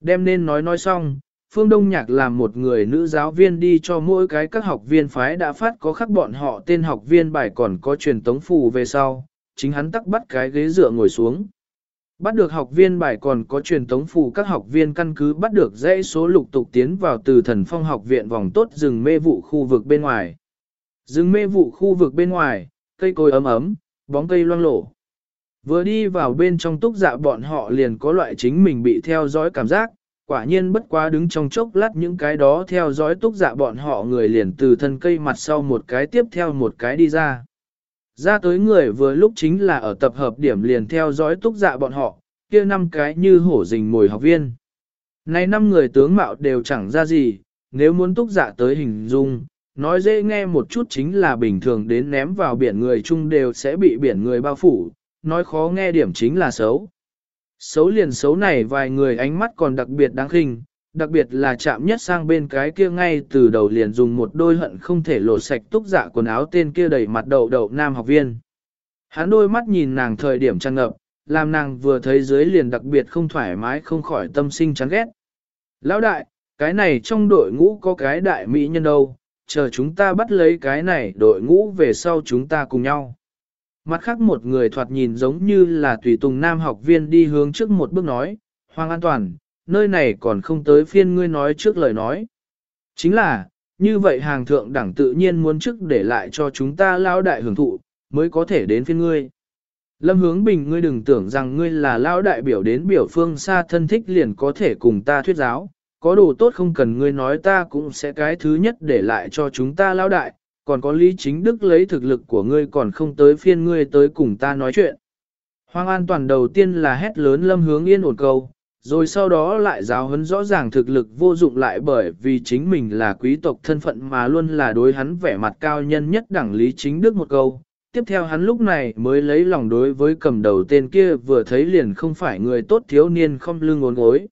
Đem nên nói nói xong, Phương Đông Nhạc làm một người nữ giáo viên đi cho mỗi cái các học viên phái đã phát có khắc bọn họ tên học viên bài còn có truyền tống phù về sau, chính hắn tắc bắt cái ghế dựa ngồi xuống. Bắt được học viên bài còn có truyền tống phù các học viên căn cứ bắt được dãy số lục tục tiến vào từ thần phong học viện vòng tốt rừng mê vụ khu vực bên ngoài. Rừng mê vụ khu vực bên ngoài, cây cối ấm ấm, bóng cây loang lổ. Vừa đi vào bên trong túc dạ bọn họ liền có loại chính mình bị theo dõi cảm giác, quả nhiên bất quá đứng trong chốc lát những cái đó theo dõi túc dạ bọn họ người liền từ thân cây mặt sau một cái tiếp theo một cái đi ra. Ra tới người vừa lúc chính là ở tập hợp điểm liền theo dõi túc dạ bọn họ, kia năm cái như hổ rình mồi học viên. Này năm người tướng mạo đều chẳng ra gì, nếu muốn túc dạ tới hình dung, nói dễ nghe một chút chính là bình thường đến ném vào biển người chung đều sẽ bị biển người bao phủ, nói khó nghe điểm chính là xấu. Xấu liền xấu này vài người ánh mắt còn đặc biệt đáng khinh, đặc biệt là chạm nhất sang bên cái kia ngay từ đầu liền dùng một đôi hận không thể lột sạch túc dạ quần áo tên kia đầy mặt đậu đậu nam học viên. Hắn đôi mắt nhìn nàng thời điểm trăng ngập, làm nàng vừa thấy dưới liền đặc biệt không thoải mái không khỏi tâm sinh chán ghét. Lão đại, cái này trong đội ngũ có cái đại mỹ nhân đâu, chờ chúng ta bắt lấy cái này đội ngũ về sau chúng ta cùng nhau. Mặt khác một người thoạt nhìn giống như là tùy tùng nam học viên đi hướng trước một bước nói, Hoàng an toàn, nơi này còn không tới phiên ngươi nói trước lời nói. Chính là, như vậy hàng thượng đẳng tự nhiên muốn trước để lại cho chúng ta lao đại hưởng thụ, mới có thể đến phiên ngươi. Lâm hướng bình ngươi đừng tưởng rằng ngươi là lao đại biểu đến biểu phương xa thân thích liền có thể cùng ta thuyết giáo, có đồ tốt không cần ngươi nói ta cũng sẽ cái thứ nhất để lại cho chúng ta lao đại, còn có lý chính đức lấy thực lực của ngươi còn không tới phiên ngươi tới cùng ta nói chuyện. Hoàng an toàn đầu tiên là hét lớn lâm hướng yên ổn câu, rồi sau đó lại giáo huấn rõ ràng thực lực vô dụng lại bởi vì chính mình là quý tộc thân phận mà luôn là đối hắn vẻ mặt cao nhân nhất đẳng lý chính đức một câu. Tiếp theo hắn lúc này mới lấy lòng đối với cầm đầu tên kia vừa thấy liền không phải người tốt thiếu niên không lưng ngốn gối.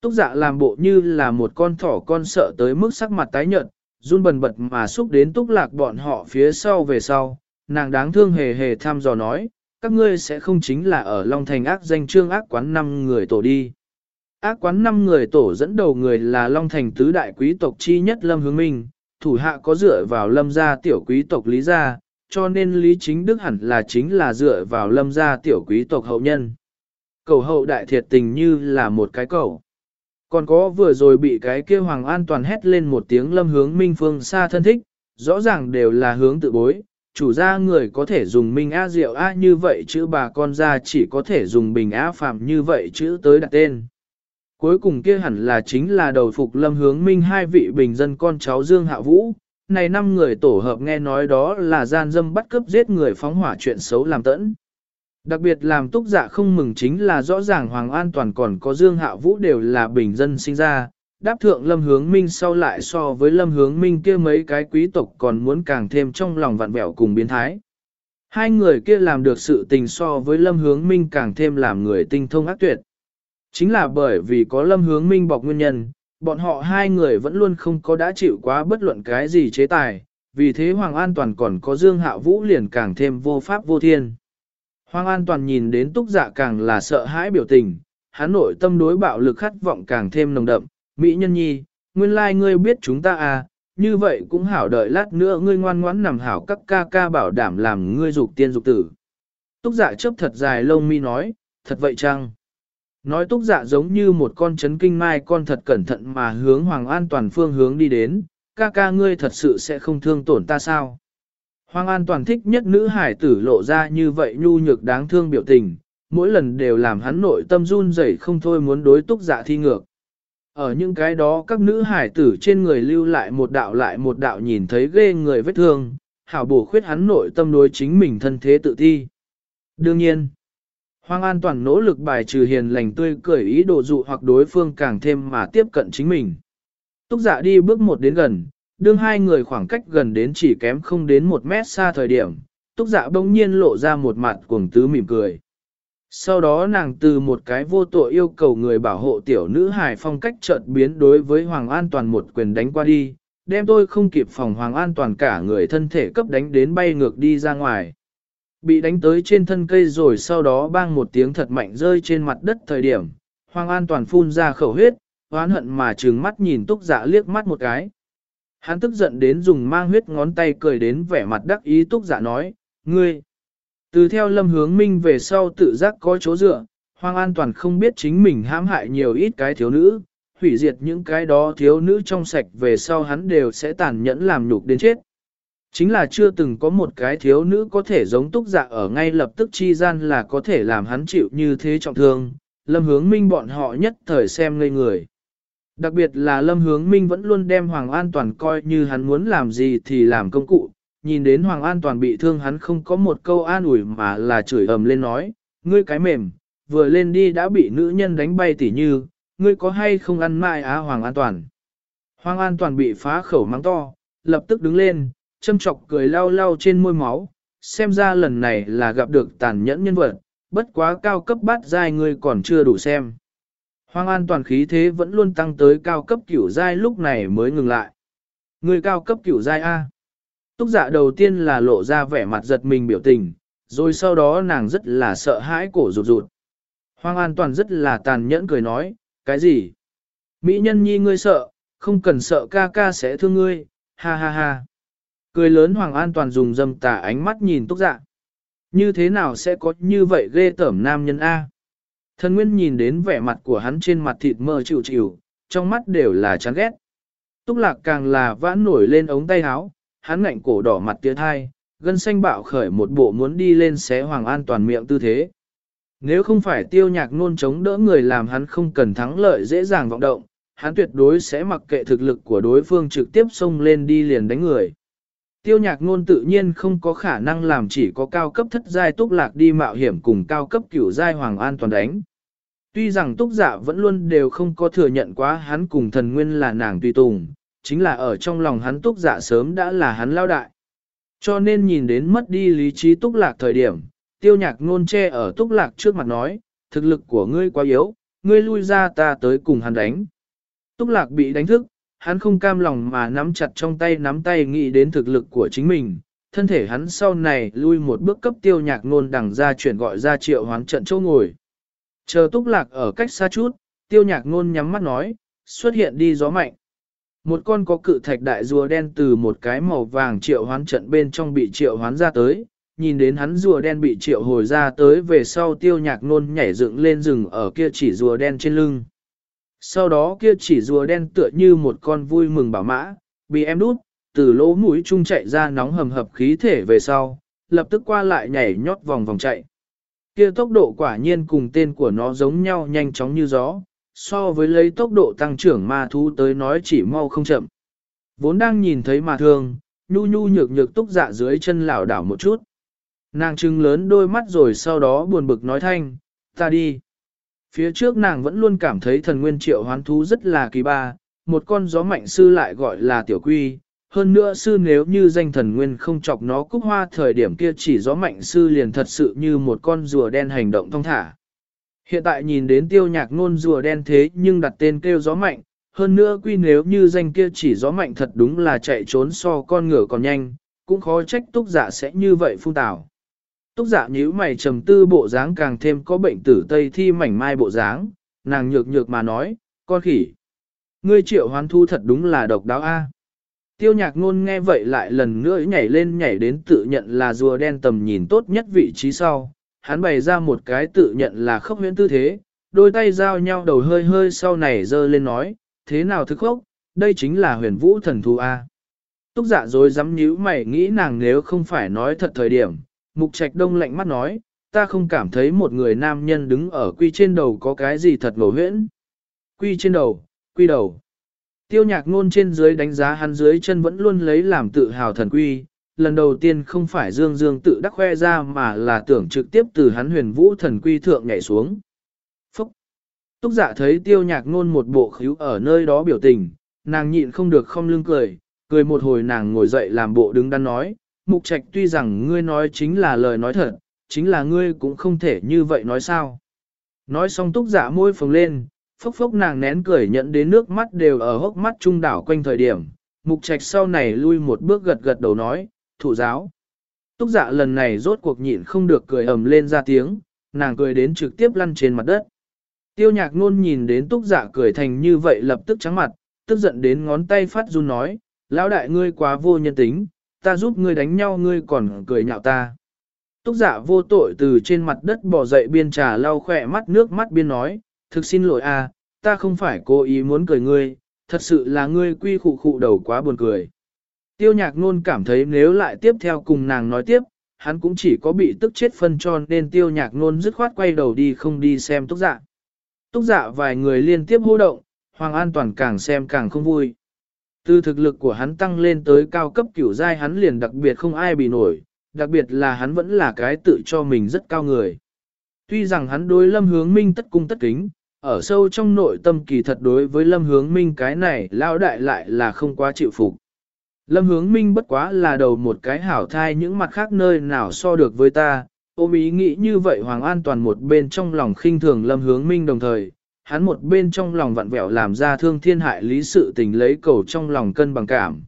Túc dạ làm bộ như là một con thỏ con sợ tới mức sắc mặt tái nhợt, run bần bật mà xúc đến túc lạc bọn họ phía sau về sau, nàng đáng thương hề hề tham dò nói, các ngươi sẽ không chính là ở Long Thành ác danh trương ác quán năm người tổ đi. Ác quán năm người tổ dẫn đầu người là Long Thành tứ đại quý tộc chi nhất Lâm Hướng Minh, thủ hạ có dựa vào Lâm gia tiểu quý tộc Lý gia, cho nên Lý Chính Đức hẳn là chính là dựa vào Lâm gia tiểu quý tộc hậu nhân. Cầu hậu đại thiệt tình như là một cái cầu. Còn có vừa rồi bị cái kia Hoàng An toàn hét lên một tiếng Lâm Hướng Minh phương xa thân thích, rõ ràng đều là hướng tự bối. Chủ gia người có thể dùng Minh A Diệu A như vậy chữ bà con ra chỉ có thể dùng Bình A Phạm như vậy chữ tới đặt tên. Cuối cùng kia hẳn là chính là đầu phục lâm hướng minh hai vị bình dân con cháu Dương Hạ Vũ. Này năm người tổ hợp nghe nói đó là gian dâm bắt cướp giết người phóng hỏa chuyện xấu làm tẫn. Đặc biệt làm túc dạ không mừng chính là rõ ràng Hoàng An Toàn còn có Dương Hạ Vũ đều là bình dân sinh ra, đáp thượng lâm hướng minh sau lại so với lâm hướng minh kia mấy cái quý tộc còn muốn càng thêm trong lòng vạn vẹo cùng biến thái. Hai người kia làm được sự tình so với lâm hướng minh càng thêm làm người tinh thông ác tuyệt. Chính là bởi vì có lâm hướng minh bọc nguyên nhân, bọn họ hai người vẫn luôn không có đã chịu quá bất luận cái gì chế tài, vì thế Hoàng An Toàn còn có Dương Hạ Vũ liền càng thêm vô pháp vô thiên. Hoàng An Toàn nhìn đến túc dạ càng là sợ hãi biểu tình, hắn nội tâm đối bạo lực khát vọng càng thêm nồng đậm, Mỹ nhân nhi, nguyên lai like ngươi biết chúng ta à, như vậy cũng hảo đợi lát nữa ngươi ngoan ngoãn nằm hảo các ca ca bảo đảm làm ngươi dục tiên dục tử. Túc dạ chớp thật dài lông mi nói, thật vậy chăng? Nói túc dạ giống như một con chấn kinh mai con thật cẩn thận mà hướng Hoàng An toàn phương hướng đi đến, ca ca ngươi thật sự sẽ không thương tổn ta sao. Hoàng An toàn thích nhất nữ hải tử lộ ra như vậy nhu nhược đáng thương biểu tình, mỗi lần đều làm hắn nội tâm run rẩy không thôi muốn đối túc dạ thi ngược. Ở những cái đó các nữ hải tử trên người lưu lại một đạo lại một đạo nhìn thấy ghê người vết thương, hảo bổ khuyết hắn nội tâm đối chính mình thân thế tự thi. Đương nhiên, Hoàng An toàn nỗ lực bài trừ hiền lành tươi cười ý đồ dụ hoặc đối phương càng thêm mà tiếp cận chính mình. Túc dạ đi bước một đến gần, đương hai người khoảng cách gần đến chỉ kém không đến một mét xa thời điểm, túc dạ bỗng nhiên lộ ra một mặt cuồng tứ mỉm cười. Sau đó nàng từ một cái vô tội yêu cầu người bảo hộ tiểu nữ hài phong cách chợt biến đối với Hoàng An Toàn một quyền đánh qua đi, đem tôi không kịp phòng Hoàng An Toàn cả người thân thể cấp đánh đến bay ngược đi ra ngoài. Bị đánh tới trên thân cây rồi sau đó bang một tiếng thật mạnh rơi trên mặt đất thời điểm, Hoàng An toàn phun ra khẩu huyết, oán hận mà trừng mắt nhìn túc dạ liếc mắt một cái. Hắn tức giận đến dùng mang huyết ngón tay cười đến vẻ mặt đắc ý túc giả nói, ngươi. Từ theo lâm hướng minh về sau tự giác có chỗ dựa, hoang An toàn không biết chính mình hãm hại nhiều ít cái thiếu nữ, hủy diệt những cái đó thiếu nữ trong sạch về sau hắn đều sẽ tàn nhẫn làm nhục đến chết. Chính là chưa từng có một cái thiếu nữ có thể giống túc dạ ở ngay lập tức chi gian là có thể làm hắn chịu như thế trọng thương, lâm hướng minh bọn họ nhất thời xem ngây người. Đặc biệt là lâm hướng minh vẫn luôn đem Hoàng An Toàn coi như hắn muốn làm gì thì làm công cụ, nhìn đến Hoàng An Toàn bị thương hắn không có một câu an ủi mà là chửi ầm lên nói, ngươi cái mềm, vừa lên đi đã bị nữ nhân đánh bay tỉ như, ngươi có hay không ăn mại á Hoàng An Toàn. Hoàng An Toàn bị phá khẩu mắng to, lập tức đứng lên, châm chọc cười lau lau trên môi máu, xem ra lần này là gặp được tàn nhẫn nhân vật, bất quá cao cấp bát giai ngươi còn chưa đủ xem. Hoàng An Toàn khí thế vẫn luôn tăng tới cao cấp cửu giai lúc này mới ngừng lại. Người cao cấp cửu giai A. Túc dạ đầu tiên là lộ ra vẻ mặt giật mình biểu tình, rồi sau đó nàng rất là sợ hãi cổ rụt rụt. Hoàng An Toàn rất là tàn nhẫn cười nói, cái gì? Mỹ nhân nhi ngươi sợ, không cần sợ ca ca sẽ thương ngươi, ha ha ha. Cười lớn Hoàng An Toàn dùng dâm tà ánh mắt nhìn túc dạ. Như thế nào sẽ có như vậy ghê tởm nam nhân A? Thần Nguyên nhìn đến vẻ mặt của hắn trên mặt thịt mơ chịu chịu, trong mắt đều là chán ghét. Túc lạc càng là vãn nổi lên ống tay áo, hắn ngạnh cổ đỏ mặt tiết thai, gân xanh bạo khởi một bộ muốn đi lên xé Hoàng An Toàn miệng tư thế. Nếu không phải tiêu nhạc nôn chống đỡ người làm hắn không cần thắng lợi dễ dàng vọng động, hắn tuyệt đối sẽ mặc kệ thực lực của đối phương trực tiếp xông lên đi liền đánh người. Tiêu nhạc nôn tự nhiên không có khả năng làm chỉ có cao cấp thất giai túc lạc đi mạo hiểm cùng cao cấp cửu giai hoàng an toàn đánh. Tuy rằng túc giả vẫn luôn đều không có thừa nhận quá hắn cùng thần nguyên là nàng tùy tùng, chính là ở trong lòng hắn túc giả sớm đã là hắn lao đại. Cho nên nhìn đến mất đi lý trí túc lạc thời điểm, tiêu nhạc nôn che ở túc lạc trước mặt nói, thực lực của ngươi quá yếu, ngươi lui ra ta tới cùng hắn đánh. Túc lạc bị đánh thức, hắn không cam lòng mà nắm chặt trong tay nắm tay nghĩ đến thực lực của chính mình, thân thể hắn sau này lui một bước cấp tiêu nhạc nôn đằng ra chuyển gọi ra triệu hoán trận châu ngồi. Chờ túc lạc ở cách xa chút, tiêu nhạc nôn nhắm mắt nói, xuất hiện đi gió mạnh. Một con có cự thạch đại rùa đen từ một cái màu vàng triệu hoán trận bên trong bị triệu hoán ra tới, nhìn đến hắn rùa đen bị triệu hồi ra tới về sau tiêu nhạc nôn nhảy dựng lên rừng ở kia chỉ rùa đen trên lưng. Sau đó kia chỉ rùa đen tựa như một con vui mừng bảo mã, bị em đút, từ lỗ mũi chung chạy ra nóng hầm hập khí thể về sau, lập tức qua lại nhảy nhót vòng vòng chạy. Kia tốc độ quả nhiên cùng tên của nó giống nhau nhanh chóng như gió, so với lấy tốc độ tăng trưởng ma thú tới nói chỉ mau không chậm. Vốn đang nhìn thấy mà thương, nhu nhu nhược nhược túc dạ dưới chân lảo đảo một chút. Nàng trưng lớn đôi mắt rồi sau đó buồn bực nói thanh, ta đi. Phía trước nàng vẫn luôn cảm thấy thần nguyên triệu hoán thú rất là kỳ ba, một con gió mạnh sư lại gọi là tiểu quy. Hơn nữa sư nếu như danh thần nguyên không chọc nó cúc hoa thời điểm kia chỉ gió mạnh sư liền thật sự như một con rùa đen hành động thông thả. Hiện tại nhìn đến tiêu nhạc ngôn rùa đen thế nhưng đặt tên kêu gió mạnh, hơn nữa quy nếu như danh kia chỉ gió mạnh thật đúng là chạy trốn so con ngựa còn nhanh, cũng khó trách túc giả sẽ như vậy phung tảo. Túc giả nhíu mày trầm tư bộ dáng càng thêm có bệnh tử tây thi mảnh mai bộ dáng, nàng nhược nhược mà nói, con khỉ. Ngươi triệu hoán thu thật đúng là độc đáo a. Tiêu nhạc ngôn nghe vậy lại lần nữa nhảy lên nhảy đến tự nhận là rùa đen tầm nhìn tốt nhất vị trí sau, hắn bày ra một cái tự nhận là khốc huyễn tư thế, đôi tay giao nhau đầu hơi hơi sau này dơ lên nói, thế nào thức khốc, đây chính là huyền vũ thần thú A. Túc dạ rồi dám nhíu mày nghĩ nàng nếu không phải nói thật thời điểm, mục trạch đông lạnh mắt nói, ta không cảm thấy một người nam nhân đứng ở quy trên đầu có cái gì thật ngầu huyễn. Quy trên đầu, quy đầu. Tiêu nhạc ngôn trên dưới đánh giá hắn dưới chân vẫn luôn lấy làm tự hào thần quy, lần đầu tiên không phải Dương Dương tự đắc khoe ra mà là tưởng trực tiếp từ hắn huyền vũ thần quy thượng nhảy xuống. Phúc! Túc giả dạ thấy tiêu nhạc ngôn một bộ khíu ở nơi đó biểu tình, nàng nhịn không được không lưng cười, cười một hồi nàng ngồi dậy làm bộ đứng đắn nói, mục trạch tuy rằng ngươi nói chính là lời nói thật, chính là ngươi cũng không thể như vậy nói sao. Nói xong túc giả dạ môi phồng lên, phốc phốc nàng nén cười nhận đến nước mắt đều ở hốc mắt trung đảo quanh thời điểm, mục trạch sau này lui một bước gật gật đầu nói, thụ giáo. Túc dạ lần này rốt cuộc nhịn không được cười ầm lên ra tiếng, nàng cười đến trực tiếp lăn trên mặt đất. Tiêu nhạc nôn nhìn đến túc dạ cười thành như vậy lập tức trắng mặt, tức giận đến ngón tay phát run nói, lão đại ngươi quá vô nhân tính, ta giúp ngươi đánh nhau ngươi còn cười nhạo ta. Túc dạ vô tội từ trên mặt đất bỏ dậy biên trà lau khỏe mắt nước mắt biên nói, thực xin lỗi a, ta không phải cố ý muốn cười ngươi, thật sự là ngươi quy khụ khụ đầu quá buồn cười. Tiêu nhạc nôn cảm thấy nếu lại tiếp theo cùng nàng nói tiếp, hắn cũng chỉ có bị tức chết phân cho nên tiêu nhạc nôn dứt khoát quay đầu đi không đi xem túc dạ. Túc dạ vài người liên tiếp hô động, Hoàng An Toàn càng xem càng không vui. Từ thực lực của hắn tăng lên tới cao cấp kiểu giai hắn liền đặc biệt không ai bị nổi, đặc biệt là hắn vẫn là cái tự cho mình rất cao người. Tuy rằng hắn đối lâm hướng minh tất cung tất kính, ở sâu trong nội tâm kỳ thật đối với lâm hướng minh cái này lao đại lại là không quá chịu phục. Lâm hướng minh bất quá là đầu một cái hảo thai những mặt khác nơi nào so được với ta, ôm ý nghĩ như vậy Hoàng An toàn một bên trong lòng khinh thường lâm hướng minh đồng thời, hắn một bên trong lòng vặn vẹo làm ra thương thiên hại lý sự tình lấy cầu trong lòng cân bằng cảm.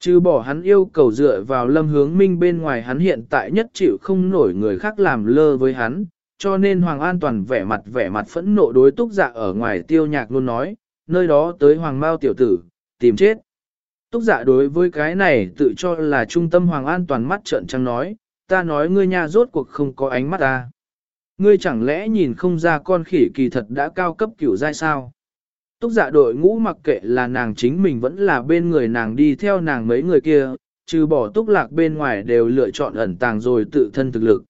Chứ bỏ hắn yêu cầu dựa vào lâm hướng minh bên ngoài hắn hiện tại nhất chịu không nổi người khác làm lơ với hắn, cho nên Hoàng An Toàn vẻ mặt vẻ mặt phẫn nộ đối túc dạ ở ngoài tiêu nhạc luôn nói, nơi đó tới Hoàng Mao tiểu tử, tìm chết. Túc dạ đối với cái này tự cho là trung tâm Hoàng An Toàn mắt trợn trăng nói, ta nói ngươi nhà rốt cuộc không có ánh mắt ta. Ngươi chẳng lẽ nhìn không ra con khỉ kỳ thật đã cao cấp kiểu dai sao? Túc dạ đội ngũ mặc kệ là nàng chính mình vẫn là bên người nàng đi theo nàng mấy người kia, trừ bỏ túc lạc bên ngoài đều lựa chọn ẩn tàng rồi tự thân thực lực.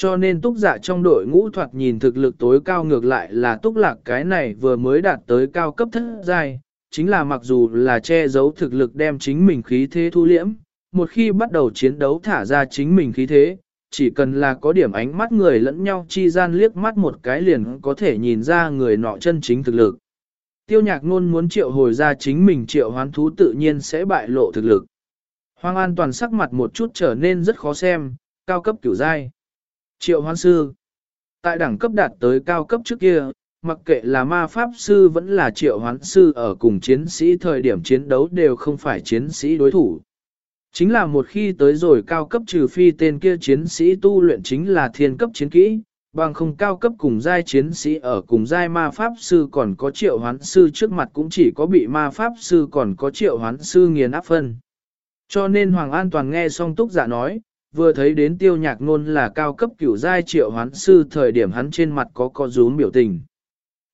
Cho nên túc dạ trong đội ngũ thoạt nhìn thực lực tối cao ngược lại là túc lạc cái này vừa mới đạt tới cao cấp thất giai, chính là mặc dù là che giấu thực lực đem chính mình khí thế thu liễm, một khi bắt đầu chiến đấu thả ra chính mình khí thế, chỉ cần là có điểm ánh mắt người lẫn nhau chi gian liếc mắt một cái liền có thể nhìn ra người nọ chân chính thực lực. Tiêu nhạc luôn muốn triệu hồi ra chính mình triệu hoán thú tự nhiên sẽ bại lộ thực lực. Hoàng An toàn sắc mặt một chút trở nên rất khó xem, cao cấp kiểu giai. Triệu hoán sư. Tại đẳng cấp đạt tới cao cấp trước kia, mặc kệ là ma pháp sư vẫn là triệu hoán sư ở cùng chiến sĩ thời điểm chiến đấu đều không phải chiến sĩ đối thủ. Chính là một khi tới rồi cao cấp trừ phi tên kia chiến sĩ tu luyện chính là thiên cấp chiến kỹ, bằng không cao cấp cùng giai chiến sĩ ở cùng giai ma pháp sư còn có triệu hoán sư trước mặt cũng chỉ có bị ma pháp sư còn có triệu hoán sư nghiền áp phân. Cho nên Hoàng An Toàn nghe xong túc giả nói, vừa thấy đến tiêu nhạc ngôn là cao cấp cửu giai triệu hoán sư thời điểm hắn trên mặt có co rúm biểu tình.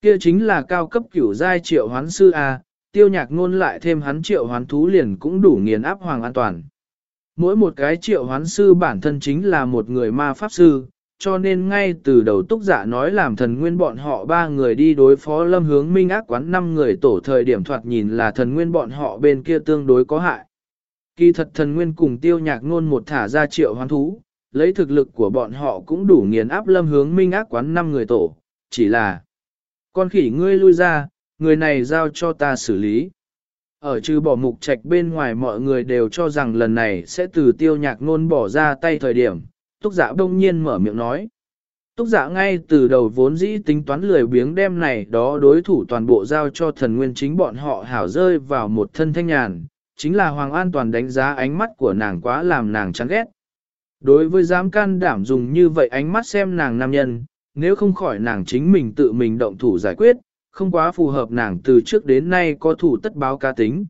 Kia chính là cao cấp cửu giai triệu hoán sư A, tiêu nhạc ngôn lại thêm hắn triệu hoán thú liền cũng đủ nghiền áp Hoàng An Toàn. Mỗi một cái triệu hoán sư bản thân chính là một người ma pháp sư, cho nên ngay từ đầu túc giả nói làm thần nguyên bọn họ ba người đi đối phó lâm hướng minh ác quán năm người tổ thời điểm thoạt nhìn là thần nguyên bọn họ bên kia tương đối có hại. Kỳ thật thần nguyên cùng tiêu nhạc ngôn một thả ra triệu hoán thú, lấy thực lực của bọn họ cũng đủ nghiền áp lâm hướng minh ác quán năm người tổ, chỉ là con khỉ ngươi lui ra, người này giao cho ta xử lý. Ở trừ bỏ mục trạch bên ngoài mọi người đều cho rằng lần này sẽ từ tiêu nhạc ngôn bỏ ra tay thời điểm, túc dạ giả đông nhiên mở miệng nói. Túc giả ngay từ đầu vốn dĩ tính toán lười biếng đem này đó đối thủ toàn bộ giao cho thần nguyên chính bọn họ hảo rơi vào một thân thanh nhàn, chính là Hoàng An Toàn đánh giá ánh mắt của nàng quá làm nàng chán ghét. Đối với dám can đảm dùng như vậy ánh mắt xem nàng nam nhân, nếu không khỏi nàng chính mình tự mình động thủ giải quyết, không quá phù hợp nàng từ trước đến nay có thủ tất báo ca tính.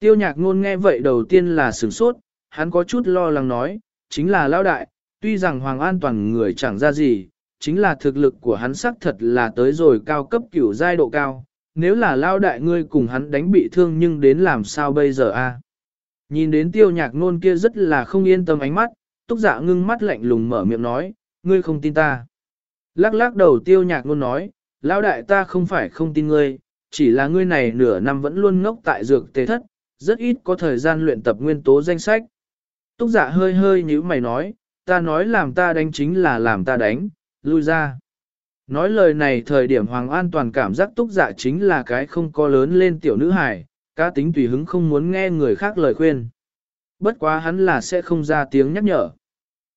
Tiêu nhạc ngôn nghe vậy đầu tiên là sửng sốt, hắn có chút lo lắng nói, chính là lao đại, tuy rằng Hoàng An toàn người chẳng ra gì, chính là thực lực của hắn xác thật là tới rồi cao cấp kiểu giai độ cao, nếu là lao đại ngươi cùng hắn đánh bị thương nhưng đến làm sao bây giờ a? Nhìn đến tiêu nhạc nôn kia rất là không yên tâm ánh mắt, túc dạ ngưng mắt lạnh lùng mở miệng nói, ngươi không tin ta. Lắc lắc đầu tiêu nhạc nôn nói, lao đại ta không phải không tin ngươi, chỉ là ngươi này nửa năm vẫn luôn ngốc tại dược tế thất, rất ít có thời gian luyện tập nguyên tố danh sách. Túc dạ hơi hơi như mày nói, ta nói làm ta đánh chính là làm ta đánh, lui ra. Nói lời này thời điểm Hoàng An toàn cảm giác túc dạ chính là cái không có lớn lên tiểu nữ hài, cá tính tùy hứng không muốn nghe người khác lời khuyên. Bất quá hắn là sẽ không ra tiếng nhắc nhở.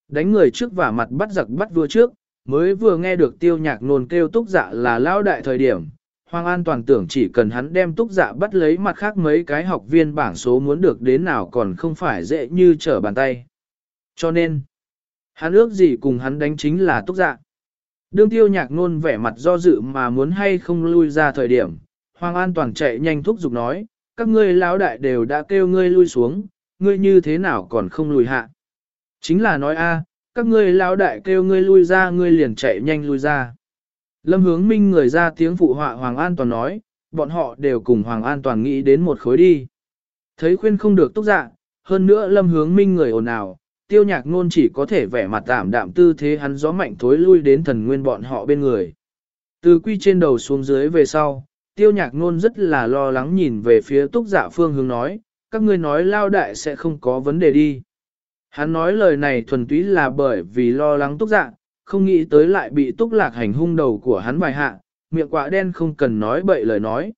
Đánh người trước và mặt bắt giặc bắt vua trước, mới vừa nghe được tiêu nhạc nôn kêu túc dạ là lao đại thời điểm. Hoàng An toàn tưởng chỉ cần hắn đem túc dạ bắt lấy mặt khác mấy cái học viên bảng số muốn được đến nào còn không phải dễ như trở bàn tay. Cho nên, hắn ước gì cùng hắn đánh chính là túc dạ. Đương tiêu nhạc nôn vẻ mặt do dự mà muốn hay không lui ra thời điểm, Hoàng An toàn chạy nhanh thúc giục nói, các ngươi lão đại đều đã kêu ngươi lui xuống, ngươi như thế nào còn không lùi hạ. Chính là nói a, các ngươi lão đại kêu ngươi lui ra ngươi liền chạy nhanh lui ra. Lâm hướng minh người ra tiếng phụ họa Hoàng An toàn nói, bọn họ đều cùng Hoàng An toàn nghĩ đến một khối đi. Thấy khuyên không được túc dạ, hơn nữa lâm hướng minh người ồn ào, tiêu nhạc ngôn chỉ có thể vẻ mặt tạm đạm tư thế hắn gió mạnh thối lui đến thần nguyên bọn họ bên người. Từ quy trên đầu xuống dưới về sau, tiêu nhạc ngôn rất là lo lắng nhìn về phía túc dạ phương hướng nói, các ngươi nói lao đại sẽ không có vấn đề đi. Hắn nói lời này thuần túy là bởi vì lo lắng túc dạ, không nghĩ tới lại bị túc lạc hành hung đầu của hắn bài hạ, miệng quạ đen không cần nói bậy lời nói.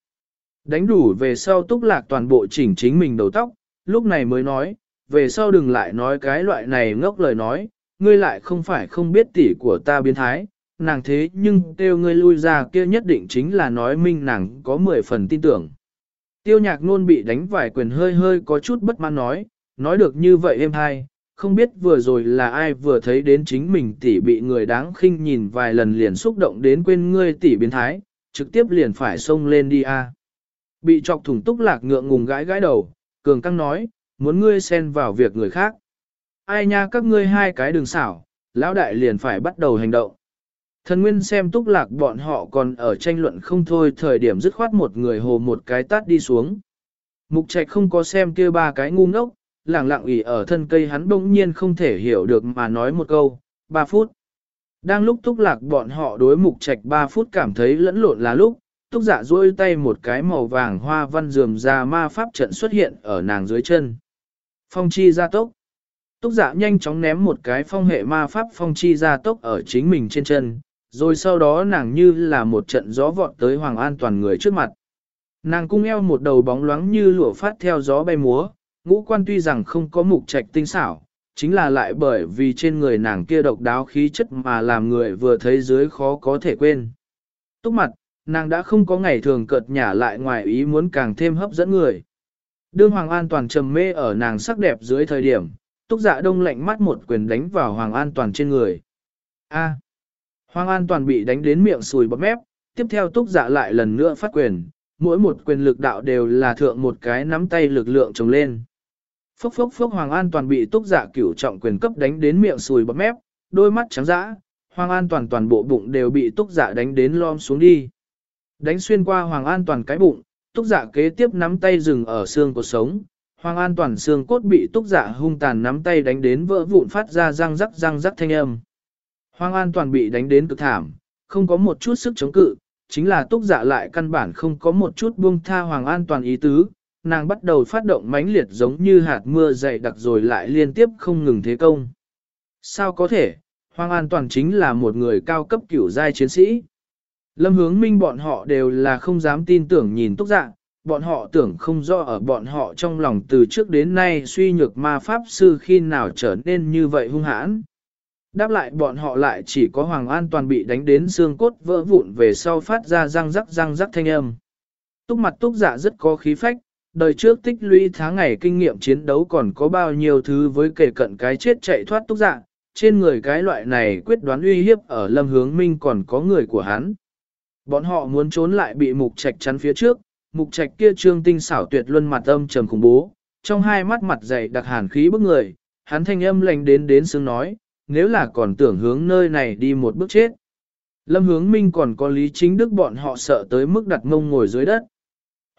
Đánh đủ về sau túc lạc toàn bộ chỉnh chính mình đầu tóc, lúc này mới nói, về sau đừng lại nói cái loại này ngốc lời nói, ngươi lại không phải không biết tỷ của ta biến thái, nàng thế nhưng tiêu ngươi lui ra kia nhất định chính là nói minh nàng có 10 phần tin tưởng. Tiêu nhạc nôn bị đánh vài quyền hơi hơi có chút bất mãn nói, nói được như vậy em hai, không biết vừa rồi là ai vừa thấy đến chính mình tỷ bị người đáng khinh nhìn vài lần liền xúc động đến quên ngươi tỷ biến thái, trực tiếp liền phải xông lên đi a. Bị chọc thủng túc lạc ngượng ngùng gãi gãi đầu, cường căng nói, muốn ngươi xen vào việc người khác. Ai nha các ngươi hai cái đường xảo, lão đại liền phải bắt đầu hành động. Thần Nguyên xem túc lạc bọn họ còn ở tranh luận không thôi thời điểm dứt khoát một người hồ một cái tát đi xuống. Mục trạch không có xem kia ba cái ngu ngốc, lẳng lặng ủy ở thân cây hắn bỗng nhiên không thể hiểu được mà nói một câu, ba phút. Đang lúc túc lạc bọn họ đối mục trạch ba phút cảm thấy lẫn lộn là lúc, túc dạ duỗi tay một cái màu vàng hoa văn dườm ra ma pháp trận xuất hiện ở nàng dưới chân. Phong chi gia tốc. Túc dạ nhanh chóng ném một cái phong hệ ma pháp phong chi gia tốc ở chính mình trên chân, rồi sau đó nàng như là một trận gió vọt tới Hoàng An toàn người trước mặt. Nàng cung eo một đầu bóng loáng như lụa phát theo gió bay múa, ngũ quan tuy rằng không có mục trạch tinh xảo, chính là lại bởi vì trên người nàng kia độc đáo khí chất mà làm người vừa thấy dưới khó có thể quên. Túc mặt, nàng đã không có ngày thường cợt nhả lại ngoài ý muốn càng thêm hấp dẫn người. Đương Hoàng An toàn trầm mê ở nàng sắc đẹp dưới thời điểm, túc dạ đông lạnh mắt một quyền đánh vào Hoàng An toàn trên người. A. Hoàng An toàn bị đánh đến miệng sùi bọt mép, tiếp theo túc dạ lại lần nữa phát quyền, mỗi một quyền lực đạo đều là thượng một cái nắm tay lực lượng trồng lên. Phốc phốc phốc Hoàng An toàn bị túc dạ cửu trọng quyền cấp đánh đến miệng sùi bọt mép, đôi mắt trắng dã, Hoàng An toàn toàn bộ bụng đều bị túc dạ đánh đến lom xuống đi. Đánh xuyên qua Hoàng An toàn cái bụng, túc dạ kế tiếp nắm tay dừng ở xương cột sống. Hoàng An toàn xương cốt bị túc dạ hung tàn nắm tay đánh đến vỡ vụn phát ra răng rắc răng rắc thanh âm. Hoàng An toàn bị đánh đến cực thảm, không có một chút sức chống cự, chính là túc dạ lại căn bản không có một chút buông tha Hoàng An toàn ý tứ, nàng bắt đầu phát động mãnh liệt giống như hạt mưa dày đặc rồi lại liên tiếp không ngừng thế công. Sao có thể, Hoàng An toàn chính là một người cao cấp kiểu giai chiến sĩ. Lâm hướng minh bọn họ đều là không dám tin tưởng nhìn túc dạ, bọn họ tưởng không rõ ở bọn họ trong lòng từ trước đến nay suy nhược ma pháp sư khi nào trở nên như vậy hung hãn. Đáp lại bọn họ lại chỉ có Hoàng An toàn bị đánh đến xương cốt vỡ vụn về sau phát ra răng rắc răng rắc thanh âm. Túc mặt túc dạ rất có khí phách, đời trước tích lũy tháng ngày kinh nghiệm chiến đấu còn có bao nhiêu thứ với kể cận cái chết chạy thoát túc dạ, trên người cái loại này quyết đoán uy hiếp ở lâm hướng minh còn có người của hắn. Bọn họ muốn trốn lại bị mục trạch chắn phía trước, mục trạch kia trương tinh xảo tuyệt luân mặt âm trầm khủng bố, trong hai mắt mặt dày đặc hàn khí bức người, hắn thanh âm lành đến đến xương nói, nếu là còn tưởng hướng nơi này đi một bước chết. Lâm hướng minh còn có lý chính đức bọn họ sợ tới mức đặt mông ngồi dưới đất.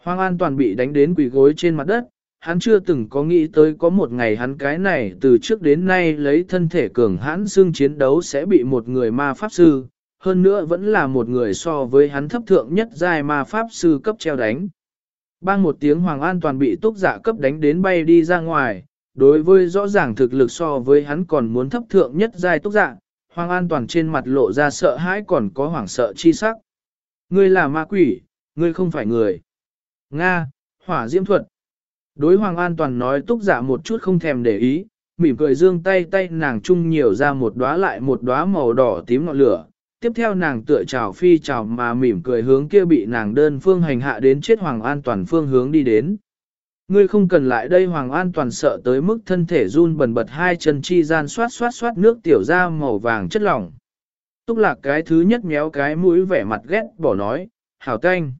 Hoàng An toàn bị đánh đến quỷ gối trên mặt đất, hắn chưa từng có nghĩ tới có một ngày hắn cái này từ trước đến nay lấy thân thể cường hãn xương chiến đấu sẽ bị một người ma pháp sư, hơn nữa vẫn là một người so với hắn thấp thượng nhất giai ma pháp sư cấp treo đánh. Bang một tiếng Hoàng An toàn bị túc giả cấp đánh đến bay đi ra ngoài, đối với rõ ràng thực lực so với hắn còn muốn thấp thượng nhất giai túc giả, Hoàng An toàn trên mặt lộ ra sợ hãi còn có hoảng sợ chi sắc. Ngươi là ma quỷ, ngươi không phải người. Nga, hỏa diễm thuật. Đối Hoàng An toàn nói túc giả một chút không thèm để ý, mỉm cười dương tay tay nàng chung nhiều ra một đóa lại một đóa màu đỏ tím ngọn lửa, tiếp theo nàng tựa chào phi chào mà mỉm cười hướng kia bị nàng đơn phương hành hạ đến chết Hoàng An Toàn phương hướng đi đến. Ngươi không cần lại đây Hoàng An Toàn sợ tới mức thân thể run bần bật hai chân chi gian xoát xoát xoát nước tiểu ra màu vàng chất lỏng. Túc lạc cái thứ nhất méo cái mũi vẻ mặt ghét bỏ nói, hảo tanh.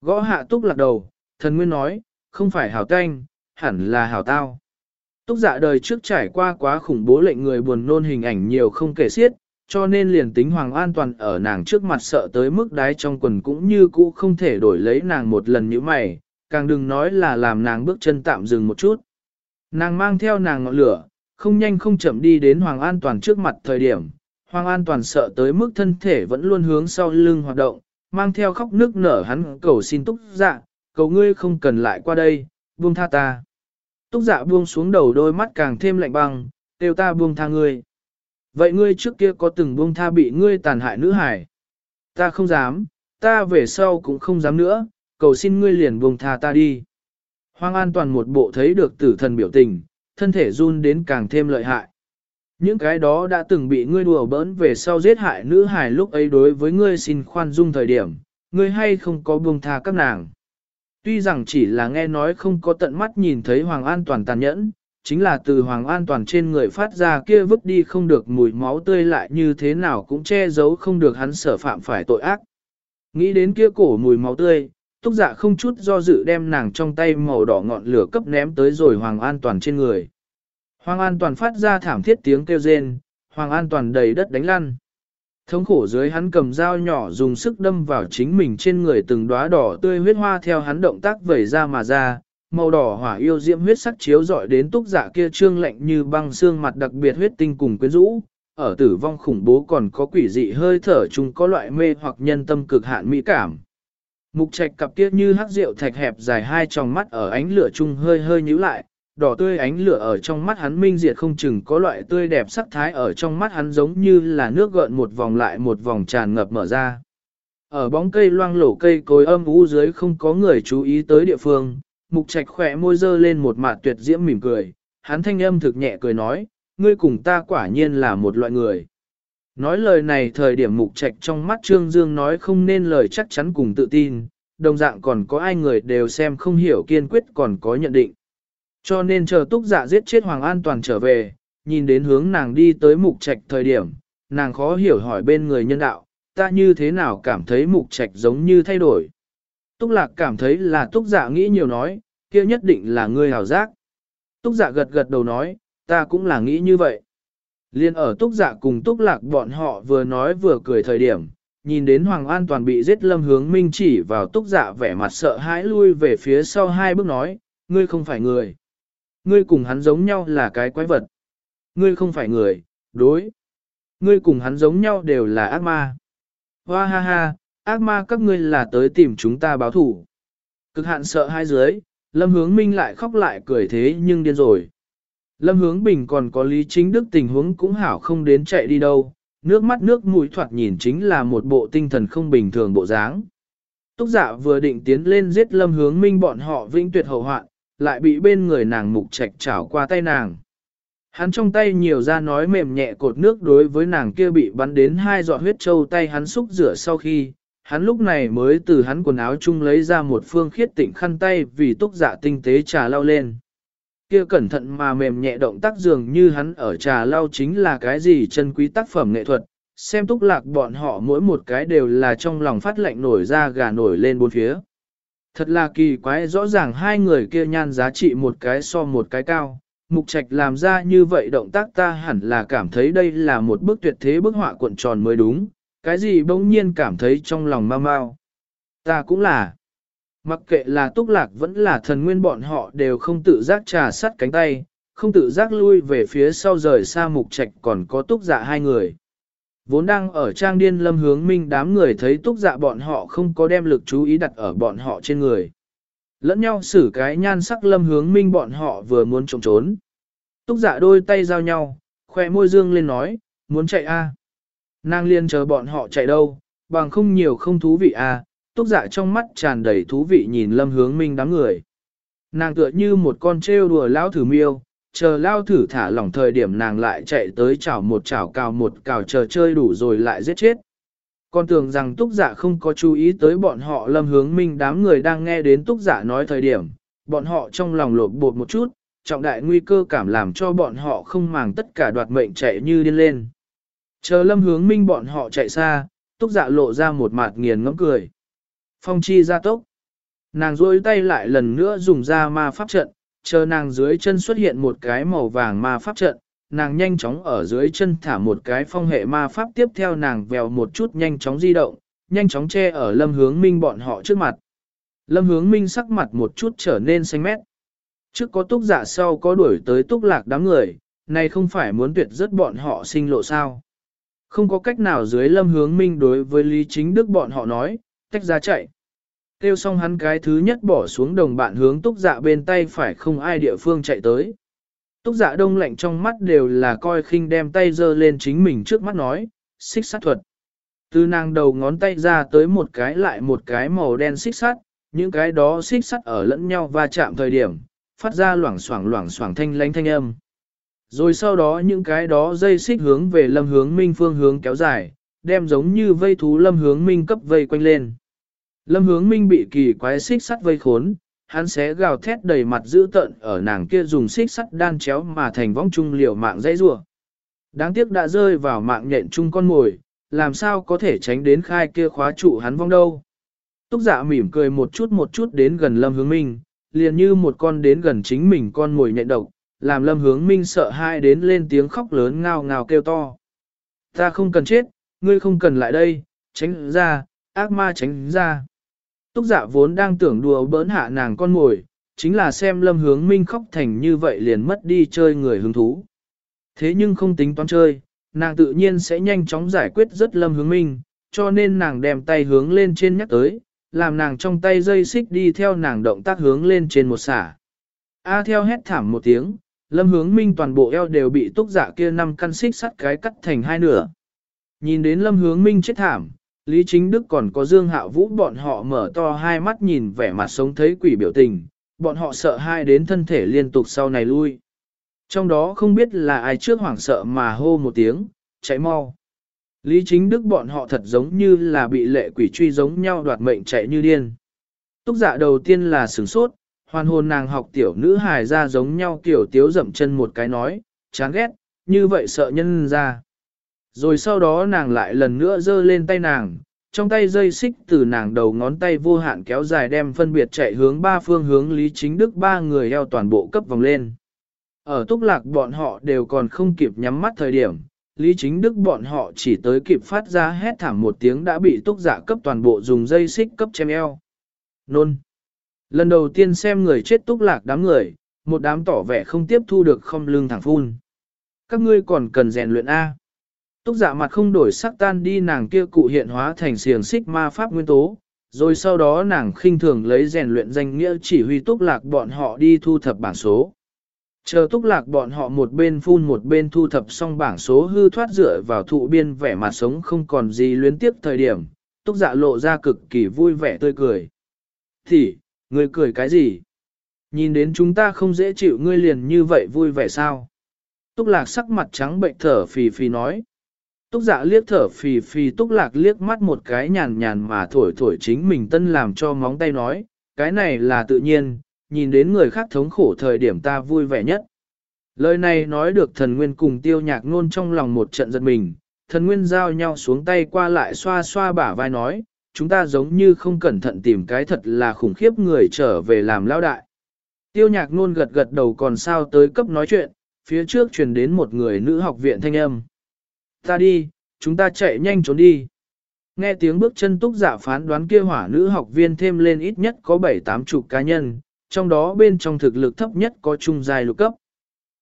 Gõ hạ túc lạc đầu, thần nguyên nói, không phải hảo tanh, hẳn là hảo tao. Túc dạ đời trước trải qua quá khủng bố lệnh người buồn nôn hình ảnh nhiều không kể xiết, cho nên liền tính Hoàng An Toàn ở nàng trước mặt sợ tới mức đái trong quần cũng như cũ không thể đổi lấy nàng một lần như mày, càng đừng nói là làm nàng bước chân tạm dừng một chút. Nàng mang theo nàng ngọn lửa, không nhanh không chậm đi đến Hoàng An Toàn trước mặt thời điểm, Hoàng An Toàn sợ tới mức thân thể vẫn luôn hướng sau lưng hoạt động, mang theo khóc nước nở hắn cầu xin túc dạ, cầu ngươi không cần lại qua đây, buông tha ta. Túc dạ buông xuống đầu đôi mắt càng thêm lạnh băng, kêu ta buông tha ngươi. Vậy ngươi trước kia có từng buông tha bị ngươi tàn hại nữ hải? Ta không dám, ta về sau cũng không dám nữa, cầu xin ngươi liền buông tha ta đi. Hoàng an toàn một bộ thấy được tử thần biểu tình, thân thể run đến càng thêm lợi hại. Những cái đó đã từng bị ngươi đùa bỡn về sau giết hại nữ hài lúc ấy đối với ngươi xin khoan dung thời điểm, ngươi hay không có buông tha các nàng. Tuy rằng chỉ là nghe nói không có tận mắt nhìn thấy Hoàng An Toàn tàn nhẫn, chính là từ Hoàng An Toàn trên người phát ra kia vứt đi không được mùi máu tươi lại như thế nào cũng che giấu không được hắn sở phạm phải tội ác. Nghĩ đến kia cổ mùi máu tươi, túc dạ không chút do dự đem nàng trong tay màu đỏ ngọn lửa cấp ném tới rồi Hoàng An Toàn trên người. Hoàng An Toàn phát ra thảm thiết tiếng kêu rên, Hoàng An Toàn đầy đất đánh lăn. Thống khổ dưới hắn cầm dao nhỏ dùng sức đâm vào chính mình trên người từng đóa đỏ tươi huyết hoa theo hắn động tác vẩy ra mà ra, màu đỏ hỏa yêu diễm huyết sắc chiếu rọi đến túc giả kia trương lạnh như băng xương mặt đặc biệt huyết tinh cùng quyến rũ, ở tử vong khủng bố còn có quỷ dị hơi thở chung có loại mê hoặc nhân tâm cực hạn mỹ cảm. Mục trạch cặp kia như hắc rượu thạch hẹp dài hai tròng mắt ở ánh lửa chung hơi hơi nhíu lại, đỏ tươi ánh lửa ở trong mắt hắn minh diệt không chừng có loại tươi đẹp sắc thái ở trong mắt hắn giống như là nước gợn một vòng lại một vòng tràn ngập mở ra. Ở bóng cây loang lổ cây cối âm u dưới không có người chú ý tới địa phương, mục trạch khỏe môi dơ lên một mặt tuyệt diễm mỉm cười, hắn thanh âm thực nhẹ cười nói, ngươi cùng ta quả nhiên là một loại người. Nói lời này thời điểm mục trạch trong mắt Trương Dương nói không nên lời chắc chắn cùng tự tin, đồng dạng còn có ai người đều xem không hiểu kiên quyết còn có nhận định. Cho nên chờ túc dạ giết chết Hoàng An Toàn trở về, nhìn đến hướng nàng đi tới mục trạch thời điểm, nàng khó hiểu hỏi bên người nhân đạo, ta như thế nào cảm thấy mục trạch giống như thay đổi. Túc lạc cảm thấy là túc dạ nghĩ nhiều nói, kia nhất định là ngươi hảo giác. Túc dạ gật gật đầu nói, ta cũng là nghĩ như vậy. Liên ở túc dạ cùng túc lạc bọn họ vừa nói vừa cười thời điểm, nhìn đến Hoàng An Toàn bị giết lâm hướng minh chỉ vào túc dạ vẻ mặt sợ hãi lui về phía sau hai bước nói, ngươi không phải người. Ngươi cùng hắn giống nhau là cái quái vật. Ngươi không phải người, đối. Ngươi cùng hắn giống nhau đều là ác ma. Hoa ha ha, ác ma các ngươi là tới tìm chúng ta báo thủ. Cực hạn sợ hai dưới, Lâm Hướng Minh lại khóc lại cười thế nhưng điên rồi. Lâm Hướng Bình còn có lý chính đức tình huống cũng hảo không đến chạy đi đâu, nước mắt nước mũi thoạt nhìn chính là một bộ tinh thần không bình thường bộ dáng. Túc giả dạ vừa định tiến lên giết Lâm Hướng Minh bọn họ vĩnh tuyệt hậu hoạn, lại bị bên người nàng mục trạch chảo qua tay nàng. Hắn trong tay nhiều ra nói mềm nhẹ cột nước đối với nàng kia bị bắn đến hai giọt huyết trâu tay hắn xúc rửa sau khi, hắn lúc này mới từ hắn quần áo chung lấy ra một phương khiết tịnh khăn tay vì túc dạ tinh tế trà lau lên. Kia cẩn thận mà mềm nhẹ động tác dường như hắn ở trà lau chính là cái gì chân quý tác phẩm nghệ thuật, xem túc lạc bọn họ mỗi một cái đều là trong lòng phát lệnh nổi ra gà nổi lên bốn phía. Thật là kỳ quái rõ ràng hai người kia nhan giá trị một cái so một cái cao. Mục trạch làm ra như vậy động tác ta hẳn là cảm thấy đây là một bức tuyệt thế bức họa cuộn tròn mới đúng. Cái gì bỗng nhiên cảm thấy trong lòng mau mau. Ta cũng là. Mặc kệ là túc lạc vẫn là thần nguyên bọn họ đều không tự giác trà sắt cánh tay, không tự giác lui về phía sau rời xa mục trạch còn có túc dạ hai người. Vốn đang ở trang điên lâm hướng minh đám người thấy túc dạ bọn họ không có đem lực chú ý đặt ở bọn họ trên người. Lẫn nhau xử cái nhan sắc lâm hướng minh bọn họ vừa muốn trộm trốn. Túc dạ đôi tay giao nhau, khoe môi dương lên nói, muốn chạy a Nàng liên chờ bọn họ chạy đâu, bằng không nhiều không thú vị à? Túc dạ trong mắt tràn đầy thú vị nhìn lâm hướng minh đám người. Nàng tựa như một con trêu đùa lao thử miêu, chờ lao thử thả lỏng thời điểm nàng lại chạy tới chảo một chảo cào một cào chờ chơi đủ rồi lại giết chết. Con tưởng rằng túc giả dạ không có chú ý tới bọn họ lâm hướng minh đám người đang nghe đến túc giả dạ nói thời điểm, bọn họ trong lòng lột bột một chút, trọng đại nguy cơ cảm làm cho bọn họ không màng tất cả đoạt mệnh chạy như điên lên. Chờ lâm hướng minh bọn họ chạy xa, túc dạ lộ ra một mặt nghiền ngẫm cười. Phong chi ra tốc. Nàng rôi tay lại lần nữa dùng ra ma pháp trận, chờ nàng dưới chân xuất hiện một cái màu vàng ma pháp trận, nàng nhanh chóng ở dưới chân thả một cái phong hệ ma pháp tiếp theo nàng vèo một chút nhanh chóng di động, nhanh chóng che ở lâm hướng minh bọn họ trước mặt. Lâm hướng minh sắc mặt một chút trở nên xanh mét. Trước có túc giả dạ sau có đuổi tới túc lạc đám người, này không phải muốn tuyệt rất bọn họ sinh lộ sao. Không có cách nào dưới lâm hướng minh đối với Lý Chính Đức bọn họ nói, tách ra chạy. tiêu xong hắn cái thứ nhất bỏ xuống đồng bạn hướng túc dạ bên tay phải không ai địa phương chạy tới. Túc dạ đông lạnh trong mắt đều là coi khinh đem tay giơ lên chính mình trước mắt nói, xích sát thuật. Từ nàng đầu ngón tay ra tới một cái lại một cái màu đen xích sắt, những cái đó xích sắt ở lẫn nhau va chạm thời điểm, phát ra loảng xoảng loảng xoảng thanh lánh thanh âm. Rồi sau đó những cái đó dây xích hướng về lâm hướng minh phương hướng kéo dài, đem giống như vây thú lâm hướng minh cấp vây quanh lên. Lâm hướng minh bị kỳ quái xích sắt vây khốn, hắn sẽ gào thét đầy mặt dữ tợn ở nàng kia dùng xích sắt đan chéo mà thành vong trung liều mạng dãy rủa. Đáng tiếc đã rơi vào mạng nhện chung con mồi, làm sao có thể tránh đến khai kia khóa trụ hắn vong đâu. Túc dạ mỉm cười một chút một chút đến gần lâm hướng minh, liền như một con đến gần chính mình con mồi nhện độc, làm lâm hướng minh sợ hai đến lên tiếng khóc lớn ngao ngao kêu to. Ta không cần chết, ngươi không cần lại đây, tránh ra, ác ma tránh ra. Túc dạ vốn đang tưởng đùa bỡn hạ nàng con mồi, chính là xem lâm hướng minh khóc thành như vậy liền mất đi chơi người hứng thú. Thế nhưng không tính toán chơi, nàng tự nhiên sẽ nhanh chóng giải quyết rất lâm hướng minh, cho nên nàng đem tay hướng lên trên nhắc tới, làm nàng trong tay dây xích đi theo nàng động tác hướng lên trên một xả. A theo hét thảm một tiếng, lâm hướng minh toàn bộ eo đều bị túc dạ kia năm căn xích sắt cái cắt thành hai nửa. Nhìn đến lâm hướng minh chết thảm, Lý Chính Đức còn có Dương Hạo Vũ bọn họ mở to hai mắt nhìn vẻ mặt sống thấy quỷ biểu tình, bọn họ sợ hai đến thân thể liên tục sau này lui. Trong đó không biết là ai trước hoảng sợ mà hô một tiếng, chạy mau. Lý Chính Đức bọn họ thật giống như là bị lệ quỷ truy giống nhau đoạt mệnh chạy như điên. Túc dạ đầu tiên là sửng sốt, hoàn hồn nàng học tiểu nữ hài ra giống nhau kiểu tiếu dậm chân một cái nói, chán ghét, như vậy sợ nhân ra. Rồi sau đó nàng lại lần nữa giơ lên tay nàng, trong tay dây xích từ nàng đầu ngón tay vô hạn kéo dài đem phân biệt chạy hướng ba phương hướng Lý Chính Đức ba người eo toàn bộ cấp vòng lên. Ở túc lạc bọn họ đều còn không kịp nhắm mắt thời điểm, Lý Chính Đức bọn họ chỉ tới kịp phát ra hét thảm một tiếng đã bị túc giả cấp toàn bộ dùng dây xích cấp chém eo. Nôn. Lần đầu tiên xem người chết túc lạc đám người, một đám tỏ vẻ không tiếp thu được không lương thẳng phun. Các ngươi còn cần rèn luyện A. Túc giả dạ mặt không đổi sắc tan đi nàng kia cụ hiện hóa thành xiềng xích ma pháp nguyên tố, rồi sau đó nàng khinh thường lấy rèn luyện danh nghĩa chỉ huy túc lạc bọn họ đi thu thập bảng số. Chờ túc lạc bọn họ một bên phun một bên thu thập xong bảng số hư thoát dựa vào thụ biên vẻ mặt sống không còn gì luyến tiếp thời điểm, túc dạ lộ ra cực kỳ vui vẻ tươi cười. Thì, ngươi cười cái gì? Nhìn đến chúng ta không dễ chịu ngươi liền như vậy vui vẻ sao? Túc lạc sắc mặt trắng bệnh thở phì phì nói. Túc dạ liếc thở phì phì túc lạc liếc mắt một cái nhàn nhàn mà thổi thổi chính mình tân làm cho móng tay nói, cái này là tự nhiên, nhìn đến người khác thống khổ thời điểm ta vui vẻ nhất. Lời này nói được thần nguyên cùng tiêu nhạc ngôn trong lòng một trận giật mình, thần nguyên giao nhau xuống tay qua lại xoa xoa bả vai nói, chúng ta giống như không cẩn thận tìm cái thật là khủng khiếp người trở về làm lao đại. Tiêu nhạc nôn gật gật đầu còn sao tới cấp nói chuyện, phía trước truyền đến một người nữ học viện thanh âm. Ta đi, chúng ta chạy nhanh trốn đi. Nghe tiếng bước chân túc giả dạ phán đoán kia hỏa nữ học viên thêm lên ít nhất có 7-8 chục cá nhân, trong đó bên trong thực lực thấp nhất có trung giai lục cấp.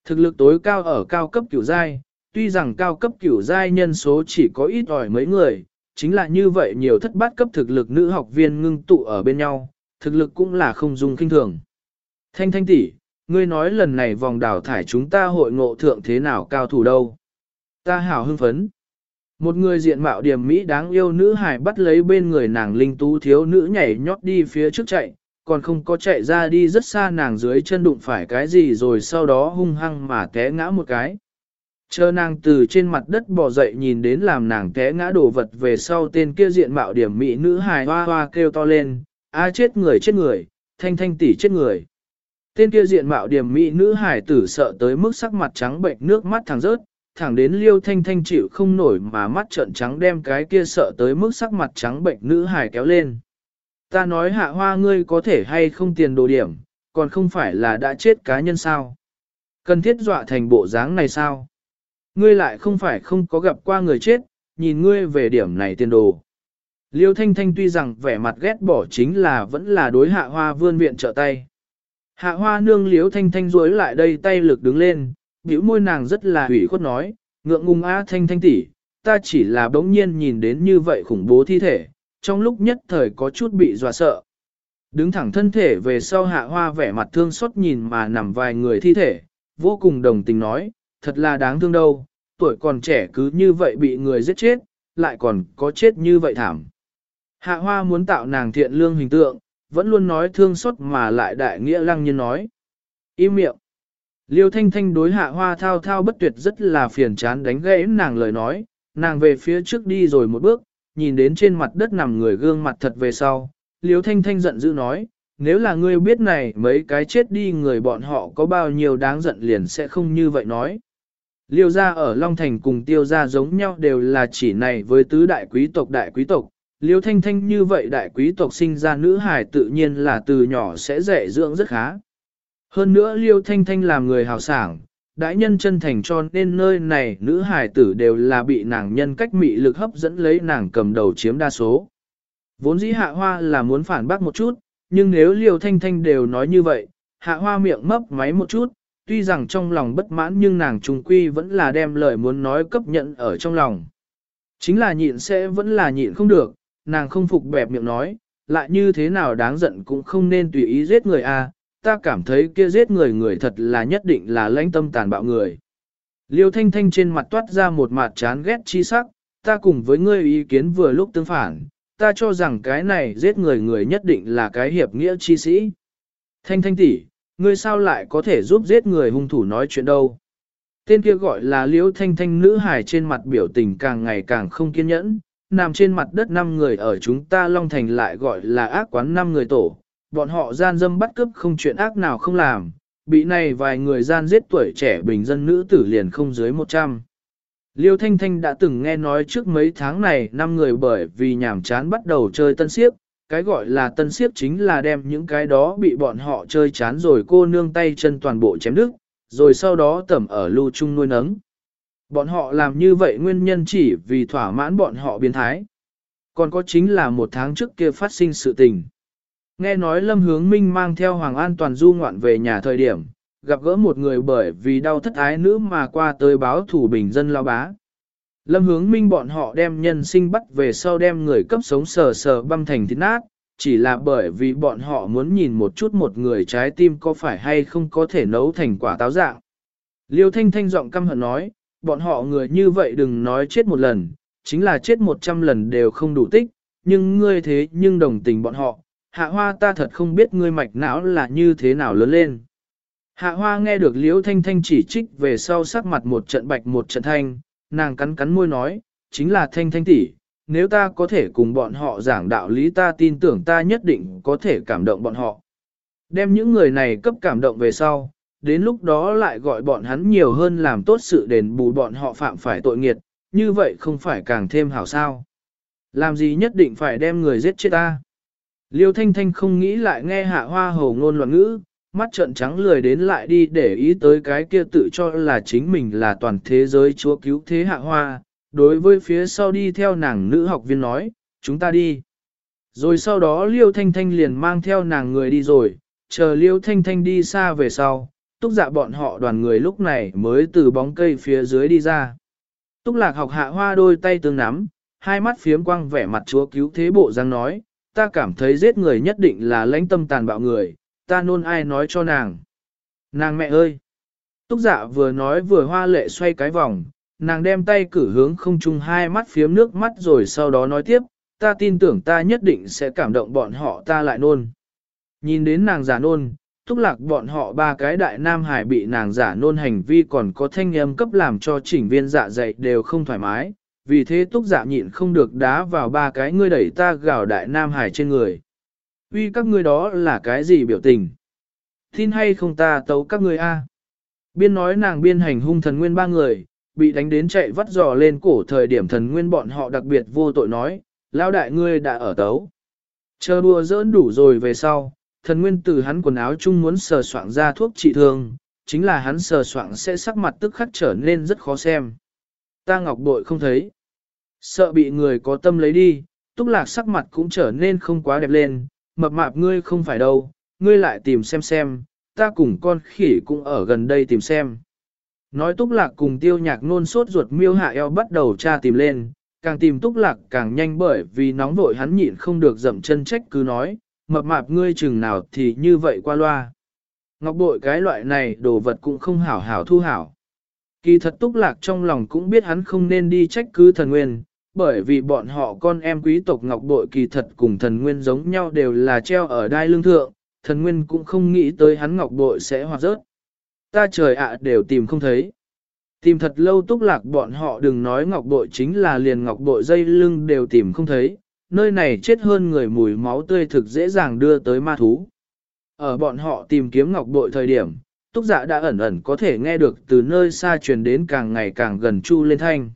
Thực lực tối cao ở cao cấp cửu giai, tuy rằng cao cấp cửu giai nhân số chỉ có ít ỏi mấy người, chính là như vậy nhiều thất bát cấp thực lực nữ học viên ngưng tụ ở bên nhau, thực lực cũng là không dùng kinh thường. Thanh thanh tỷ, ngươi nói lần này vòng đào thải chúng ta hội ngộ thượng thế nào cao thủ đâu. Ta hảo hưng phấn. Một người diện mạo điểm mỹ đáng yêu nữ hải bắt lấy bên người nàng linh tú thiếu nữ nhảy nhót đi phía trước chạy, còn không có chạy ra đi rất xa nàng dưới chân đụng phải cái gì rồi sau đó hung hăng mà té ngã một cái. Chờ nàng từ trên mặt đất bò dậy nhìn đến làm nàng té ngã đổ vật về sau tên kia diện mạo điểm mỹ nữ hài hoa hoa kêu to lên, a chết người chết người, thanh thanh tỷ chết người. Tên kia diện mạo điểm mỹ nữ hài tử sợ tới mức sắc mặt trắng bệnh nước mắt thẳng rớt, thẳng đến liêu thanh thanh chịu không nổi mà mắt trợn trắng đem cái kia sợ tới mức sắc mặt trắng bệnh nữ hài kéo lên. Ta nói hạ hoa ngươi có thể hay không tiền đồ điểm, còn không phải là đã chết cá nhân sao. Cần thiết dọa thành bộ dáng này sao? Ngươi lại không phải không có gặp qua người chết, nhìn ngươi về điểm này tiền đồ. Liêu Thanh Thanh tuy rằng vẻ mặt ghét bỏ chính là vẫn là đối hạ hoa vươn viện trợ tay. Hạ hoa nương Liêu Thanh Thanh rối lại đây tay lực đứng lên, biểu môi nàng rất là hủy khuất nói, ngượng ngùng á Thanh Thanh tỷ, ta chỉ là bỗng nhiên nhìn đến như vậy khủng bố thi thể, trong lúc nhất thời có chút bị dọa sợ. Đứng thẳng thân thể về sau hạ hoa vẻ mặt thương xót nhìn mà nằm vài người thi thể, vô cùng đồng tình nói, thật là đáng thương đâu, tuổi còn trẻ cứ như vậy bị người giết chết, lại còn có chết như vậy thảm. Hạ hoa muốn tạo nàng thiện lương hình tượng, vẫn luôn nói thương xót mà lại đại nghĩa lăng nhiên nói. Im miệng. Liêu thanh thanh đối hạ hoa thao thao bất tuyệt rất là phiền chán đánh gãy nàng lời nói, nàng về phía trước đi rồi một bước, nhìn đến trên mặt đất nằm người gương mặt thật về sau. Liêu thanh thanh giận dữ nói, nếu là ngươi biết này mấy cái chết đi người bọn họ có bao nhiêu đáng giận liền sẽ không như vậy nói. Liêu gia ở Long Thành cùng tiêu gia giống nhau đều là chỉ này với tứ đại quý tộc đại quý tộc. Liêu thanh thanh như vậy đại quý tộc sinh ra nữ hài tự nhiên là từ nhỏ sẽ dạy dưỡng rất khá. Hơn nữa liêu thanh thanh làm người hào sảng, đại nhân chân thành cho nên nơi này nữ hài tử đều là bị nàng nhân cách mị lực hấp dẫn lấy nàng cầm đầu chiếm đa số. Vốn dĩ hạ hoa là muốn phản bác một chút, nhưng nếu liêu thanh thanh đều nói như vậy, hạ hoa miệng mấp máy một chút, tuy rằng trong lòng bất mãn nhưng nàng Trùng quy vẫn là đem lời muốn nói cấp nhận ở trong lòng. Chính là nhịn sẽ vẫn là nhịn không được, nàng không phục bẹp miệng nói, lại như thế nào đáng giận cũng không nên tùy ý giết người a. ta cảm thấy kia giết người người thật là nhất định là lãnh tâm tàn bạo người. Liêu thanh thanh trên mặt toát ra một mặt chán ghét chi sắc, ta cùng với ngươi ý kiến vừa lúc tương phản, ta cho rằng cái này giết người người nhất định là cái hiệp nghĩa chi sĩ. Thanh thanh tỷ, ngươi sao lại có thể giúp giết người hung thủ nói chuyện đâu. Tên kia gọi là liễu thanh thanh nữ hài trên mặt biểu tình càng ngày càng không kiên nhẫn, nằm trên mặt đất năm người ở chúng ta Long Thành lại gọi là ác quán năm người tổ, bọn họ gian dâm bắt cướp không chuyện ác nào không làm, bị này vài người gian giết tuổi trẻ bình dân nữ tử liền không dưới 100. Liêu Thanh Thanh đã từng nghe nói trước mấy tháng này năm người bởi vì nhàm chán bắt đầu chơi tân siếp, cái gọi là tân siếp chính là đem những cái đó bị bọn họ chơi chán rồi cô nương tay chân toàn bộ chém đứt, rồi sau đó tẩm ở lưu chung nuôi nấng. Bọn họ làm như vậy nguyên nhân chỉ vì thỏa mãn bọn họ biến thái. Còn có chính là một tháng trước kia phát sinh sự tình. Nghe nói Lâm Hướng Minh mang theo Hoàng An toàn du ngoạn về nhà thời điểm, gặp gỡ một người bởi vì đau thất ái nữ mà qua tới báo thủ bình dân lao bá. Lâm hướng minh bọn họ đem nhân sinh bắt về sau đem người cấp sống sờ sờ băm thành thịt nát, chỉ là bởi vì bọn họ muốn nhìn một chút một người trái tim có phải hay không có thể nấu thành quả táo dạng. Liêu thanh thanh giọng căm hận nói, bọn họ người như vậy đừng nói chết một lần, chính là chết một trăm lần đều không đủ tích, nhưng ngươi thế nhưng đồng tình bọn họ, hạ hoa ta thật không biết ngươi mạch não là như thế nào lớn lên. Hạ hoa nghe được liễu thanh thanh chỉ trích về sau sắc mặt một trận bạch một trận thanh, nàng cắn cắn môi nói, chính là thanh thanh tỷ, nếu ta có thể cùng bọn họ giảng đạo lý ta tin tưởng ta nhất định có thể cảm động bọn họ. Đem những người này cấp cảm động về sau, đến lúc đó lại gọi bọn hắn nhiều hơn làm tốt sự đền bù bọn họ phạm phải tội nghiệt, như vậy không phải càng thêm hảo sao. Làm gì nhất định phải đem người giết chết ta. Liêu Thanh Thanh không nghĩ lại nghe hạ hoa hầu ngôn loạn ngữ, mắt trợn trắng lười đến lại đi để ý tới cái kia tự cho là chính mình là toàn thế giới chúa cứu thế hạ hoa, đối với phía sau đi theo nàng nữ học viên nói, chúng ta đi. Rồi sau đó Liêu Thanh Thanh liền mang theo nàng người đi rồi, chờ Liêu Thanh Thanh đi xa về sau, túc dạ bọn họ đoàn người lúc này mới từ bóng cây phía dưới đi ra. Túc lạc học hạ hoa đôi tay tương nắm, hai mắt phiếm quang vẻ mặt chúa cứu thế bộ răng nói, ta cảm thấy giết người nhất định là lãnh tâm tàn bạo người, ta nôn ai nói cho nàng. Nàng mẹ ơi! Túc dạ vừa nói vừa hoa lệ xoay cái vòng, nàng đem tay cử hướng không chung hai mắt phiếm nước mắt rồi sau đó nói tiếp, ta tin tưởng ta nhất định sẽ cảm động bọn họ ta lại nôn. Nhìn đến nàng giả nôn, túc lạc bọn họ ba cái đại nam hải bị nàng giả nôn hành vi còn có thanh âm cấp làm cho chỉnh viên dạ dày đều không thoải mái, vì thế túc dạ nhịn không được đá vào ba cái ngươi đẩy ta gào đại nam hải trên người. Uy các ngươi đó là cái gì biểu tình? Tin hay không ta tấu các ngươi a? Biên nói nàng biên hành hung thần nguyên ba người, bị đánh đến chạy vắt giò lên cổ thời điểm thần nguyên bọn họ đặc biệt vô tội nói, lao đại ngươi đã ở tấu. Chờ đùa dỡn đủ rồi về sau, thần nguyên từ hắn quần áo chung muốn sờ soạn ra thuốc trị thương, chính là hắn sờ soạn sẽ sắc mặt tức khắc trở nên rất khó xem. Ta ngọc bội không thấy. Sợ bị người có tâm lấy đi, túc lạc sắc mặt cũng trở nên không quá đẹp lên, mập mạp ngươi không phải đâu, ngươi lại tìm xem xem, ta cùng con khỉ cũng ở gần đây tìm xem. Nói túc lạc cùng tiêu nhạc nôn sốt ruột miêu hạ eo bắt đầu tra tìm lên, càng tìm túc lạc càng nhanh bởi vì nóng vội hắn nhịn không được dậm chân trách cứ nói, mập mạp ngươi chừng nào thì như vậy qua loa. Ngọc bội cái loại này đồ vật cũng không hảo hảo thu hảo. Kỳ thật túc lạc trong lòng cũng biết hắn không nên đi trách cứ thần nguyên, bởi vì bọn họ con em quý tộc Ngọc bội kỳ thật cùng thần nguyên giống nhau đều là treo ở đai lương thượng, thần nguyên cũng không nghĩ tới hắn Ngọc bội sẽ hoạt rớt. Ta trời ạ đều tìm không thấy. Tìm thật lâu túc lạc bọn họ đừng nói ngọc bội chính là liền ngọc bội dây lưng đều tìm không thấy, nơi này chết hơn người mùi máu tươi thực dễ dàng đưa tới ma thú. Ở bọn họ tìm kiếm ngọc bội thời điểm, túc dạ đã ẩn ẩn có thể nghe được từ nơi xa truyền đến càng ngày càng gần chu lên thanh.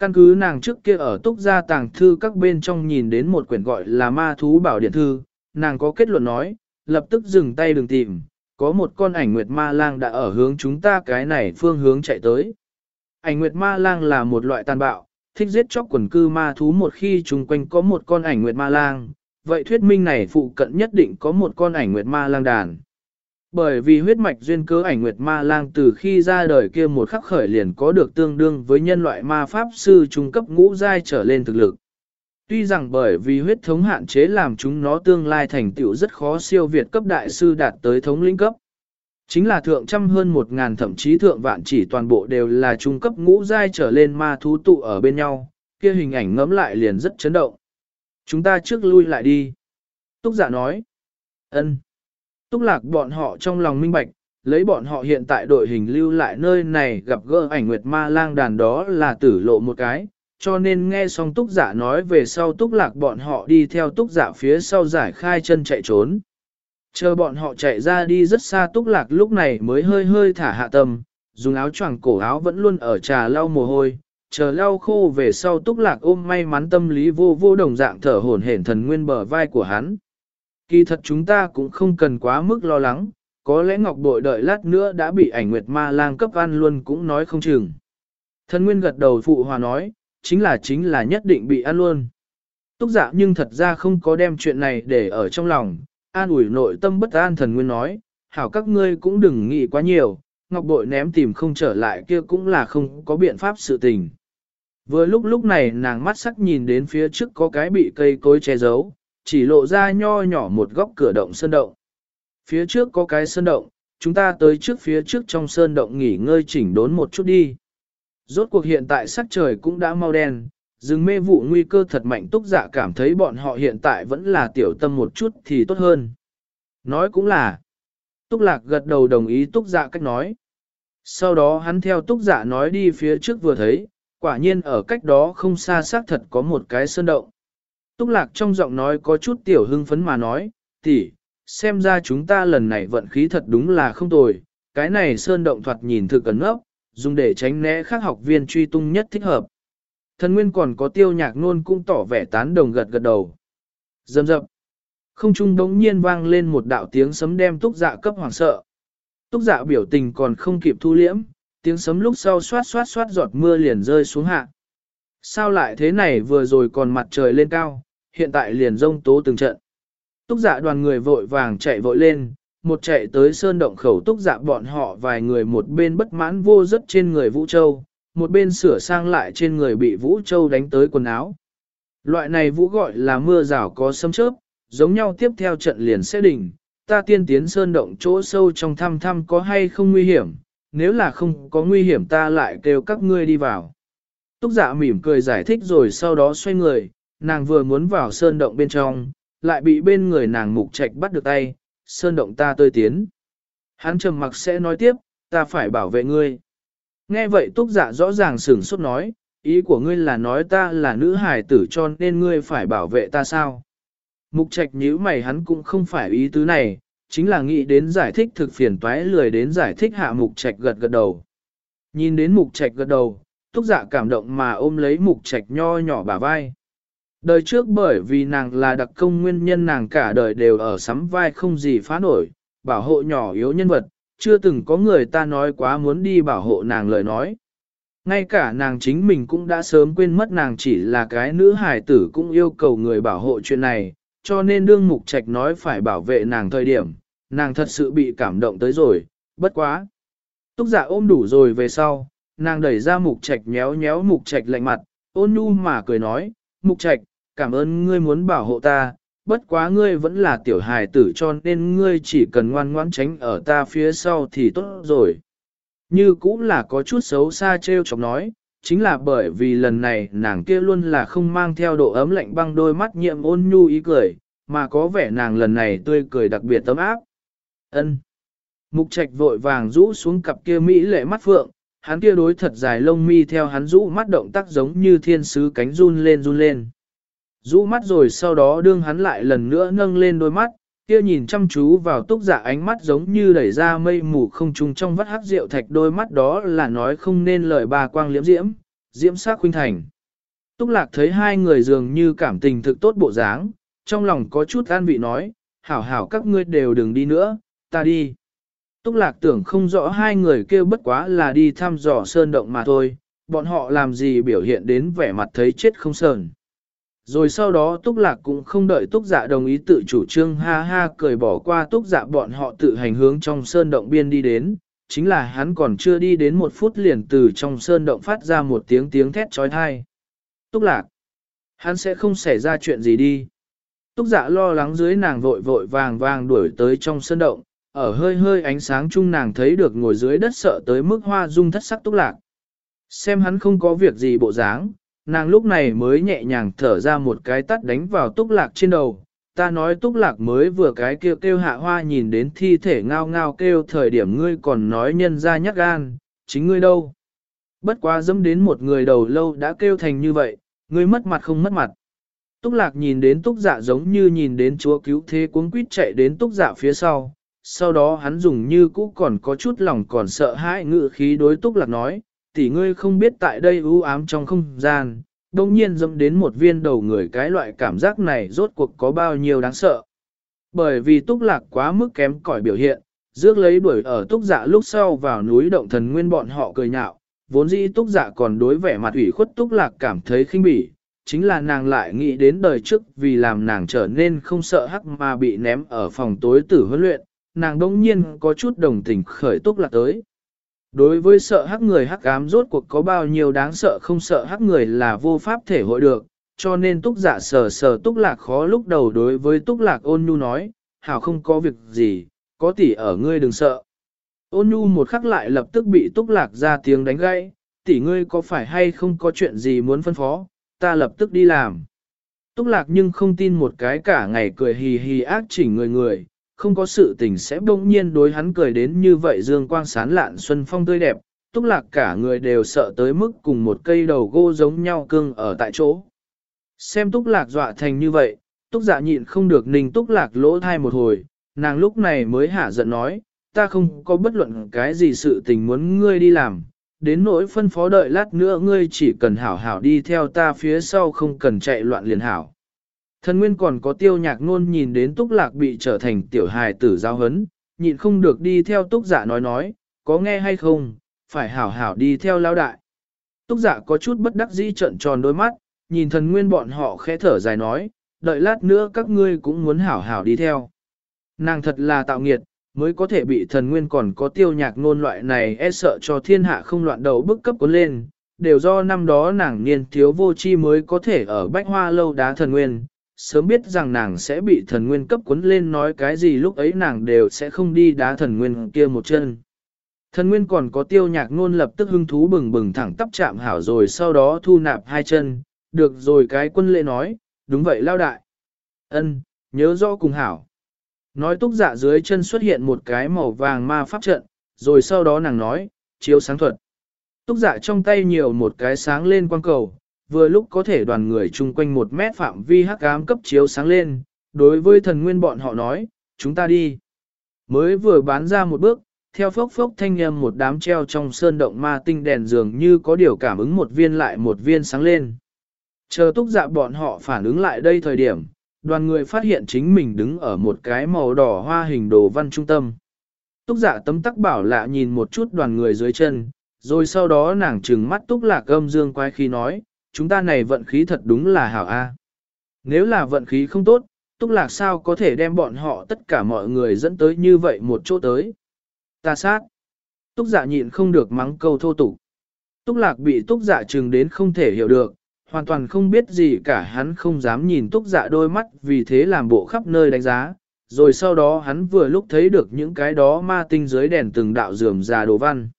Căn cứ nàng trước kia ở túc gia tàng thư các bên trong nhìn đến một quyển gọi là ma thú bảo điện thư, nàng có kết luận nói, lập tức dừng tay đừng tìm, có một con ảnh nguyệt ma lang đã ở hướng chúng ta cái này phương hướng chạy tới. Ảnh nguyệt ma lang là một loại tàn bạo, thích giết chóc quần cư ma thú một khi chung quanh có một con ảnh nguyệt ma lang, vậy thuyết minh này phụ cận nhất định có một con ảnh nguyệt ma lang đàn. Bởi vì huyết mạch duyên cớ ảnh nguyệt ma lang từ khi ra đời kia một khắc khởi liền có được tương đương với nhân loại ma pháp sư trung cấp ngũ giai trở lên thực lực. Tuy rằng bởi vì huyết thống hạn chế làm chúng nó tương lai thành tựu rất khó siêu việt cấp đại sư đạt tới thống lĩnh cấp. Chính là thượng trăm hơn một ngàn thậm chí thượng vạn chỉ toàn bộ đều là trung cấp ngũ giai trở lên ma thú tụ ở bên nhau, kia hình ảnh ngấm lại liền rất chấn động. Chúng ta trước lui lại đi. Túc giả nói. ân. Túc lạc bọn họ trong lòng minh bạch, lấy bọn họ hiện tại đội hình lưu lại nơi này gặp gỡ ảnh nguyệt ma lang đàn đó là tử lộ một cái, cho nên nghe xong túc giả nói về sau túc lạc bọn họ đi theo túc giả phía sau giải khai chân chạy trốn. Chờ bọn họ chạy ra đi rất xa túc lạc lúc này mới hơi hơi thả hạ tâm, dùng áo choàng cổ áo vẫn luôn ở trà lau mồ hôi, chờ lau khô về sau túc lạc ôm may mắn tâm lý vô vô đồng dạng thở hổn hển thần nguyên bờ vai của hắn. Kỳ thật chúng ta cũng không cần quá mức lo lắng, có lẽ ngọc bội đợi lát nữa đã bị ảnh nguyệt ma lang cấp ăn luôn cũng nói không chừng. Thần nguyên gật đầu phụ hòa nói, chính là chính là nhất định bị ăn luôn. Túc giả nhưng thật ra không có đem chuyện này để ở trong lòng, an ủi nội tâm bất an thần nguyên nói, hảo các ngươi cũng đừng nghĩ quá nhiều, ngọc bội ném tìm không trở lại kia cũng là không có biện pháp sự tình. Vừa lúc lúc này nàng mắt sắc nhìn đến phía trước có cái bị cây cối che giấu, chỉ lộ ra nho nhỏ một góc cửa động sơn động. Phía trước có cái sơn động, chúng ta tới trước phía trước trong sơn động nghỉ ngơi chỉnh đốn một chút đi. Rốt cuộc hiện tại sắc trời cũng đã mau đen, rừng mê vụ nguy cơ thật mạnh túc dạ cảm thấy bọn họ hiện tại vẫn là tiểu tâm một chút thì tốt hơn. Nói cũng là. Túc lạc gật đầu đồng ý túc dạ cách nói. Sau đó hắn theo túc dạ nói đi phía trước vừa thấy, quả nhiên ở cách đó không xa xác thật có một cái sơn động. Túc lạc trong giọng nói có chút tiểu hưng phấn mà nói, tỷ, xem ra chúng ta lần này vận khí thật đúng là không tồi, cái này sơn động thoạt nhìn thực cẩn ngốc, dùng để tránh né các học viên truy tung nhất thích hợp. Thần nguyên còn có tiêu nhạc nôn cũng tỏ vẻ tán đồng gật gật đầu. Dầm dập. Không trung đống nhiên vang lên một đạo tiếng sấm đem túc dạ cấp hoảng sợ. Túc dạ biểu tình còn không kịp thu liễm, tiếng sấm lúc sau xoát xoát xoát giọt mưa liền rơi xuống hạ. Sao lại thế này vừa rồi còn mặt trời lên cao, hiện tại liền rông tố từng trận. Túc giả đoàn người vội vàng chạy vội lên, một chạy tới sơn động khẩu túc giả bọn họ vài người một bên bất mãn vô rất trên người Vũ Châu, một bên sửa sang lại trên người bị Vũ Châu đánh tới quần áo. Loại này Vũ gọi là mưa rào có sấm chớp, giống nhau tiếp theo trận liền sẽ đỉnh, ta tiên tiến sơn động chỗ sâu trong thăm thăm có hay không nguy hiểm, nếu là không có nguy hiểm ta lại kêu các ngươi đi vào. Túc giả mỉm cười giải thích rồi sau đó xoay người, nàng vừa muốn vào sơn động bên trong, lại bị bên người nàng mục trạch bắt được tay, sơn động ta tơi tiến. Hắn trầm mặc sẽ nói tiếp, ta phải bảo vệ ngươi. Nghe vậy túc dạ rõ ràng sửng sốt nói, ý của ngươi là nói ta là nữ hài tử cho nên ngươi phải bảo vệ ta sao? Mục trạch nhíu mày hắn cũng không phải ý tứ này, chính là nghĩ đến giải thích thực phiền toái lười đến giải thích hạ mục trạch gật gật đầu. Nhìn đến mục trạch gật đầu, túc dạ cảm động mà ôm lấy mục trạch nho nhỏ bả vai. Đời trước bởi vì nàng là đặc công nguyên nhân nàng cả đời đều ở sắm vai không gì phá nổi, bảo hộ nhỏ yếu nhân vật, chưa từng có người ta nói quá muốn đi bảo hộ nàng lời nói. Ngay cả nàng chính mình cũng đã sớm quên mất nàng chỉ là cái nữ hài tử cũng yêu cầu người bảo hộ chuyện này, cho nên đương mục trạch nói phải bảo vệ nàng thời điểm, nàng thật sự bị cảm động tới rồi, bất quá. Túc giả ôm đủ rồi về sau, nàng đẩy ra mục trạch nhéo nhéo mục trạch lạnh mặt, ôn nhu mà cười nói, mục trạch, cảm ơn ngươi muốn bảo hộ ta, bất quá ngươi vẫn là tiểu hài tử cho nên ngươi chỉ cần ngoan ngoãn tránh ở ta phía sau thì tốt rồi. Như cũng là có chút xấu xa trêu chọc nói, chính là bởi vì lần này nàng kia luôn là không mang theo độ ấm lạnh băng đôi mắt nhiệm ôn nhu ý cười, mà có vẻ nàng lần này tươi cười đặc biệt tấm áp. Ân. Mục trạch vội vàng rũ xuống cặp kia mỹ lệ mắt phượng, hắn kia đối thật dài lông mi theo hắn rũ mắt động tác giống như thiên sứ cánh run lên run lên. Rũ mắt rồi sau đó đương hắn lại lần nữa nâng lên đôi mắt, kia nhìn chăm chú vào túc giả ánh mắt giống như đẩy ra mây mù không trùng trong vắt hắc rượu thạch đôi mắt đó là nói không nên lời bà quang liễm diễm, diễm sắc khuynh thành. Túc lạc thấy hai người dường như cảm tình thực tốt bộ dáng, trong lòng có chút an vị nói, hảo hảo các ngươi đều đừng đi nữa, ta đi. Túc lạc tưởng không rõ hai người kêu bất quá là đi thăm dò sơn động mà thôi, bọn họ làm gì biểu hiện đến vẻ mặt thấy chết không sờn. Rồi sau đó Túc Lạc cũng không đợi Túc Dạ đồng ý tự chủ trương ha ha cười bỏ qua Túc Dạ bọn họ tự hành hướng trong sơn động biên đi đến, chính là hắn còn chưa đi đến một phút liền từ trong sơn động phát ra một tiếng tiếng thét trói thai. Túc Lạc, hắn sẽ không xảy ra chuyện gì đi. Túc Dạ lo lắng dưới nàng vội vội vàng vàng đuổi tới trong sơn động, ở hơi hơi ánh sáng chung nàng thấy được ngồi dưới đất sợ tới mức hoa dung thất sắc Túc Lạc. Xem hắn không có việc gì bộ dáng, nàng lúc này mới nhẹ nhàng thở ra một cái tắt đánh vào túc lạc trên đầu. Ta nói túc lạc mới vừa cái kêu kêu hạ hoa nhìn đến thi thể ngao ngao kêu thời điểm ngươi còn nói nhân ra nhắc gan, chính ngươi đâu. Bất quá dẫm đến một người đầu lâu đã kêu thành như vậy, ngươi mất mặt không mất mặt. Túc lạc nhìn đến túc dạ giống như nhìn đến chúa cứu thế cuống quýt chạy đến túc dạ phía sau. Sau đó hắn dùng như cũ còn có chút lòng còn sợ hãi ngự khí đối túc lạc nói, tỷ ngươi không biết tại đây u ám trong không gian, đồng nhiên dẫm đến một viên đầu người cái loại cảm giác này rốt cuộc có bao nhiêu đáng sợ. Bởi vì túc lạc quá mức kém cỏi biểu hiện, rước lấy đuổi ở túc dạ lúc sau vào núi động thần nguyên bọn họ cười nhạo, vốn dĩ túc dạ còn đối vẻ mặt ủy khuất túc lạc cảm thấy khinh bỉ, chính là nàng lại nghĩ đến đời trước vì làm nàng trở nên không sợ hắc mà bị ném ở phòng tối tử huấn luyện, nàng đông nhiên có chút đồng tình khởi túc lạc tới. Đối với sợ hắc người hắc ám rốt cuộc có bao nhiêu đáng sợ không sợ hắc người là vô pháp thể hội được, cho nên túc giả sờ sờ túc lạc khó lúc đầu đối với túc lạc ôn nhu nói, hảo không có việc gì, có tỷ ở ngươi đừng sợ. Ôn nhu một khắc lại lập tức bị túc lạc ra tiếng đánh gãy, tỷ ngươi có phải hay không có chuyện gì muốn phân phó, ta lập tức đi làm. Túc lạc nhưng không tin một cái cả ngày cười hì hì ác chỉnh người người, không có sự tình sẽ bỗng nhiên đối hắn cười đến như vậy dương quang sán lạn xuân phong tươi đẹp, túc lạc cả người đều sợ tới mức cùng một cây đầu gô giống nhau cưng ở tại chỗ. Xem túc lạc dọa thành như vậy, túc dạ nhịn không được ninh túc lạc lỗ thai một hồi, nàng lúc này mới hả giận nói, ta không có bất luận cái gì sự tình muốn ngươi đi làm, đến nỗi phân phó đợi lát nữa ngươi chỉ cần hảo hảo đi theo ta phía sau không cần chạy loạn liền hảo. Thần nguyên còn có tiêu nhạc nôn nhìn đến túc lạc bị trở thành tiểu hài tử giao hấn, nhịn không được đi theo túc giả dạ nói nói, có nghe hay không, phải hảo hảo đi theo lao đại. Túc giả dạ có chút bất đắc dĩ trận tròn đôi mắt, nhìn thần nguyên bọn họ khẽ thở dài nói, đợi lát nữa các ngươi cũng muốn hảo hảo đi theo. Nàng thật là tạo nghiệt, mới có thể bị thần nguyên còn có tiêu nhạc nôn loại này e sợ cho thiên hạ không loạn đầu bức cấp cuốn lên, đều do năm đó nàng niên thiếu vô chi mới có thể ở bách hoa lâu đá thần nguyên, sớm biết rằng nàng sẽ bị thần nguyên cấp cuốn lên nói cái gì lúc ấy nàng đều sẽ không đi đá thần nguyên kia một chân. Thần nguyên còn có tiêu nhạc ngôn lập tức hưng thú bừng bừng thẳng tắp chạm hảo rồi sau đó thu nạp hai chân, được rồi cái quân lệ nói, đúng vậy lao đại. ân nhớ rõ cùng hảo. Nói túc dạ dưới chân xuất hiện một cái màu vàng ma pháp trận, rồi sau đó nàng nói, chiếu sáng thuật. Túc dạ trong tay nhiều một cái sáng lên quang cầu, vừa lúc có thể đoàn người chung quanh một mét phạm vi hắc ám cấp chiếu sáng lên, đối với thần nguyên bọn họ nói, chúng ta đi. Mới vừa bán ra một bước, theo phốc phốc thanh âm một đám treo trong sơn động ma tinh đèn dường như có điều cảm ứng một viên lại một viên sáng lên. Chờ túc dạ bọn họ phản ứng lại đây thời điểm, đoàn người phát hiện chính mình đứng ở một cái màu đỏ hoa hình đồ văn trung tâm. Túc dạ tấm tắc bảo lạ nhìn một chút đoàn người dưới chân, rồi sau đó nàng trừng mắt túc lạc âm dương quái khi nói, chúng ta này vận khí thật đúng là hảo a. Nếu là vận khí không tốt, túc lạc sao có thể đem bọn họ tất cả mọi người dẫn tới như vậy một chỗ tới. Ta sát. Túc giả nhịn không được mắng câu thô tục. Túc lạc bị túc dạ giả trừng đến không thể hiểu được, hoàn toàn không biết gì cả hắn không dám nhìn túc giả đôi mắt vì thế làm bộ khắp nơi đánh giá. Rồi sau đó hắn vừa lúc thấy được những cái đó ma tinh dưới đèn từng đạo dườm già đồ văn.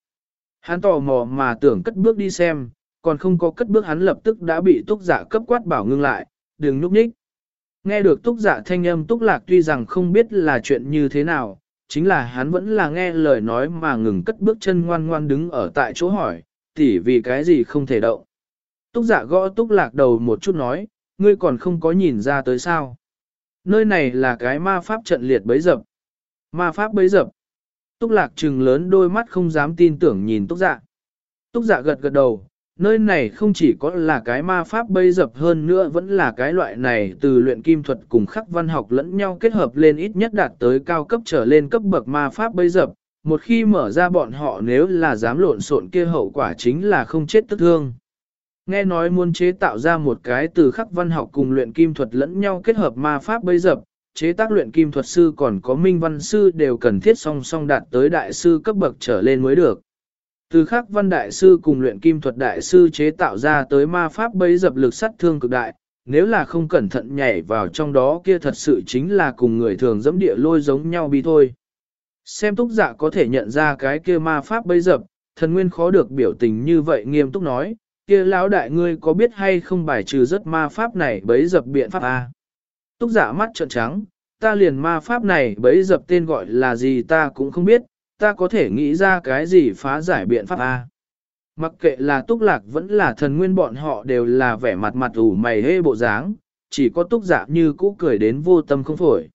Hắn tò mò mà tưởng cất bước đi xem, còn không có cất bước hắn lập tức đã bị túc giả cấp quát bảo ngưng lại, đừng núp nhích. Nghe được túc giả thanh âm túc lạc tuy rằng không biết là chuyện như thế nào, chính là hắn vẫn là nghe lời nói mà ngừng cất bước chân ngoan ngoan đứng ở tại chỗ hỏi, tỉ vì cái gì không thể động. Túc giả gõ túc lạc đầu một chút nói, ngươi còn không có nhìn ra tới sao. Nơi này là cái ma pháp trận liệt bấy dập. Ma pháp bấy dập. Túc lạc trừng lớn đôi mắt không dám tin tưởng nhìn túc dạ. Túc dạ gật gật đầu, nơi này không chỉ có là cái ma pháp bây dập hơn nữa vẫn là cái loại này từ luyện kim thuật cùng khắc văn học lẫn nhau kết hợp lên ít nhất đạt tới cao cấp trở lên cấp bậc ma pháp bây dập. Một khi mở ra bọn họ nếu là dám lộn xộn kia hậu quả chính là không chết tức thương. Nghe nói muốn chế tạo ra một cái từ khắc văn học cùng luyện kim thuật lẫn nhau kết hợp ma pháp bây dập, chế tác luyện kim thuật sư còn có minh văn sư đều cần thiết song song đạt tới đại sư cấp bậc trở lên mới được. Từ khắc văn đại sư cùng luyện kim thuật đại sư chế tạo ra tới ma pháp bấy dập lực sát thương cực đại, nếu là không cẩn thận nhảy vào trong đó kia thật sự chính là cùng người thường dẫm địa lôi giống nhau bi thôi. Xem túc dạ có thể nhận ra cái kia ma pháp bấy dập, thần nguyên khó được biểu tình như vậy nghiêm túc nói, kia lão đại ngươi có biết hay không bài trừ rất ma pháp này bấy dập biện pháp a? Túc giả mắt trợn trắng, ta liền ma pháp này bấy dập tên gọi là gì ta cũng không biết, ta có thể nghĩ ra cái gì phá giải biện pháp a? Mặc kệ là túc lạc vẫn là thần nguyên bọn họ đều là vẻ mặt mặt ủ mày hê bộ dáng, chỉ có túc giả như cũ cười đến vô tâm không phổi.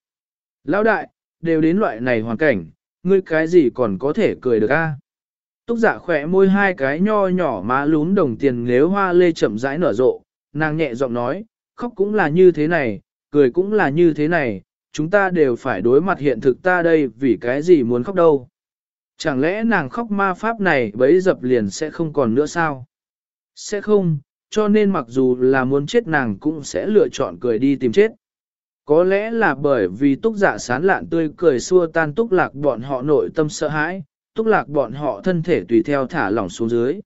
Lão đại, đều đến loại này hoàn cảnh, ngươi cái gì còn có thể cười được a? Túc giả khỏe môi hai cái nho nhỏ má lún đồng tiền nếu hoa lê chậm rãi nở rộ, nàng nhẹ giọng nói, khóc cũng là như thế này, cười cũng là như thế này, chúng ta đều phải đối mặt hiện thực ta đây vì cái gì muốn khóc đâu. Chẳng lẽ nàng khóc ma pháp này bấy dập liền sẽ không còn nữa sao? Sẽ không, cho nên mặc dù là muốn chết nàng cũng sẽ lựa chọn cười đi tìm chết. Có lẽ là bởi vì túc giả sán lạn tươi cười xua tan túc lạc bọn họ nội tâm sợ hãi, túc lạc bọn họ thân thể tùy theo thả lỏng xuống dưới.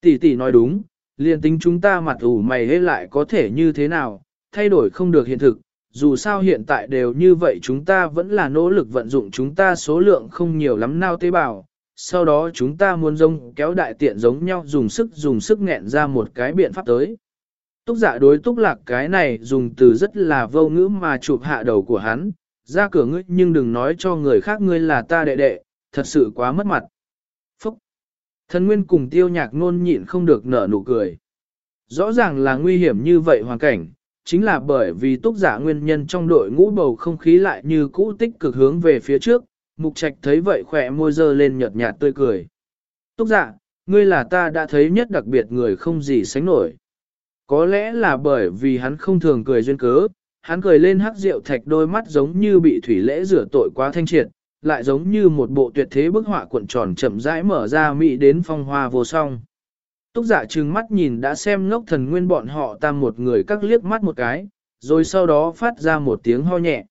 Tỷ tỷ nói đúng, liền tính chúng ta mặt ủ mày hết lại có thể như thế nào, thay đổi không được hiện thực, dù sao hiện tại đều như vậy chúng ta vẫn là nỗ lực vận dụng chúng ta số lượng không nhiều lắm nao tế bào, sau đó chúng ta muốn giống kéo đại tiện giống nhau dùng sức dùng sức nghẹn ra một cái biện pháp tới. Túc giả đối túc lạc cái này dùng từ rất là vô ngữ mà chụp hạ đầu của hắn, ra cửa ngươi nhưng đừng nói cho người khác ngươi là ta đệ đệ, thật sự quá mất mặt. Phúc! Thần nguyên cùng tiêu nhạc nôn nhịn không được nở nụ cười. Rõ ràng là nguy hiểm như vậy hoàn cảnh, chính là bởi vì túc giả nguyên nhân trong đội ngũ bầu không khí lại như cũ tích cực hướng về phía trước, mục trạch thấy vậy khỏe môi dơ lên nhợt nhạt tươi cười. Túc giả, ngươi là ta đã thấy nhất đặc biệt người không gì sánh nổi. Có lẽ là bởi vì hắn không thường cười duyên cớ, hắn cười lên hắc rượu thạch đôi mắt giống như bị thủy lễ rửa tội quá thanh triệt, lại giống như một bộ tuyệt thế bức họa cuộn tròn chậm rãi mở ra mỹ đến phong hoa vô song. Túc giả trừng mắt nhìn đã xem ngốc thần nguyên bọn họ ta một người các liếc mắt một cái, rồi sau đó phát ra một tiếng ho nhẹ.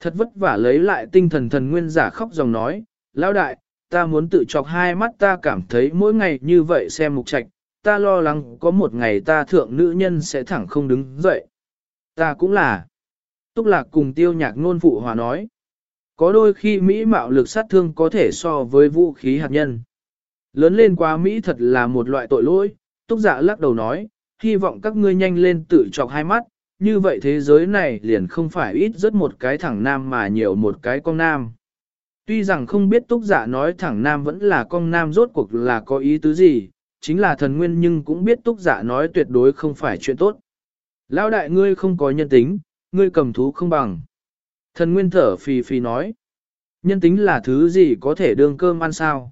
Thật vất vả lấy lại tinh thần thần nguyên giả khóc dòng nói, lão đại, ta muốn tự chọc hai mắt ta cảm thấy mỗi ngày như vậy xem mục trạch, ta lo lắng có một ngày ta thượng nữ nhân sẽ thẳng không đứng dậy. Ta cũng là. Túc lạc cùng tiêu nhạc ngôn phụ hòa nói. Có đôi khi Mỹ mạo lực sát thương có thể so với vũ khí hạt nhân. Lớn lên quá Mỹ thật là một loại tội lỗi, túc dạ lắc đầu nói, hy vọng các ngươi nhanh lên tự chọc hai mắt, như vậy thế giới này liền không phải ít rất một cái thẳng nam mà nhiều một cái con nam. Tuy rằng không biết túc dạ nói thẳng nam vẫn là con nam rốt cuộc là có ý tứ gì, chính là thần nguyên nhưng cũng biết túc dạ nói tuyệt đối không phải chuyện tốt. Lão đại ngươi không có nhân tính, ngươi cầm thú không bằng. Thần nguyên thở phì phì nói. Nhân tính là thứ gì có thể đương cơm ăn sao?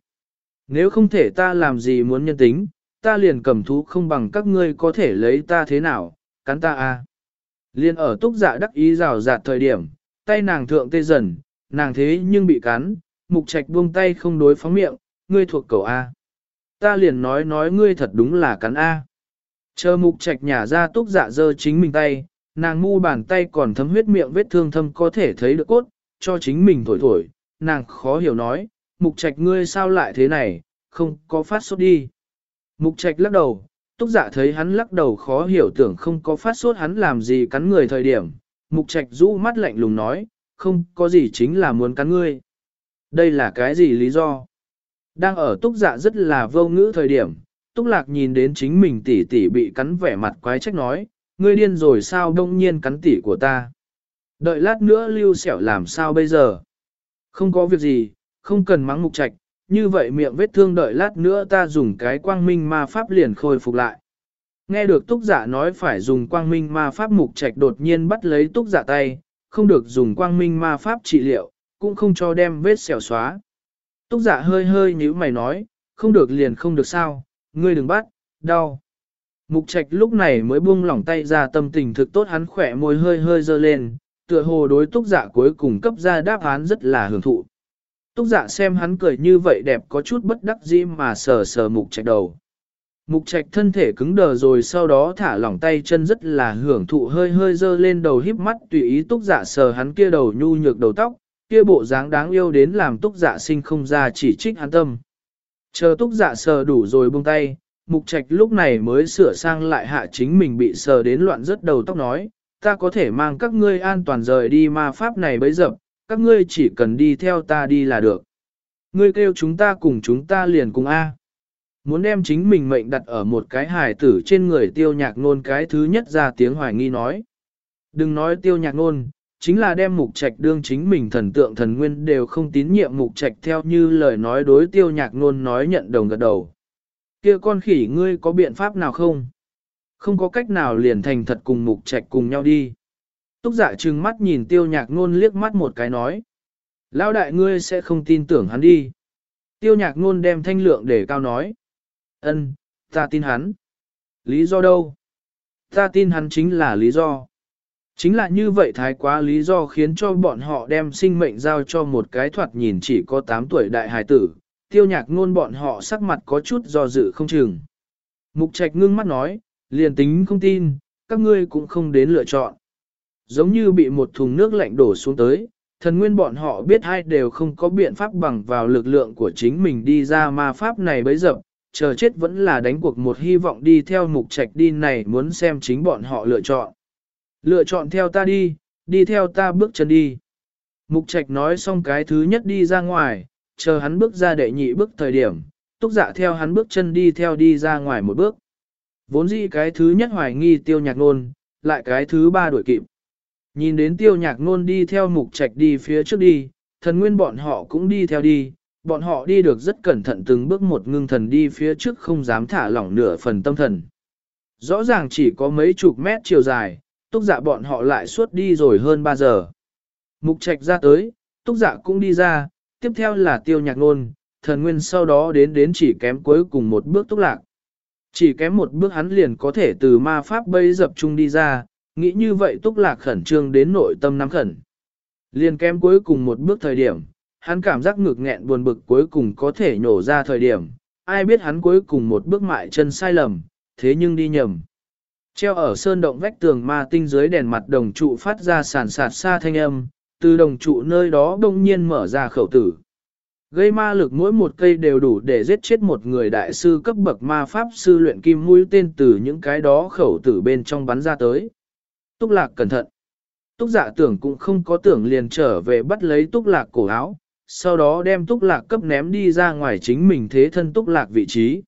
Nếu không thể ta làm gì muốn nhân tính, ta liền cầm thú không bằng các ngươi có thể lấy ta thế nào, cắn ta a. À. Liên ở túc dạ đắc ý rào rạt thời điểm, tay nàng thượng tê dần, nàng thế nhưng bị cắn, mục trạch buông tay không đối phóng miệng, ngươi thuộc cầu A. Ta liền nói nói ngươi thật đúng là cắn A. Chờ mục trạch nhả ra túc dạ dơ chính mình tay, nàng mu bàn tay còn thấm huyết miệng vết thương thâm có thể thấy được cốt, cho chính mình thổi thổi, nàng khó hiểu nói, mục trạch ngươi sao lại thế này, không có phát sốt đi. Mục trạch lắc đầu, túc dạ thấy hắn lắc đầu khó hiểu tưởng không có phát sốt hắn làm gì cắn người thời điểm, mục trạch rũ mắt lạnh lùng nói, không có gì chính là muốn cắn ngươi. Đây là cái gì lý do? Đang ở túc dạ rất là vô ngữ thời điểm, túc lạc nhìn đến chính mình tỷ tỷ bị cắn vẻ mặt quái trách nói, ngươi điên rồi sao đông nhiên cắn tỷ của ta. Đợi lát nữa lưu sẹo làm sao bây giờ? Không có việc gì, không cần mắng mục trạch, như vậy miệng vết thương đợi lát nữa ta dùng cái quang minh ma pháp liền khôi phục lại. Nghe được túc giả nói phải dùng quang minh ma pháp mục trạch đột nhiên bắt lấy túc giả tay, không được dùng quang minh ma pháp trị liệu, cũng không cho đem vết xẻo xóa. Túc giả hơi hơi nhíu mày nói, không được liền không được sao, ngươi đừng bắt, đau. Mục trạch lúc này mới buông lỏng tay ra tâm tình thực tốt hắn khỏe môi hơi hơi dơ lên, tựa hồ đối túc giả cuối cùng cấp ra đáp án rất là hưởng thụ. Túc dạ xem hắn cười như vậy đẹp có chút bất đắc dĩ mà sờ sờ mục trạch đầu. Mục trạch thân thể cứng đờ rồi sau đó thả lỏng tay chân rất là hưởng thụ hơi hơi dơ lên đầu híp mắt tùy ý túc dạ sờ hắn kia đầu nhu nhược đầu tóc, kia bộ dáng đáng yêu đến làm túc dạ sinh không ra chỉ trích hắn tâm. Chờ túc dạ sờ đủ rồi buông tay, mục trạch lúc này mới sửa sang lại hạ chính mình bị sờ đến loạn rất đầu tóc nói, ta có thể mang các ngươi an toàn rời đi ma pháp này bấy dập, các ngươi chỉ cần đi theo ta đi là được. Ngươi kêu chúng ta cùng chúng ta liền cùng A. Muốn đem chính mình mệnh đặt ở một cái hài tử trên người tiêu nhạc nôn cái thứ nhất ra tiếng hoài nghi nói. Đừng nói tiêu nhạc nôn, chính là đem mục trạch đương chính mình thần tượng thần nguyên đều không tín nhiệm mục trạch theo như lời nói đối tiêu nhạc nôn nói nhận đồng gật đầu. kia con khỉ ngươi có biện pháp nào không? Không có cách nào liền thành thật cùng mục trạch cùng nhau đi. Túc dạ trừng mắt nhìn tiêu nhạc ngôn liếc mắt một cái nói. Lão đại ngươi sẽ không tin tưởng hắn đi. Tiêu nhạc ngôn đem thanh lượng để cao nói. Ân, ta tin hắn. Lý do đâu? Ta tin hắn chính là lý do. Chính là như vậy thái quá lý do khiến cho bọn họ đem sinh mệnh giao cho một cái thoạt nhìn chỉ có 8 tuổi đại hài tử. Tiêu nhạc ngôn bọn họ sắc mặt có chút do dự không chừng. Mục trạch ngưng mắt nói, liền tính không tin, các ngươi cũng không đến lựa chọn giống như bị một thùng nước lạnh đổ xuống tới, thần nguyên bọn họ biết hai đều không có biện pháp bằng vào lực lượng của chính mình đi ra ma pháp này bấy dập, chờ chết vẫn là đánh cuộc một hy vọng đi theo mục trạch đi này muốn xem chính bọn họ lựa chọn. Lựa chọn theo ta đi, đi theo ta bước chân đi. Mục trạch nói xong cái thứ nhất đi ra ngoài, chờ hắn bước ra đệ nhị bước thời điểm, túc dạ theo hắn bước chân đi theo đi ra ngoài một bước. Vốn dĩ cái thứ nhất hoài nghi tiêu nhạc nôn, lại cái thứ ba đuổi kịp. Nhìn đến tiêu nhạc nôn đi theo mục trạch đi phía trước đi, thần nguyên bọn họ cũng đi theo đi, bọn họ đi được rất cẩn thận từng bước một ngưng thần đi phía trước không dám thả lỏng nửa phần tâm thần. Rõ ràng chỉ có mấy chục mét chiều dài, túc dạ bọn họ lại suốt đi rồi hơn 3 giờ. Mục trạch ra tới, túc dạ cũng đi ra, tiếp theo là tiêu nhạc nôn, thần nguyên sau đó đến đến chỉ kém cuối cùng một bước túc lạc. Chỉ kém một bước hắn liền có thể từ ma pháp bây dập trung đi ra, Nghĩ như vậy túc lạc khẩn trương đến nội tâm nắm khẩn. Liên kém cuối cùng một bước thời điểm, hắn cảm giác ngực nghẹn buồn bực cuối cùng có thể nhổ ra thời điểm, ai biết hắn cuối cùng một bước mại chân sai lầm, thế nhưng đi nhầm. Treo ở sơn động vách tường ma tinh dưới đèn mặt đồng trụ phát ra sàn sạt xa thanh âm, từ đồng trụ nơi đó đông nhiên mở ra khẩu tử. Gây ma lực mỗi một cây đều đủ để giết chết một người đại sư cấp bậc ma pháp sư luyện kim mũi tên từ những cái đó khẩu tử bên trong bắn ra tới. Túc lạc cẩn thận. Túc dạ tưởng cũng không có tưởng liền trở về bắt lấy túc lạc cổ áo, sau đó đem túc lạc cấp ném đi ra ngoài chính mình thế thân túc lạc vị trí.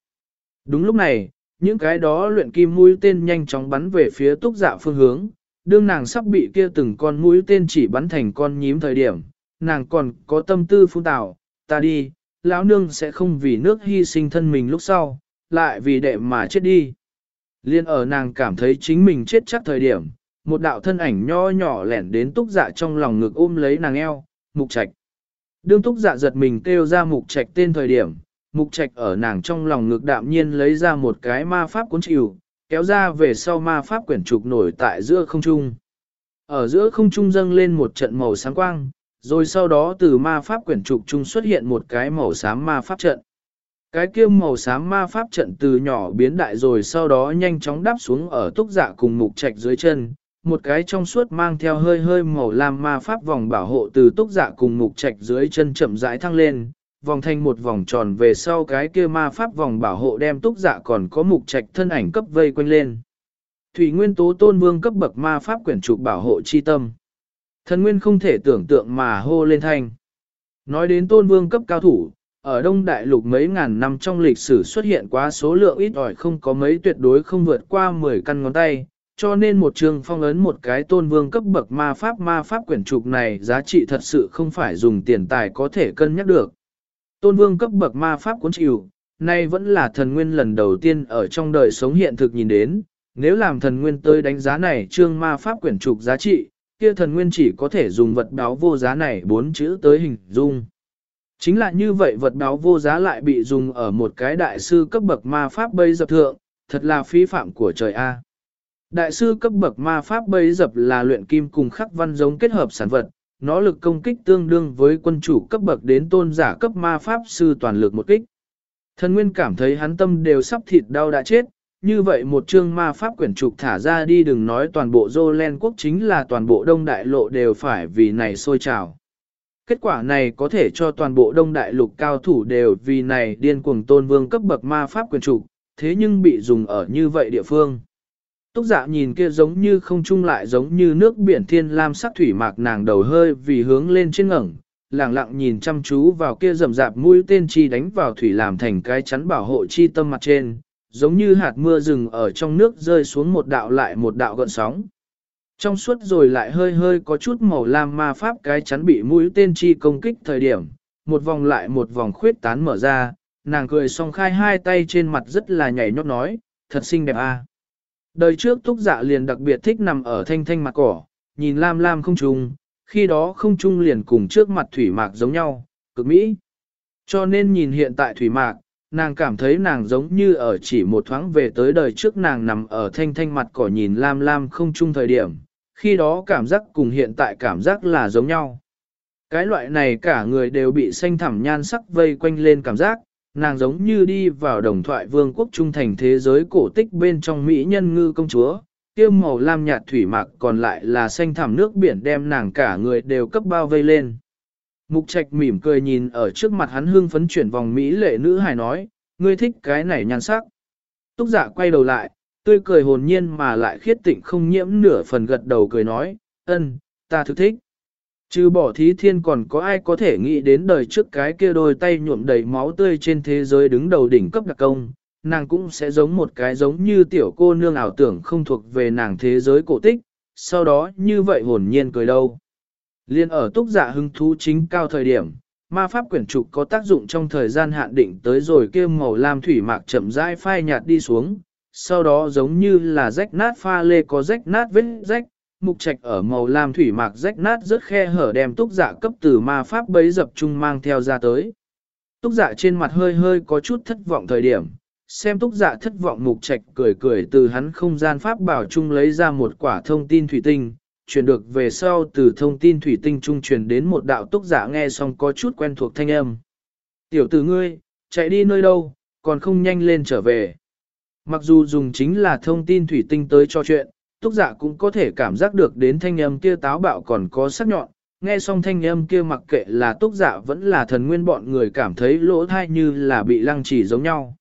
Đúng lúc này, những cái đó luyện kim mũi tên nhanh chóng bắn về phía túc dạ phương hướng, đương nàng sắp bị kia từng con mũi tên chỉ bắn thành con nhím thời điểm, nàng còn có tâm tư phun tạo, ta đi, lão nương sẽ không vì nước hy sinh thân mình lúc sau, lại vì đệ mà chết đi. Liên ở nàng cảm thấy chính mình chết chắc thời điểm, một đạo thân ảnh nho nhỏ lẻn đến túc dạ trong lòng ngực ôm lấy nàng eo, mục trạch. Đương túc dạ giật mình kêu ra mục trạch tên thời điểm, mục trạch ở nàng trong lòng ngực đạm nhiên lấy ra một cái ma pháp cuốn chịu, kéo ra về sau ma pháp quyển trục nổi tại giữa không trung. Ở giữa không trung dâng lên một trận màu sáng quang, rồi sau đó từ ma pháp quyển trục trung xuất hiện một cái màu xám ma pháp trận. Cái kia màu xám ma pháp trận từ nhỏ biến đại rồi sau đó nhanh chóng đáp xuống ở túc dạ cùng mục trạch dưới chân, một cái trong suốt mang theo hơi hơi màu lam ma pháp vòng bảo hộ từ túc dạ cùng mục trạch dưới chân chậm rãi thăng lên, vòng thành một vòng tròn về sau cái kia ma pháp vòng bảo hộ đem túc dạ còn có mục trạch thân ảnh cấp vây quanh lên. Thủy nguyên tố tôn vương cấp bậc ma pháp quyển trục bảo hộ chi tâm. Thần nguyên không thể tưởng tượng mà hô lên thanh. Nói đến tôn vương cấp cao thủ, ở Đông Đại Lục mấy ngàn năm trong lịch sử xuất hiện quá số lượng ít ỏi không có mấy tuyệt đối không vượt qua 10 căn ngón tay, cho nên một trường phong ấn một cái tôn vương cấp bậc ma pháp ma pháp quyển trục này giá trị thật sự không phải dùng tiền tài có thể cân nhắc được. Tôn vương cấp bậc ma pháp cuốn chịu, nay vẫn là thần nguyên lần đầu tiên ở trong đời sống hiện thực nhìn đến, nếu làm thần nguyên tới đánh giá này trương ma pháp quyển trục giá trị, kia thần nguyên chỉ có thể dùng vật báo vô giá này bốn chữ tới hình dung. Chính là như vậy vật báo vô giá lại bị dùng ở một cái đại sư cấp bậc ma pháp bây dập thượng, thật là phí phạm của trời A. Đại sư cấp bậc ma pháp bấy dập là luyện kim cùng khắc văn giống kết hợp sản vật, nó lực công kích tương đương với quân chủ cấp bậc đến tôn giả cấp ma pháp sư toàn lực một kích. Thần Nguyên cảm thấy hắn tâm đều sắp thịt đau đã chết, như vậy một chương ma pháp quyển trục thả ra đi đừng nói toàn bộ Jolen quốc chính là toàn bộ đông đại lộ đều phải vì này sôi trào. Kết quả này có thể cho toàn bộ đông đại lục cao thủ đều vì này điên cuồng tôn vương cấp bậc ma pháp quyền trục, thế nhưng bị dùng ở như vậy địa phương. Túc dạ nhìn kia giống như không trung lại giống như nước biển thiên lam sắc thủy mạc nàng đầu hơi vì hướng lên trên ngẩng, lẳng lặng nhìn chăm chú vào kia rầm rạp mũi tên chi đánh vào thủy làm thành cái chắn bảo hộ chi tâm mặt trên, giống như hạt mưa rừng ở trong nước rơi xuống một đạo lại một đạo gợn sóng. Trong suốt rồi lại hơi hơi có chút màu lam ma pháp cái chắn bị mũi tên chi công kích thời điểm, một vòng lại một vòng khuyết tán mở ra, nàng cười song khai hai tay trên mặt rất là nhảy nhót nói, thật xinh đẹp a. À. Đời trước túc dạ liền đặc biệt thích nằm ở thanh thanh mặt cỏ, nhìn lam lam không trung, khi đó không trung liền cùng trước mặt thủy mạc giống nhau, cực mỹ. Cho nên nhìn hiện tại thủy mạc, nàng cảm thấy nàng giống như ở chỉ một thoáng về tới đời trước nàng nằm ở thanh thanh mặt cỏ nhìn lam lam không trung thời điểm, khi đó cảm giác cùng hiện tại cảm giác là giống nhau. Cái loại này cả người đều bị xanh thẳm nhan sắc vây quanh lên cảm giác, nàng giống như đi vào đồng thoại vương quốc trung thành thế giới cổ tích bên trong Mỹ nhân ngư công chúa, tiêu màu lam nhạt thủy mạc còn lại là xanh thẳm nước biển đem nàng cả người đều cấp bao vây lên. Mục trạch mỉm cười nhìn ở trước mặt hắn hương phấn chuyển vòng Mỹ lệ nữ hài nói, ngươi thích cái này nhan sắc. Túc giả dạ quay đầu lại, tươi cười hồn nhiên mà lại khiết tịnh không nhiễm nửa phần gật đầu cười nói, ân, ta thực thích. Trừ bỏ thí thiên còn có ai có thể nghĩ đến đời trước cái kia đôi tay nhuộm đầy máu tươi trên thế giới đứng đầu đỉnh cấp đặc công, nàng cũng sẽ giống một cái giống như tiểu cô nương ảo tưởng không thuộc về nàng thế giới cổ tích, sau đó như vậy hồn nhiên cười đâu. Liên ở túc giả dạ hứng thú chính cao thời điểm, ma pháp quyển trục có tác dụng trong thời gian hạn định tới rồi kia màu lam thủy mạc chậm rãi phai nhạt đi xuống, sau đó giống như là rách nát pha lê có rách nát vết rách, mục trạch ở màu lam thủy mạc rách nát rất khe hở đem túc dạ cấp từ ma pháp bấy dập chung mang theo ra tới. Túc dạ trên mặt hơi hơi có chút thất vọng thời điểm, xem túc dạ thất vọng mục trạch cười cười từ hắn không gian pháp bảo chung lấy ra một quả thông tin thủy tinh, truyền được về sau từ thông tin thủy tinh trung truyền đến một đạo túc dạ nghe xong có chút quen thuộc thanh âm. Tiểu tử ngươi, chạy đi nơi đâu, còn không nhanh lên trở về. Mặc dù dùng chính là thông tin thủy tinh tới cho chuyện, túc giả dạ cũng có thể cảm giác được đến thanh âm kia táo bạo còn có sắc nhọn, nghe xong thanh âm kia mặc kệ là túc giả dạ vẫn là thần nguyên bọn người cảm thấy lỗ thai như là bị lăng trì giống nhau.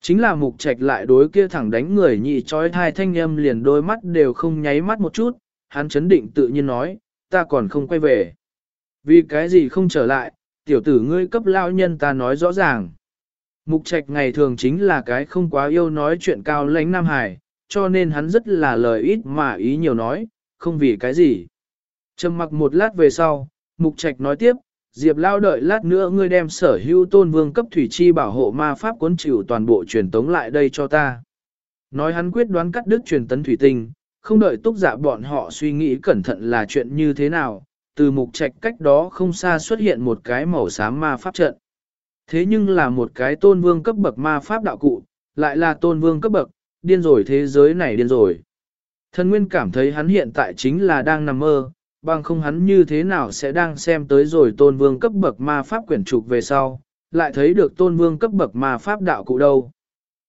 Chính là mục trạch lại đối kia thẳng đánh người nhị trói thai thanh âm liền đôi mắt đều không nháy mắt một chút, hắn chấn định tự nhiên nói, ta còn không quay về. Vì cái gì không trở lại, tiểu tử ngươi cấp lao nhân ta nói rõ ràng. Mục trạch ngày thường chính là cái không quá yêu nói chuyện cao lãnh Nam Hải, cho nên hắn rất là lời ít mà ý nhiều nói, không vì cái gì. Trầm mặc một lát về sau, mục trạch nói tiếp, Diệp lao đợi lát nữa ngươi đem sở hữu tôn vương cấp thủy chi bảo hộ ma pháp cuốn chịu toàn bộ truyền tống lại đây cho ta. Nói hắn quyết đoán cắt đứt truyền tấn thủy tinh, không đợi túc giả dạ bọn họ suy nghĩ cẩn thận là chuyện như thế nào, từ mục trạch cách đó không xa xuất hiện một cái màu xám ma pháp trận. Thế nhưng là một cái tôn vương cấp bậc ma pháp đạo cụ, lại là tôn vương cấp bậc, điên rồi thế giới này điên rồi. Thần Nguyên cảm thấy hắn hiện tại chính là đang nằm mơ, bằng không hắn như thế nào sẽ đang xem tới rồi tôn vương cấp bậc ma pháp quyển trục về sau, lại thấy được tôn vương cấp bậc ma pháp đạo cụ đâu.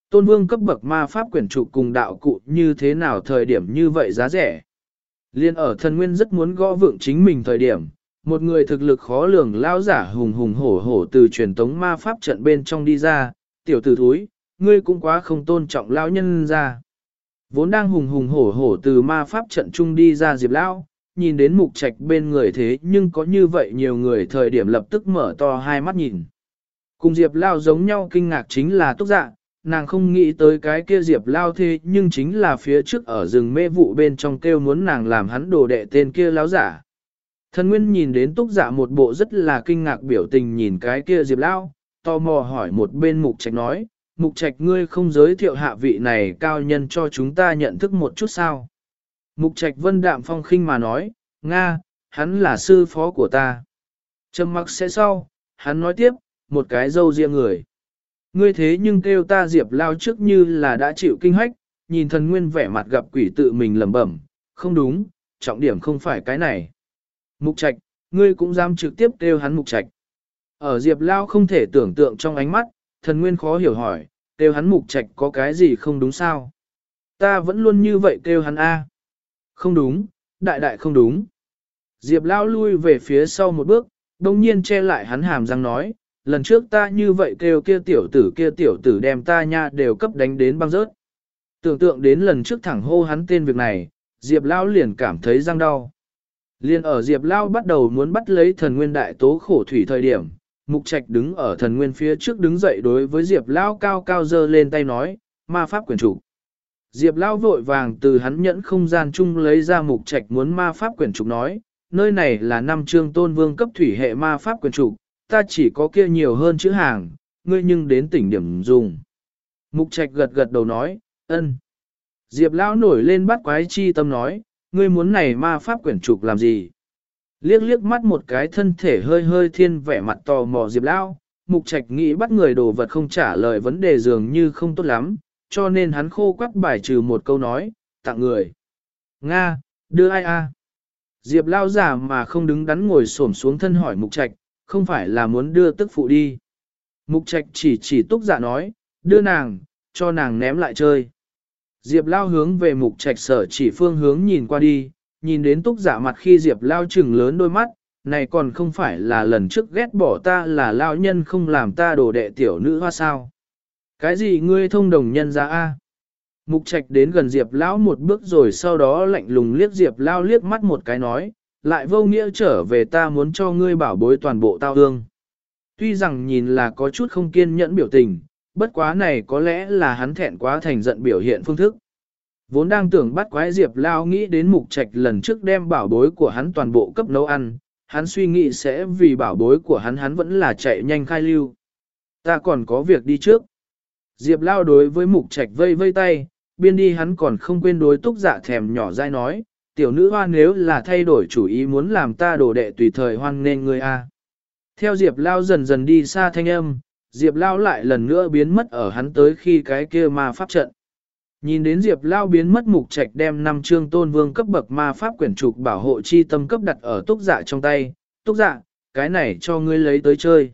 Tôn vương cấp bậc ma pháp quyển trục cùng đạo cụ như thế nào thời điểm như vậy giá rẻ. Liên ở thần nguyên rất muốn gõ vượng chính mình thời điểm, một người thực lực khó lường lao giả hùng hùng hổ hổ từ truyền tống ma pháp trận bên trong đi ra, tiểu tử thúi, ngươi cũng quá không tôn trọng lão nhân ra. Vốn đang hùng hùng hổ hổ từ ma pháp trận trung đi ra diệp lão, nhìn đến mục trạch bên người thế nhưng có như vậy nhiều người thời điểm lập tức mở to hai mắt nhìn. Cùng diệp lao giống nhau kinh ngạc chính là túc dạ, nàng không nghĩ tới cái kia diệp lao thế nhưng chính là phía trước ở rừng mê vụ bên trong kêu muốn nàng làm hắn đồ đệ tên kia láo giả. Thần Nguyên nhìn đến túc dạ một bộ rất là kinh ngạc biểu tình nhìn cái kia diệp lao, tò mò hỏi một bên mục trạch nói, mục trạch ngươi không giới thiệu hạ vị này cao nhân cho chúng ta nhận thức một chút sao. Mục trạch vân đạm phong khinh mà nói, Nga, hắn là sư phó của ta. Trầm mặc sẽ sau, hắn nói tiếp, một cái dâu riêng người. Ngươi thế nhưng kêu ta diệp lao trước như là đã chịu kinh hách, nhìn thần nguyên vẻ mặt gặp quỷ tự mình lẩm bẩm, không đúng, trọng điểm không phải cái này. Mục trạch, ngươi cũng dám trực tiếp kêu hắn mục trạch. Ở diệp lao không thể tưởng tượng trong ánh mắt, thần nguyên khó hiểu hỏi, kêu hắn mục trạch có cái gì không đúng sao? Ta vẫn luôn như vậy kêu hắn A. Không đúng, đại đại không đúng. Diệp lao lui về phía sau một bước, đồng nhiên che lại hắn hàm răng nói, lần trước ta như vậy kêu kia tiểu tử kia tiểu tử đem ta nha đều cấp đánh đến băng rớt. Tưởng tượng đến lần trước thẳng hô hắn tên việc này, Diệp Lao liền cảm thấy răng đau. Liên ở Diệp Lao bắt đầu muốn bắt lấy thần nguyên đại tố khổ thủy thời điểm, Mục Trạch đứng ở thần nguyên phía trước đứng dậy đối với Diệp Lao cao cao dơ lên tay nói, ma pháp quyền chủ. Diệp Lao vội vàng từ hắn nhẫn không gian chung lấy ra Mục Trạch muốn ma pháp quyền trục nói, nơi này là năm chương tôn vương cấp thủy hệ ma pháp quyền trục, ta chỉ có kia nhiều hơn chữ hàng, ngươi nhưng đến tỉnh điểm dùng. Mục Trạch gật gật đầu nói, ân. Diệp Lão nổi lên bắt quái chi tâm nói, ngươi muốn này ma pháp quyển trục làm gì? Liếc liếc mắt một cái thân thể hơi hơi thiên vẻ mặt tò mò Diệp Lão, Mục Trạch nghĩ bắt người đồ vật không trả lời vấn đề dường như không tốt lắm, cho nên hắn khô quắt bài trừ một câu nói, tặng người. Nga, đưa ai a? Diệp Lão giả mà không đứng đắn ngồi xổm xuống thân hỏi Mục Trạch, không phải là muốn đưa tức phụ đi. Mục trạch chỉ chỉ túc dạ nói, đưa nàng, cho nàng ném lại chơi. Diệp lao hướng về mục trạch sở chỉ phương hướng nhìn qua đi, nhìn đến túc dạ mặt khi Diệp lao trừng lớn đôi mắt, này còn không phải là lần trước ghét bỏ ta là lao nhân không làm ta đổ đệ tiểu nữ hoa sao. Cái gì ngươi thông đồng nhân ra a? Mục trạch đến gần Diệp lão một bước rồi sau đó lạnh lùng liếc Diệp lao liếc mắt một cái nói, lại vô nghĩa trở về ta muốn cho ngươi bảo bối toàn bộ tao hương. Tuy rằng nhìn là có chút không kiên nhẫn biểu tình, bất quá này có lẽ là hắn thẹn quá thành giận biểu hiện phương thức. Vốn đang tưởng bắt quái Diệp Lao nghĩ đến mục trạch lần trước đem bảo bối của hắn toàn bộ cấp nấu ăn, hắn suy nghĩ sẽ vì bảo bối của hắn hắn vẫn là chạy nhanh khai lưu. Ta còn có việc đi trước. Diệp Lao đối với mục trạch vây vây tay, biên đi hắn còn không quên đối túc dạ thèm nhỏ dai nói, tiểu nữ hoa nếu là thay đổi chủ ý muốn làm ta đổ đệ tùy thời hoan nên người a. Theo Diệp Lao dần dần đi xa thanh âm, Diệp Lao lại lần nữa biến mất ở hắn tới khi cái kia ma pháp trận. Nhìn đến Diệp Lao biến mất mục trạch đem năm chương tôn vương cấp bậc ma pháp quyển trục bảo hộ chi tâm cấp đặt ở túc dạ trong tay, túc dạ, cái này cho ngươi lấy tới chơi.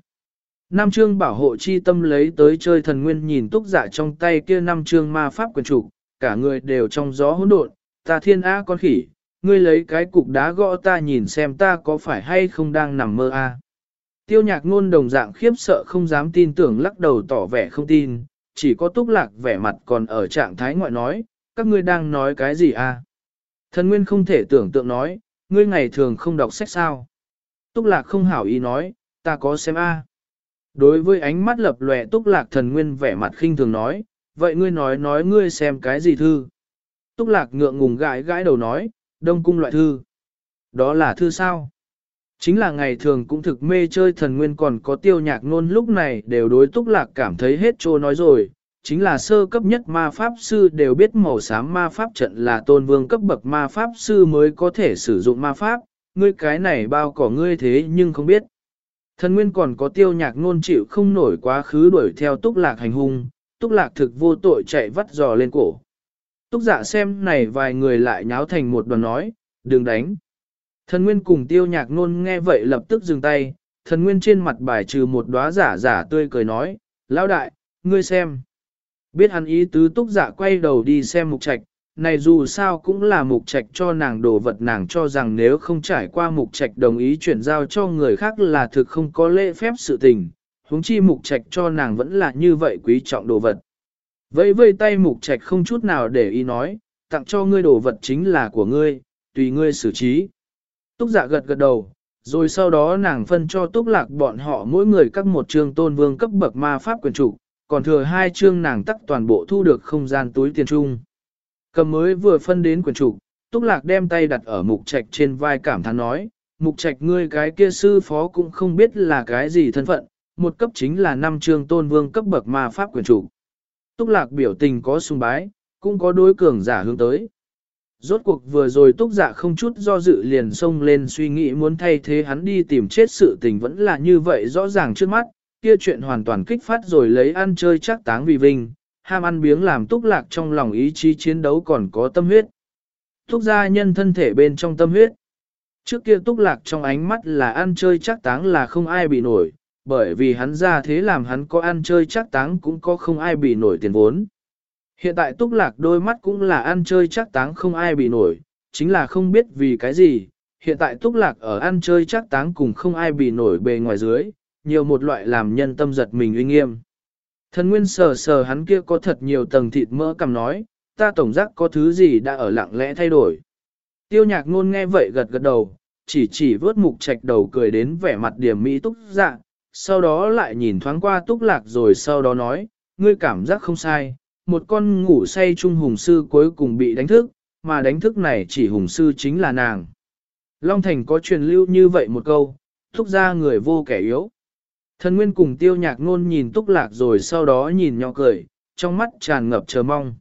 Năm chương bảo hộ chi tâm lấy tới chơi thần nguyên nhìn túc dạ trong tay kia năm chương ma pháp quyển trục, cả người đều trong gió hỗn độn, ta thiên á con khỉ, ngươi lấy cái cục đá gõ ta nhìn xem ta có phải hay không đang nằm mơ a. À. Tiêu nhạc ngôn đồng dạng khiếp sợ không dám tin tưởng lắc đầu tỏ vẻ không tin, chỉ có túc lạc vẻ mặt còn ở trạng thái ngoại nói, các ngươi đang nói cái gì a? À? Thần nguyên không thể tưởng tượng nói, ngươi ngày thường không đọc sách sao. Túc lạc không hảo ý nói, ta có xem a. À. Đối với ánh mắt lập lòe túc lạc thần nguyên vẻ mặt khinh thường nói, vậy ngươi nói nói ngươi xem cái gì thư. Túc lạc ngượng ngùng gãi gãi đầu nói, đông cung loại thư. Đó là thư sao? Chính là ngày thường cũng thực mê chơi thần nguyên còn có tiêu nhạc nôn lúc này đều đối túc lạc cảm thấy hết trô nói rồi. Chính là sơ cấp nhất ma pháp sư đều biết màu xám ma pháp trận là tôn vương cấp bậc ma pháp sư mới có thể sử dụng ma pháp, ngươi cái này bao cỏ ngươi thế nhưng không biết. Thần nguyên còn có tiêu nhạc nôn chịu không nổi quá khứ đuổi theo túc lạc hành hung, túc lạc thực vô tội chạy vắt giò lên cổ. Túc dạ xem này vài người lại nháo thành một đoàn nói, đừng đánh. Thần nguyên cùng tiêu nhạc nôn nghe vậy lập tức dừng tay, thần nguyên trên mặt bài trừ một đóa giả giả tươi cười nói, lão đại, ngươi xem. Biết hắn ý tứ túc giả quay đầu đi xem mục trạch, này dù sao cũng là mục trạch cho nàng đồ vật nàng cho rằng nếu không trải qua mục trạch đồng ý chuyển giao cho người khác là thực không có lễ phép sự tình, huống chi mục trạch cho nàng vẫn là như vậy quý trọng đồ vật. Vẫy vây tay mục trạch không chút nào để ý nói, tặng cho ngươi đồ vật chính là của ngươi, tùy ngươi xử trí. Túc giả gật gật đầu, rồi sau đó nàng phân cho túc lạc bọn họ mỗi người các một chương tôn vương cấp bậc ma pháp quyền chủ, còn thừa hai chương nàng tắc toàn bộ thu được không gian túi tiền trung. Cầm mới vừa phân đến quyền chủ, túc lạc đem tay đặt ở mục trạch trên vai cảm thán nói, mục trạch ngươi cái kia sư phó cũng không biết là cái gì thân phận, một cấp chính là năm chương tôn vương cấp bậc ma pháp quyền chủ. Túc lạc biểu tình có sung bái, cũng có đối cường giả hướng tới. Rốt cuộc vừa rồi túc dạ không chút do dự liền xông lên suy nghĩ muốn thay thế hắn đi tìm chết sự tình vẫn là như vậy rõ ràng trước mắt, kia chuyện hoàn toàn kích phát rồi lấy ăn chơi chắc táng vì vinh, ham ăn biếng làm túc lạc trong lòng ý chí chiến đấu còn có tâm huyết. Túc gia nhân thân thể bên trong tâm huyết. Trước kia túc lạc trong ánh mắt là ăn chơi chắc táng là không ai bị nổi, bởi vì hắn ra thế làm hắn có ăn chơi chắc táng cũng có không ai bị nổi tiền vốn. Hiện tại túc lạc đôi mắt cũng là ăn chơi chắc táng không ai bị nổi, chính là không biết vì cái gì, hiện tại túc lạc ở ăn chơi chắc táng cùng không ai bị nổi bề ngoài dưới, nhiều một loại làm nhân tâm giật mình uy nghiêm. Thần nguyên sờ sờ hắn kia có thật nhiều tầng thịt mỡ cầm nói, ta tổng giác có thứ gì đã ở lặng lẽ thay đổi. Tiêu nhạc ngôn nghe vậy gật gật đầu, chỉ chỉ vớt mục trạch đầu cười đến vẻ mặt điểm mỹ túc dạ, sau đó lại nhìn thoáng qua túc lạc rồi sau đó nói, ngươi cảm giác không sai, một con ngủ say chung hùng sư cuối cùng bị đánh thức, mà đánh thức này chỉ hùng sư chính là nàng. Long Thành có truyền lưu như vậy một câu, thúc ra người vô kẻ yếu. Thần Nguyên cùng tiêu nhạc ngôn nhìn túc lạc rồi sau đó nhìn nhỏ cười, trong mắt tràn ngập chờ mong.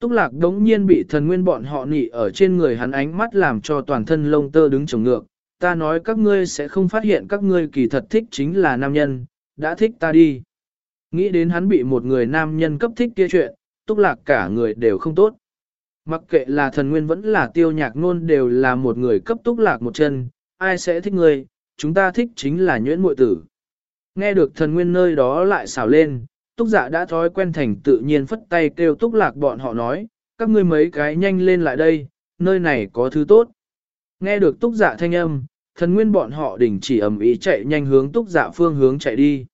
Túc lạc đống nhiên bị thần Nguyên bọn họ nị ở trên người hắn ánh mắt làm cho toàn thân lông tơ đứng trồng ngược. Ta nói các ngươi sẽ không phát hiện các ngươi kỳ thật thích chính là nam nhân, đã thích ta đi. Nghĩ đến hắn bị một người nam nhân cấp thích kia chuyện, túc lạc cả người đều không tốt. Mặc kệ là thần nguyên vẫn là tiêu nhạc nôn đều là một người cấp túc lạc một chân, ai sẽ thích người, chúng ta thích chính là nhuyễn muội tử. Nghe được thần nguyên nơi đó lại xào lên, túc giả đã thói quen thành tự nhiên phất tay kêu túc lạc bọn họ nói, các ngươi mấy cái nhanh lên lại đây, nơi này có thứ tốt. Nghe được túc giả thanh âm, thần nguyên bọn họ đình chỉ ầm ý chạy nhanh hướng túc giả phương hướng chạy đi.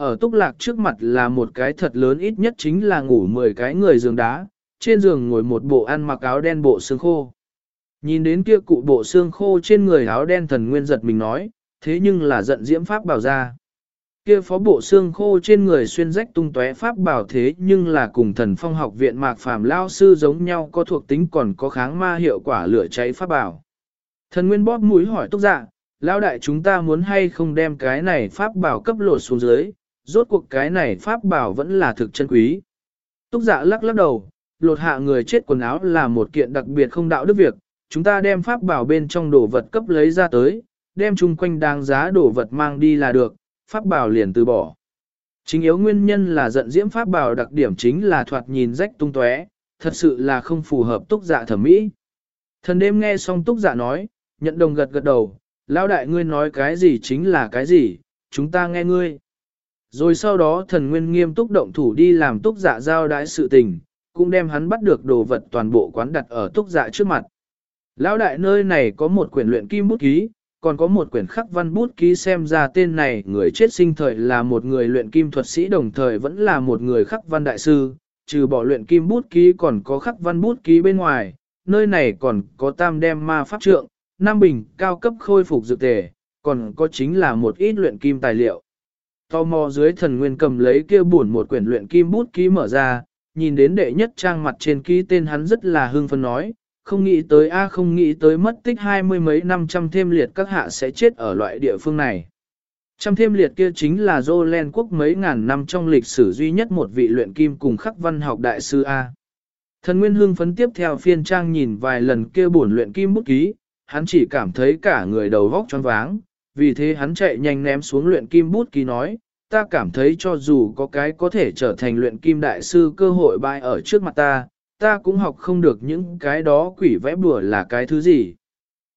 Ở túc lạc trước mặt là một cái thật lớn ít nhất chính là ngủ 10 cái người giường đá, trên giường ngồi một bộ ăn mặc áo đen bộ xương khô. Nhìn đến kia cụ bộ xương khô trên người áo đen thần nguyên giật mình nói, thế nhưng là giận diễm pháp bảo ra. Kia phó bộ xương khô trên người xuyên rách tung tóe pháp bảo thế nhưng là cùng thần phong học viện mạc phàm lao sư giống nhau có thuộc tính còn có kháng ma hiệu quả lửa cháy pháp bảo. Thần nguyên bóp mũi hỏi túc dạ, lao đại chúng ta muốn hay không đem cái này pháp bảo cấp lột xuống dưới, rốt cuộc cái này pháp bảo vẫn là thực chân quý. Túc dạ lắc lắc đầu, lột hạ người chết quần áo là một kiện đặc biệt không đạo đức việc, chúng ta đem pháp bảo bên trong đồ vật cấp lấy ra tới, đem chung quanh đáng giá đồ vật mang đi là được, pháp bảo liền từ bỏ. Chính yếu nguyên nhân là giận diễm pháp bảo đặc điểm chính là thoạt nhìn rách tung tóe, thật sự là không phù hợp túc dạ thẩm mỹ. Thần đêm nghe xong túc dạ nói, nhận đồng gật gật đầu, lão đại ngươi nói cái gì chính là cái gì, chúng ta nghe ngươi. Rồi sau đó thần nguyên nghiêm túc động thủ đi làm túc dạ giao đãi sự tình, cũng đem hắn bắt được đồ vật toàn bộ quán đặt ở túc dạ trước mặt. Lão đại nơi này có một quyển luyện kim bút ký, còn có một quyển khắc văn bút ký xem ra tên này người chết sinh thời là một người luyện kim thuật sĩ đồng thời vẫn là một người khắc văn đại sư, trừ bỏ luyện kim bút ký còn có khắc văn bút ký bên ngoài, nơi này còn có tam đem ma pháp trượng, nam bình cao cấp khôi phục dược tề, còn có chính là một ít luyện kim tài liệu. Tò mò dưới thần nguyên cầm lấy kia buồn một quyển luyện kim bút ký mở ra, nhìn đến đệ nhất trang mặt trên ký tên hắn rất là hưng phấn nói, không nghĩ tới a không nghĩ tới mất tích hai mươi mấy năm trăm thêm liệt các hạ sẽ chết ở loại địa phương này. Trăm thêm liệt kia chính là Jolen quốc mấy ngàn năm trong lịch sử duy nhất một vị luyện kim cùng khắc văn học đại sư A. Thần Nguyên hưng phấn tiếp theo phiên trang nhìn vài lần kia buồn luyện kim bút ký, hắn chỉ cảm thấy cả người đầu vóc choáng váng, vì thế hắn chạy nhanh ném xuống luyện kim bút ký nói, ta cảm thấy cho dù có cái có thể trở thành luyện kim đại sư cơ hội bại ở trước mặt ta, ta cũng học không được những cái đó quỷ vẽ bùa là cái thứ gì.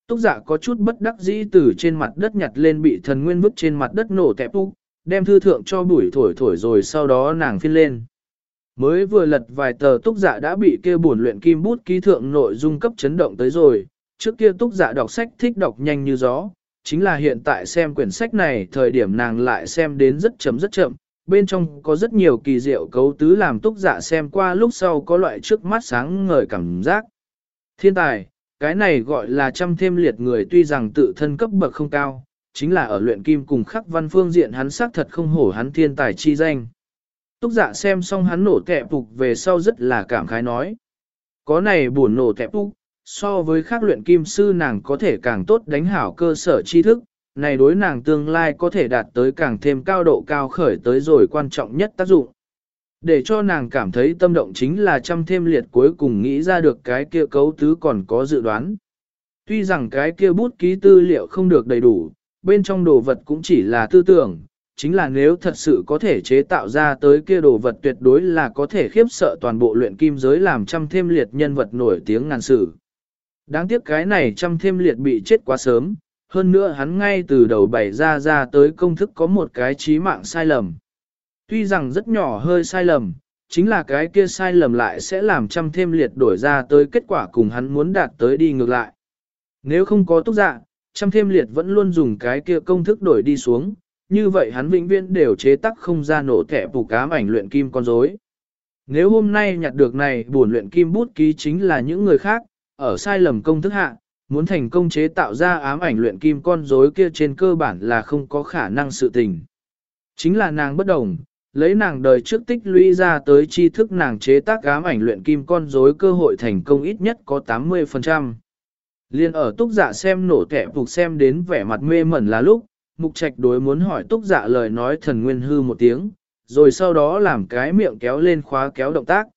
Túc giả dạ có chút bất đắc dĩ từ trên mặt đất nhặt lên bị thần nguyên vứt trên mặt đất nổ tẹp úc, đem thư thượng cho bụi thổi thổi rồi sau đó nàng phiên lên. Mới vừa lật vài tờ túc giả dạ đã bị kia buồn luyện kim bút ký thượng nội dung cấp chấn động tới rồi, trước kia túc giả dạ đọc sách thích đọc nhanh như gió, chính là hiện tại xem quyển sách này thời điểm nàng lại xem đến rất chậm rất chậm, bên trong có rất nhiều kỳ diệu cấu tứ làm túc giả xem qua lúc sau có loại trước mắt sáng ngời cảm giác. Thiên tài, cái này gọi là trăm thêm liệt người tuy rằng tự thân cấp bậc không cao, chính là ở luyện kim cùng khắc văn phương diện hắn xác thật không hổ hắn thiên tài chi danh. Túc giả xem xong hắn nổ tẹp phục về sau rất là cảm khái nói. Có này buồn nổ tẹp phục, so với khác luyện kim sư nàng có thể càng tốt đánh hảo cơ sở tri thức, này đối nàng tương lai có thể đạt tới càng thêm cao độ cao khởi tới rồi quan trọng nhất tác dụng. Để cho nàng cảm thấy tâm động chính là trăm thêm liệt cuối cùng nghĩ ra được cái kia cấu tứ còn có dự đoán. Tuy rằng cái kia bút ký tư liệu không được đầy đủ, bên trong đồ vật cũng chỉ là tư tưởng, chính là nếu thật sự có thể chế tạo ra tới kia đồ vật tuyệt đối là có thể khiếp sợ toàn bộ luyện kim giới làm trăm thêm liệt nhân vật nổi tiếng ngàn sử. Đáng tiếc cái này trăm thêm liệt bị chết quá sớm, hơn nữa hắn ngay từ đầu bày ra ra tới công thức có một cái trí mạng sai lầm. Tuy rằng rất nhỏ hơi sai lầm, chính là cái kia sai lầm lại sẽ làm trăm thêm liệt đổi ra tới kết quả cùng hắn muốn đạt tới đi ngược lại. Nếu không có túc dạ, trăm thêm liệt vẫn luôn dùng cái kia công thức đổi đi xuống, như vậy hắn vĩnh viễn đều chế tắc không ra nổ thẻ phủ cám ảnh luyện kim con rối. Nếu hôm nay nhặt được này buồn luyện kim bút ký chính là những người khác, ở sai lầm công thức hạ, muốn thành công chế tạo ra ám ảnh luyện kim con rối kia trên cơ bản là không có khả năng sự tình. Chính là nàng bất đồng, lấy nàng đời trước tích lũy ra tới tri thức nàng chế tác ám ảnh luyện kim con rối cơ hội thành công ít nhất có 80%. Liên ở túc dạ xem nổ kẻ phục xem đến vẻ mặt mê mẩn là lúc, mục trạch đối muốn hỏi túc dạ lời nói thần nguyên hư một tiếng, rồi sau đó làm cái miệng kéo lên khóa kéo động tác.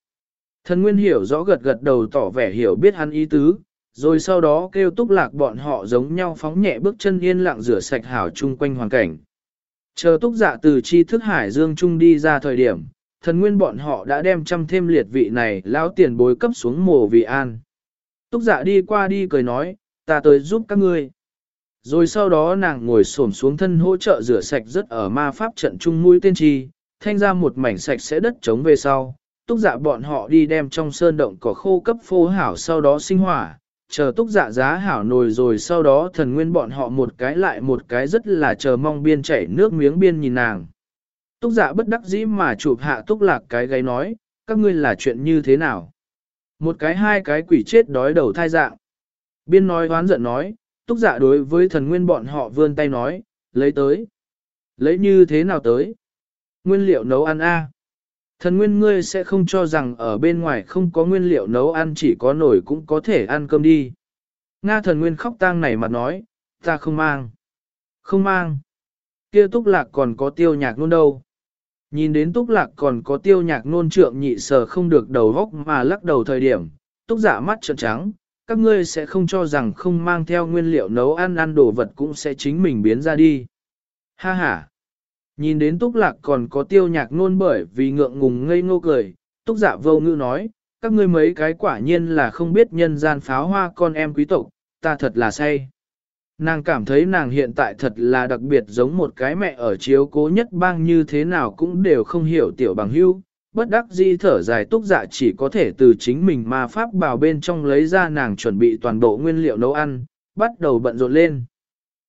Thần nguyên hiểu rõ gật gật đầu tỏ vẻ hiểu biết hắn ý tứ, rồi sau đó kêu túc lạc bọn họ giống nhau phóng nhẹ bước chân yên lặng rửa sạch hảo chung quanh hoàn cảnh. Chờ túc dạ từ chi thức hải dương trung đi ra thời điểm, thần nguyên bọn họ đã đem trăm thêm liệt vị này lão tiền bối cấp xuống mồ vì an. Túc dạ đi qua đi cười nói, ta tới giúp các ngươi. Rồi sau đó nàng ngồi xổm xuống thân hỗ trợ rửa sạch rất ở ma pháp trận trung mũi tên chi, thanh ra một mảnh sạch sẽ đất trống về sau. Túc dạ bọn họ đi đem trong sơn động cỏ khô cấp phô hảo sau đó sinh hỏa, chờ túc dạ giá hảo nồi rồi sau đó thần nguyên bọn họ một cái lại một cái rất là chờ mong biên chảy nước miếng biên nhìn nàng. Túc dạ bất đắc dĩ mà chụp hạ túc lạc cái gáy nói, các ngươi là chuyện như thế nào? Một cái hai cái quỷ chết đói đầu thai dạng. Biên nói hoán giận nói, túc dạ đối với thần nguyên bọn họ vươn tay nói, lấy tới. Lấy như thế nào tới? Nguyên liệu nấu ăn a. Thần nguyên ngươi sẽ không cho rằng ở bên ngoài không có nguyên liệu nấu ăn chỉ có nổi cũng có thể ăn cơm đi. Nga thần nguyên khóc tang này mặt nói, ta không mang. Không mang. Kia túc lạc còn có tiêu nhạc nôn đâu. Nhìn đến túc lạc còn có tiêu nhạc nôn trượng nhị sờ không được đầu góc mà lắc đầu thời điểm, túc giả mắt trợn trắng, các ngươi sẽ không cho rằng không mang theo nguyên liệu nấu ăn ăn đồ vật cũng sẽ chính mình biến ra đi. Ha ha! Nhìn đến túc lạc còn có tiêu nhạc nôn bởi vì ngượng ngùng ngây ngô cười, túc giả dạ vô ngữ nói, các ngươi mấy cái quả nhiên là không biết nhân gian pháo hoa con em quý tộc, ta thật là say. Nàng cảm thấy nàng hiện tại thật là đặc biệt giống một cái mẹ ở chiếu cố nhất bang như thế nào cũng đều không hiểu tiểu bằng hưu. Bất đắc di thở dài túc dạ chỉ có thể từ chính mình ma pháp bảo bên trong lấy ra nàng chuẩn bị toàn bộ nguyên liệu nấu ăn, bắt đầu bận rộn lên.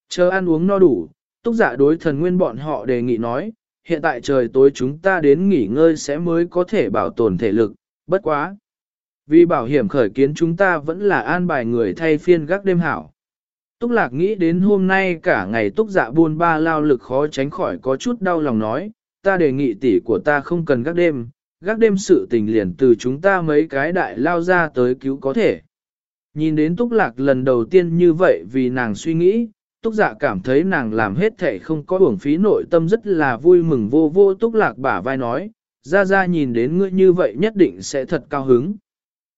Chờ ăn uống no đủ, túc dạ đối thần nguyên bọn họ đề nghị nói, hiện tại trời tối chúng ta đến nghỉ ngơi sẽ mới có thể bảo tồn thể lực, bất quá. Vì bảo hiểm khởi kiến chúng ta vẫn là an bài người thay phiên gác đêm hảo. Túc lạc nghĩ đến hôm nay cả ngày túc dạ buôn ba lao lực khó tránh khỏi có chút đau lòng nói, ta đề nghị tỷ của ta không cần gác đêm, gác đêm sự tình liền từ chúng ta mấy cái đại lao ra tới cứu có thể. Nhìn đến túc lạc lần đầu tiên như vậy vì nàng suy nghĩ, túc dạ cảm thấy nàng làm hết thể không có uổng phí nội tâm rất là vui mừng vô vô túc lạc bả vai nói, ra ra nhìn đến ngươi như vậy nhất định sẽ thật cao hứng.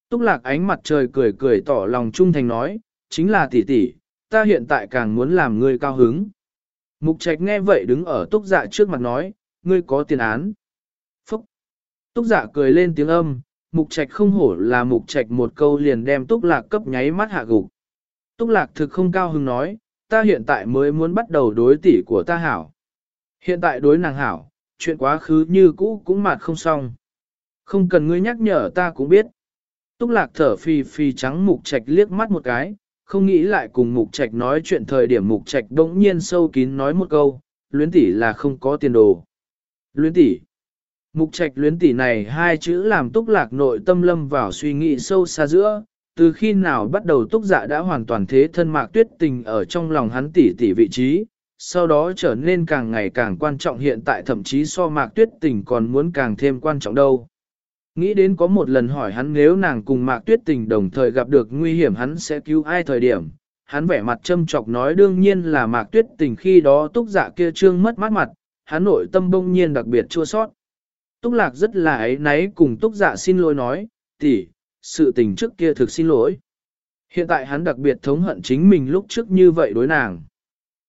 Túc lạc ánh mặt trời cười cười tỏ lòng trung thành nói, chính là tỷ tỷ, ta hiện tại càng muốn làm ngươi cao hứng. Mục trạch nghe vậy đứng ở túc dạ trước mặt nói, ngươi có tiền án. Phúc! Túc dạ cười lên tiếng âm, mục trạch không hổ là mục trạch một câu liền đem túc lạc cấp nháy mắt hạ gục. Túc lạc thực không cao hứng nói, ta hiện tại mới muốn bắt đầu đối tỷ của ta hảo. Hiện tại đối nàng hảo, chuyện quá khứ như cũ cũng mạt không xong. Không cần ngươi nhắc nhở ta cũng biết. Túc lạc thở phì phì trắng mục trạch liếc mắt một cái, không nghĩ lại cùng mục trạch nói chuyện thời điểm mục trạch bỗng nhiên sâu kín nói một câu, luyến tỷ là không có tiền đồ. Luyến tỷ. Mục trạch luyến tỷ này hai chữ làm túc lạc nội tâm lâm vào suy nghĩ sâu xa giữa, từ khi nào bắt đầu túc dạ đã hoàn toàn thế thân mạc tuyết tình ở trong lòng hắn tỷ tỷ vị trí, sau đó trở nên càng ngày càng quan trọng hiện tại thậm chí so mạc tuyết tình còn muốn càng thêm quan trọng đâu. Nghĩ đến có một lần hỏi hắn nếu nàng cùng mạc tuyết tình đồng thời gặp được nguy hiểm hắn sẽ cứu ai thời điểm, hắn vẻ mặt châm chọc nói đương nhiên là mạc tuyết tình khi đó túc dạ kia trương mất mát mặt, hắn nội tâm bông nhiên đặc biệt chua sót. Túc lạc rất là ấy náy cùng túc dạ xin lỗi nói, tỷ, sự tình trước kia thực xin lỗi. Hiện tại hắn đặc biệt thống hận chính mình lúc trước như vậy đối nàng.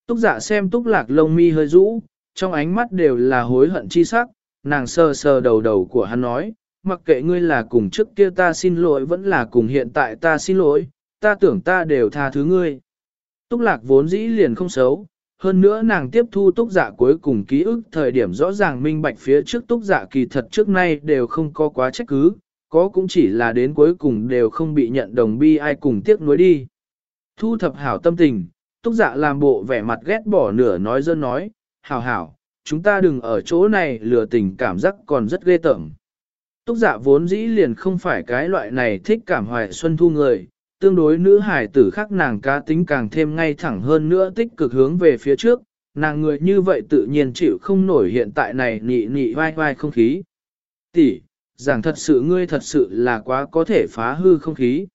Túc giả xem túc lạc lông mi hơi rũ, trong ánh mắt đều là hối hận chi sắc, nàng sờ sờ đầu đầu của hắn nói, mặc kệ ngươi là cùng trước kia ta xin lỗi vẫn là cùng hiện tại ta xin lỗi, ta tưởng ta đều tha thứ ngươi. Túc lạc vốn dĩ liền không xấu, hơn nữa nàng tiếp thu túc giả cuối cùng ký ức thời điểm rõ ràng minh bạch phía trước túc giả kỳ thật trước nay đều không có quá trách cứ, có cũng chỉ là đến cuối cùng đều không bị nhận đồng bi ai cùng tiếc nuối đi. Thu thập hảo tâm tình, túc dạ làm bộ vẻ mặt ghét bỏ nửa nói dơ nói, hảo hảo, chúng ta đừng ở chỗ này lừa tình cảm giác còn rất ghê tởm. Túc dạ vốn dĩ liền không phải cái loại này thích cảm hoài xuân thu người, tương đối nữ hải tử khác nàng cá tính càng thêm ngay thẳng hơn nữa tích cực hướng về phía trước, nàng người như vậy tự nhiên chịu không nổi hiện tại này nị nị vai vai không khí. Tỷ, giảng thật sự ngươi thật sự là quá có thể phá hư không khí.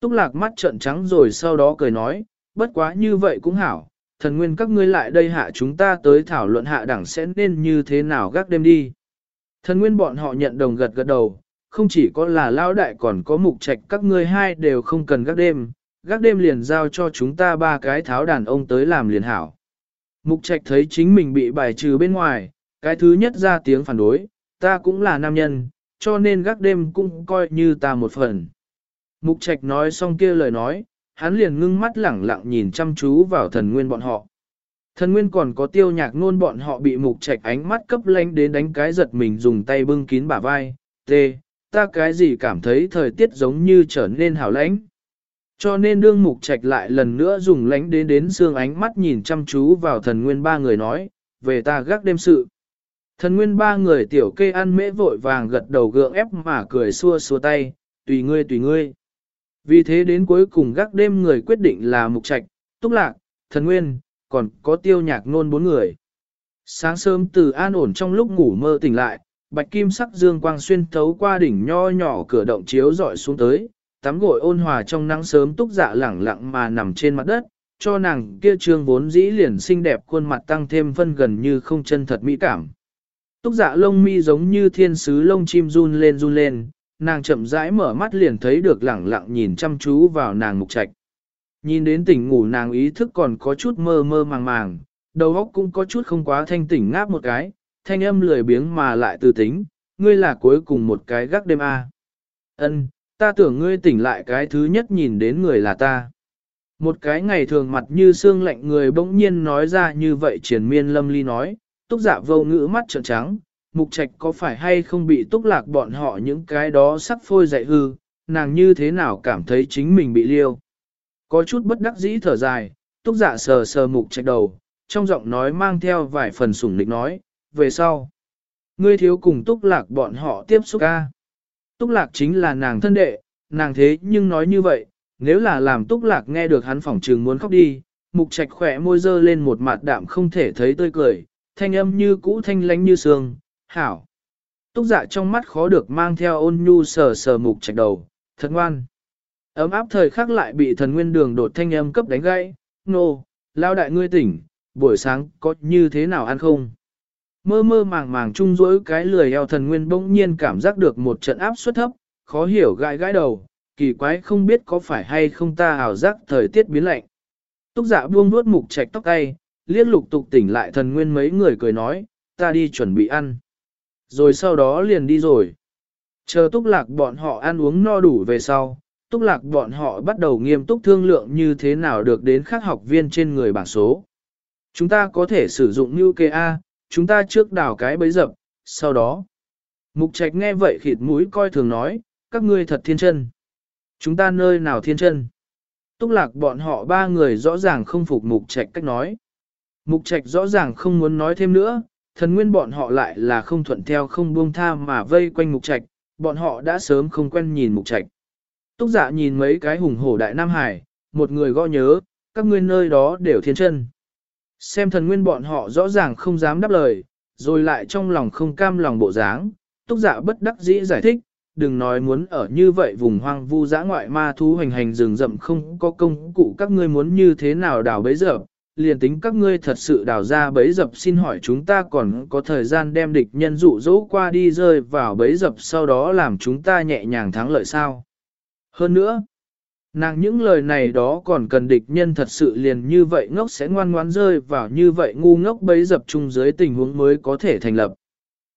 Túc lạc mắt trợn trắng rồi sau đó cười nói, bất quá như vậy cũng hảo, thần nguyên các ngươi lại đây hạ chúng ta tới thảo luận hạ đẳng sẽ nên như thế nào gác đêm đi. Thần nguyên bọn họ nhận đồng gật gật đầu, không chỉ có là lao đại còn có mục trạch các ngươi hai đều không cần gác đêm, gác đêm liền giao cho chúng ta ba cái tháo đàn ông tới làm liền hảo. Mục trạch thấy chính mình bị bài trừ bên ngoài, cái thứ nhất ra tiếng phản đối, ta cũng là nam nhân, cho nên gác đêm cũng coi như ta một phần. Mục trạch nói xong kia lời nói, hắn liền ngưng mắt lẳng lặng nhìn chăm chú vào thần nguyên bọn họ. Thần nguyên còn có tiêu nhạc nôn bọn họ bị mục trạch ánh mắt cấp lánh đến đánh cái giật mình dùng tay bưng kín bả vai, tê, ta cái gì cảm thấy thời tiết giống như trở nên hảo lãnh. Cho nên đương mục trạch lại lần nữa dùng lánh đến đến xương ánh mắt nhìn chăm chú vào thần nguyên ba người nói, về ta gác đêm sự. Thần nguyên ba người tiểu kê ăn mễ vội vàng gật đầu gượng ép mà cười xua xua tay, tùy ngươi tùy ngươi. Vì thế đến cuối cùng gác đêm người quyết định là mục trạch, túc lạc, thần nguyên, còn có tiêu nhạc nôn bốn người. Sáng sớm từ an ổn trong lúc ngủ mơ tỉnh lại, bạch kim sắc dương quang xuyên thấu qua đỉnh nho nhỏ cửa động chiếu dọi xuống tới, tắm gội ôn hòa trong nắng sớm túc dạ lẳng lặng mà nằm trên mặt đất, cho nàng kia trương vốn dĩ liền xinh đẹp khuôn mặt tăng thêm phân gần như không chân thật mỹ cảm. Túc dạ lông mi giống như thiên sứ lông chim run lên run lên, nàng chậm rãi mở mắt liền thấy được lẳng lặng nhìn chăm chú vào nàng mục trạch. Nhìn đến tỉnh ngủ nàng ý thức còn có chút mơ mơ màng màng, đầu óc cũng có chút không quá thanh tỉnh ngáp một cái, thanh âm lười biếng mà lại từ tính, ngươi là cuối cùng một cái gác đêm a. Ân, ta tưởng ngươi tỉnh lại cái thứ nhất nhìn đến người là ta. Một cái ngày thường mặt như xương lạnh người bỗng nhiên nói ra như vậy triển miên lâm ly nói, túc dạ vô ngữ mắt trợn trắng, mục trạch có phải hay không bị túc lạc bọn họ những cái đó sắc phôi dạy hư, nàng như thế nào cảm thấy chính mình bị liêu. Có chút bất đắc dĩ thở dài, túc dạ sờ sờ mục trạch đầu, trong giọng nói mang theo vài phần sủng nịch nói, về sau. Ngươi thiếu cùng túc lạc bọn họ tiếp xúc ca. Túc lạc chính là nàng thân đệ, nàng thế nhưng nói như vậy, nếu là làm túc lạc nghe được hắn phỏng trường muốn khóc đi, mục trạch khỏe môi dơ lên một mặt đạm không thể thấy tươi cười, thanh âm như cũ thanh lánh như sương, hảo. Túc dạ trong mắt khó được mang theo ôn nhu sờ sờ mục trạch đầu, thật ngoan. Ấm áp thời khắc lại bị thần nguyên đường đột thanh âm cấp đánh gãy, nô, lao đại ngươi tỉnh, buổi sáng có như thế nào ăn không? Mơ mơ màng màng chung rỗi cái lười eo thần nguyên bỗng nhiên cảm giác được một trận áp suất thấp, khó hiểu gãi gãi đầu, kỳ quái không biết có phải hay không ta ảo giác thời tiết biến lạnh. Túc dạ buông nuốt mục trạch tóc tay, liên lục tục tỉnh lại thần nguyên mấy người cười nói, ta đi chuẩn bị ăn. Rồi sau đó liền đi rồi. Chờ túc lạc bọn họ ăn uống no đủ về sau, túc lạc bọn họ bắt đầu nghiêm túc thương lượng như thế nào được đến các học viên trên người bảng số. Chúng ta có thể sử dụng như kê A, chúng ta trước đào cái bấy dập, sau đó. Mục trạch nghe vậy khịt mũi coi thường nói, các ngươi thật thiên chân. Chúng ta nơi nào thiên chân? Túc lạc bọn họ ba người rõ ràng không phục mục trạch cách nói. Mục trạch rõ ràng không muốn nói thêm nữa, thần nguyên bọn họ lại là không thuận theo không buông tha mà vây quanh mục trạch, bọn họ đã sớm không quen nhìn mục trạch. Túc giả nhìn mấy cái hùng hổ đại Nam Hải, một người gõ nhớ, các ngươi nơi đó đều thiên chân. Xem thần nguyên bọn họ rõ ràng không dám đáp lời, rồi lại trong lòng không cam lòng bộ dáng, túc giả bất đắc dĩ giải thích, đừng nói muốn ở như vậy vùng hoang vu dã ngoại ma thú hành hành rừng rậm không có công cụ các ngươi muốn như thế nào đào bấy giờ, liền tính các ngươi thật sự đào ra bấy dập xin hỏi chúng ta còn có thời gian đem địch nhân dụ dỗ qua đi rơi vào bấy dập sau đó làm chúng ta nhẹ nhàng thắng lợi sao. Hơn nữa, nàng những lời này đó còn cần địch nhân thật sự liền như vậy ngốc sẽ ngoan ngoãn rơi vào như vậy ngu ngốc bấy dập chung dưới tình huống mới có thể thành lập.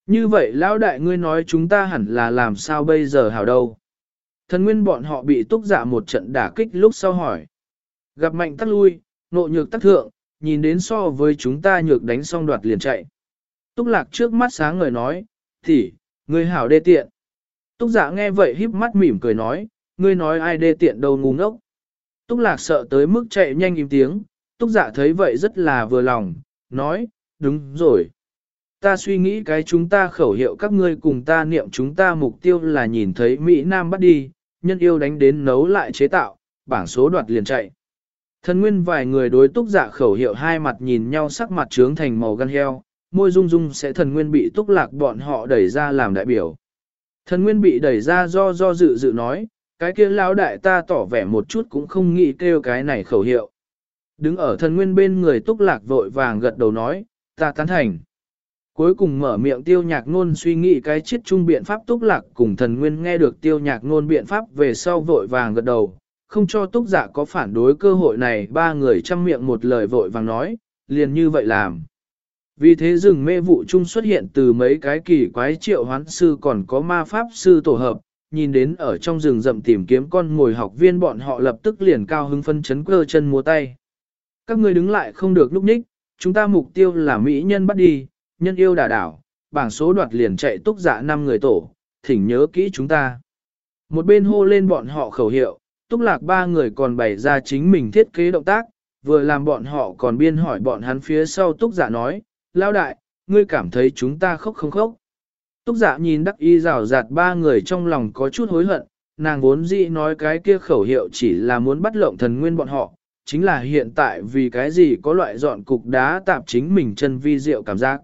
Như vậy lão đại ngươi nói chúng ta hẳn là làm sao bây giờ hảo đâu. Thần nguyên bọn họ bị túc giả một trận đả kích lúc sau hỏi. Gặp mạnh tắt lui, nộ nhược tắc thượng, nhìn đến so với chúng ta nhược đánh xong đoạt liền chạy. Túc lạc trước mắt sáng ngời nói, thì, ngươi hảo đê tiện. Túc giả nghe vậy híp mắt mỉm cười nói, ngươi nói ai đê tiện đâu ngu ngốc. Túc lạc sợ tới mức chạy nhanh im tiếng, túc giả thấy vậy rất là vừa lòng, nói, đúng rồi. Ta suy nghĩ cái chúng ta khẩu hiệu các ngươi cùng ta niệm chúng ta mục tiêu là nhìn thấy Mỹ Nam bắt đi, nhân yêu đánh đến nấu lại chế tạo, bảng số đoạt liền chạy. Thần nguyên vài người đối túc dạ khẩu hiệu hai mặt nhìn nhau sắc mặt trướng thành màu gan heo, môi rung rung sẽ thần nguyên bị túc lạc bọn họ đẩy ra làm đại biểu. Thần nguyên bị đẩy ra do do dự dự nói, cái kia lão đại ta tỏ vẻ một chút cũng không nghĩ kêu cái này khẩu hiệu. Đứng ở thần nguyên bên người túc lạc vội vàng gật đầu nói, ta tán thành. Cuối cùng mở miệng tiêu nhạc ngôn suy nghĩ cái chiết trung biện pháp túc lạc cùng thần nguyên nghe được tiêu nhạc ngôn biện pháp về sau vội vàng gật đầu, không cho túc giả có phản đối cơ hội này ba người chăm miệng một lời vội vàng nói, liền như vậy làm. Vì thế rừng mê vụ chung xuất hiện từ mấy cái kỳ quái triệu hoán sư còn có ma pháp sư tổ hợp, nhìn đến ở trong rừng rậm tìm kiếm con ngồi học viên bọn họ lập tức liền cao hứng phân chấn cơ chân múa tay. Các người đứng lại không được lúc ních, chúng ta mục tiêu là mỹ nhân bắt đi, nhân yêu đả đảo, bảng số đoạt liền chạy túc dạ năm người tổ, thỉnh nhớ kỹ chúng ta. Một bên hô lên bọn họ khẩu hiệu, túc lạc ba người còn bày ra chính mình thiết kế động tác, vừa làm bọn họ còn biên hỏi bọn hắn phía sau túc dạ nói, lao đại, ngươi cảm thấy chúng ta khóc không khóc. Túc dạ nhìn đắc y rào rạt ba người trong lòng có chút hối hận, nàng vốn dĩ nói cái kia khẩu hiệu chỉ là muốn bắt lộng thần nguyên bọn họ, chính là hiện tại vì cái gì có loại dọn cục đá tạp chính mình chân vi diệu cảm giác.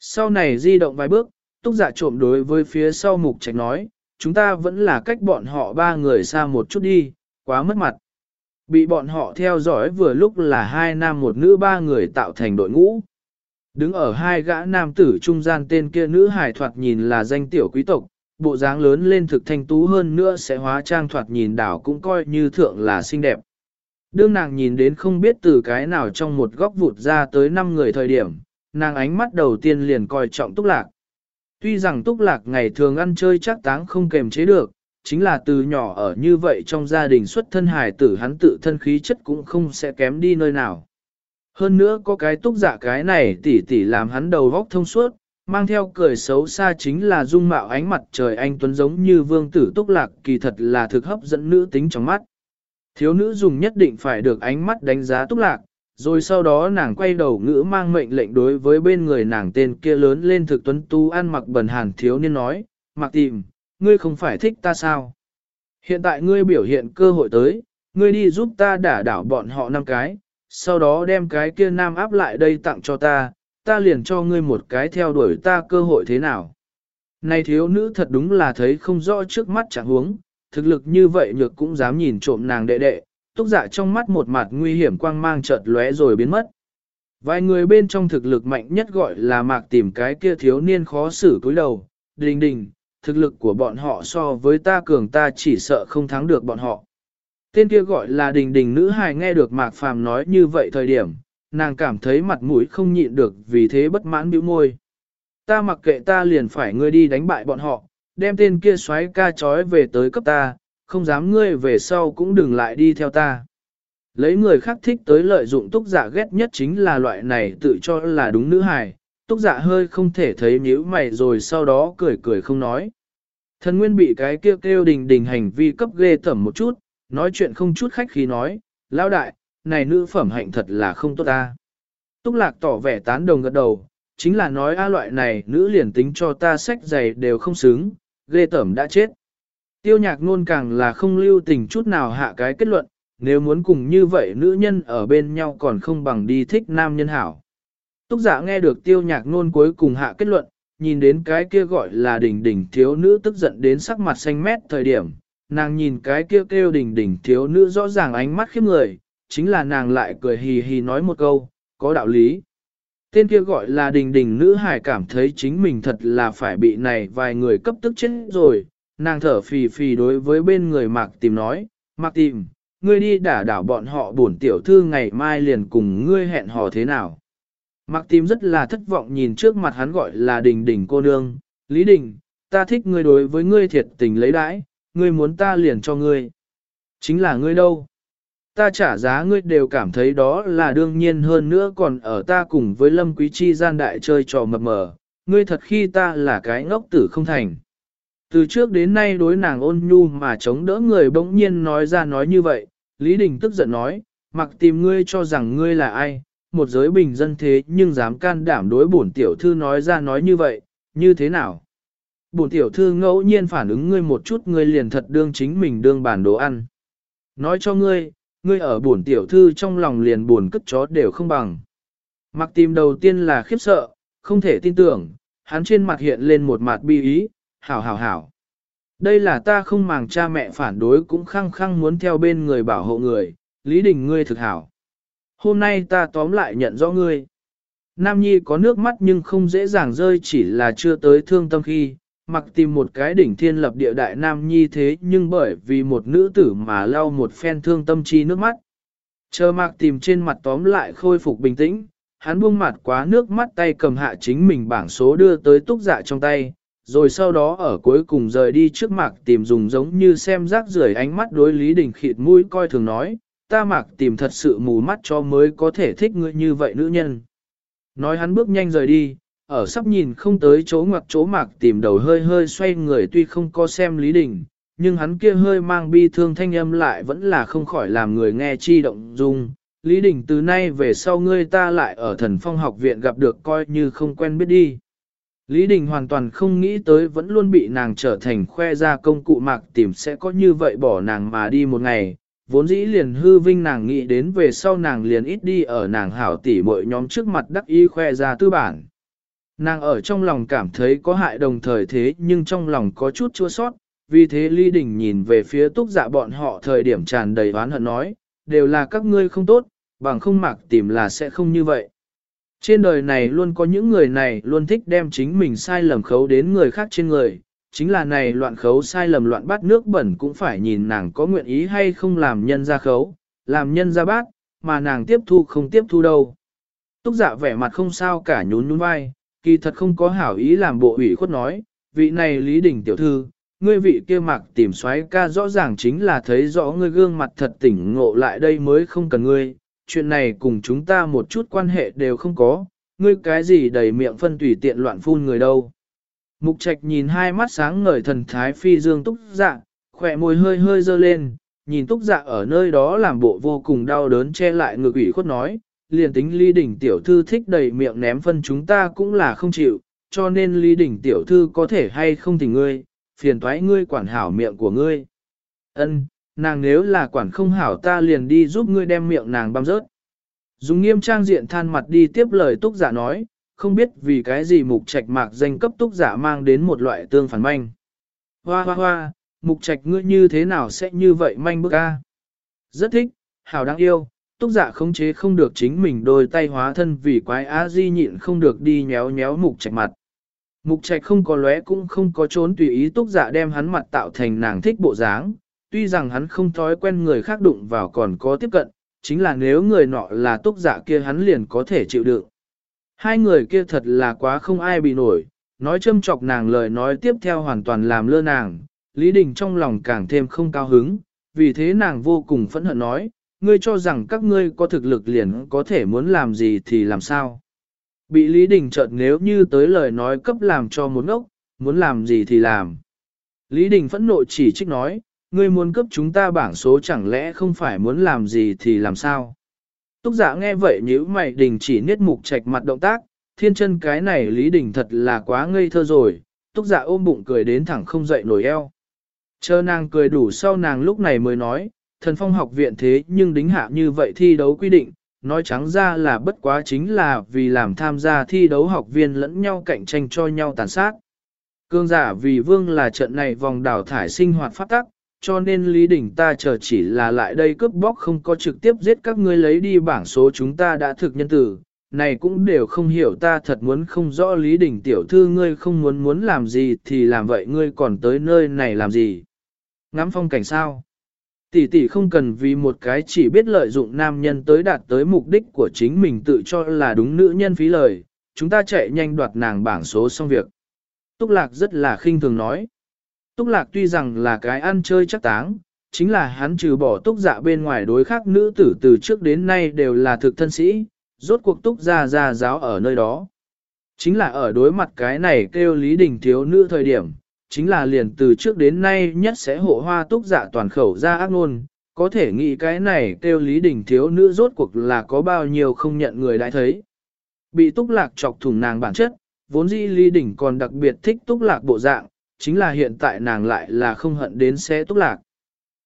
Sau này di động vài bước, túc dạ trộm đối với phía sau mục trạch nói, chúng ta vẫn là cách bọn họ ba người xa một chút đi, quá mất mặt. Bị bọn họ theo dõi vừa lúc là hai nam một nữ ba người tạo thành đội ngũ. Đứng ở hai gã nam tử trung gian tên kia nữ hải thoạt nhìn là danh tiểu quý tộc, bộ dáng lớn lên thực thanh tú hơn nữa sẽ hóa trang thoạt nhìn đảo cũng coi như thượng là xinh đẹp. Đương nàng nhìn đến không biết từ cái nào trong một góc vụt ra tới năm người thời điểm, nàng ánh mắt đầu tiên liền coi trọng túc lạc. Tuy rằng túc lạc ngày thường ăn chơi chắc táng không kềm chế được, chính là từ nhỏ ở như vậy trong gia đình xuất thân hài tử hắn tự thân khí chất cũng không sẽ kém đi nơi nào. Hơn nữa có cái túc dạ cái này tỉ tỉ làm hắn đầu vóc thông suốt, mang theo cười xấu xa chính là dung mạo ánh mặt trời anh tuấn giống như vương tử túc lạc kỳ thật là thực hấp dẫn nữ tính trong mắt. Thiếu nữ dùng nhất định phải được ánh mắt đánh giá túc lạc, rồi sau đó nàng quay đầu ngữ mang mệnh lệnh đối với bên người nàng tên kia lớn lên thực tuấn tu ăn mặc bẩn hàn thiếu niên nói, mặc tìm, ngươi không phải thích ta sao? Hiện tại ngươi biểu hiện cơ hội tới, ngươi đi giúp ta đả đảo bọn họ năm cái, sau đó đem cái kia nam áp lại đây tặng cho ta, ta liền cho ngươi một cái theo đuổi ta cơ hội thế nào? Này thiếu nữ thật đúng là thấy không rõ trước mắt chẳng huống, thực lực như vậy nhược cũng dám nhìn trộm nàng đệ đệ, túc dạ trong mắt một mặt nguy hiểm quang mang chợt lóe rồi biến mất. Vài người bên trong thực lực mạnh nhất gọi là mạc tìm cái kia thiếu niên khó xử cúi đầu, đình đình, thực lực của bọn họ so với ta cường ta chỉ sợ không thắng được bọn họ. Tên kia gọi là đình đình nữ hài nghe được Mạc Phàm nói như vậy thời điểm, nàng cảm thấy mặt mũi không nhịn được vì thế bất mãn bĩu môi. Ta mặc kệ ta liền phải ngươi đi đánh bại bọn họ, đem tên kia xoáy ca trói về tới cấp ta, không dám ngươi về sau cũng đừng lại đi theo ta. Lấy người khác thích tới lợi dụng túc giả ghét nhất chính là loại này tự cho là đúng nữ hài, túc giả hơi không thể thấy nhíu mày rồi sau đó cười cười không nói. Thần nguyên bị cái kêu kêu đình đình hành vi cấp ghê tẩm một chút, nói chuyện không chút khách khí nói, lão đại, này nữ phẩm hạnh thật là không tốt ta. Túc lạc tỏ vẻ tán đồng gật đầu, chính là nói a loại này nữ liền tính cho ta sách giày đều không xứng, ghê tẩm đã chết. Tiêu nhạc nôn càng là không lưu tình chút nào hạ cái kết luận, nếu muốn cùng như vậy nữ nhân ở bên nhau còn không bằng đi thích nam nhân hảo. Túc giả nghe được tiêu nhạc nôn cuối cùng hạ kết luận, nhìn đến cái kia gọi là đỉnh đỉnh thiếu nữ tức giận đến sắc mặt xanh mét thời điểm, nàng nhìn cái kia kêu đỉnh đỉnh thiếu nữ rõ ràng ánh mắt khiếp người, chính là nàng lại cười hì hì nói một câu, có đạo lý. Tên kia gọi là đình đình nữ hải cảm thấy chính mình thật là phải bị này vài người cấp tức chết rồi, nàng thở phì phì đối với bên người mạc tìm nói, mạc tìm, ngươi đi đả đảo bọn họ bổn tiểu thư ngày mai liền cùng ngươi hẹn hò thế nào. Mạc tìm rất là thất vọng nhìn trước mặt hắn gọi là đình đình cô nương, Lý Đình, ta thích ngươi đối với ngươi thiệt tình lấy đãi, ngươi muốn ta liền cho ngươi. Chính là ngươi đâu? Ta trả giá ngươi đều cảm thấy đó là đương nhiên hơn nữa còn ở ta cùng với Lâm Quý Chi gian đại chơi trò mập mờ, ngươi thật khi ta là cái ngốc tử không thành. Từ trước đến nay đối nàng ôn nhu mà chống đỡ người bỗng nhiên nói ra nói như vậy, Lý Đình tức giận nói, mặc tìm ngươi cho rằng ngươi là ai, một giới bình dân thế nhưng dám can đảm đối bổn tiểu thư nói ra nói như vậy, như thế nào? Bổn tiểu thư ngẫu nhiên phản ứng ngươi một chút ngươi liền thật đương chính mình đương bản đồ ăn. Nói cho ngươi, ngươi ở bổn tiểu thư trong lòng liền buồn cất chó đều không bằng. Mặc tìm đầu tiên là khiếp sợ, không thể tin tưởng, hắn trên mặt hiện lên một mặt bi ý, hảo hảo hảo. Đây là ta không màng cha mẹ phản đối cũng khăng khăng muốn theo bên người bảo hộ người, Lý Đình ngươi thực hảo. Hôm nay ta tóm lại nhận rõ ngươi. Nam Nhi có nước mắt nhưng không dễ dàng rơi chỉ là chưa tới thương tâm khi, mặc tìm một cái đỉnh thiên lập địa đại Nam Nhi thế nhưng bởi vì một nữ tử mà lau một phen thương tâm chi nước mắt. Chờ mặc tìm trên mặt tóm lại khôi phục bình tĩnh, hắn buông mặt quá nước mắt tay cầm hạ chính mình bảng số đưa tới túc dạ trong tay, rồi sau đó ở cuối cùng rời đi trước mặt tìm dùng giống như xem rác rưởi ánh mắt đối Lý Đình khịt mũi coi thường nói, ta mặc tìm thật sự mù mắt cho mới có thể thích ngươi như vậy nữ nhân. Nói hắn bước nhanh rời đi, ở sắp nhìn không tới chỗ ngoặc chỗ mạc tìm đầu hơi hơi xoay người tuy không có xem Lý Đình, nhưng hắn kia hơi mang bi thương thanh âm lại vẫn là không khỏi làm người nghe chi động dung. Lý Đình từ nay về sau ngươi ta lại ở thần phong học viện gặp được coi như không quen biết đi. Lý Đình hoàn toàn không nghĩ tới vẫn luôn bị nàng trở thành khoe ra công cụ mạc tìm sẽ có như vậy bỏ nàng mà đi một ngày, vốn dĩ liền hư vinh nàng nghĩ đến về sau nàng liền ít đi ở nàng hảo tỉ mọi nhóm trước mặt đắc ý khoe ra tư bản. Nàng ở trong lòng cảm thấy có hại đồng thời thế nhưng trong lòng có chút chua sót, vì thế Lý Đình nhìn về phía túc dạ bọn họ thời điểm tràn đầy oán hận nói, đều là các ngươi không tốt, bằng không mạc tìm là sẽ không như vậy. Trên đời này luôn có những người này luôn thích đem chính mình sai lầm khấu đến người khác trên người, chính là này loạn khấu sai lầm loạn bát nước bẩn cũng phải nhìn nàng có nguyện ý hay không làm nhân ra khấu, làm nhân ra bát, mà nàng tiếp thu không tiếp thu đâu. Túc dạ vẻ mặt không sao cả nhún nhún vai, kỳ thật không có hảo ý làm bộ ủy khuất nói, vị này Lý Đình tiểu thư, ngươi vị kia mặc tìm xoáy ca rõ ràng chính là thấy rõ ngươi gương mặt thật tỉnh ngộ lại đây mới không cần ngươi, chuyện này cùng chúng ta một chút quan hệ đều không có, ngươi cái gì đầy miệng phân tùy tiện loạn phun người đâu. Mục trạch nhìn hai mắt sáng ngời thần thái phi dương túc dạ, khỏe môi hơi hơi dơ lên, nhìn túc dạ ở nơi đó làm bộ vô cùng đau đớn che lại ngực ủy khuất nói, liền tính ly đỉnh tiểu thư thích đầy miệng ném phân chúng ta cũng là không chịu, cho nên ly đỉnh tiểu thư có thể hay không thì ngươi, phiền toái ngươi quản hảo miệng của ngươi. Ân, nàng nếu là quản không hảo ta liền đi giúp ngươi đem miệng nàng băm rớt. Dùng nghiêm trang diện than mặt đi tiếp lời túc giả nói, không biết vì cái gì mục trạch mạc danh cấp túc giả mang đến một loại tương phản manh. Hoa hoa hoa, mục trạch ngươi như thế nào sẽ như vậy manh bức a? Rất thích, hảo đáng yêu, túc giả khống chế không được chính mình đôi tay hóa thân vì quái á di nhịn không được đi nhéo nhéo mục trạch mặt. Mục trạch không có lóe cũng không có trốn tùy ý túc giả đem hắn mặt tạo thành nàng thích bộ dáng, tuy rằng hắn không thói quen người khác đụng vào còn có tiếp cận, chính là nếu người nọ là túc giả kia hắn liền có thể chịu đựng. Hai người kia thật là quá không ai bị nổi, nói châm chọc nàng lời nói tiếp theo hoàn toàn làm lơ nàng, Lý Đình trong lòng càng thêm không cao hứng, vì thế nàng vô cùng phẫn hận nói, ngươi cho rằng các ngươi có thực lực liền có thể muốn làm gì thì làm sao. Bị Lý Đình chợt nếu như tới lời nói cấp làm cho một ngốc, muốn làm gì thì làm. Lý Đình phẫn nộ chỉ trích nói, ngươi muốn cấp chúng ta bảng số chẳng lẽ không phải muốn làm gì thì làm sao. Túc giả dạ nghe vậy nhíu mày đình chỉ niết mục trạch mặt động tác, thiên chân cái này Lý Đình thật là quá ngây thơ rồi, túc giả dạ ôm bụng cười đến thẳng không dậy nổi eo. Chờ nàng cười đủ sau nàng lúc này mới nói, thần phong học viện thế nhưng đính hạ như vậy thi đấu quy định, nói trắng ra là bất quá chính là vì làm tham gia thi đấu học viên lẫn nhau cạnh tranh cho nhau tàn sát. Cương giả vì vương là trận này vòng đảo thải sinh hoạt phát tắc, cho nên Lý Đình ta chờ chỉ là lại đây cướp bóc không có trực tiếp giết các ngươi lấy đi bảng số chúng ta đã thực nhân tử. Này cũng đều không hiểu ta thật muốn không rõ Lý Đình tiểu thư ngươi không muốn muốn làm gì thì làm vậy ngươi còn tới nơi này làm gì. Ngắm phong cảnh sao? Tỷ tỷ không cần vì một cái chỉ biết lợi dụng nam nhân tới đạt tới mục đích của chính mình tự cho là đúng nữ nhân phí lời, chúng ta chạy nhanh đoạt nàng bảng số xong việc. Túc Lạc rất là khinh thường nói. Túc Lạc tuy rằng là cái ăn chơi chắc táng, chính là hắn trừ bỏ Túc dạ bên ngoài đối khác nữ tử từ trước đến nay đều là thực thân sĩ, rốt cuộc Túc gia gia giáo ở nơi đó. Chính là ở đối mặt cái này kêu Lý Đình thiếu nữ thời điểm, chính là liền từ trước đến nay nhất sẽ hộ hoa túc dạ toàn khẩu ra ác ngôn, có thể nghĩ cái này kêu Lý Đình thiếu nữ rốt cuộc là có bao nhiêu không nhận người đã thấy. Bị túc lạc chọc thủng nàng bản chất, vốn dĩ Lý Đình còn đặc biệt thích túc lạc bộ dạng, chính là hiện tại nàng lại là không hận đến sẽ túc lạc.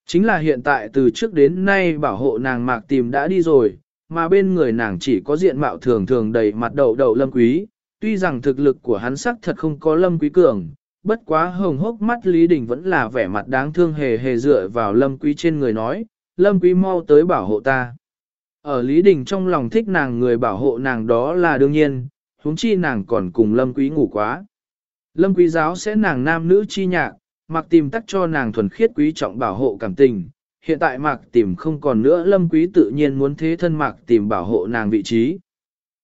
Chính là hiện tại từ trước đến nay bảo hộ nàng mạc tìm đã đi rồi, mà bên người nàng chỉ có diện mạo thường thường đầy mặt đầu đầu lâm quý, tuy rằng thực lực của hắn sắc thật không có lâm quý cường, bất quá hồng hốc mắt Lý Đình vẫn là vẻ mặt đáng thương hề hề dựa vào Lâm Quý trên người nói, Lâm Quý mau tới bảo hộ ta. Ở Lý Đình trong lòng thích nàng người bảo hộ nàng đó là đương nhiên, huống chi nàng còn cùng Lâm Quý ngủ quá. Lâm Quý giáo sẽ nàng nam nữ chi nhạc, mặc tìm tắc cho nàng thuần khiết quý trọng bảo hộ cảm tình. Hiện tại mạc tìm không còn nữa Lâm Quý tự nhiên muốn thế thân mạc tìm bảo hộ nàng vị trí.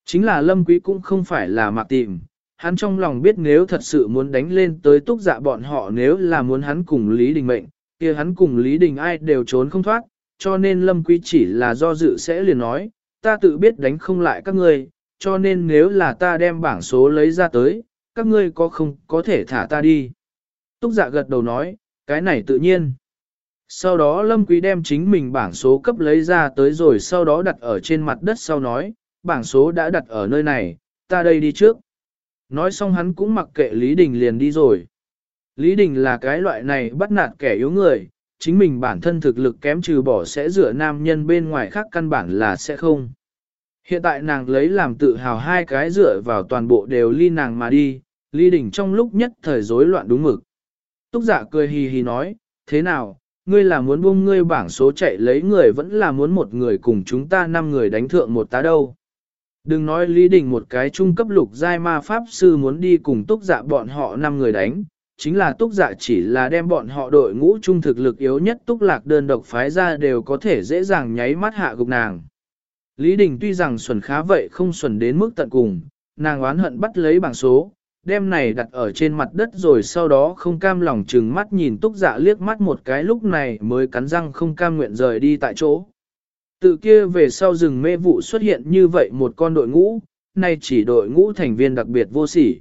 Chính là Lâm Quý cũng không phải là mạc tìm, hắn trong lòng biết nếu thật sự muốn đánh lên tới túc dạ bọn họ nếu là muốn hắn cùng Lý Đình mệnh, kia hắn cùng Lý Đình ai đều trốn không thoát, cho nên Lâm Quý chỉ là do dự sẽ liền nói, ta tự biết đánh không lại các ngươi, cho nên nếu là ta đem bảng số lấy ra tới, các ngươi có không có thể thả ta đi. Túc giả gật đầu nói, cái này tự nhiên. Sau đó Lâm Quý đem chính mình bảng số cấp lấy ra tới rồi sau đó đặt ở trên mặt đất sau nói, bảng số đã đặt ở nơi này, ta đây đi trước. Nói xong hắn cũng mặc kệ Lý Đình liền đi rồi. Lý Đình là cái loại này bắt nạt kẻ yếu người, chính mình bản thân thực lực kém trừ bỏ sẽ dựa nam nhân bên ngoài khác căn bản là sẽ không. Hiện tại nàng lấy làm tự hào hai cái dựa vào toàn bộ đều ly nàng mà đi, Lý Đình trong lúc nhất thời rối loạn đúng mực. Túc giả dạ cười hì hì nói, thế nào, ngươi là muốn buông ngươi bảng số chạy lấy người vẫn là muốn một người cùng chúng ta năm người đánh thượng một tá đâu. Đừng nói Lý Đình một cái trung cấp lục giai ma pháp sư muốn đi cùng túc dạ bọn họ năm người đánh, chính là túc dạ chỉ là đem bọn họ đội ngũ trung thực lực yếu nhất túc lạc đơn độc phái ra đều có thể dễ dàng nháy mắt hạ gục nàng. Lý Đình tuy rằng xuẩn khá vậy không xuẩn đến mức tận cùng, nàng oán hận bắt lấy bảng số, đem này đặt ở trên mặt đất rồi sau đó không cam lòng chừng mắt nhìn túc dạ liếc mắt một cái lúc này mới cắn răng không cam nguyện rời đi tại chỗ. từ kia về sau rừng mê vụ xuất hiện như vậy một con đội ngũ, nay chỉ đội ngũ thành viên đặc biệt vô sỉ.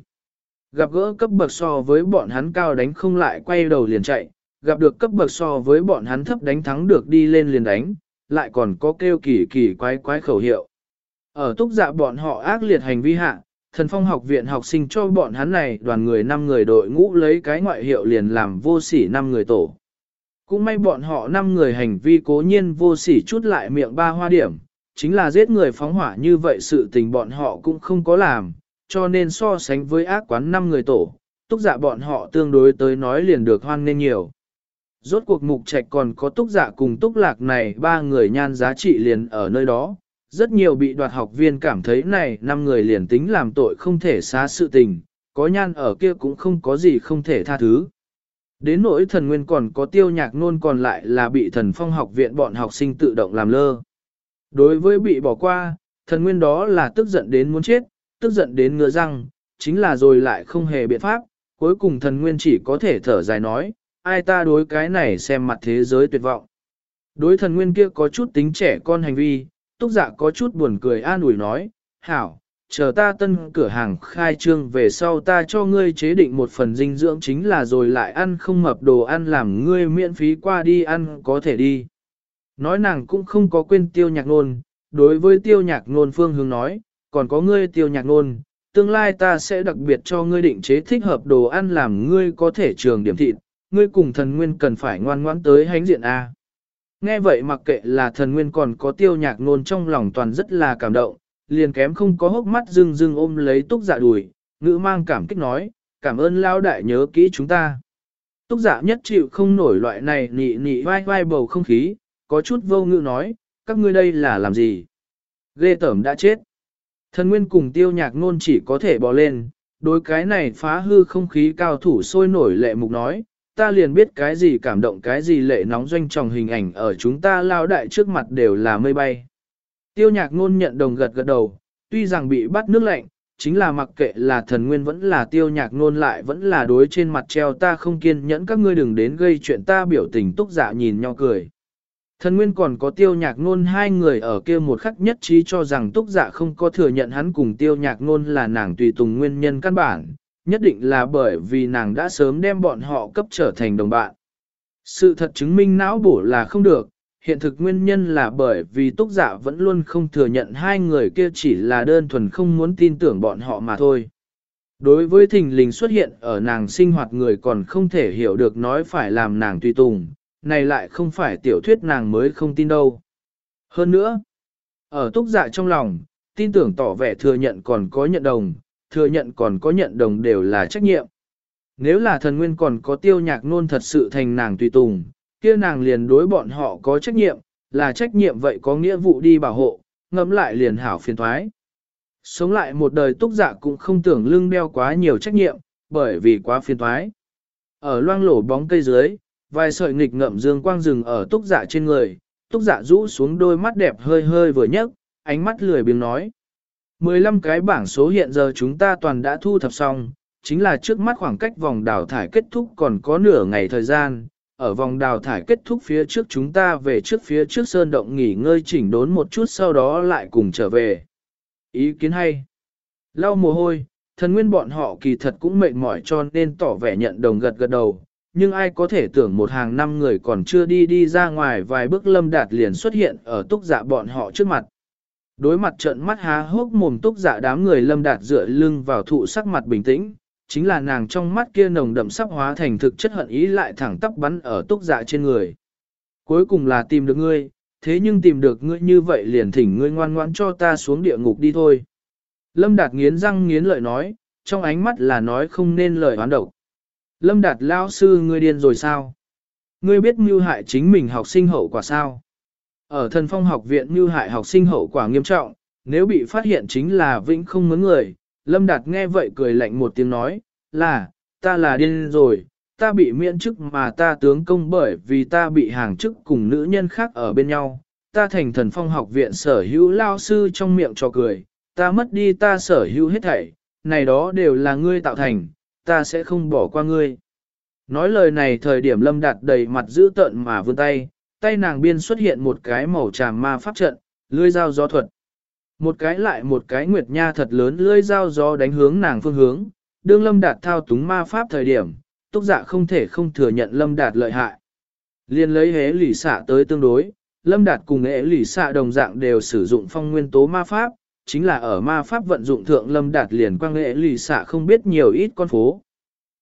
Gặp gỡ cấp bậc so với bọn hắn cao đánh không lại quay đầu liền chạy, gặp được cấp bậc so với bọn hắn thấp đánh thắng được đi lên liền đánh, lại còn có kêu kỳ kỳ quái quái khẩu hiệu. Ở túc dạ bọn họ ác liệt hành vi hạ, thần phong học viện học sinh cho bọn hắn này đoàn người 5 người đội ngũ lấy cái ngoại hiệu liền làm vô sỉ 5 người tổ. Cũng may bọn họ năm người hành vi cố nhiên vô sỉ chút lại miệng ba hoa điểm, chính là giết người phóng hỏa như vậy sự tình bọn họ cũng không có làm, cho nên so sánh với ác quán năm người tổ, túc giả dạ bọn họ tương đối tới nói liền được hoan nên nhiều. Rốt cuộc mục trạch còn có túc giả dạ cùng túc lạc này ba người nhan giá trị liền ở nơi đó, rất nhiều bị đoạt học viên cảm thấy này năm người liền tính làm tội không thể xá sự tình, có nhan ở kia cũng không có gì không thể tha thứ. Đến nỗi thần nguyên còn có tiêu nhạc nôn còn lại là bị thần phong học viện bọn học sinh tự động làm lơ. Đối với bị bỏ qua, thần nguyên đó là tức giận đến muốn chết, tức giận đến ngựa răng, chính là rồi lại không hề biện pháp, cuối cùng thần nguyên chỉ có thể thở dài nói, ai ta đối cái này xem mặt thế giới tuyệt vọng. Đối thần nguyên kia có chút tính trẻ con hành vi, túc dạ có chút buồn cười an ủi nói, hảo, chờ ta tân cửa hàng khai trương về sau ta cho ngươi chế định một phần dinh dưỡng chính là rồi lại ăn không mập đồ ăn làm ngươi miễn phí qua đi ăn có thể đi. Nói nàng cũng không có quên tiêu nhạc nôn, đối với tiêu nhạc nôn phương hướng nói, còn có ngươi tiêu nhạc nôn, tương lai ta sẽ đặc biệt cho ngươi định chế thích hợp đồ ăn làm ngươi có thể trường điểm thịt, ngươi cùng thần nguyên cần phải ngoan ngoãn tới hánh diện A. Nghe vậy mặc kệ là thần nguyên còn có tiêu nhạc nôn trong lòng toàn rất là cảm động, liền kém không có hốc mắt dưng dưng ôm lấy túc dạ đùi, ngữ mang cảm kích nói, cảm ơn lao đại nhớ kỹ chúng ta. Túc dạ nhất chịu không nổi loại này nị nị vai vai bầu không khí, có chút vô ngữ nói, các ngươi đây là làm gì? Ghê tởm đã chết. Thần nguyên cùng tiêu nhạc nôn chỉ có thể bò lên, đối cái này phá hư không khí cao thủ sôi nổi lệ mục nói, ta liền biết cái gì cảm động cái gì lệ nóng doanh tròng hình ảnh ở chúng ta lao đại trước mặt đều là mây bay. Tiêu nhạc ngôn nhận đồng gật gật đầu, tuy rằng bị bắt nước lạnh, chính là mặc kệ là thần nguyên vẫn là tiêu nhạc ngôn lại vẫn là đối trên mặt treo ta không kiên nhẫn các ngươi đừng đến gây chuyện ta biểu tình túc dạ nhìn nhau cười. Thần nguyên còn có tiêu nhạc ngôn hai người ở kia một khắc nhất trí cho rằng túc dạ không có thừa nhận hắn cùng tiêu nhạc ngôn là nàng tùy tùng nguyên nhân căn bản, nhất định là bởi vì nàng đã sớm đem bọn họ cấp trở thành đồng bạn. Sự thật chứng minh não bổ là không được, hiện thực nguyên nhân là bởi vì túc dạ vẫn luôn không thừa nhận hai người kia chỉ là đơn thuần không muốn tin tưởng bọn họ mà thôi. Đối với thình lình xuất hiện ở nàng sinh hoạt người còn không thể hiểu được nói phải làm nàng tùy tùng, này lại không phải tiểu thuyết nàng mới không tin đâu. Hơn nữa, ở túc dạ trong lòng, tin tưởng tỏ vẻ thừa nhận còn có nhận đồng, thừa nhận còn có nhận đồng đều là trách nhiệm. Nếu là thần nguyên còn có tiêu nhạc nôn thật sự thành nàng tùy tùng, kia nàng liền đối bọn họ có trách nhiệm, là trách nhiệm vậy có nghĩa vụ đi bảo hộ, ngẫm lại liền hảo phiền thoái. Sống lại một đời túc dạ cũng không tưởng lưng đeo quá nhiều trách nhiệm, bởi vì quá phiền thoái. Ở loang lổ bóng cây dưới, vài sợi nghịch ngậm dương quang rừng ở túc dạ trên người, túc dạ rũ xuống đôi mắt đẹp hơi hơi vừa nhấc, ánh mắt lười biếng nói. 15 cái bảng số hiện giờ chúng ta toàn đã thu thập xong, chính là trước mắt khoảng cách vòng đào thải kết thúc còn có nửa ngày thời gian, ở vòng đào thải kết thúc phía trước chúng ta về trước phía trước sơn động nghỉ ngơi chỉnh đốn một chút sau đó lại cùng trở về. Ý kiến hay. Lau mồ hôi, thần nguyên bọn họ kỳ thật cũng mệt mỏi cho nên tỏ vẻ nhận đồng gật gật đầu, nhưng ai có thể tưởng một hàng năm người còn chưa đi đi ra ngoài vài bước lâm đạt liền xuất hiện ở túc dạ bọn họ trước mặt. Đối mặt trận mắt há hốc mồm túc dạ đám người lâm đạt dựa lưng vào thụ sắc mặt bình tĩnh, chính là nàng trong mắt kia nồng đậm sắp hóa thành thực chất hận ý lại thẳng tắp bắn ở túc dạ trên người. Cuối cùng là tìm được ngươi, thế nhưng tìm được ngươi như vậy liền thỉnh ngươi ngoan ngoãn cho ta xuống địa ngục đi thôi. Lâm Đạt nghiến răng nghiến lợi nói, trong ánh mắt là nói không nên lời hoán độc. Lâm Đạt lao sư ngươi điên rồi sao? Ngươi biết mưu hại chính mình học sinh hậu quả sao? Ở thần phong học viện mưu hại học sinh hậu quả nghiêm trọng, nếu bị phát hiện chính là vĩnh không mướn người, Lâm Đạt nghe vậy cười lạnh một tiếng nói, là, ta là điên rồi, ta bị miễn chức mà ta tướng công bởi vì ta bị hàng chức cùng nữ nhân khác ở bên nhau, ta thành thần phong học viện sở hữu lao sư trong miệng cho cười, ta mất đi ta sở hữu hết thảy, này đó đều là ngươi tạo thành, ta sẽ không bỏ qua ngươi. Nói lời này thời điểm lâm đạt đầy mặt dữ tợn mà vươn tay, tay nàng biên xuất hiện một cái màu tràm ma pháp trận, lưỡi dao gió thuật. Một cái lại một cái nguyệt nha thật lớn lưỡi dao gió đánh hướng nàng phương hướng, đương lâm đạt thao túng ma pháp thời điểm, túc dạ không thể không thừa nhận lâm đạt lợi hại. Liên lấy hế lỷ xạ tới tương đối, lâm đạt cùng hế lỷ xạ đồng dạng đều sử dụng phong nguyên tố ma pháp, chính là ở ma pháp vận dụng thượng lâm đạt liền quang hế lỷ xạ không biết nhiều ít con phố.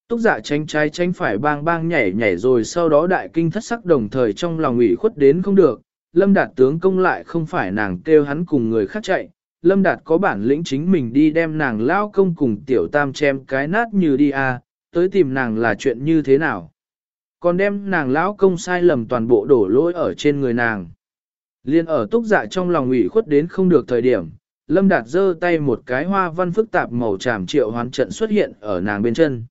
Túc dạ tránh trái tránh phải bang bang nhảy nhảy rồi sau đó đại kinh thất sắc đồng thời trong lòng ủy khuất đến không được, Lâm Đạt tướng công lại không phải nàng kêu hắn cùng người khác chạy, Lâm Đạt có bản lĩnh chính mình đi đem nàng lao công cùng tiểu tam chém cái nát như đi à, tới tìm nàng là chuyện như thế nào. Còn đem nàng lão công sai lầm toàn bộ đổ lỗi ở trên người nàng. Liên ở túc dạ trong lòng ủy khuất đến không được thời điểm, Lâm Đạt giơ tay một cái hoa văn phức tạp màu tràm triệu hoán trận xuất hiện ở nàng bên chân.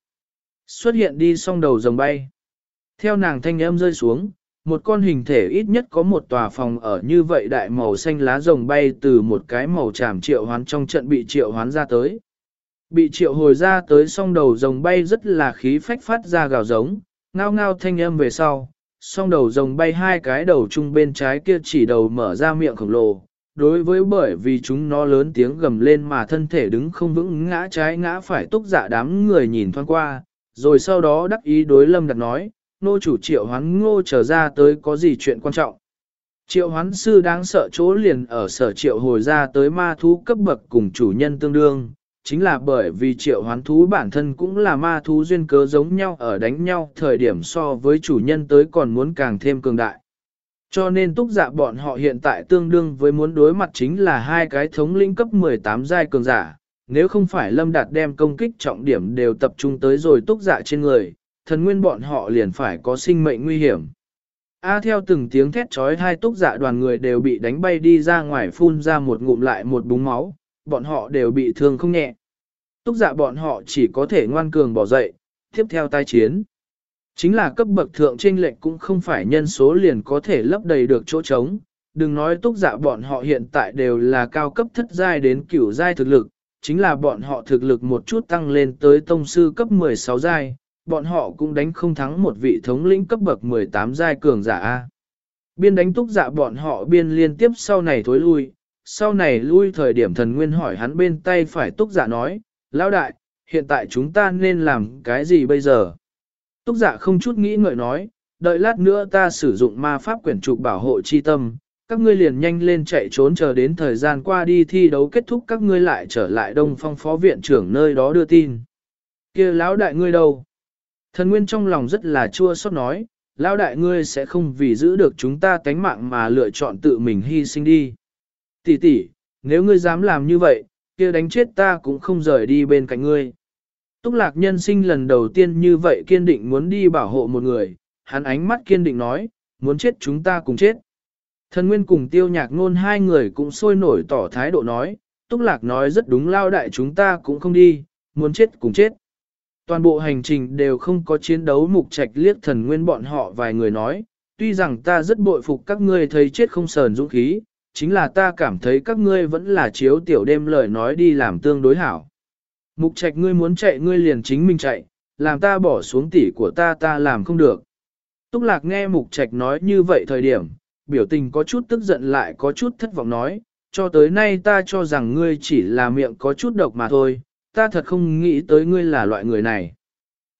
Xuất hiện đi song đầu rồng bay. Theo nàng thanh âm rơi xuống, một con hình thể ít nhất có một tòa phòng ở như vậy đại màu xanh lá rồng bay từ một cái màu tràm triệu hoán trong trận bị triệu hoán ra tới. Bị triệu hồi ra tới song đầu rồng bay rất là khí phách phát ra gào giống, ngao ngao thanh âm về sau, song đầu rồng bay hai cái đầu chung bên trái kia chỉ đầu mở ra miệng khổng lồ. Đối với bởi vì chúng nó lớn tiếng gầm lên mà thân thể đứng không vững ngã trái ngã phải túc dạ đám người nhìn thoáng qua, rồi sau đó đắc ý đối lâm đặt nói, nô chủ triệu hoán ngô trở ra tới có gì chuyện quan trọng. Triệu hoán sư đáng sợ chỗ liền ở sở triệu hồi ra tới ma thú cấp bậc cùng chủ nhân tương đương, chính là bởi vì triệu hoán thú bản thân cũng là ma thú duyên cớ giống nhau ở đánh nhau thời điểm so với chủ nhân tới còn muốn càng thêm cường đại. Cho nên túc giả bọn họ hiện tại tương đương với muốn đối mặt chính là hai cái thống lĩnh cấp 18 giai cường giả, nếu không phải lâm đạt đem công kích trọng điểm đều tập trung tới rồi túc dạ trên người, thần nguyên bọn họ liền phải có sinh mệnh nguy hiểm. A theo từng tiếng thét trói hai túc dạ đoàn người đều bị đánh bay đi ra ngoài phun ra một ngụm lại một búng máu, bọn họ đều bị thương không nhẹ. Túc dạ bọn họ chỉ có thể ngoan cường bỏ dậy, tiếp theo tai chiến. Chính là cấp bậc thượng trên lệnh cũng không phải nhân số liền có thể lấp đầy được chỗ trống. Đừng nói túc dạ bọn họ hiện tại đều là cao cấp thất giai đến cửu giai thực lực, chính là bọn họ thực lực một chút tăng lên tới tông sư cấp 16 giai, bọn họ cũng đánh không thắng một vị thống lĩnh cấp bậc 18 giai cường giả A. Biên đánh túc dạ bọn họ biên liên tiếp sau này thối lui, sau này lui thời điểm thần nguyên hỏi hắn bên tay phải túc dạ nói, lão đại, hiện tại chúng ta nên làm cái gì bây giờ? Túc dạ không chút nghĩ ngợi nói, đợi lát nữa ta sử dụng ma pháp quyển trục bảo hộ chi tâm, các ngươi liền nhanh lên chạy trốn chờ đến thời gian qua đi thi đấu kết thúc các ngươi lại trở lại đông phong phó viện trưởng nơi đó đưa tin. kia lão đại ngươi đâu? Thần nguyên trong lòng rất là chua xót nói, lão đại ngươi sẽ không vì giữ được chúng ta tánh mạng mà lựa chọn tự mình hy sinh đi. Tỷ tỷ, nếu ngươi dám làm như vậy, kia đánh chết ta cũng không rời đi bên cạnh ngươi. Túc lạc nhân sinh lần đầu tiên như vậy kiên định muốn đi bảo hộ một người, hắn ánh mắt kiên định nói, muốn chết chúng ta cùng chết. Thần Nguyên cùng tiêu nhạc ngôn hai người cũng sôi nổi tỏ thái độ nói, Túc Lạc nói rất đúng lao đại chúng ta cũng không đi, muốn chết cùng chết. Toàn bộ hành trình đều không có chiến đấu mục trạch liếc thần Nguyên bọn họ vài người nói, tuy rằng ta rất bội phục các ngươi thấy chết không sờn dũng khí, chính là ta cảm thấy các ngươi vẫn là chiếu tiểu đêm lời nói đi làm tương đối hảo. Mục trạch ngươi muốn chạy ngươi liền chính mình chạy, làm ta bỏ xuống tỉ của ta ta làm không được. Túc lạc nghe mục trạch nói như vậy thời điểm, biểu tình có chút tức giận lại có chút thất vọng nói, cho tới nay ta cho rằng ngươi chỉ là miệng có chút độc mà thôi, ta thật không nghĩ tới ngươi là loại người này.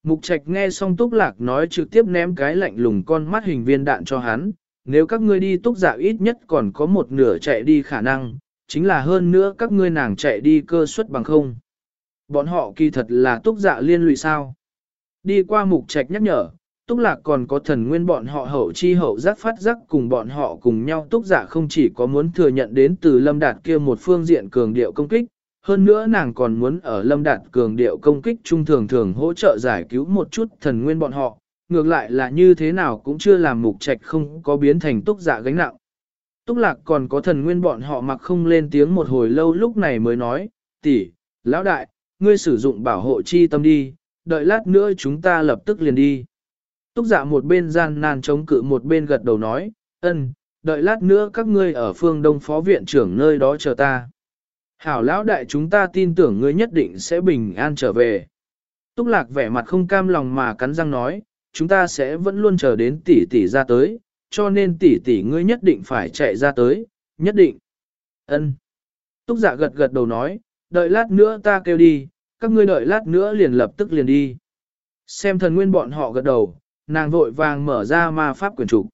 Mục trạch nghe xong túc lạc nói trực tiếp ném cái lạnh lùng con mắt hình viên đạn cho hắn, nếu các ngươi đi túc dạo ít nhất còn có một nửa chạy đi khả năng, chính là hơn nữa các ngươi nàng chạy đi cơ suất bằng không. Bọn họ kỳ thật là túc dạ liên lụy sao. Đi qua mục trạch nhắc nhở, túc lạc còn có thần nguyên bọn họ hậu chi hậu giác phát giác cùng bọn họ cùng nhau túc giả không chỉ có muốn thừa nhận đến từ lâm đạt kia một phương diện cường điệu công kích, hơn nữa nàng còn muốn ở lâm đạt cường điệu công kích trung thường thường hỗ trợ giải cứu một chút thần nguyên bọn họ, ngược lại là như thế nào cũng chưa làm mục trạch không có biến thành túc giả gánh nặng. Túc lạc còn có thần nguyên bọn họ mặc không lên tiếng một hồi lâu lúc này mới nói, tỷ, lão đại, ngươi sử dụng bảo hộ chi tâm đi, đợi lát nữa chúng ta lập tức liền đi. Túc dạ một bên gian nan chống cự một bên gật đầu nói, ân, đợi lát nữa các ngươi ở phương đông phó viện trưởng nơi đó chờ ta. Hảo lão đại chúng ta tin tưởng ngươi nhất định sẽ bình an trở về. Túc lạc vẻ mặt không cam lòng mà cắn răng nói, chúng ta sẽ vẫn luôn chờ đến tỷ tỷ ra tới, cho nên tỷ tỷ ngươi nhất định phải chạy ra tới, nhất định. Ân. Túc dạ gật gật đầu nói, đợi lát nữa ta kêu đi, các ngươi đợi lát nữa liền lập tức liền đi. Xem thần nguyên bọn họ gật đầu, nàng vội vàng mở ra ma pháp quyển trục.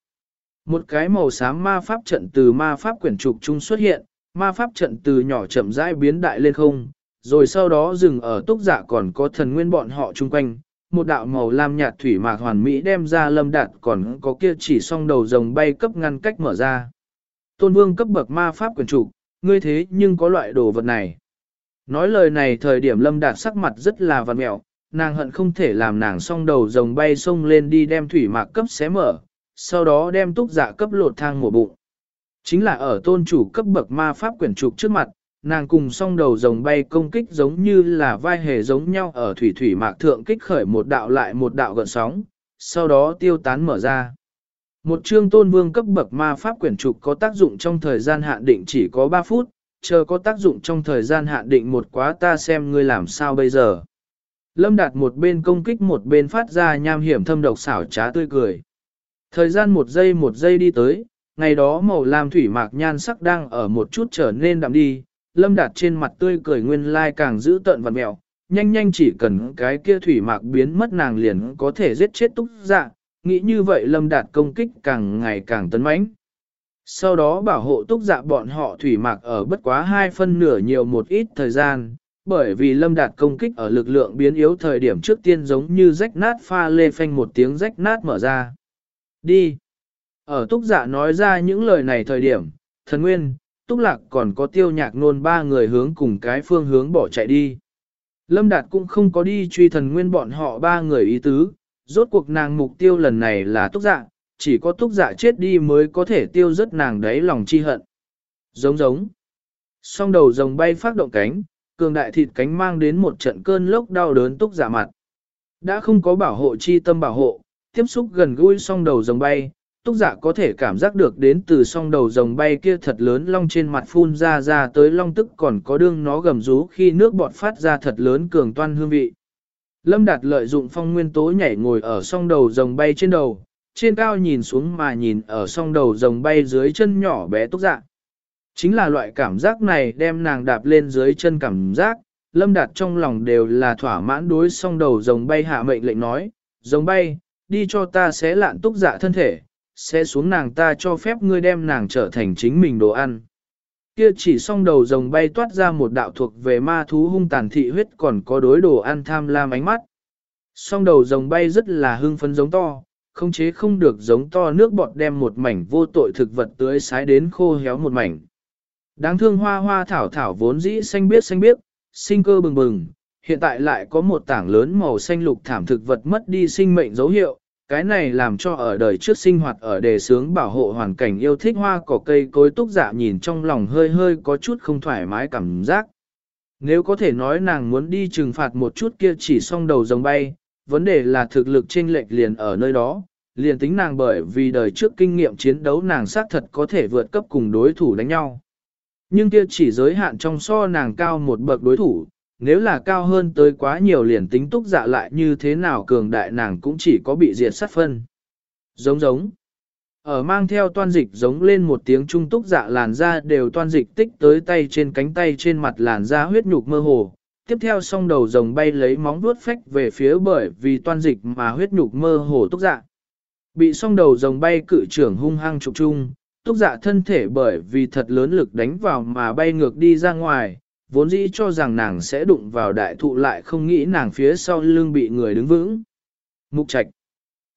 Một cái màu xám ma pháp trận từ ma pháp quyển trục trung xuất hiện, ma pháp trận từ nhỏ chậm rãi biến đại lên không, rồi sau đó dừng ở túc giả còn có thần nguyên bọn họ chung quanh. Một đạo màu lam nhạt thủy mạc hoàn mỹ đem ra lâm đạt còn có kia chỉ song đầu rồng bay cấp ngăn cách mở ra. Tôn vương cấp bậc ma pháp quyển trục, ngươi thế nhưng có loại đồ vật này. Nói lời này thời điểm lâm đạt sắc mặt rất là văn mẹo, nàng hận không thể làm nàng song đầu rồng bay sông lên đi đem thủy mạc cấp xé mở, sau đó đem túc giả cấp lột thang mổ bụng. Chính là ở tôn chủ cấp bậc ma pháp quyển trục trước mặt, nàng cùng song đầu rồng bay công kích giống như là vai hề giống nhau ở thủy thủy mạc thượng kích khởi một đạo lại một đạo gợn sóng, sau đó tiêu tán mở ra. Một chương tôn vương cấp bậc ma pháp quyển trục có tác dụng trong thời gian hạn định chỉ có 3 phút, chờ có tác dụng trong thời gian hạn định một quá ta xem ngươi làm sao bây giờ. Lâm Đạt một bên công kích một bên phát ra nham hiểm thâm độc xảo trá tươi cười. Thời gian một giây một giây đi tới, ngày đó màu lam thủy mạc nhan sắc đang ở một chút trở nên đậm đi, Lâm Đạt trên mặt tươi cười nguyên lai càng giữ tận vật mẹo, nhanh nhanh chỉ cần cái kia thủy mạc biến mất nàng liền có thể giết chết túc dạ, nghĩ như vậy Lâm Đạt công kích càng ngày càng tấn mãnh. Sau đó bảo hộ túc dạ bọn họ thủy mạc ở bất quá hai phân nửa nhiều một ít thời gian, bởi vì Lâm Đạt công kích ở lực lượng biến yếu thời điểm trước tiên giống như rách nát pha lê phanh một tiếng rách nát mở ra. Đi! Ở túc giả nói ra những lời này thời điểm, thần nguyên, túc lạc còn có tiêu nhạc nôn ba người hướng cùng cái phương hướng bỏ chạy đi. Lâm Đạt cũng không có đi truy thần nguyên bọn họ ba người ý tứ, rốt cuộc nàng mục tiêu lần này là túc dạ, chỉ có túc dạ chết đi mới có thể tiêu rất nàng đấy lòng chi hận. Giống giống. Song đầu rồng bay phát động cánh, cường đại thịt cánh mang đến một trận cơn lốc đau đớn túc dạ mặt. Đã không có bảo hộ chi tâm bảo hộ, tiếp xúc gần gũi song đầu rồng bay, túc dạ có thể cảm giác được đến từ song đầu rồng bay kia thật lớn long trên mặt phun ra ra tới long tức còn có đương nó gầm rú khi nước bọt phát ra thật lớn cường toan hương vị. Lâm Đạt lợi dụng phong nguyên tố nhảy ngồi ở song đầu rồng bay trên đầu, trên cao nhìn xuống mà nhìn ở song đầu rồng bay dưới chân nhỏ bé túc dạ. Chính là loại cảm giác này đem nàng đạp lên dưới chân cảm giác, Lâm Đạt trong lòng đều là thỏa mãn đối song đầu rồng bay hạ mệnh lệnh nói, rồng bay, đi cho ta xé lạn túc dạ thân thể, sẽ xuống nàng ta cho phép ngươi đem nàng trở thành chính mình đồ ăn. Kia chỉ song đầu rồng bay toát ra một đạo thuộc về ma thú hung tàn thị huyết còn có đối đồ ăn tham lam ánh mắt. Song đầu rồng bay rất là hưng phấn giống to, không chế không được giống to nước bọt đem một mảnh vô tội thực vật tưới sái đến khô héo một mảnh. Đáng thương hoa hoa thảo thảo vốn dĩ xanh biếc xanh biếc, sinh cơ bừng bừng, hiện tại lại có một tảng lớn màu xanh lục thảm thực vật mất đi sinh mệnh dấu hiệu, cái này làm cho ở đời trước sinh hoạt ở đề sướng bảo hộ hoàn cảnh yêu thích hoa cỏ cây cối túc dạ nhìn trong lòng hơi hơi có chút không thoải mái cảm giác. Nếu có thể nói nàng muốn đi trừng phạt một chút kia chỉ song đầu rồng bay, vấn đề là thực lực chênh lệch liền ở nơi đó, liền tính nàng bởi vì đời trước kinh nghiệm chiến đấu nàng xác thật có thể vượt cấp cùng đối thủ đánh nhau. Nhưng kia chỉ giới hạn trong so nàng cao một bậc đối thủ, nếu là cao hơn tới quá nhiều liền tính túc dạ lại như thế nào cường đại nàng cũng chỉ có bị diệt sát phân. Giống giống. Ở mang theo toan dịch giống lên một tiếng trung túc dạ làn da đều toan dịch tích tới tay trên cánh tay trên mặt làn da huyết nhục mơ hồ. Tiếp theo song đầu rồng bay lấy móng vuốt phách về phía bởi vì toan dịch mà huyết nhục mơ hồ túc dạ. Bị song đầu rồng bay cự trưởng hung hăng trục trung, túc dạ thân thể bởi vì thật lớn lực đánh vào mà bay ngược đi ra ngoài, vốn dĩ cho rằng nàng sẽ đụng vào đại thụ lại không nghĩ nàng phía sau lưng bị người đứng vững. Mục trạch.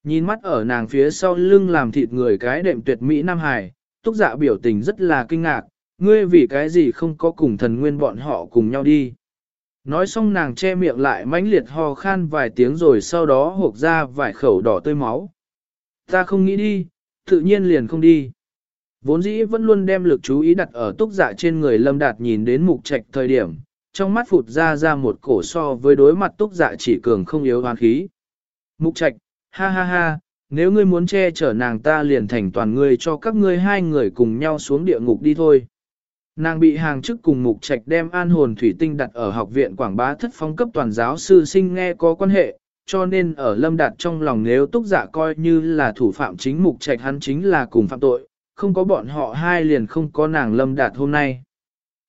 Nhìn mắt ở nàng phía sau lưng làm thịt người cái đệm tuyệt mỹ Nam Hải, túc dạ biểu tình rất là kinh ngạc, ngươi vì cái gì không có cùng thần nguyên bọn họ cùng nhau đi. Nói xong nàng che miệng lại mãnh liệt ho khan vài tiếng rồi sau đó hộp ra vài khẩu đỏ tươi máu. Ta không nghĩ đi, tự nhiên liền không đi. Vốn dĩ vẫn luôn đem lực chú ý đặt ở túc dạ trên người lâm đạt nhìn đến mục trạch thời điểm, trong mắt phụt ra ra một cổ so với đối mặt túc dạ chỉ cường không yếu hoán khí. Mục trạch, ha ha ha, nếu ngươi muốn che chở nàng ta liền thành toàn ngươi cho các ngươi hai người cùng nhau xuống địa ngục đi thôi. Nàng bị hàng chức cùng mục trạch đem an hồn thủy tinh đặt ở học viện quảng bá thất phong cấp toàn giáo sư sinh nghe có quan hệ, cho nên ở lâm đạt trong lòng nếu túc giả dạ coi như là thủ phạm chính mục trạch hắn chính là cùng phạm tội, không có bọn họ hai liền không có nàng lâm đạt hôm nay.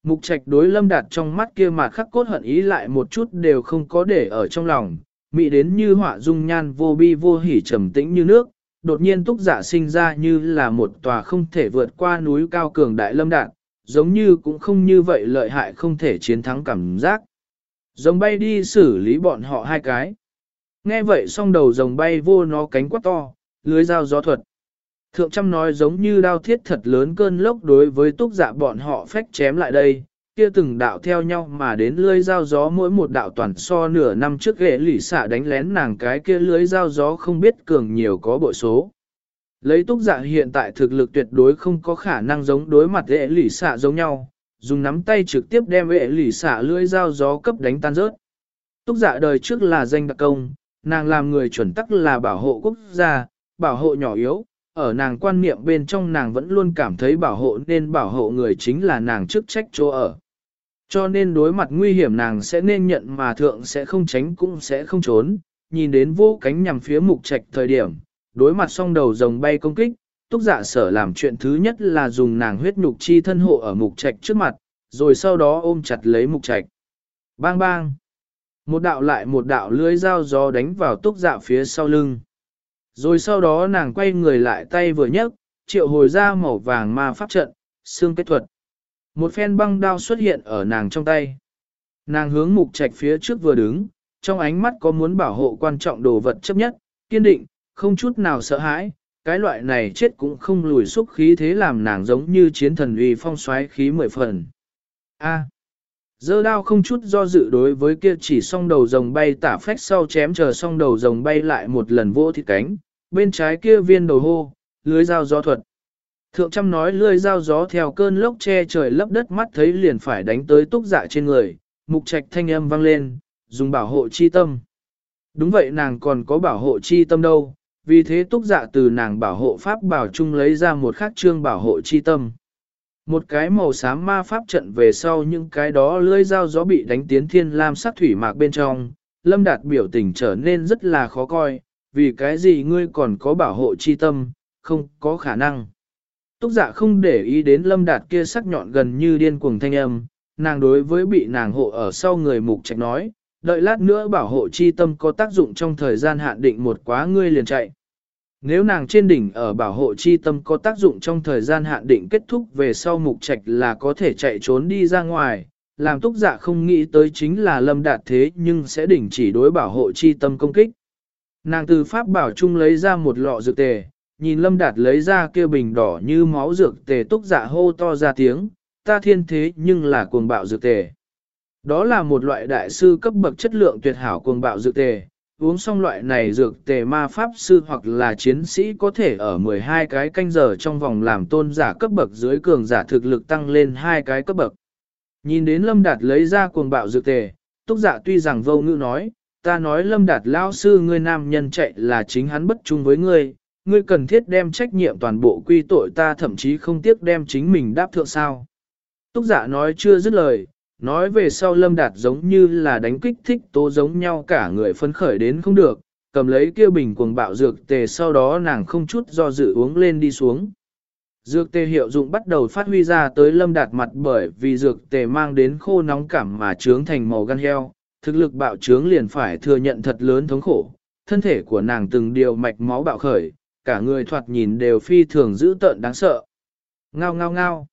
Mục trạch đối lâm đạt trong mắt kia mà khắc cốt hận ý lại một chút đều không có để ở trong lòng, mị đến như họa dung nhan vô bi vô hỉ trầm tĩnh như nước, đột nhiên túc giả sinh ra như là một tòa không thể vượt qua núi cao cường đại lâm đạt, giống như cũng không như vậy lợi hại không thể chiến thắng cảm giác. Rồng bay đi xử lý bọn họ hai cái. Nghe vậy song đầu rồng bay vô nó cánh quát to, lưới dao gió thuật. Thượng trăm nói giống như đao thiết thật lớn cơn lốc đối với túc dạ bọn họ phách chém lại đây, kia từng đạo theo nhau mà đến lưới dao gió mỗi một đạo toàn so nửa năm trước ghệ lỷ xạ đánh lén nàng cái kia lưới dao gió không biết cường nhiều có bội số. Lấy túc dạ hiện tại thực lực tuyệt đối không có khả năng giống đối mặt ghệ lỷ xạ giống nhau, dùng nắm tay trực tiếp đem ghệ lì xạ lưới dao gió cấp đánh tan rớt. Túc dạ đời trước là danh đặc công, nàng làm người chuẩn tắc là bảo hộ quốc gia, bảo hộ nhỏ yếu, ở nàng quan niệm bên trong nàng vẫn luôn cảm thấy bảo hộ nên bảo hộ người chính là nàng chức trách chỗ ở. Cho nên đối mặt nguy hiểm nàng sẽ nên nhận mà thượng sẽ không tránh cũng sẽ không trốn, nhìn đến vô cánh nhằm phía mục trạch thời điểm, đối mặt song đầu rồng bay công kích, túc dạ sở làm chuyện thứ nhất là dùng nàng huyết nhục chi thân hộ ở mục trạch trước mặt, rồi sau đó ôm chặt lấy mục trạch. Bang bang! Một đạo lại một đạo lưới dao gió đánh vào túc dạ phía sau lưng. Rồi sau đó nàng quay người lại tay vừa nhấc, triệu hồi ra màu vàng ma pháp trận, xương kết thuật. Một phen băng đao xuất hiện ở nàng trong tay. Nàng hướng mục trạch phía trước vừa đứng, trong ánh mắt có muốn bảo hộ quan trọng đồ vật chấp nhất, kiên định, không chút nào sợ hãi, cái loại này chết cũng không lùi xúc khí thế làm nàng giống như chiến thần uy phong xoáy khí mười phần. A. Dơ đao không chút do dự đối với kia chỉ song đầu rồng bay tả phách sau chém chờ song đầu rồng bay lại một lần vỗ thịt cánh, bên trái kia viên đầu hô, lưới dao gió thuật. Thượng trăm nói lưới dao gió theo cơn lốc che trời lấp đất mắt thấy liền phải đánh tới túc dạ trên người, mục trạch thanh âm vang lên, dùng bảo hộ chi tâm. Đúng vậy nàng còn có bảo hộ chi tâm đâu, vì thế túc dạ từ nàng bảo hộ pháp bảo chung lấy ra một khắc trương bảo hộ chi tâm. Một cái màu xám ma pháp trận về sau những cái đó lưỡi dao gió bị đánh tiến thiên lam sát thủy mạc bên trong, lâm đạt biểu tình trở nên rất là khó coi, vì cái gì ngươi còn có bảo hộ chi tâm, không có khả năng. Túc dạ không để ý đến lâm đạt kia sắc nhọn gần như điên cuồng thanh âm, nàng đối với bị nàng hộ ở sau người mục trạch nói, đợi lát nữa bảo hộ chi tâm có tác dụng trong thời gian hạn định một quá ngươi liền chạy. Nếu nàng trên đỉnh ở bảo hộ chi tâm có tác dụng trong thời gian hạn định kết thúc về sau mục trạch là có thể chạy trốn đi ra ngoài, làm túc dạ không nghĩ tới chính là lâm đạt thế nhưng sẽ đỉnh chỉ đối bảo hộ chi tâm công kích. Nàng từ pháp bảo chung lấy ra một lọ dược tề, nhìn lâm đạt lấy ra kia bình đỏ như máu dược tề túc dạ hô to ra tiếng, ta thiên thế nhưng là cuồng bạo dược tề. Đó là một loại đại sư cấp bậc chất lượng tuyệt hảo cuồng bạo dược tề, uống xong loại này dược tề ma pháp sư hoặc là chiến sĩ có thể ở 12 cái canh giờ trong vòng làm tôn giả cấp bậc dưới cường giả thực lực tăng lên hai cái cấp bậc. Nhìn đến Lâm Đạt lấy ra cuồng bạo dược tề, túc giả tuy rằng vô ngữ nói, ta nói Lâm Đạt lao sư ngươi nam nhân chạy là chính hắn bất chung với ngươi, ngươi cần thiết đem trách nhiệm toàn bộ quy tội ta thậm chí không tiếc đem chính mình đáp thượng sao. Túc giả nói chưa dứt lời, Nói về sau Lâm Đạt giống như là đánh kích thích tố giống nhau cả người phấn khởi đến không được, cầm lấy kia bình cuồng bạo dược tề sau đó nàng không chút do dự uống lên đi xuống. Dược tề hiệu dụng bắt đầu phát huy ra tới Lâm Đạt mặt bởi vì dược tề mang đến khô nóng cảm mà trướng thành màu gan heo, thực lực bạo trướng liền phải thừa nhận thật lớn thống khổ, thân thể của nàng từng điều mạch máu bạo khởi, cả người thoạt nhìn đều phi thường dữ tợn đáng sợ. Ngao ngao ngao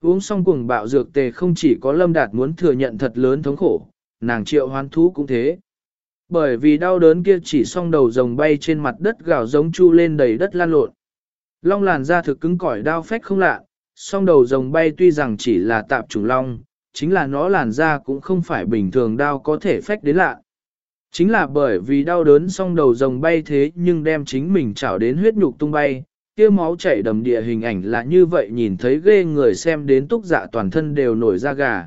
uống xong cuồng bạo dược tề không chỉ có lâm đạt muốn thừa nhận thật lớn thống khổ, nàng triệu hoán thú cũng thế. Bởi vì đau đớn kia chỉ song đầu rồng bay trên mặt đất gào giống chu lên đầy đất lan lộn. Long làn da thực cứng cỏi đau phách không lạ, song đầu rồng bay tuy rằng chỉ là tạp trùng long, chính là nó làn da cũng không phải bình thường đau có thể phách đến lạ. Chính là bởi vì đau đớn song đầu rồng bay thế nhưng đem chính mình chảo đến huyết nhục tung bay, kia máu chảy đầm địa hình ảnh là như vậy nhìn thấy ghê người xem đến túc giả toàn thân đều nổi da gà.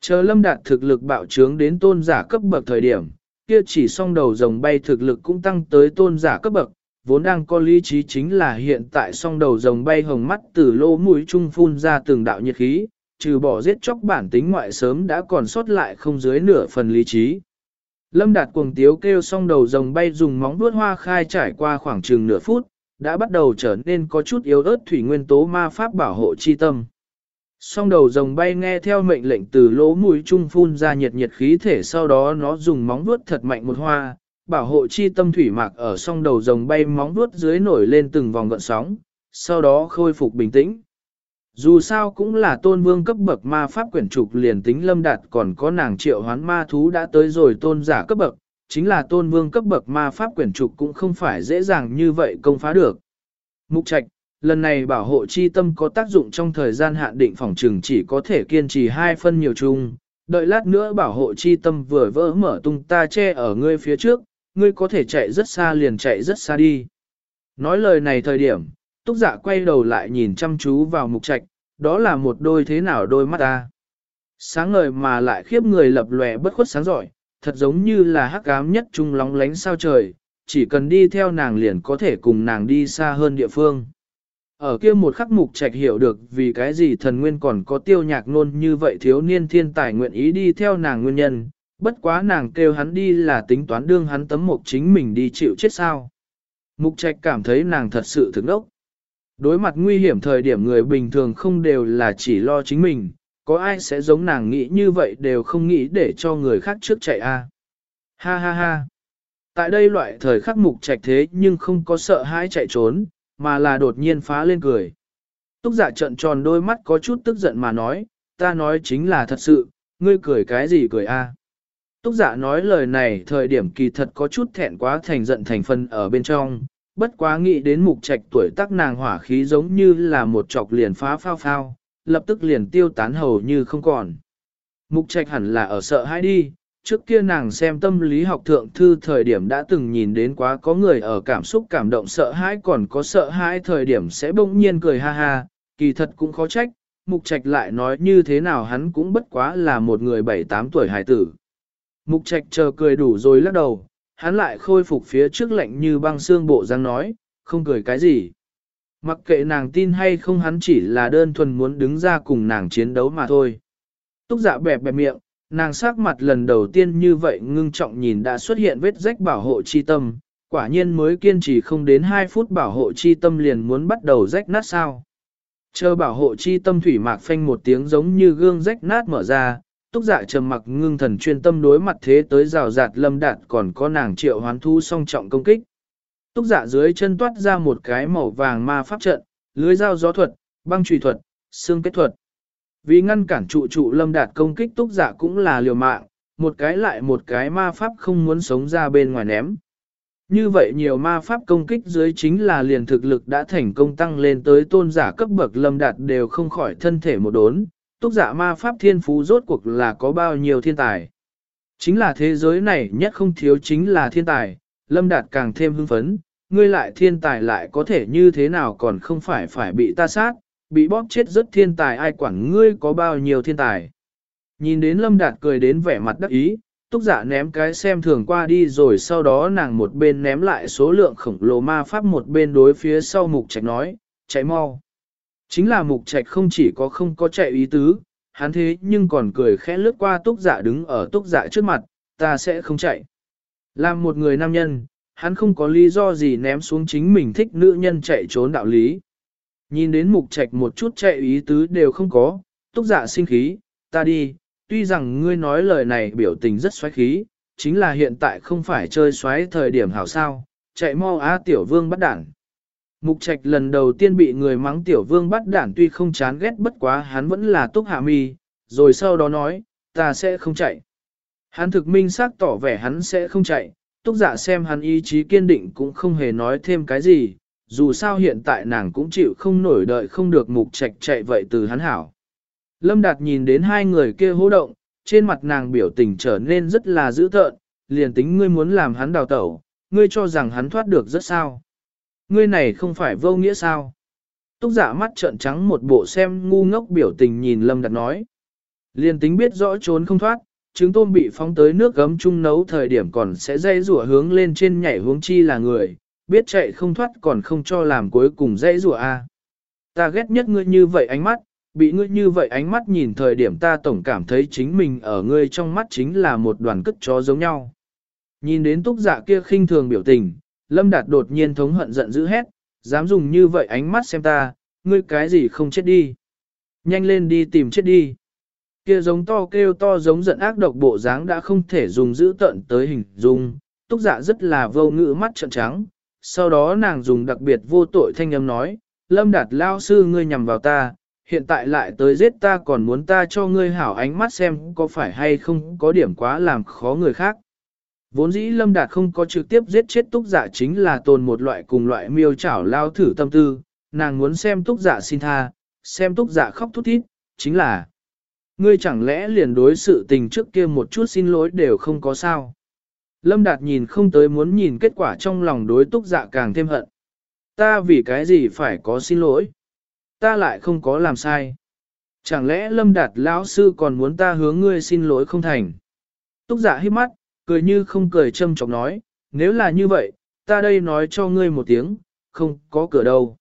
Chờ lâm đạt thực lực bạo trướng đến tôn giả cấp bậc thời điểm, kia chỉ song đầu rồng bay thực lực cũng tăng tới tôn giả cấp bậc, vốn đang có lý trí chính là hiện tại song đầu rồng bay hồng mắt từ lỗ mũi trung phun ra từng đạo nhiệt khí, trừ bỏ giết chóc bản tính ngoại sớm đã còn sót lại không dưới nửa phần lý trí. Lâm đạt cuồng tiếu kêu song đầu rồng bay dùng móng vuốt hoa khai trải qua khoảng chừng nửa phút, đã bắt đầu trở nên có chút yếu ớt thủy nguyên tố ma pháp bảo hộ chi tâm. Song đầu rồng bay nghe theo mệnh lệnh từ lỗ mũi trung phun ra nhiệt nhiệt khí thể sau đó nó dùng móng vuốt thật mạnh một hoa, bảo hộ chi tâm thủy mạc ở song đầu rồng bay móng vuốt dưới nổi lên từng vòng gợn sóng, sau đó khôi phục bình tĩnh. Dù sao cũng là tôn vương cấp bậc ma pháp quyển trục liền tính lâm đạt còn có nàng triệu hoán ma thú đã tới rồi tôn giả cấp bậc, chính là tôn vương cấp bậc ma pháp quyển trục cũng không phải dễ dàng như vậy công phá được. Mục trạch, lần này bảo hộ chi tâm có tác dụng trong thời gian hạn định phòng trừng chỉ có thể kiên trì hai phân nhiều chung, đợi lát nữa bảo hộ chi tâm vừa vỡ mở tung ta che ở ngươi phía trước, ngươi có thể chạy rất xa liền chạy rất xa đi. Nói lời này thời điểm, túc giả quay đầu lại nhìn chăm chú vào mục trạch, đó là một đôi thế nào đôi mắt ta. Sáng ngời mà lại khiếp người lập lòe bất khuất sáng giỏi, thật giống như là hắc ám nhất trung lóng lánh sao trời, chỉ cần đi theo nàng liền có thể cùng nàng đi xa hơn địa phương. Ở kia một khắc mục trạch hiểu được vì cái gì thần nguyên còn có tiêu nhạc nôn như vậy thiếu niên thiên tài nguyện ý đi theo nàng nguyên nhân, bất quá nàng kêu hắn đi là tính toán đương hắn tấm mục chính mình đi chịu chết sao. Mục trạch cảm thấy nàng thật sự thức đốc. Đối mặt nguy hiểm thời điểm người bình thường không đều là chỉ lo chính mình, có ai sẽ giống nàng nghĩ như vậy đều không nghĩ để cho người khác trước chạy a. Ha ha ha. Tại đây loại thời khắc mục trạch thế nhưng không có sợ hãi chạy trốn, mà là đột nhiên phá lên cười. Túc giả trận tròn đôi mắt có chút tức giận mà nói, ta nói chính là thật sự, ngươi cười cái gì cười a? Túc giả nói lời này thời điểm kỳ thật có chút thẹn quá thành giận thành phân ở bên trong, bất quá nghĩ đến mục trạch tuổi tác nàng hỏa khí giống như là một chọc liền phá phao phao, lập tức liền tiêu tán hầu như không còn. Mục trạch hẳn là ở sợ hãi đi, trước kia nàng xem tâm lý học thượng thư thời điểm đã từng nhìn đến quá có người ở cảm xúc cảm động sợ hãi còn có sợ hãi thời điểm sẽ bỗng nhiên cười ha ha, kỳ thật cũng khó trách, mục trạch lại nói như thế nào hắn cũng bất quá là một người 7-8 tuổi hải tử. Mục trạch chờ cười đủ rồi lắc đầu, hắn lại khôi phục phía trước lạnh như băng xương bộ răng nói, không cười cái gì. Mặc kệ nàng tin hay không hắn chỉ là đơn thuần muốn đứng ra cùng nàng chiến đấu mà thôi. Túc dạ bẹp bẹp miệng, nàng sắc mặt lần đầu tiên như vậy ngưng trọng nhìn đã xuất hiện vết rách bảo hộ chi tâm, quả nhiên mới kiên trì không đến 2 phút bảo hộ chi tâm liền muốn bắt đầu rách nát sao. Chờ bảo hộ chi tâm thủy mạc phanh một tiếng giống như gương rách nát mở ra, túc dạ trầm mặc ngưng thần chuyên tâm đối mặt thế tới rào rạt lâm đạt còn có nàng triệu hoán thu song trọng công kích. Túc dạ dưới chân toát ra một cái màu vàng ma pháp trận, lưới dao gió thuật, băng trùy thuật, xương kết thuật. Vì ngăn cản trụ trụ lâm đạt công kích túc dạ cũng là liều mạng, một cái lại một cái ma pháp không muốn sống ra bên ngoài ném. Như vậy nhiều ma pháp công kích dưới chính là liền thực lực đã thành công tăng lên tới tôn giả cấp bậc lâm đạt đều không khỏi thân thể một đốn, túc giả ma pháp thiên phú rốt cuộc là có bao nhiêu thiên tài. Chính là thế giới này nhất không thiếu chính là thiên tài, lâm đạt càng thêm hưng phấn, ngươi lại thiên tài lại có thể như thế nào còn không phải phải bị ta sát, bị bóp chết rất thiên tài ai quản ngươi có bao nhiêu thiên tài. Nhìn đến lâm đạt cười đến vẻ mặt đắc ý, túc giả ném cái xem thường qua đi rồi sau đó nàng một bên ném lại số lượng khổng lồ ma pháp một bên đối phía sau mục trạch nói, chạy mau. Chính là mục trạch không chỉ có không có chạy ý tứ, hắn thế nhưng còn cười khẽ lướt qua túc giả đứng ở túc giả trước mặt, ta sẽ không chạy. Làm một người nam nhân, hắn không có lý do gì ném xuống chính mình thích nữ nhân chạy trốn đạo lý. Nhìn đến mục trạch một chút chạy ý tứ đều không có, túc giả sinh khí, ta đi, tuy rằng ngươi nói lời này biểu tình rất xoáy khí, chính là hiện tại không phải chơi xoáy thời điểm hảo sao, chạy mau á tiểu vương bắt đảng. Mục trạch lần đầu tiên bị người mắng tiểu vương bắt đản tuy không chán ghét bất quá hắn vẫn là túc hạ mi, rồi sau đó nói, ta sẽ không chạy. Hắn thực minh xác tỏ vẻ hắn sẽ không chạy, túc dạ xem hắn ý chí kiên định cũng không hề nói thêm cái gì, dù sao hiện tại nàng cũng chịu không nổi đợi không được mục trạch chạy vậy từ hắn hảo. Lâm Đạt nhìn đến hai người kia hô động, trên mặt nàng biểu tình trở nên rất là dữ tợn, liền tính ngươi muốn làm hắn đào tẩu, ngươi cho rằng hắn thoát được rất sao. Ngươi này không phải vô nghĩa sao? Túc giả mắt trợn trắng một bộ xem ngu ngốc biểu tình nhìn Lâm Đạt nói. Liền tính biết rõ trốn không thoát, trứng tôm bị phóng tới nước gấm chung nấu thời điểm còn sẽ dây rủa hướng lên trên nhảy hướng chi là người, biết chạy không thoát còn không cho làm cuối cùng dây rủa a. Ta ghét nhất ngươi như vậy ánh mắt, bị ngươi như vậy ánh mắt nhìn thời điểm ta tổng cảm thấy chính mình ở ngươi trong mắt chính là một đoàn cất chó giống nhau. Nhìn đến túc giả kia khinh thường biểu tình, Lâm Đạt đột nhiên thống hận giận dữ hét, dám dùng như vậy ánh mắt xem ta, ngươi cái gì không chết đi. Nhanh lên đi tìm chết đi. Kia giống to kêu to giống giận ác độc bộ dáng đã không thể dùng giữ tận tới hình dung, túc dạ rất là vô ngữ mắt trợn trắng. Sau đó nàng dùng đặc biệt vô tội thanh âm nói, Lâm Đạt lao sư ngươi nhằm vào ta, hiện tại lại tới giết ta còn muốn ta cho ngươi hảo ánh mắt xem có phải hay không có điểm quá làm khó người khác. Vốn dĩ Lâm Đạt không có trực tiếp giết chết túc giả chính là tồn một loại cùng loại miêu chảo lao thử tâm tư, nàng muốn xem túc giả xin tha, xem túc giả khóc thút thít, chính là Ngươi chẳng lẽ liền đối sự tình trước kia một chút xin lỗi đều không có sao. Lâm Đạt nhìn không tới muốn nhìn kết quả trong lòng đối túc dạ càng thêm hận. Ta vì cái gì phải có xin lỗi? Ta lại không có làm sai. Chẳng lẽ Lâm Đạt lão sư còn muốn ta hướng ngươi xin lỗi không thành? Túc giả dạ hít mắt, cười như không cười châm chọc nói, nếu là như vậy, ta đây nói cho ngươi một tiếng, không có cửa đâu.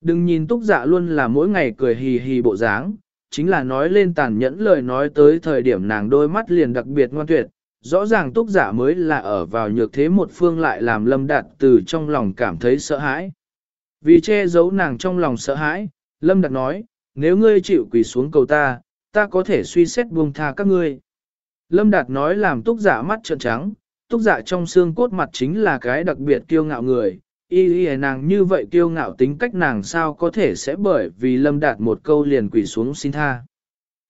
Đừng nhìn túc dạ luôn là mỗi ngày cười hì hì bộ dáng, chính là nói lên tàn nhẫn lời nói tới thời điểm nàng đôi mắt liền đặc biệt ngoan tuyệt, rõ ràng túc giả mới là ở vào nhược thế một phương lại làm lâm đạt từ trong lòng cảm thấy sợ hãi. Vì che giấu nàng trong lòng sợ hãi, lâm đạt nói, nếu ngươi chịu quỳ xuống cầu ta, ta có thể suy xét buông tha các ngươi. Lâm đạt nói làm túc giả mắt trợn trắng, túc giả trong xương cốt mặt chính là cái đặc biệt kiêu ngạo người, Y y nàng như vậy kiêu ngạo tính cách nàng sao có thể sẽ bởi vì lâm đạt một câu liền quỷ xuống xin tha.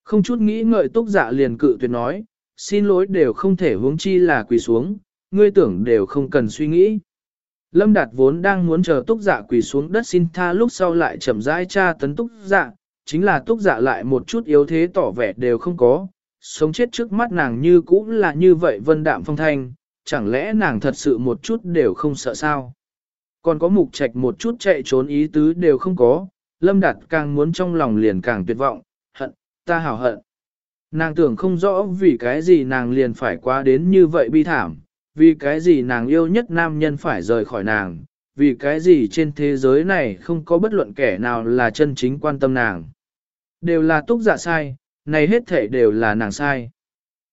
Không chút nghĩ ngợi túc dạ liền cự tuyệt nói, xin lỗi đều không thể huống chi là quỳ xuống, ngươi tưởng đều không cần suy nghĩ. Lâm Đạt vốn đang muốn chờ túc dạ quỳ xuống đất xin tha lúc sau lại chậm rãi tra tấn túc dạ, chính là túc dạ lại một chút yếu thế tỏ vẻ đều không có, sống chết trước mắt nàng như cũ là như vậy vân đạm phong thanh, chẳng lẽ nàng thật sự một chút đều không sợ sao. Còn có mục trạch một chút chạy trốn ý tứ đều không có, lâm đạt càng muốn trong lòng liền càng tuyệt vọng, hận, ta hảo hận. Nàng tưởng không rõ vì cái gì nàng liền phải qua đến như vậy bi thảm, vì cái gì nàng yêu nhất nam nhân phải rời khỏi nàng, vì cái gì trên thế giới này không có bất luận kẻ nào là chân chính quan tâm nàng. Đều là túc giả sai, này hết thể đều là nàng sai.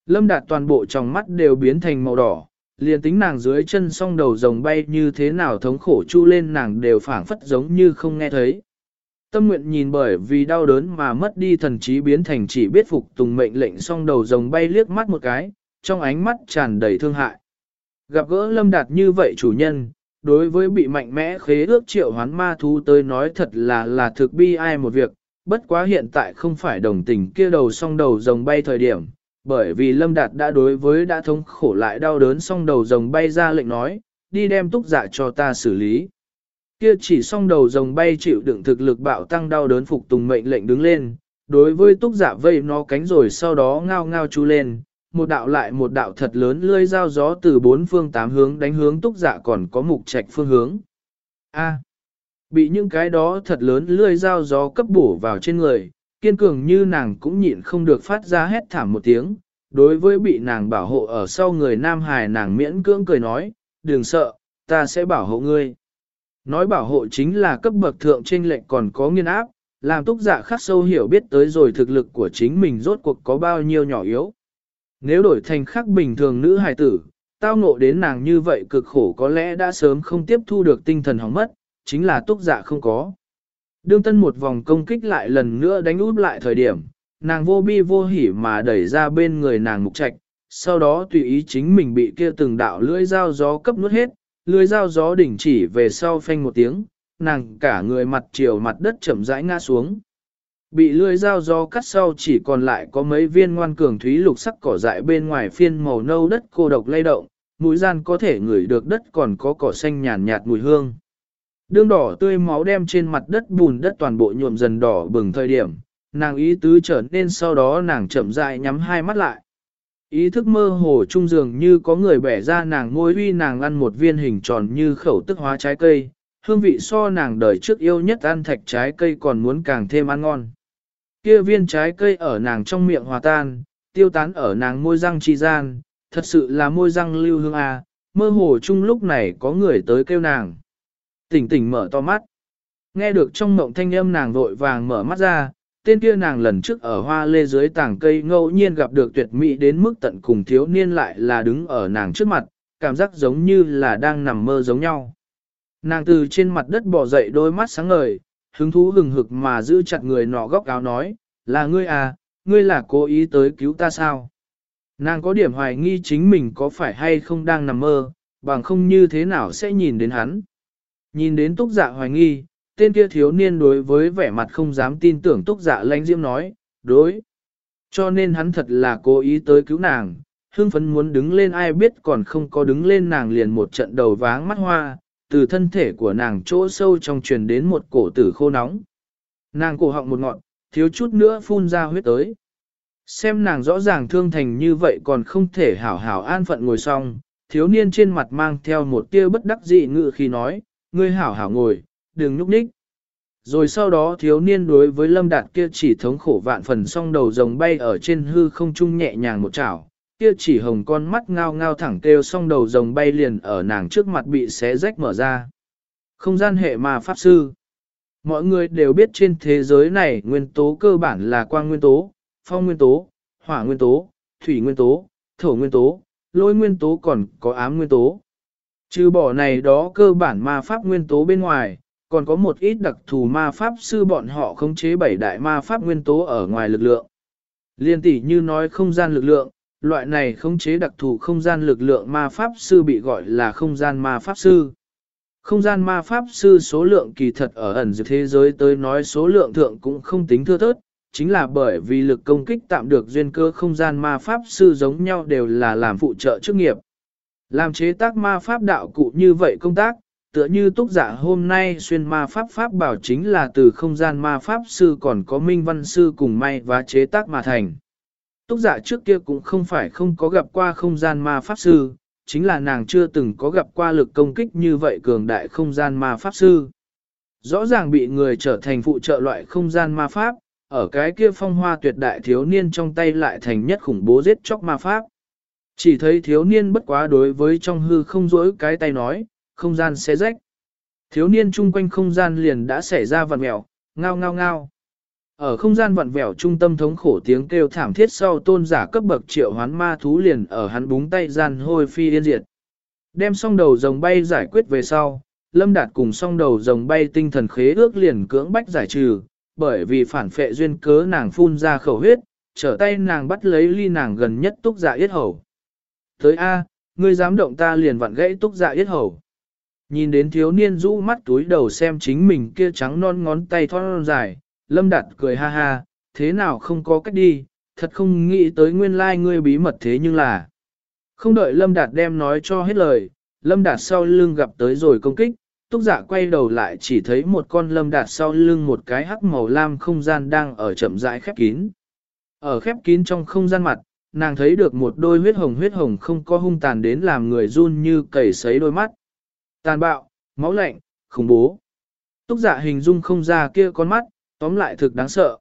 Lâm đạt toàn bộ trong mắt đều biến thành màu đỏ, liền tính nàng dưới chân song đầu rồng bay như thế nào thống khổ chu lên nàng đều phảng phất giống như không nghe thấy. Tâm nguyện nhìn bởi vì đau đớn mà mất đi thần trí biến thành chỉ biết phục tùng mệnh lệnh song đầu rồng bay liếc mắt một cái, trong ánh mắt tràn đầy thương hại. Gặp gỡ lâm đạt như vậy chủ nhân, đối với bị mạnh mẽ khế ước triệu hoán ma thú tới nói thật là là thực bi ai một việc, bất quá hiện tại không phải đồng tình kia đầu song đầu rồng bay thời điểm, bởi vì Lâm Đạt đã đối với đã thống khổ lại đau đớn xong đầu rồng bay ra lệnh nói, đi đem túc dạ cho ta xử lý. Kia chỉ xong đầu rồng bay chịu đựng thực lực bạo tăng đau đớn phục tùng mệnh lệnh đứng lên, đối với túc dạ vây nó cánh rồi sau đó ngao ngao chu lên, một đạo lại một đạo thật lớn lươi dao gió từ bốn phương tám hướng đánh hướng túc dạ còn có mục trạch phương hướng. A. bị những cái đó thật lớn lươi dao gió cấp bổ vào trên người, kiên cường như nàng cũng nhịn không được phát ra hét thảm một tiếng, đối với bị nàng bảo hộ ở sau người Nam Hải nàng miễn cưỡng cười nói, đừng sợ, ta sẽ bảo hộ ngươi. Nói bảo hộ chính là cấp bậc thượng trên lệnh còn có nghiên áp, làm túc giả khắc sâu hiểu biết tới rồi thực lực của chính mình rốt cuộc có bao nhiêu nhỏ yếu. Nếu đổi thành khắc bình thường nữ hài tử, tao ngộ đến nàng như vậy cực khổ có lẽ đã sớm không tiếp thu được tinh thần hỏng mất, chính là túc giả không có. Đương tân một vòng công kích lại lần nữa đánh út lại thời điểm, nàng vô bi vô hỉ mà đẩy ra bên người nàng mục trạch, sau đó tùy ý chính mình bị kia từng đạo lưỡi dao gió cấp nuốt hết, lưỡi dao gió đỉnh chỉ về sau phanh một tiếng, nàng cả người mặt chiều mặt đất chậm rãi ngã xuống. Bị lưỡi dao gió cắt sau chỉ còn lại có mấy viên ngoan cường thúy lục sắc cỏ dại bên ngoài phiên màu nâu đất cô độc lay động, mũi gian có thể ngửi được đất còn có cỏ xanh nhàn nhạt mùi hương. Đương đỏ tươi máu đem trên mặt đất bùn đất toàn bộ nhuộm dần đỏ bừng thời điểm, nàng ý tứ trở nên sau đó nàng chậm rãi nhắm hai mắt lại. Ý thức mơ hồ trung dường như có người bẻ ra nàng ngôi uy nàng ăn một viên hình tròn như khẩu tức hóa trái cây, hương vị so nàng đời trước yêu nhất ăn thạch trái cây còn muốn càng thêm ăn ngon. Kia viên trái cây ở nàng trong miệng hòa tan, tiêu tán ở nàng môi răng chi gian, thật sự là môi răng lưu hương à, mơ hồ chung lúc này có người tới kêu nàng. Tỉnh tỉnh mở to mắt. Nghe được trong mộng thanh âm nàng vội vàng mở mắt ra, tên kia nàng lần trước ở hoa lê dưới tảng cây ngẫu nhiên gặp được tuyệt mỹ đến mức tận cùng thiếu niên lại là đứng ở nàng trước mặt, cảm giác giống như là đang nằm mơ giống nhau. Nàng từ trên mặt đất bò dậy đôi mắt sáng ngời, hứng thú hừng hực mà giữ chặt người nọ góc áo nói, là ngươi à, ngươi là cố ý tới cứu ta sao? Nàng có điểm hoài nghi chính mình có phải hay không đang nằm mơ, bằng không như thế nào sẽ nhìn đến hắn. Nhìn đến túc dạ hoài nghi, tên kia thiếu niên đối với vẻ mặt không dám tin tưởng túc dạ lãnh diễm nói, đối. Cho nên hắn thật là cố ý tới cứu nàng, hương phấn muốn đứng lên ai biết còn không có đứng lên nàng liền một trận đầu váng mắt hoa, từ thân thể của nàng chỗ sâu trong truyền đến một cổ tử khô nóng. Nàng cổ họng một ngọn, thiếu chút nữa phun ra huyết tới. Xem nàng rõ ràng thương thành như vậy còn không thể hảo hảo an phận ngồi xong, thiếu niên trên mặt mang theo một tia bất đắc dị ngự khi nói, ngươi hảo hảo ngồi, đừng nhúc nhích. rồi sau đó thiếu niên đối với lâm đạt kia chỉ thống khổ vạn phần song đầu rồng bay ở trên hư không trung nhẹ nhàng một chảo, kia chỉ hồng con mắt ngao ngao thẳng kêu song đầu rồng bay liền ở nàng trước mặt bị xé rách mở ra. Không gian hệ mà pháp sư. Mọi người đều biết trên thế giới này nguyên tố cơ bản là quang nguyên tố, phong nguyên tố, hỏa nguyên tố, thủy nguyên tố, thổ nguyên tố, lôi nguyên tố còn có ám nguyên tố. Trừ bỏ này đó cơ bản ma pháp nguyên tố bên ngoài, còn có một ít đặc thù ma pháp sư bọn họ khống chế bảy đại ma pháp nguyên tố ở ngoài lực lượng. Liên tỷ như nói không gian lực lượng, loại này khống chế đặc thù không gian lực lượng ma pháp sư bị gọi là không gian ma pháp sư. Không gian ma pháp sư số lượng kỳ thật ở ẩn dược thế giới tới nói số lượng thượng cũng không tính thưa thớt, chính là bởi vì lực công kích tạm được duyên cơ không gian ma pháp sư giống nhau đều là làm phụ trợ chức nghiệp. Làm chế tác ma pháp đạo cụ như vậy công tác, tựa như túc giả hôm nay xuyên ma pháp pháp bảo chính là từ không gian ma pháp sư còn có minh văn sư cùng may và chế tác mà thành. Túc giả trước kia cũng không phải không có gặp qua không gian ma pháp sư, chính là nàng chưa từng có gặp qua lực công kích như vậy cường đại không gian ma pháp sư. Rõ ràng bị người trở thành phụ trợ loại không gian ma pháp, ở cái kia phong hoa tuyệt đại thiếu niên trong tay lại thành nhất khủng bố giết chóc ma pháp. Chỉ thấy thiếu niên bất quá đối với trong hư không rỗi cái tay nói, không gian xé rách. Thiếu niên chung quanh không gian liền đã xảy ra vặn mèo, ngao ngao ngao. Ở không gian vặn vẹo trung tâm thống khổ tiếng kêu thảm thiết sau tôn giả cấp bậc triệu hoán ma thú liền ở hắn búng tay gian hôi phi yên diệt. Đem song đầu rồng bay giải quyết về sau, Lâm Đạt cùng song đầu rồng bay tinh thần khế ước liền cưỡng bách giải trừ, bởi vì phản phệ duyên cớ nàng phun ra khẩu huyết, trở tay nàng bắt lấy ly nàng gần nhất túc dạ yết hầu. Tới A, ngươi dám động ta liền vặn gãy túc dạ yết hầu. Nhìn đến thiếu niên rũ mắt túi đầu xem chính mình kia trắng non ngón tay thon dài, lâm đặt cười ha ha, thế nào không có cách đi, thật không nghĩ tới nguyên lai like ngươi bí mật thế nhưng là. Không đợi lâm đạt đem nói cho hết lời, lâm đạt sau lưng gặp tới rồi công kích, túc giả quay đầu lại chỉ thấy một con lâm đạt sau lưng một cái hắc màu lam không gian đang ở chậm rãi khép kín. Ở khép kín trong không gian mặt, nàng thấy được một đôi huyết hồng huyết hồng không có hung tàn đến làm người run như cầy sấy đôi mắt. Tàn bạo, máu lạnh, khủng bố. Túc dạ hình dung không ra kia con mắt, tóm lại thực đáng sợ.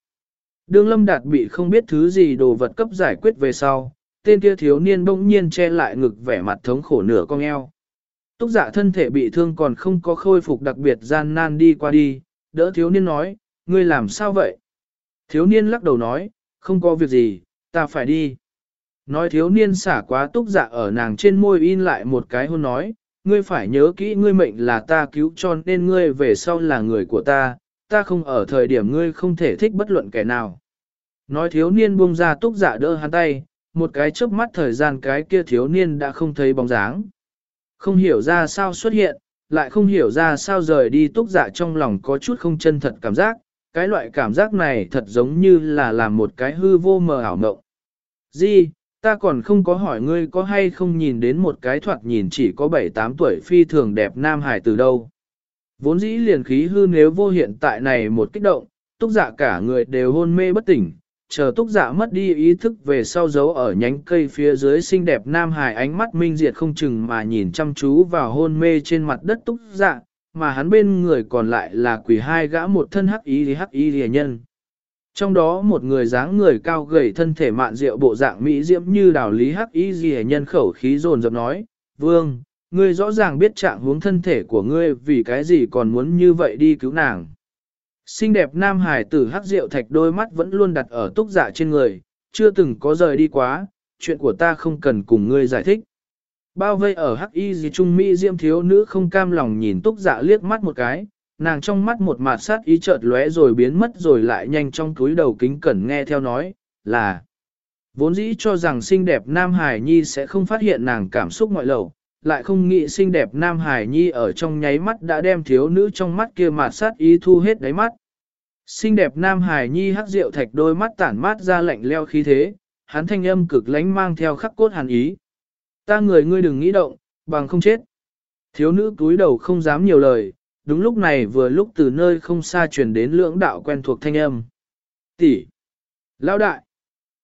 Đường lâm đạt bị không biết thứ gì đồ vật cấp giải quyết về sau, tên kia thiếu niên bỗng nhiên che lại ngực vẻ mặt thống khổ nửa con eo. Túc dạ thân thể bị thương còn không có khôi phục đặc biệt gian nan đi qua đi, đỡ thiếu niên nói, ngươi làm sao vậy? Thiếu niên lắc đầu nói, không có việc gì, ta phải đi. Nói thiếu niên xả quá túc dạ ở nàng trên môi in lại một cái hôn nói, ngươi phải nhớ kỹ ngươi mệnh là ta cứu cho nên ngươi về sau là người của ta, ta không ở thời điểm ngươi không thể thích bất luận kẻ nào. Nói thiếu niên buông ra túc dạ đỡ hắn tay, một cái chớp mắt thời gian cái kia thiếu niên đã không thấy bóng dáng. Không hiểu ra sao xuất hiện, lại không hiểu ra sao rời đi túc dạ trong lòng có chút không chân thật cảm giác, cái loại cảm giác này thật giống như là làm một cái hư vô mờ ảo mộng. Di, ta còn không có hỏi ngươi có hay không nhìn đến một cái thoạt nhìn chỉ có 7-8 tuổi phi thường đẹp nam hải từ đâu. Vốn dĩ liền khí hư nếu vô hiện tại này một kích động, túc dạ cả người đều hôn mê bất tỉnh, chờ túc dạ mất đi ý thức về sau giấu ở nhánh cây phía dưới xinh đẹp nam hải ánh mắt minh diệt không chừng mà nhìn chăm chú vào hôn mê trên mặt đất túc dạ, mà hắn bên người còn lại là quỷ hai gã một thân hắc ý thì hắc ý rìa nhân. Trong đó một người dáng người cao gầy thân thể mạn rượu bộ dạng mỹ diễm như đào lý hắc ý gì nhân khẩu khí dồn dập nói, vương, ngươi rõ ràng biết trạng huống thân thể của ngươi vì cái gì còn muốn như vậy đi cứu nàng. Xinh đẹp nam hải tử hắc rượu thạch đôi mắt vẫn luôn đặt ở túc dạ trên người, chưa từng có rời đi quá, chuyện của ta không cần cùng ngươi giải thích. Bao vây ở hắc y gì trung mỹ diễm thiếu nữ không cam lòng nhìn túc dạ liếc mắt một cái, nàng trong mắt một mạt sát ý chợt lóe rồi biến mất rồi lại nhanh trong túi đầu kính cẩn nghe theo nói, là vốn dĩ cho rằng xinh đẹp nam hải nhi sẽ không phát hiện nàng cảm xúc ngoại lầu, lại không nghĩ xinh đẹp Nam Hải Nhi ở trong nháy mắt đã đem thiếu nữ trong mắt kia mạt sát ý thu hết đáy mắt. Xinh đẹp Nam Hải Nhi hắc rượu thạch đôi mắt tản mát ra lạnh leo khí thế, hắn thanh âm cực lánh mang theo khắc cốt hàn ý. Ta người ngươi đừng nghĩ động, bằng không chết. Thiếu nữ túi đầu không dám nhiều lời, đúng lúc này vừa lúc từ nơi không xa truyền đến lưỡng đạo quen thuộc thanh âm. Tỷ, Lão đại!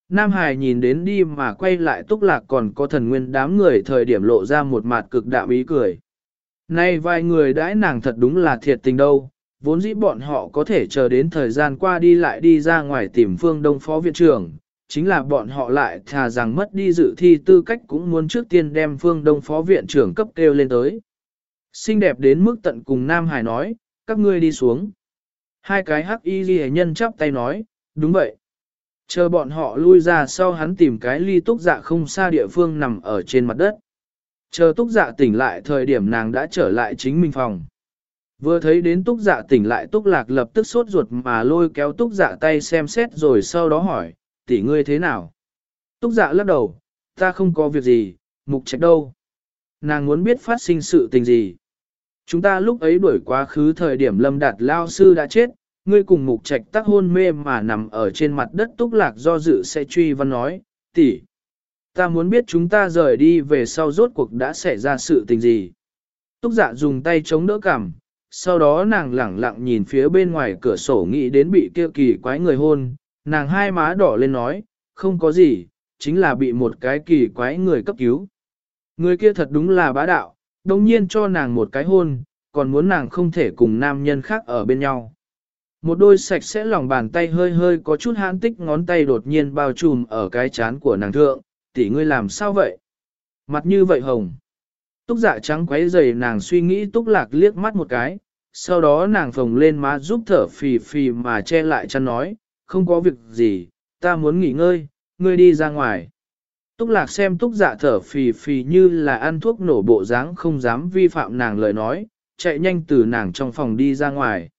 Nam Hải nhìn đến đi mà quay lại túc lạc còn có thần nguyên đám người thời điểm lộ ra một mặt cực đạm ý cười. Nay vài người đãi nàng thật đúng là thiệt tình đâu, vốn dĩ bọn họ có thể chờ đến thời gian qua đi lại đi ra ngoài tìm phương đông phó viện trưởng, chính là bọn họ lại thà rằng mất đi dự thi tư cách cũng muốn trước tiên đem phương đông phó viện trưởng cấp kêu lên tới. Xinh đẹp đến mức tận cùng Nam Hải nói, các ngươi đi xuống. Hai cái hắc y ghi nhân chắp tay nói, đúng vậy. Chờ bọn họ lui ra sau hắn tìm cái ly túc dạ không xa địa phương nằm ở trên mặt đất. Chờ túc dạ tỉnh lại thời điểm nàng đã trở lại chính mình phòng. Vừa thấy đến túc dạ tỉnh lại túc lạc lập tức sốt ruột mà lôi kéo túc dạ tay xem xét rồi sau đó hỏi, tỷ ngươi thế nào? Túc dạ lắc đầu, ta không có việc gì, mục trạch đâu. Nàng muốn biết phát sinh sự tình gì. Chúng ta lúc ấy đuổi quá khứ thời điểm lâm đạt lao sư đã chết, ngươi cùng mục trạch tắc hôn mê mà nằm ở trên mặt đất túc lạc do dự sẽ truy văn nói, tỷ, ta muốn biết chúng ta rời đi về sau rốt cuộc đã xảy ra sự tình gì. Túc dạ dùng tay chống đỡ cằm, sau đó nàng lẳng lặng nhìn phía bên ngoài cửa sổ nghĩ đến bị kia kỳ quái người hôn, nàng hai má đỏ lên nói, không có gì, chính là bị một cái kỳ quái người cấp cứu. Người kia thật đúng là bá đạo, đồng nhiên cho nàng một cái hôn, còn muốn nàng không thể cùng nam nhân khác ở bên nhau. Một đôi sạch sẽ lòng bàn tay hơi hơi có chút hãn tích ngón tay đột nhiên bao trùm ở cái chán của nàng thượng, tỷ ngươi làm sao vậy? Mặt như vậy hồng. Túc dạ trắng quấy dày nàng suy nghĩ túc lạc liếc mắt một cái, sau đó nàng phồng lên má giúp thở phì phì mà che lại chăn nói, không có việc gì, ta muốn nghỉ ngơi, ngươi đi ra ngoài. Túc lạc xem túc dạ thở phì phì như là ăn thuốc nổ bộ dáng không dám vi phạm nàng lời nói, chạy nhanh từ nàng trong phòng đi ra ngoài.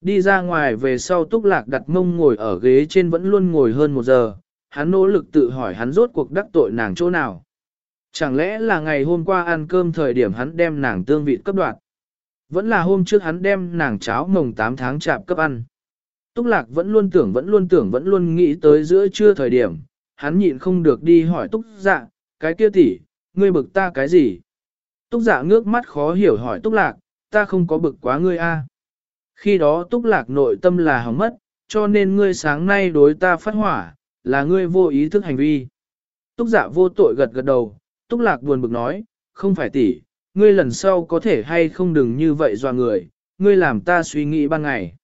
Đi ra ngoài về sau túc lạc đặt mông ngồi ở ghế trên vẫn luôn ngồi hơn một giờ, hắn nỗ lực tự hỏi hắn rốt cuộc đắc tội nàng chỗ nào. Chẳng lẽ là ngày hôm qua ăn cơm thời điểm hắn đem nàng tương vị cấp đoạt? Vẫn là hôm trước hắn đem nàng cháo mồng 8 tháng chạp cấp ăn. Túc lạc vẫn luôn tưởng vẫn luôn tưởng vẫn luôn nghĩ tới giữa trưa thời điểm, hắn nhịn không được đi hỏi túc dạ, cái kia tỷ, ngươi bực ta cái gì? Túc dạ ngước mắt khó hiểu hỏi túc lạc, ta không có bực quá ngươi a. Khi đó túc lạc nội tâm là hỏng mất, cho nên ngươi sáng nay đối ta phát hỏa, là ngươi vô ý thức hành vi. Túc dạ vô tội gật gật đầu, túc lạc buồn bực nói, không phải tỷ, ngươi lần sau có thể hay không đừng như vậy dọa người, ngươi làm ta suy nghĩ ban ngày.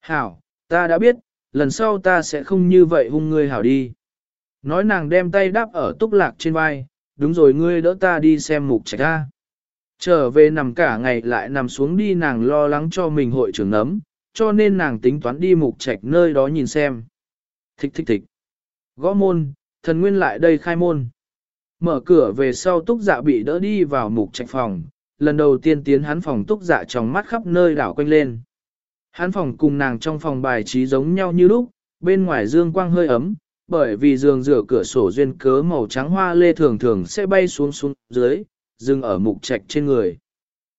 Hảo, ta đã biết, lần sau ta sẽ không như vậy hung ngươi hảo đi. Nói nàng đem tay đáp ở túc lạc trên vai, đúng rồi ngươi đỡ ta đi xem mục trạch ra. Trở về nằm cả ngày lại nằm xuống đi nàng lo lắng cho mình hội trưởng nấm, cho nên nàng tính toán đi mục trạch nơi đó nhìn xem. Thích thích thích. Gõ môn, thần nguyên lại đây khai môn. Mở cửa về sau túc dạ bị đỡ đi vào mục trạch phòng, lần đầu tiên tiến hắn phòng túc dạ trong mắt khắp nơi đảo quanh lên. Hắn phòng cùng nàng trong phòng bài trí giống nhau như lúc, bên ngoài dương quang hơi ấm, bởi vì giường rửa cửa sổ duyên cớ màu trắng hoa lê thường thường sẽ bay xuống xuống dưới, dừng ở mục trạch trên người.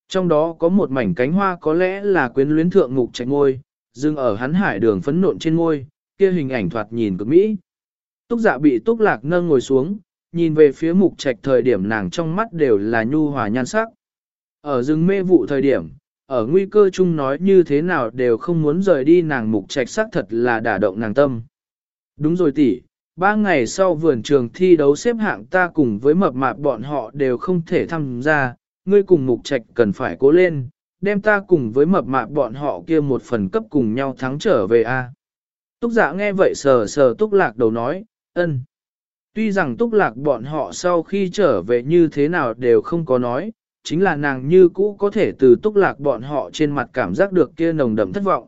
Trong đó có một mảnh cánh hoa có lẽ là quyến luyến thượng mục trạch ngôi, dừng ở hắn hải đường phấn nộn trên ngôi, kia hình ảnh thoạt nhìn cực mỹ. Túc dạ bị túc lạc nâng ngồi xuống, nhìn về phía mục trạch thời điểm nàng trong mắt đều là nhu hòa nhan sắc. Ở rừng mê vụ thời điểm, ở nguy cơ chung nói như thế nào đều không muốn rời đi nàng mục trạch sắc thật là đả động nàng tâm. Đúng rồi tỷ, ba ngày sau vườn trường thi đấu xếp hạng ta cùng với mập mạp bọn họ đều không thể tham gia, ngươi cùng mục trạch cần phải cố lên, đem ta cùng với mập mạp bọn họ kia một phần cấp cùng nhau thắng trở về a. Túc dạ nghe vậy sờ sờ túc lạc đầu nói, ân. Tuy rằng túc lạc bọn họ sau khi trở về như thế nào đều không có nói, chính là nàng như cũ có thể từ túc lạc bọn họ trên mặt cảm giác được kia nồng đậm thất vọng.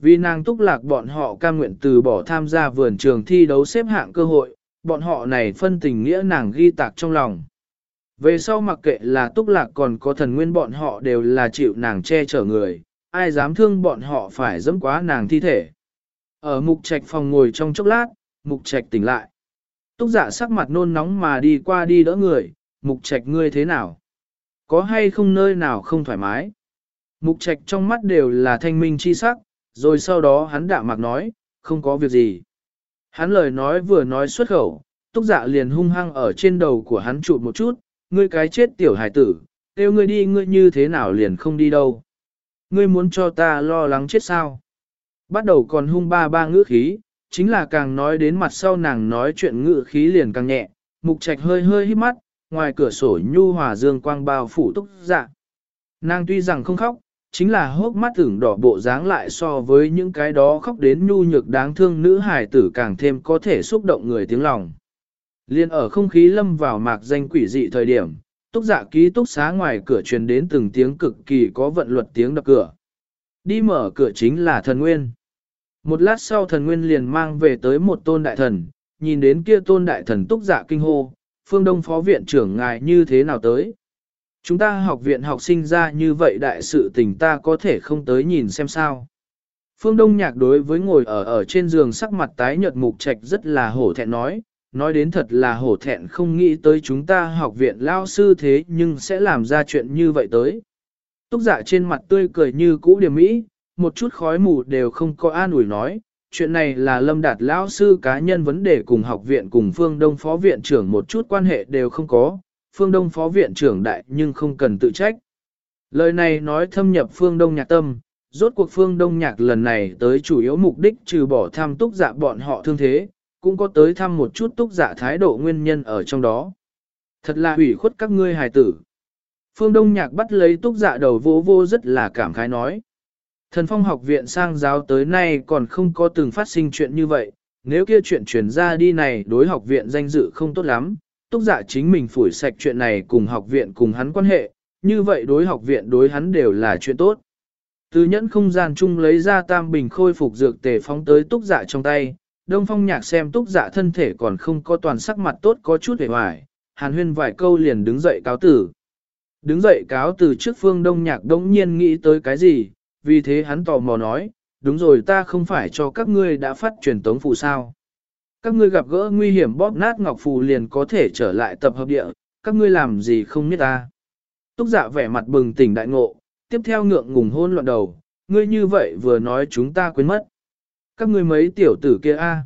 Vì nàng túc lạc bọn họ cam nguyện từ bỏ tham gia vườn trường thi đấu xếp hạng cơ hội, bọn họ này phân tình nghĩa nàng ghi tạc trong lòng. Về sau mặc kệ là túc lạc còn có thần nguyên bọn họ đều là chịu nàng che chở người, ai dám thương bọn họ phải dẫm quá nàng thi thể. Ở mục trạch phòng ngồi trong chốc lát, mục trạch tỉnh lại. Túc dạ sắc mặt nôn nóng mà đi qua đi đỡ người, mục trạch ngươi thế nào? Có hay không nơi nào không thoải mái? Mục trạch trong mắt đều là thanh minh chi sắc, rồi sau đó hắn đạm mạc nói, không có việc gì. Hắn lời nói vừa nói xuất khẩu, túc dạ liền hung hăng ở trên đầu của hắn chụp một chút, ngươi cái chết tiểu hải tử, kêu ngươi đi ngươi như thế nào liền không đi đâu. Ngươi muốn cho ta lo lắng chết sao? Bắt đầu còn hung ba ba ngữ khí, chính là càng nói đến mặt sau nàng nói chuyện ngữ khí liền càng nhẹ, mục trạch hơi hơi hít mắt, ngoài cửa sổ nhu hòa dương quang bao phủ túc dạ. Nàng tuy rằng không khóc, chính là hốc mắt ửng đỏ bộ dáng lại so với những cái đó khóc đến nhu nhược đáng thương nữ hài tử càng thêm có thể xúc động người tiếng lòng. Liên ở không khí lâm vào mạc danh quỷ dị thời điểm, túc dạ ký túc xá ngoài cửa truyền đến từng tiếng cực kỳ có vận luật tiếng đập cửa. Đi mở cửa chính là thần nguyên. Một lát sau thần nguyên liền mang về tới một tôn đại thần, nhìn đến kia tôn đại thần túc dạ kinh hô, phương đông phó viện trưởng ngài như thế nào tới. Chúng ta học viện học sinh ra như vậy đại sự tình ta có thể không tới nhìn xem sao. Phương Đông Nhạc đối với ngồi ở ở trên giường sắc mặt tái nhợt mục trạch rất là hổ thẹn nói, nói đến thật là hổ thẹn không nghĩ tới chúng ta học viện lao sư thế nhưng sẽ làm ra chuyện như vậy tới. Túc giả dạ trên mặt tươi cười như cũ điểm mỹ, một chút khói mù đều không có an ủi nói, chuyện này là lâm đạt lão sư cá nhân vấn đề cùng học viện cùng phương đông phó viện trưởng một chút quan hệ đều không có, phương đông phó viện trưởng đại nhưng không cần tự trách. Lời này nói thâm nhập phương đông nhạc tâm, rốt cuộc phương đông nhạc lần này tới chủ yếu mục đích trừ bỏ thăm túc dạ bọn họ thương thế, cũng có tới thăm một chút túc dạ thái độ nguyên nhân ở trong đó. Thật là hủy khuất các ngươi hài tử. Phương Đông Nhạc bắt lấy túc dạ đầu vô vô rất là cảm khái nói. Thần phong học viện sang giáo tới nay còn không có từng phát sinh chuyện như vậy, nếu kia chuyện truyền ra đi này đối học viện danh dự không tốt lắm, túc dạ chính mình phủi sạch chuyện này cùng học viện cùng hắn quan hệ, như vậy đối học viện đối hắn đều là chuyện tốt. Từ nhẫn không gian chung lấy ra tam bình khôi phục dược tề phóng tới túc dạ trong tay, đông phong nhạc xem túc dạ thân thể còn không có toàn sắc mặt tốt có chút hề hoài, hàn huyên vài câu liền đứng dậy cáo tử. Đứng dậy cáo từ trước phương đông nhạc đông nhiên nghĩ tới cái gì, vì thế hắn tò mò nói, đúng rồi ta không phải cho các ngươi đã phát truyền tống phù sao. Các ngươi gặp gỡ nguy hiểm bóp nát ngọc phù liền có thể trở lại tập hợp địa, các ngươi làm gì không biết ta. Túc dạ vẻ mặt bừng tỉnh đại ngộ, tiếp theo ngượng ngùng hôn loạn đầu, ngươi như vậy vừa nói chúng ta quên mất. Các ngươi mấy tiểu tử kia a.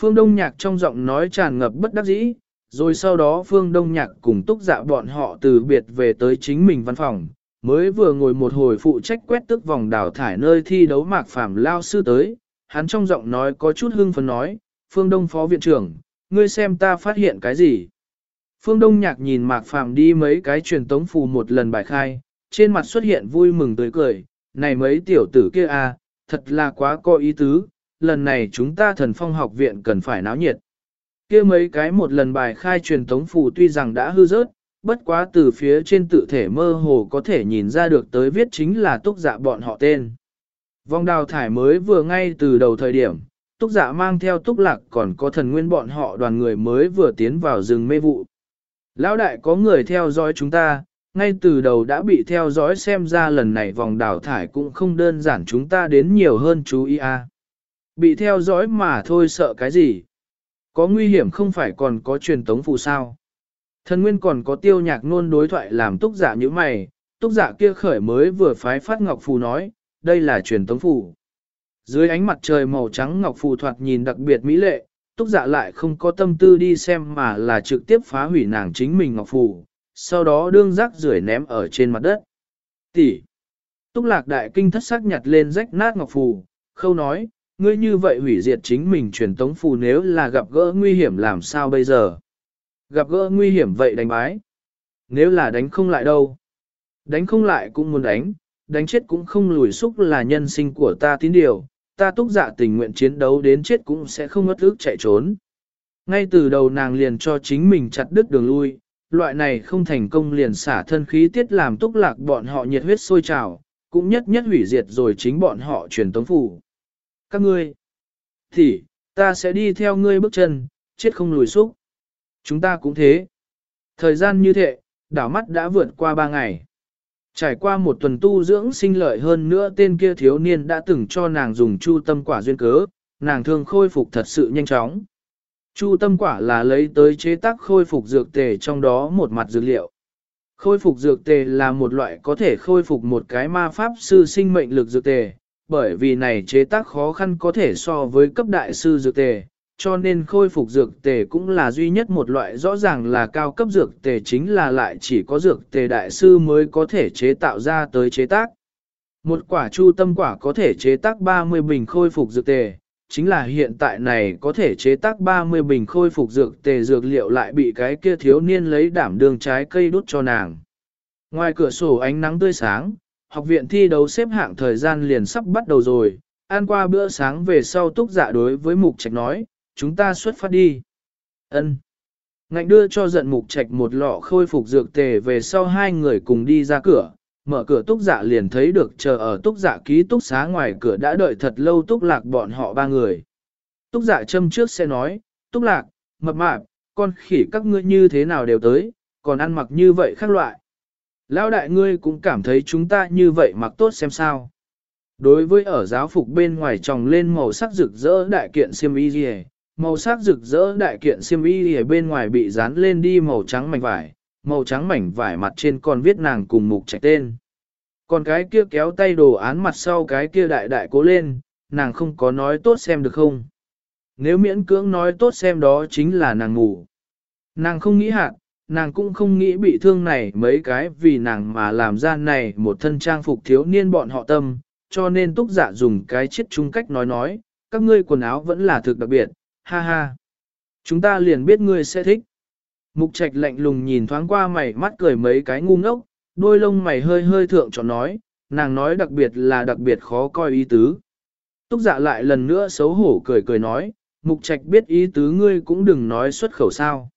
Phương Đông Nhạc trong giọng nói tràn ngập bất đắc dĩ, rồi sau đó Phương Đông Nhạc cùng túc dạ bọn họ từ biệt về tới chính mình văn phòng, mới vừa ngồi một hồi phụ trách quét tức vòng đào thải nơi thi đấu mạc phàm lao sư tới, hắn trong giọng nói có chút hưng phấn nói, Phương Đông Phó Viện trưởng, ngươi xem ta phát hiện cái gì. Phương Đông Nhạc nhìn mạc phạm đi mấy cái truyền tống phù một lần bài khai, trên mặt xuất hiện vui mừng tươi cười, này mấy tiểu tử kia a, à, thật là quá có ý tứ, lần này chúng ta thần phong học viện cần phải náo nhiệt. kia mấy cái một lần bài khai truyền tống phù tuy rằng đã hư rớt, bất quá từ phía trên tự thể mơ hồ có thể nhìn ra được tới viết chính là túc dạ bọn họ tên. Vong đào thải mới vừa ngay từ đầu thời điểm, túc dạ mang theo túc lạc còn có thần nguyên bọn họ đoàn người mới vừa tiến vào rừng mê vụ. Lão đại có người theo dõi chúng ta, ngay từ đầu đã bị theo dõi xem ra lần này vòng đảo thải cũng không đơn giản chúng ta đến nhiều hơn chú ý a. Bị theo dõi mà thôi sợ cái gì? Có nguy hiểm không phải còn có truyền tống phù sao? Thần nguyên còn có tiêu nhạc nôn đối thoại làm túc dạ giả như mày, túc giả kia khởi mới vừa phái phát ngọc phù nói, đây là truyền tống phù. Dưới ánh mặt trời màu trắng ngọc phù thoạt nhìn đặc biệt mỹ lệ, túc dạ lại không có tâm tư đi xem mà là trực tiếp phá hủy nàng chính mình ngọc phù, sau đó đương rác rưởi ném ở trên mặt đất. Tỷ. Túc lạc đại kinh thất sắc nhặt lên rách nát ngọc phù, khâu nói, ngươi như vậy hủy diệt chính mình truyền tống phù nếu là gặp gỡ nguy hiểm làm sao bây giờ. Gặp gỡ nguy hiểm vậy đánh bái. Nếu là đánh không lại đâu. Đánh không lại cũng muốn đánh, đánh chết cũng không lùi xúc là nhân sinh của ta tín điều, ta túc dạ tình nguyện chiến đấu đến chết cũng sẽ không ngất ước chạy trốn. Ngay từ đầu nàng liền cho chính mình chặt đứt đường lui, loại này không thành công liền xả thân khí tiết làm túc lạc bọn họ nhiệt huyết sôi trào, cũng nhất nhất hủy diệt rồi chính bọn họ truyền tống phủ. Các ngươi, thì, ta sẽ đi theo ngươi bước chân, chết không lùi xúc. Chúng ta cũng thế. Thời gian như thế, đảo mắt đã vượt qua ba ngày. Trải qua một tuần tu dưỡng sinh lợi hơn nữa tên kia thiếu niên đã từng cho nàng dùng chu tâm quả duyên cớ, nàng thường khôi phục thật sự nhanh chóng. Chu tâm quả là lấy tới chế tác khôi phục dược tề trong đó một mặt dược liệu. Khôi phục dược tề là một loại có thể khôi phục một cái ma pháp sư sinh mệnh lực dược tề, bởi vì này chế tác khó khăn có thể so với cấp đại sư dược tề, cho nên khôi phục dược tề cũng là duy nhất một loại rõ ràng là cao cấp dược tề chính là lại chỉ có dược tề đại sư mới có thể chế tạo ra tới chế tác. Một quả chu tâm quả có thể chế tác 30 bình khôi phục dược tề, chính là hiện tại này có thể chế tác 30 bình khôi phục dược tề dược liệu lại bị cái kia thiếu niên lấy đảm đường trái cây đút cho nàng. Ngoài cửa sổ ánh nắng tươi sáng, học viện thi đấu xếp hạng thời gian liền sắp bắt đầu rồi, ăn qua bữa sáng về sau túc dạ đối với mục trạch nói, chúng ta xuất phát đi. Ân. Ngạnh đưa cho giận mục trạch một lọ khôi phục dược tề về sau hai người cùng đi ra cửa, mở cửa túc dạ liền thấy được chờ ở túc dạ ký túc xá ngoài cửa đã đợi thật lâu túc lạc bọn họ ba người. Túc dạ châm trước sẽ nói, túc lạc, mập mạp, con khỉ các ngươi như thế nào đều tới, còn ăn mặc như vậy khác loại. Lão đại ngươi cũng cảm thấy chúng ta như vậy mặc tốt xem sao. Đối với ở giáo phục bên ngoài tròng lên màu sắc rực rỡ đại kiện xiêm y gì màu sắc rực rỡ đại kiện xiêm y ở bên ngoài bị dán lên đi màu trắng mảnh vải, màu trắng mảnh vải mặt trên còn viết nàng cùng mục trạch tên. Còn cái kia kéo tay đồ án mặt sau cái kia đại đại cố lên, nàng không có nói tốt xem được không. Nếu miễn cưỡng nói tốt xem đó chính là nàng ngủ. Nàng không nghĩ hạn, nàng cũng không nghĩ bị thương này mấy cái vì nàng mà làm ra này một thân trang phục thiếu niên bọn họ tâm, cho nên túc giả dùng cái chiết chung cách nói nói, các ngươi quần áo vẫn là thực đặc biệt, ha ha. Chúng ta liền biết ngươi sẽ thích. Mục trạch lạnh lùng nhìn thoáng qua mày mắt cười mấy cái ngu ngốc, đôi lông mày hơi hơi thượng chọn nói, nàng nói đặc biệt là đặc biệt khó coi ý tứ. Túc dạ lại lần nữa xấu hổ cười cười nói, mục trạch biết ý tứ ngươi cũng đừng nói xuất khẩu sao.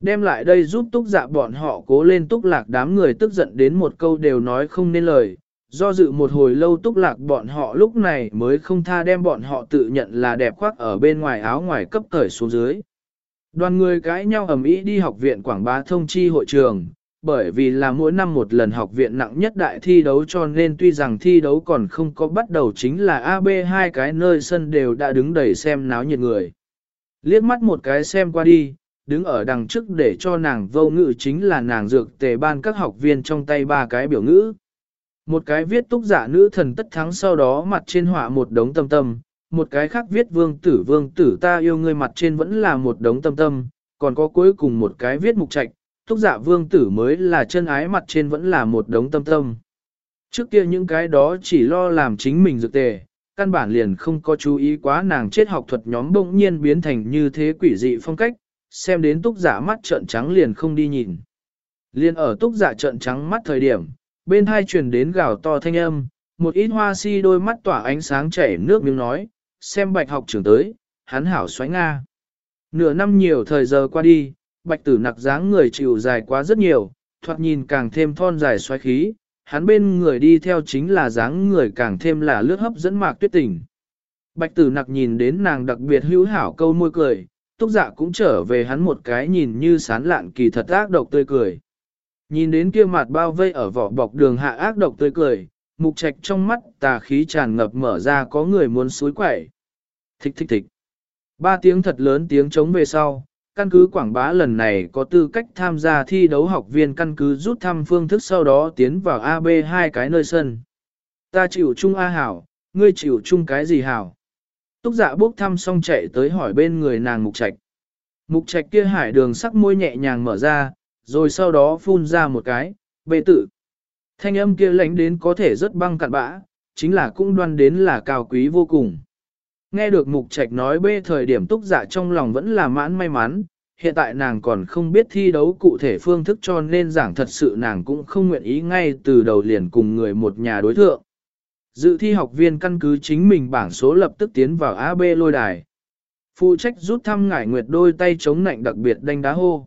Đem lại đây giúp túc dạ bọn họ cố lên túc lạc đám người tức giận đến một câu đều nói không nên lời. Do dự một hồi lâu túc lạc bọn họ lúc này mới không tha đem bọn họ tự nhận là đẹp khoác ở bên ngoài áo ngoài cấp cởi xuống dưới. Đoàn người cãi nhau ầm ĩ đi học viện quảng bá thông chi hội trường, bởi vì là mỗi năm một lần học viện nặng nhất đại thi đấu cho nên tuy rằng thi đấu còn không có bắt đầu chính là AB hai cái nơi sân đều đã đứng đầy xem náo nhiệt người. Liếc mắt một cái xem qua đi, đứng ở đằng trước để cho nàng vô ngữ chính là nàng dược tề ban các học viên trong tay ba cái biểu ngữ. Một cái viết túc giả nữ thần tất thắng sau đó mặt trên họa một đống tâm tâm, một cái khác viết vương tử vương tử ta yêu ngươi mặt trên vẫn là một đống tâm tâm, còn có cuối cùng một cái viết mục trạch, túc giả vương tử mới là chân ái mặt trên vẫn là một đống tâm tâm. Trước kia những cái đó chỉ lo làm chính mình dược tề, căn bản liền không có chú ý quá nàng chết học thuật nhóm bỗng nhiên biến thành như thế quỷ dị phong cách, xem đến túc giả mắt trợn trắng liền không đi nhìn. Liên ở túc giả trợn trắng mắt thời điểm, bên hai truyền đến gào to thanh âm, một ít hoa si đôi mắt tỏa ánh sáng chảy nước miếng nói, xem bạch học trưởng tới, hắn hảo xoáy Nga. Nửa năm nhiều thời giờ qua đi, bạch tử nặc dáng người chịu dài quá rất nhiều, thoạt nhìn càng thêm thon dài xoáy khí, hắn bên người đi theo chính là dáng người càng thêm là lướt hấp dẫn mạc tuyết tình. Bạch tử nặc nhìn đến nàng đặc biệt hữu hảo câu môi cười, túc dạ cũng trở về hắn một cái nhìn như sán lạn kỳ thật ác độc tươi cười. Nhìn đến kia mặt bao vây ở vỏ bọc đường hạ ác độc tươi cười, mục trạch trong mắt tà khí tràn ngập mở ra có người muốn suối quẩy. Thích thích thích. Ba tiếng thật lớn tiếng chống về sau, căn cứ quảng bá lần này có tư cách tham gia thi đấu học viên căn cứ rút thăm phương thức sau đó tiến vào AB hai cái nơi sân. Ta chịu chung A hảo, ngươi chịu chung cái gì hảo? Túc dạ bốc thăm xong chạy tới hỏi bên người nàng mục trạch. Mục trạch kia hải đường sắc môi nhẹ nhàng mở ra, rồi sau đó phun ra một cái, bê tử. Thanh âm kia lánh đến có thể rất băng cạn bã, chính là cũng đoan đến là cao quý vô cùng. Nghe được mục trạch nói bê thời điểm túc dạ trong lòng vẫn là mãn may mắn, hiện tại nàng còn không biết thi đấu cụ thể phương thức cho nên giảng thật sự nàng cũng không nguyện ý ngay từ đầu liền cùng người một nhà đối thượng. Dự thi học viên căn cứ chính mình bảng số lập tức tiến vào AB lôi đài. Phụ trách rút thăm ngải nguyệt đôi tay chống nạnh đặc biệt đánh đá hô.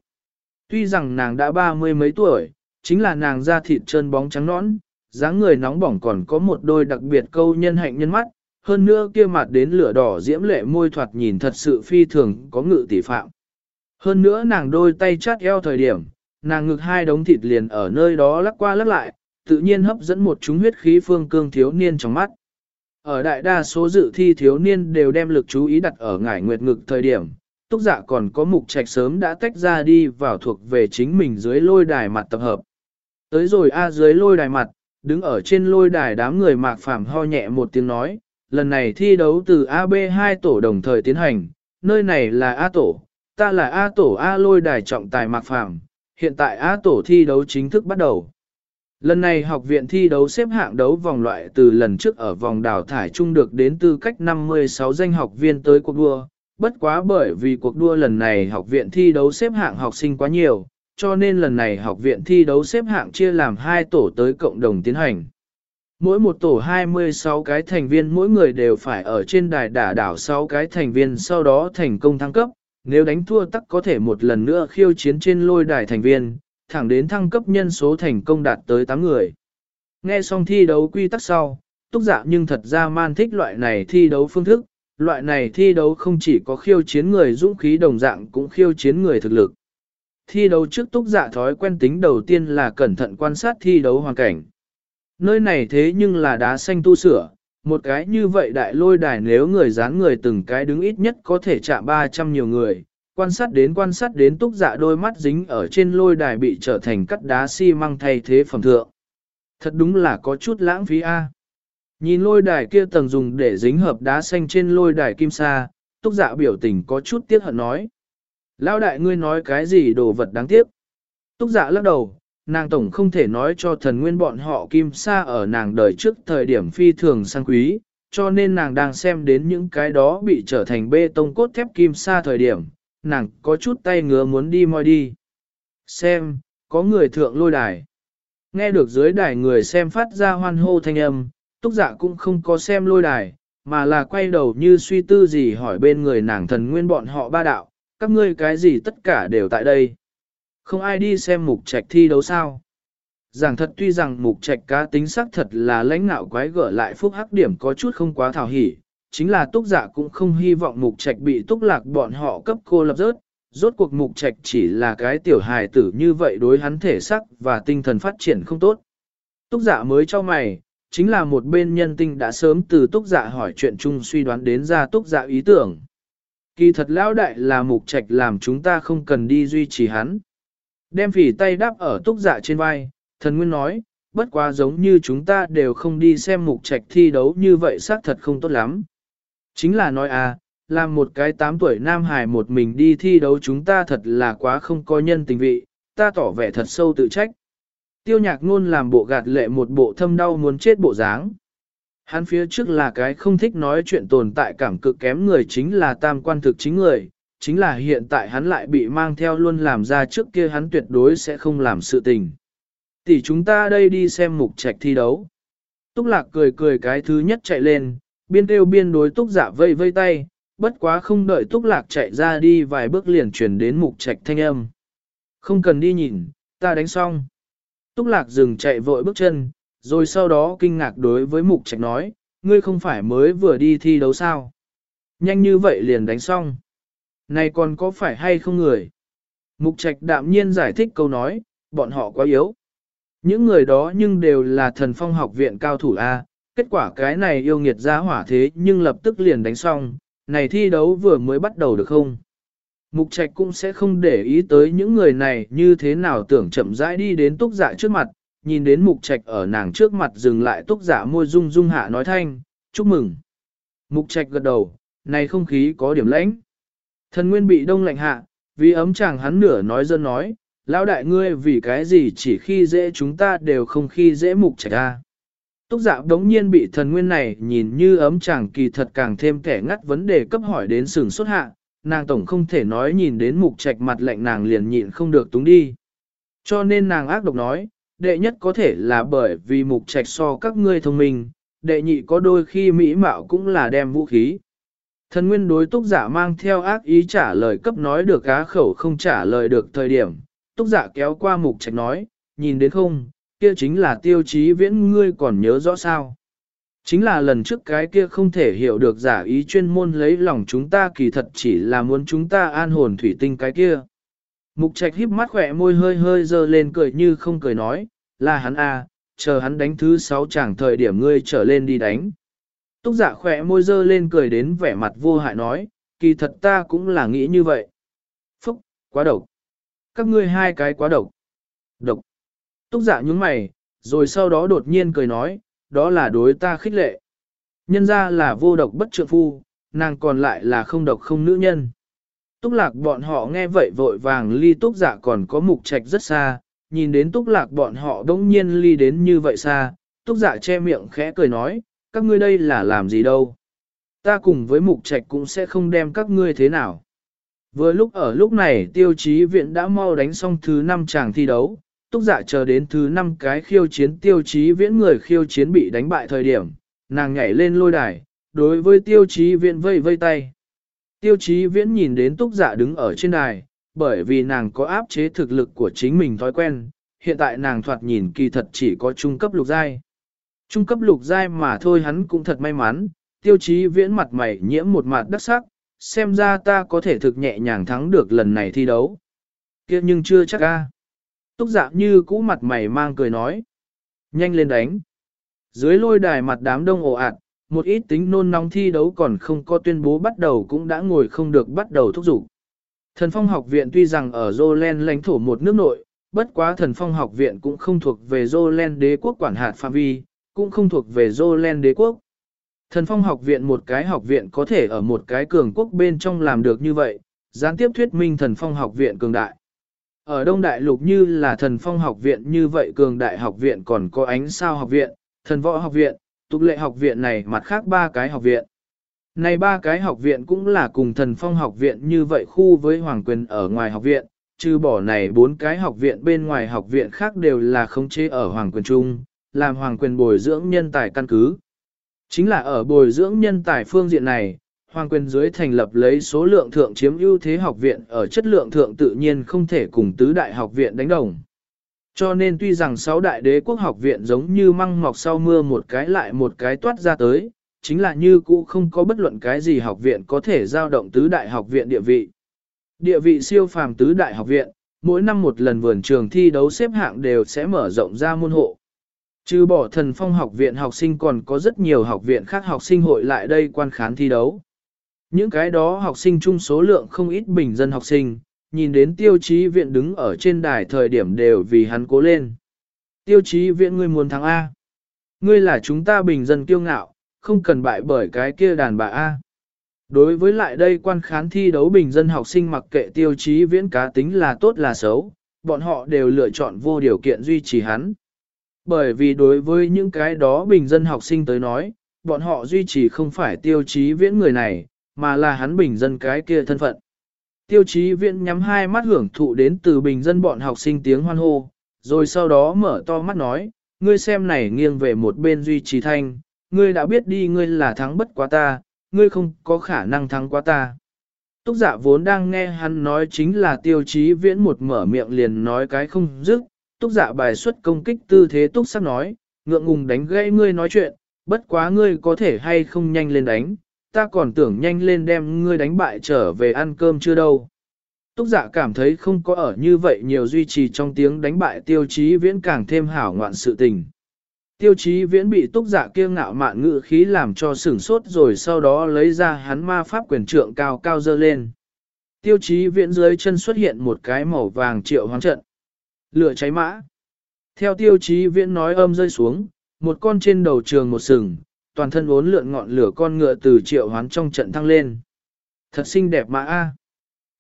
Tuy rằng nàng đã ba mươi mấy tuổi, chính là nàng da thịt trơn bóng trắng nõn, dáng người nóng bỏng còn có một đôi đặc biệt câu nhân hạnh nhân mắt, hơn nữa kia mặt đến lửa đỏ diễm lệ môi thoạt nhìn thật sự phi thường có ngự tỷ phạm. Hơn nữa nàng đôi tay chát eo thời điểm, nàng ngực hai đống thịt liền ở nơi đó lắc qua lắc lại, tự nhiên hấp dẫn một chúng huyết khí phương cương thiếu niên trong mắt. Ở đại đa số dự thi thiếu niên đều đem lực chú ý đặt ở ngải nguyệt ngực thời điểm, túc dạ còn có mục trạch sớm đã tách ra đi vào thuộc về chính mình dưới lôi đài mặt tập hợp. Tới rồi A dưới lôi đài mặt, đứng ở trên lôi đài đám người mạc phạm ho nhẹ một tiếng nói, lần này thi đấu từ AB2 tổ đồng thời tiến hành, nơi này là A tổ, ta là A tổ A lôi đài trọng tài mạc phạm, hiện tại A tổ thi đấu chính thức bắt đầu. Lần này học viện thi đấu xếp hạng đấu vòng loại từ lần trước ở vòng đào thải chung được đến tư cách 56 danh học viên tới cuộc đua, bất quá bởi vì cuộc đua lần này học viện thi đấu xếp hạng học sinh quá nhiều, cho nên lần này học viện thi đấu xếp hạng chia làm hai tổ tới cộng đồng tiến hành. Mỗi một tổ 26 cái thành viên mỗi người đều phải ở trên đài đả đảo 6 cái thành viên sau đó thành công thăng cấp, nếu đánh thua tắc có thể một lần nữa khiêu chiến trên lôi đài thành viên, thẳng đến thăng cấp nhân số thành công đạt tới 8 người. Nghe xong thi đấu quy tắc sau, túc dạ nhưng thật ra man thích loại này thi đấu phương thức, loại này thi đấu không chỉ có khiêu chiến người dũng khí đồng dạng cũng khiêu chiến người thực lực. Thi đấu trước túc giả thói quen tính đầu tiên là cẩn thận quan sát thi đấu hoàn cảnh. Nơi này thế nhưng là đá xanh tu sửa, một cái như vậy đại lôi đài nếu người dán người từng cái đứng ít nhất có thể chạm 300 nhiều người, quan sát đến quan sát đến túc dạ đôi mắt dính ở trên lôi đài bị trở thành cắt đá xi măng thay thế phẩm thượng. Thật đúng là có chút lãng phí a. Nhìn lôi đài kia tầng dùng để dính hợp đá xanh trên lôi đài kim sa, túc dạ biểu tình có chút tiếc hận nói. Lão đại ngươi nói cái gì đồ vật đáng tiếc. Túc dạ lắc đầu, nàng tổng không thể nói cho thần nguyên bọn họ kim sa ở nàng đời trước thời điểm phi thường sang quý, cho nên nàng đang xem đến những cái đó bị trở thành bê tông cốt thép kim sa thời điểm, nàng có chút tay ngứa muốn đi moi đi. Xem, có người thượng lôi đài. Nghe được dưới đài người xem phát ra hoan hô thanh âm, túc dạ cũng không có xem lôi đài, mà là quay đầu như suy tư gì hỏi bên người nàng thần nguyên bọn họ ba đạo, các ngươi cái gì tất cả đều tại đây. Không ai đi xem mục trạch thi đấu sao. Giảng thật tuy rằng mục trạch cá tính sắc thật là lãnh nạo quái gở lại phúc hắc điểm có chút không quá thảo hỉ, chính là túc giả cũng không hy vọng mục trạch bị túc lạc bọn họ cấp cô lập rớt, rốt cuộc mục trạch chỉ là cái tiểu hài tử như vậy đối hắn thể sắc và tinh thần phát triển không tốt. Túc giả mới cho mày, chính là một bên nhân tinh đã sớm từ túc dạ hỏi chuyện chung suy đoán đến ra túc dạ ý tưởng. Kỳ thật lão đại là mục trạch làm chúng ta không cần đi duy trì hắn. Đem phỉ tay đáp ở túc dạ trên vai, thần nguyên nói, bất quá giống như chúng ta đều không đi xem mục trạch thi đấu như vậy xác thật không tốt lắm. Chính là nói à, làm một cái 8 tuổi nam hài một mình đi thi đấu chúng ta thật là quá không có nhân tình vị, ta tỏ vẻ thật sâu tự trách. Tiêu nhạc ngôn làm bộ gạt lệ một bộ thâm đau muốn chết bộ dáng. Hắn phía trước là cái không thích nói chuyện tồn tại cảm cực kém người chính là tam quan thực chính người, chính là hiện tại hắn lại bị mang theo luôn làm ra trước kia hắn tuyệt đối sẽ không làm sự tình. Tỷ chúng ta đây đi xem mục trạch thi đấu. Túc lạc cười cười cái thứ nhất chạy lên, biên kêu biên đối túc giả vây vây tay, bất quá không đợi túc lạc chạy ra đi vài bước liền chuyển đến mục trạch thanh âm. Không cần đi nhìn, ta đánh xong. Túc lạc dừng chạy vội bước chân, rồi sau đó kinh ngạc đối với mục trạch nói, ngươi không phải mới vừa đi thi đấu sao. Nhanh như vậy liền đánh xong. Này còn có phải hay không người? Mục trạch đạm nhiên giải thích câu nói, bọn họ quá yếu. Những người đó nhưng đều là thần phong học viện cao thủ A, kết quả cái này yêu nghiệt ra hỏa thế nhưng lập tức liền đánh xong, này thi đấu vừa mới bắt đầu được không? Mục trạch cũng sẽ không để ý tới những người này như thế nào tưởng chậm rãi đi đến túc giả trước mặt, nhìn đến mục trạch ở nàng trước mặt dừng lại túc giả môi rung rung hạ nói thanh, chúc mừng. Mục trạch gật đầu, này không khí có điểm lãnh. Thần nguyên bị đông lạnh hạ, vì ấm chàng hắn nửa nói dân nói, lão đại ngươi vì cái gì chỉ khi dễ chúng ta đều không khi dễ mục trạch ra. Túc giả đống nhiên bị thần nguyên này nhìn như ấm chàng kỳ thật càng thêm kẻ ngắt vấn đề cấp hỏi đến sừng xuất hạ, nàng tổng không thể nói nhìn đến mục trạch mặt lạnh nàng liền nhịn không được túng đi. Cho nên nàng ác độc nói, đệ nhất có thể là bởi vì mục trạch so các ngươi thông minh, đệ nhị có đôi khi mỹ mạo cũng là đem vũ khí. Thần nguyên đối túc giả mang theo ác ý trả lời cấp nói được cá khẩu không trả lời được thời điểm, túc giả kéo qua mục trạch nói, nhìn đến không, kia chính là tiêu chí viễn ngươi còn nhớ rõ sao. Chính là lần trước cái kia không thể hiểu được giả ý chuyên môn lấy lòng chúng ta kỳ thật chỉ là muốn chúng ta an hồn thủy tinh cái kia. Mục trạch híp mắt khỏe môi hơi hơi dơ lên cười như không cười nói, là hắn à, chờ hắn đánh thứ sáu chẳng thời điểm ngươi trở lên đi đánh. Túc giả khỏe môi dơ lên cười đến vẻ mặt vô hại nói, kỳ thật ta cũng là nghĩ như vậy. Phúc, quá độc. Các ngươi hai cái quá độc. Độc. Túc dạ giả nhúng mày, rồi sau đó đột nhiên cười nói, đó là đối ta khích lệ. Nhân ra là vô độc bất trượng phu, nàng còn lại là không độc không nữ nhân. Túc lạc bọn họ nghe vậy vội vàng ly túc giả còn có mục trạch rất xa, nhìn đến túc lạc bọn họ đống nhiên ly đến như vậy xa, túc giả che miệng khẽ cười nói, các ngươi đây là làm gì đâu. Ta cùng với mục trạch cũng sẽ không đem các ngươi thế nào. Vừa lúc ở lúc này tiêu chí viện đã mau đánh xong thứ 5 chàng thi đấu, túc dạ chờ đến thứ năm cái khiêu chiến tiêu chí viễn người khiêu chiến bị đánh bại thời điểm, nàng nhảy lên lôi đài, đối với tiêu chí viễn vây vây tay. Tiêu chí viễn nhìn đến túc dạ đứng ở trên đài, bởi vì nàng có áp chế thực lực của chính mình thói quen, hiện tại nàng thoạt nhìn kỳ thật chỉ có trung cấp lục giai. Trung cấp lục giai mà thôi hắn cũng thật may mắn, tiêu chí viễn mặt mày nhiễm một mặt đắc sắc, xem ra ta có thể thực nhẹ nhàng thắng được lần này thi đấu. kia nhưng chưa chắc a. Túc dạ như cũ mặt mày mang cười nói. Nhanh lên đánh. Dưới lôi đài mặt đám đông ồ ạt, một ít tính nôn nóng thi đấu còn không có tuyên bố bắt đầu cũng đã ngồi không được bắt đầu thúc giục. Thần phong học viện tuy rằng ở Jolen lãnh thổ một nước nội, bất quá thần phong học viện cũng không thuộc về Jolen đế quốc quản hạt phạm vi, cũng không thuộc về Jolen đế quốc. Thần phong học viện một cái học viện có thể ở một cái cường quốc bên trong làm được như vậy, gián tiếp thuyết minh thần phong học viện cường đại. Ở Đông Đại Lục như là thần phong học viện như vậy cường đại học viện còn có ánh sao học viện, thần võ học viện, tục lệ học viện này mặt khác ba cái học viện. Này ba cái học viện cũng là cùng thần phong học viện như vậy khu với hoàng quyền ở ngoài học viện, trừ bỏ này bốn cái học viện bên ngoài học viện khác đều là khống chế ở hoàng quyền trung, làm hoàng quyền bồi dưỡng nhân tài căn cứ. Chính là ở bồi dưỡng nhân tài phương diện này, hoàng quyền dưới thành lập lấy số lượng thượng chiếm ưu thế học viện ở chất lượng thượng tự nhiên không thể cùng tứ đại học viện đánh đồng. Cho nên tuy rằng sáu đại đế quốc học viện giống như măng mọc sau mưa một cái lại một cái toát ra tới, chính là như cũ không có bất luận cái gì học viện có thể giao động tứ đại học viện địa vị. Địa vị siêu phàm tứ đại học viện, mỗi năm một lần vườn trường thi đấu xếp hạng đều sẽ mở rộng ra môn hộ. Trừ bỏ thần phong học viện học sinh còn có rất nhiều học viện khác học sinh hội lại đây quan khán thi đấu. Những cái đó học sinh chung số lượng không ít bình dân học sinh, nhìn đến tiêu chí viện đứng ở trên đài thời điểm đều vì hắn cố lên. Tiêu chí viện ngươi muốn thắng A. Ngươi là chúng ta bình dân kiêu ngạo, không cần bại bởi cái kia đàn bà A. Đối với lại đây quan khán thi đấu bình dân học sinh mặc kệ tiêu chí viễn cá tính là tốt là xấu, bọn họ đều lựa chọn vô điều kiện duy trì hắn. Bởi vì đối với những cái đó bình dân học sinh tới nói, bọn họ duy trì không phải tiêu chí viễn người này, mà là hắn bình dân cái kia thân phận. Tiêu chí viện nhắm hai mắt hưởng thụ đến từ bình dân bọn học sinh tiếng hoan hô, rồi sau đó mở to mắt nói, ngươi xem này nghiêng về một bên duy trì thanh, ngươi đã biết đi ngươi là thắng bất quá ta, ngươi không có khả năng thắng quá ta. Túc giả vốn đang nghe hắn nói chính là tiêu chí viễn một mở miệng liền nói cái không dứt, túc giả bài xuất công kích tư thế túc sắc nói, ngượng ngùng đánh gãy ngươi nói chuyện, bất quá ngươi có thể hay không nhanh lên đánh, ta còn tưởng nhanh lên đem ngươi đánh bại trở về ăn cơm chưa đâu. Túc giả dạ cảm thấy không có ở như vậy nhiều duy trì trong tiếng đánh bại tiêu chí viễn càng thêm hảo ngoạn sự tình. Tiêu chí viễn bị túc dạ giả kia ngạo mạn ngự khí làm cho sửng sốt rồi sau đó lấy ra hắn ma pháp quyền trượng cao cao dơ lên. Tiêu chí viễn dưới chân xuất hiện một cái màu vàng triệu hoang trận. Lửa cháy mã. Theo tiêu chí viễn nói âm rơi xuống, một con trên đầu trường một sừng, toàn thân uốn lượn ngọn lửa con ngựa từ triệu hoán trong trận thăng lên. Thật xinh đẹp mà A.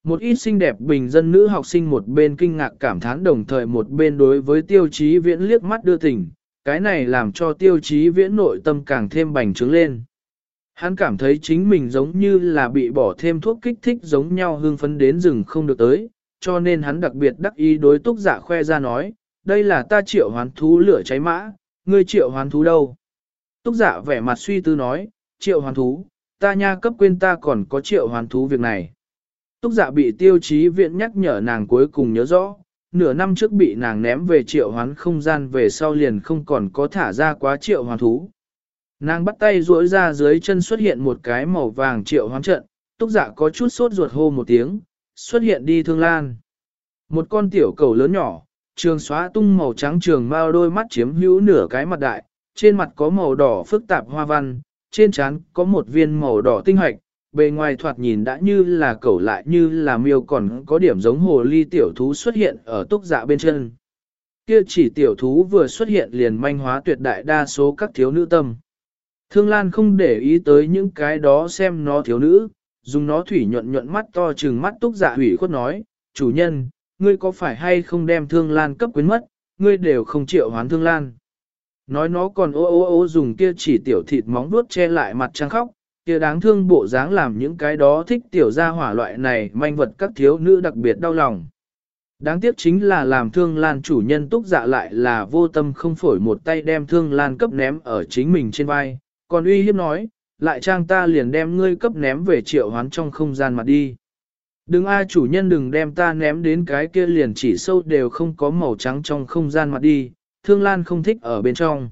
Một ít xinh đẹp bình dân nữ học sinh một bên kinh ngạc cảm thán đồng thời một bên đối với tiêu chí viễn liếc mắt đưa tình, cái này làm cho tiêu chí viễn nội tâm càng thêm bành trướng lên. Hắn cảm thấy chính mình giống như là bị bỏ thêm thuốc kích thích giống nhau hương phấn đến rừng không được tới, cho nên hắn đặc biệt đắc ý đối túc giả dạ khoe ra nói, đây là ta triệu hoán thú lửa cháy mã, ngươi triệu hoán thú đâu? Túc giả dạ vẻ mặt suy tư nói, triệu hoàn thú, ta nha cấp quên ta còn có triệu hoàn thú việc này. Túc giả dạ bị tiêu chí viện nhắc nhở nàng cuối cùng nhớ rõ, nửa năm trước bị nàng ném về triệu hoán không gian về sau liền không còn có thả ra quá triệu hoán thú. Nàng bắt tay duỗi ra dưới chân xuất hiện một cái màu vàng triệu hoán trận, túc giả dạ có chút sốt ruột hô một tiếng, xuất hiện đi thương lan. Một con tiểu cầu lớn nhỏ, trường xóa tung màu trắng trường mao đôi mắt chiếm hữu nửa cái mặt đại, trên mặt có màu đỏ phức tạp hoa văn, trên trán có một viên màu đỏ tinh hoạch, bề ngoài thoạt nhìn đã như là cẩu lại như là miêu còn có điểm giống hồ ly tiểu thú xuất hiện ở túc dạ bên chân. Kia chỉ tiểu thú vừa xuất hiện liền manh hóa tuyệt đại đa số các thiếu nữ tâm. Thương Lan không để ý tới những cái đó xem nó thiếu nữ, dùng nó thủy nhuận nhuận mắt to trừng mắt túc dạ hủy khuất nói, chủ nhân, ngươi có phải hay không đem Thương Lan cấp quyến mất, ngươi đều không chịu hoán Thương Lan. Nói nó còn ô ô ô dùng kia chỉ tiểu thịt móng vuốt che lại mặt trăng khóc, kia đáng thương bộ dáng làm những cái đó thích tiểu gia hỏa loại này manh vật các thiếu nữ đặc biệt đau lòng. Đáng tiếc chính là làm thương lan chủ nhân túc dạ lại là vô tâm không phổi một tay đem thương lan cấp ném ở chính mình trên vai, còn uy hiếp nói, lại trang ta liền đem ngươi cấp ném về triệu hoán trong không gian mặt đi. Đừng ai chủ nhân đừng đem ta ném đến cái kia liền chỉ sâu đều không có màu trắng trong không gian mặt đi, thương lan không thích ở bên trong.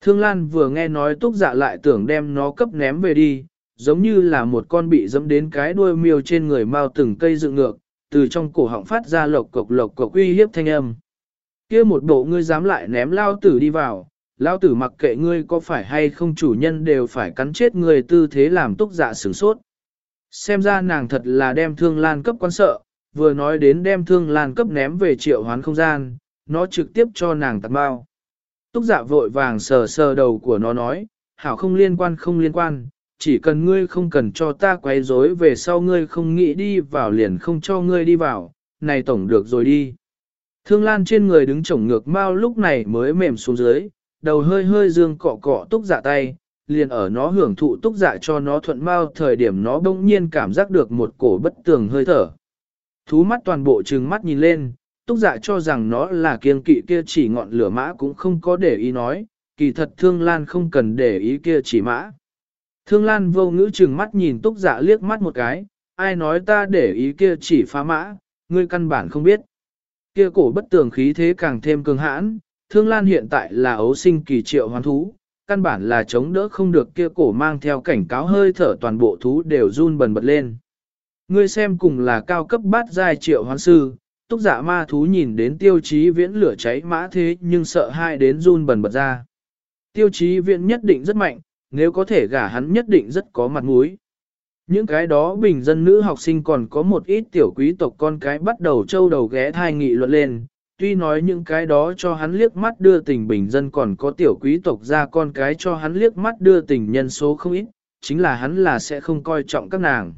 Thương lan vừa nghe nói túc dạ lại tưởng đem nó cấp ném về đi, giống như là một con bị dẫm đến cái đuôi miêu trên người mau từng cây dựng ngược, từ trong cổ họng phát ra lộc cộc lộc cộc uy hiếp thanh âm. kia một bộ ngươi dám lại ném lao tử đi vào, lao tử mặc kệ ngươi có phải hay không chủ nhân đều phải cắn chết người tư thế làm túc dạ sửng sốt. Xem ra nàng thật là đem thương lan cấp quan sợ, vừa nói đến đem thương lan cấp ném về triệu hoán không gian, nó trực tiếp cho nàng tặng bao. Túc dạ vội vàng sờ sờ đầu của nó nói, hảo không liên quan không liên quan, chỉ cần ngươi không cần cho ta quấy rối về sau ngươi không nghĩ đi vào liền không cho ngươi đi vào, này tổng được rồi đi. Thương lan trên người đứng chổng ngược mau lúc này mới mềm xuống dưới, đầu hơi hơi dương cọ cọ túc dạ tay, liền ở nó hưởng thụ túc dạ cho nó thuận mau thời điểm nó bỗng nhiên cảm giác được một cổ bất tường hơi thở. Thú mắt toàn bộ trừng mắt nhìn lên, túc dạ cho rằng nó là kiên kỵ kia chỉ ngọn lửa mã cũng không có để ý nói, kỳ thật thương lan không cần để ý kia chỉ mã. Thương lan vô ngữ trừng mắt nhìn túc dạ liếc mắt một cái, ai nói ta để ý kia chỉ phá mã, ngươi căn bản không biết. Kia cổ bất tường khí thế càng thêm cường hãn, thương lan hiện tại là ấu sinh kỳ triệu hoán thú, căn bản là chống đỡ không được kia cổ mang theo cảnh cáo hơi thở toàn bộ thú đều run bần bật lên. Ngươi xem cùng là cao cấp bát giai triệu hoán sư, túc dạ ma thú nhìn đến tiêu chí viễn lửa cháy mã thế nhưng sợ hai đến run bần bật ra. Tiêu chí viễn nhất định rất mạnh, nếu có thể gả hắn nhất định rất có mặt mũi. Những cái đó bình dân nữ học sinh còn có một ít tiểu quý tộc con cái bắt đầu trâu đầu ghé thai nghị luận lên, tuy nói những cái đó cho hắn liếc mắt đưa tình bình dân còn có tiểu quý tộc ra con cái cho hắn liếc mắt đưa tình nhân số không ít, chính là hắn là sẽ không coi trọng các nàng.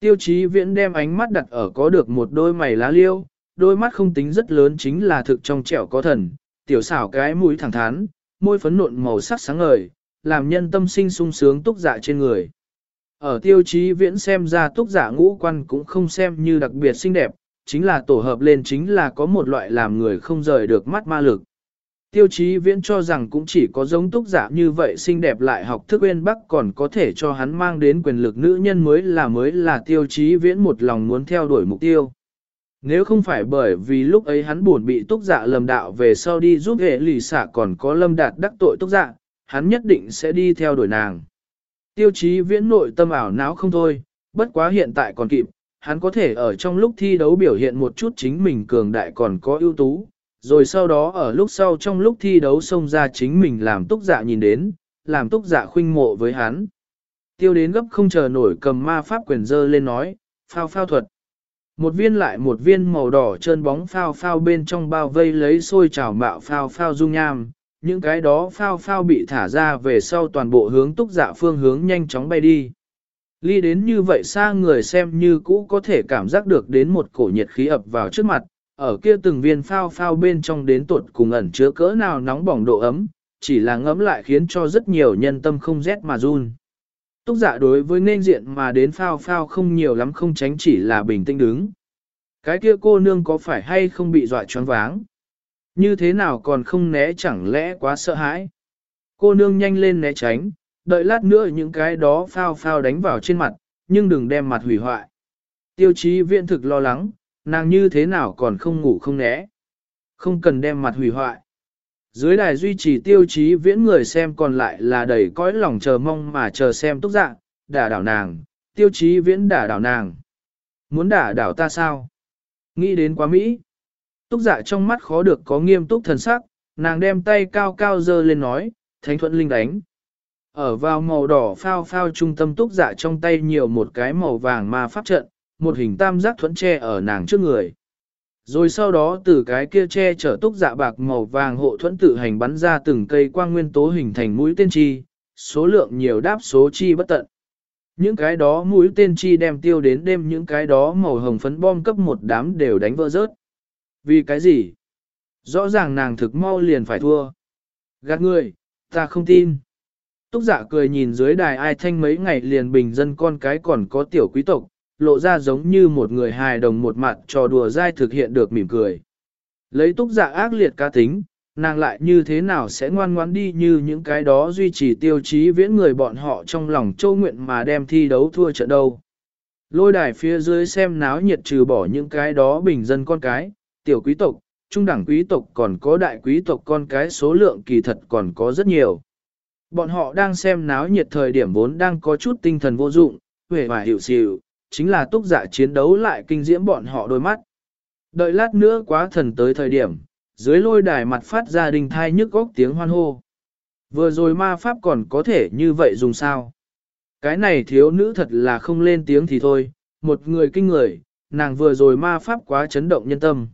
Tiêu chí viễn đem ánh mắt đặt ở có được một đôi mày lá liêu, đôi mắt không tính rất lớn chính là thực trong trẻo có thần, tiểu xảo cái mũi thẳng thắn, môi phấn nộn màu sắc sáng ngời, làm nhân tâm sinh sung sướng túc dạ trên người. Ở tiêu chí viễn xem ra túc giả ngũ quan cũng không xem như đặc biệt xinh đẹp, chính là tổ hợp lên chính là có một loại làm người không rời được mắt ma lực. Tiêu chí viễn cho rằng cũng chỉ có giống túc giả như vậy xinh đẹp lại học thức bên bắc còn có thể cho hắn mang đến quyền lực nữ nhân mới là mới là tiêu chí viễn một lòng muốn theo đuổi mục tiêu. Nếu không phải bởi vì lúc ấy hắn buồn bị túc dạ lầm đạo về sau đi giúp hệ lì xả còn có lâm đạt đắc tội túc dạ, hắn nhất định sẽ đi theo đuổi nàng. Tiêu chí viễn nội tâm ảo não không thôi, bất quá hiện tại còn kịp, hắn có thể ở trong lúc thi đấu biểu hiện một chút chính mình cường đại còn có ưu tú, rồi sau đó ở lúc sau trong lúc thi đấu xông ra chính mình làm túc dạ nhìn đến, làm túc dạ khuynh mộ với hắn. Tiêu đến gấp không chờ nổi cầm ma pháp quyền dơ lên nói, phao phao thuật. Một viên lại một viên màu đỏ trơn bóng phao phao bên trong bao vây lấy xôi trào mạo phao phao dung nham, những cái đó phao phao bị thả ra về sau toàn bộ hướng túc dạ phương hướng nhanh chóng bay đi. Ly đến như vậy xa người xem như cũ có thể cảm giác được đến một cổ nhiệt khí ập vào trước mặt, ở kia từng viên phao phao bên trong đến tuột cùng ẩn chứa cỡ nào nóng bỏng độ ấm, chỉ là ngấm lại khiến cho rất nhiều nhân tâm không rét mà run. Túc giả dạ đối với nên diện mà đến phao phao không nhiều lắm không tránh chỉ là bình tĩnh đứng. Cái kia cô nương có phải hay không bị dọa choáng váng? Như thế nào còn không né chẳng lẽ quá sợ hãi? Cô nương nhanh lên né tránh, đợi lát nữa những cái đó phao phao đánh vào trên mặt, nhưng đừng đem mặt hủy hoại. Tiêu chí viện thực lo lắng, nàng như thế nào còn không ngủ không né. Không cần đem mặt hủy hoại. Dưới đài duy trì tiêu chí viễn người xem còn lại là đầy cõi lòng chờ mong mà chờ xem túc dạ, đả đảo nàng, tiêu chí viễn đả đảo nàng. Muốn đả đảo ta sao? Nghĩ đến quá Mỹ. Túc dạ trong mắt khó được có nghiêm túc thần sắc, nàng đem tay cao cao dơ lên nói, thánh thuận linh đánh. Ở vào màu đỏ phao phao trung tâm túc dạ trong tay nhiều một cái màu vàng ma pháp trận, một hình tam giác thuẫn che ở nàng trước người. Rồi sau đó từ cái kia che chở túc dạ bạc màu vàng hộ thuẫn tự hành bắn ra từng cây quang nguyên tố hình thành mũi tên chi, số lượng nhiều đáp số chi bất tận. Những cái đó mũi tên chi đem tiêu đến đêm những cái đó màu hồng phấn bom cấp một đám đều đánh vỡ rớt. Vì cái gì? Rõ ràng nàng thực mau liền phải thua. Gạt người, ta không tin. Túc giả cười nhìn dưới đài ai thanh mấy ngày liền bình dân con cái còn có tiểu quý tộc, lộ ra giống như một người hài đồng một mặt trò đùa dai thực hiện được mỉm cười. Lấy túc dạ ác liệt ca tính, nàng lại như thế nào sẽ ngoan ngoãn đi như những cái đó duy trì tiêu chí viễn người bọn họ trong lòng châu nguyện mà đem thi đấu thua trận đâu. Lôi đài phía dưới xem náo nhiệt trừ bỏ những cái đó bình dân con cái, tiểu quý tộc, trung đẳng quý tộc còn có đại quý tộc con cái số lượng kỳ thật còn có rất nhiều. Bọn họ đang xem náo nhiệt thời điểm vốn đang có chút tinh thần vô dụng, huệ và hiểu xỉu, chính là túc giả chiến đấu lại kinh diễm bọn họ đôi mắt. Đợi lát nữa quá thần tới thời điểm, dưới lôi đài mặt phát ra đình thai nhức góc tiếng hoan hô. Vừa rồi ma pháp còn có thể như vậy dùng sao? Cái này thiếu nữ thật là không lên tiếng thì thôi, một người kinh người, nàng vừa rồi ma pháp quá chấn động nhân tâm.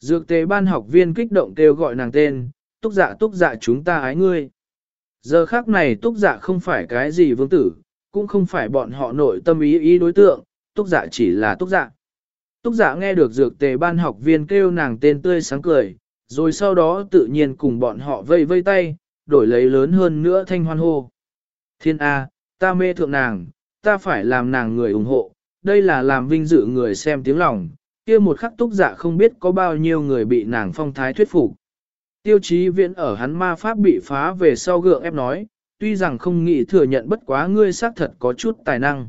Dược tế ban học viên kích động kêu gọi nàng tên, túc dạ túc dạ chúng ta ái ngươi. Giờ khác này túc dạ không phải cái gì vương tử, cũng không phải bọn họ nội tâm ý ý đối tượng, túc dạ chỉ là túc dạ. Túc giả nghe được dược tề ban học viên kêu nàng tên tươi sáng cười, rồi sau đó tự nhiên cùng bọn họ vây vây tay, đổi lấy lớn hơn nữa thanh hoan hô. Thiên A, ta mê thượng nàng, ta phải làm nàng người ủng hộ, đây là làm vinh dự người xem tiếng lòng, kia một khắc túc giả không biết có bao nhiêu người bị nàng phong thái thuyết phục. Tiêu chí viễn ở hắn ma pháp bị phá về sau gượng ép nói, tuy rằng không nghĩ thừa nhận bất quá ngươi xác thật có chút tài năng.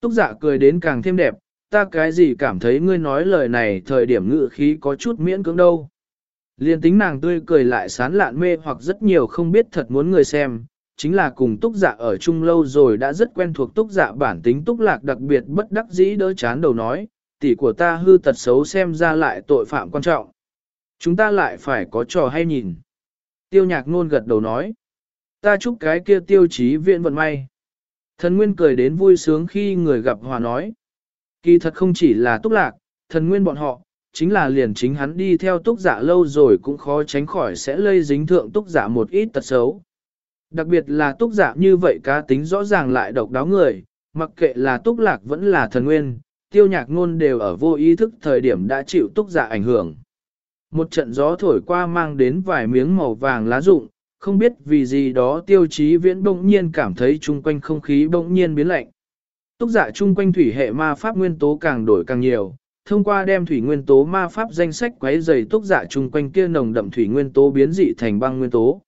Túc dạ cười đến càng thêm đẹp, ta cái gì cảm thấy ngươi nói lời này thời điểm ngự khí có chút miễn cưỡng đâu. Liên tính nàng tươi cười lại sán lạn mê hoặc rất nhiều không biết thật muốn người xem, chính là cùng túc dạ ở chung lâu rồi đã rất quen thuộc túc dạ bản tính túc lạc đặc biệt bất đắc dĩ đỡ chán đầu nói, tỷ của ta hư tật xấu xem ra lại tội phạm quan trọng. Chúng ta lại phải có trò hay nhìn. Tiêu nhạc nôn gật đầu nói, ta chúc cái kia tiêu chí viện vận may. Thần Nguyên cười đến vui sướng khi người gặp hòa nói. Kỳ thật không chỉ là túc lạc, thần Nguyên bọn họ, chính là liền chính hắn đi theo túc giả lâu rồi cũng khó tránh khỏi sẽ lây dính thượng túc giả một ít tật xấu. Đặc biệt là túc giả như vậy cá tính rõ ràng lại độc đáo người, mặc kệ là túc lạc vẫn là thần nguyên, tiêu nhạc ngôn đều ở vô ý thức thời điểm đã chịu túc giả ảnh hưởng. Một trận gió thổi qua mang đến vài miếng màu vàng lá rụng, không biết vì gì đó tiêu chí viễn bỗng nhiên cảm thấy chung quanh không khí bỗng nhiên biến lạnh. Túc giả chung quanh thủy hệ ma pháp nguyên tố càng đổi càng nhiều, thông qua đem thủy nguyên tố ma pháp danh sách quấy dày túc giả chung quanh kia nồng đậm thủy nguyên tố biến dị thành băng nguyên tố.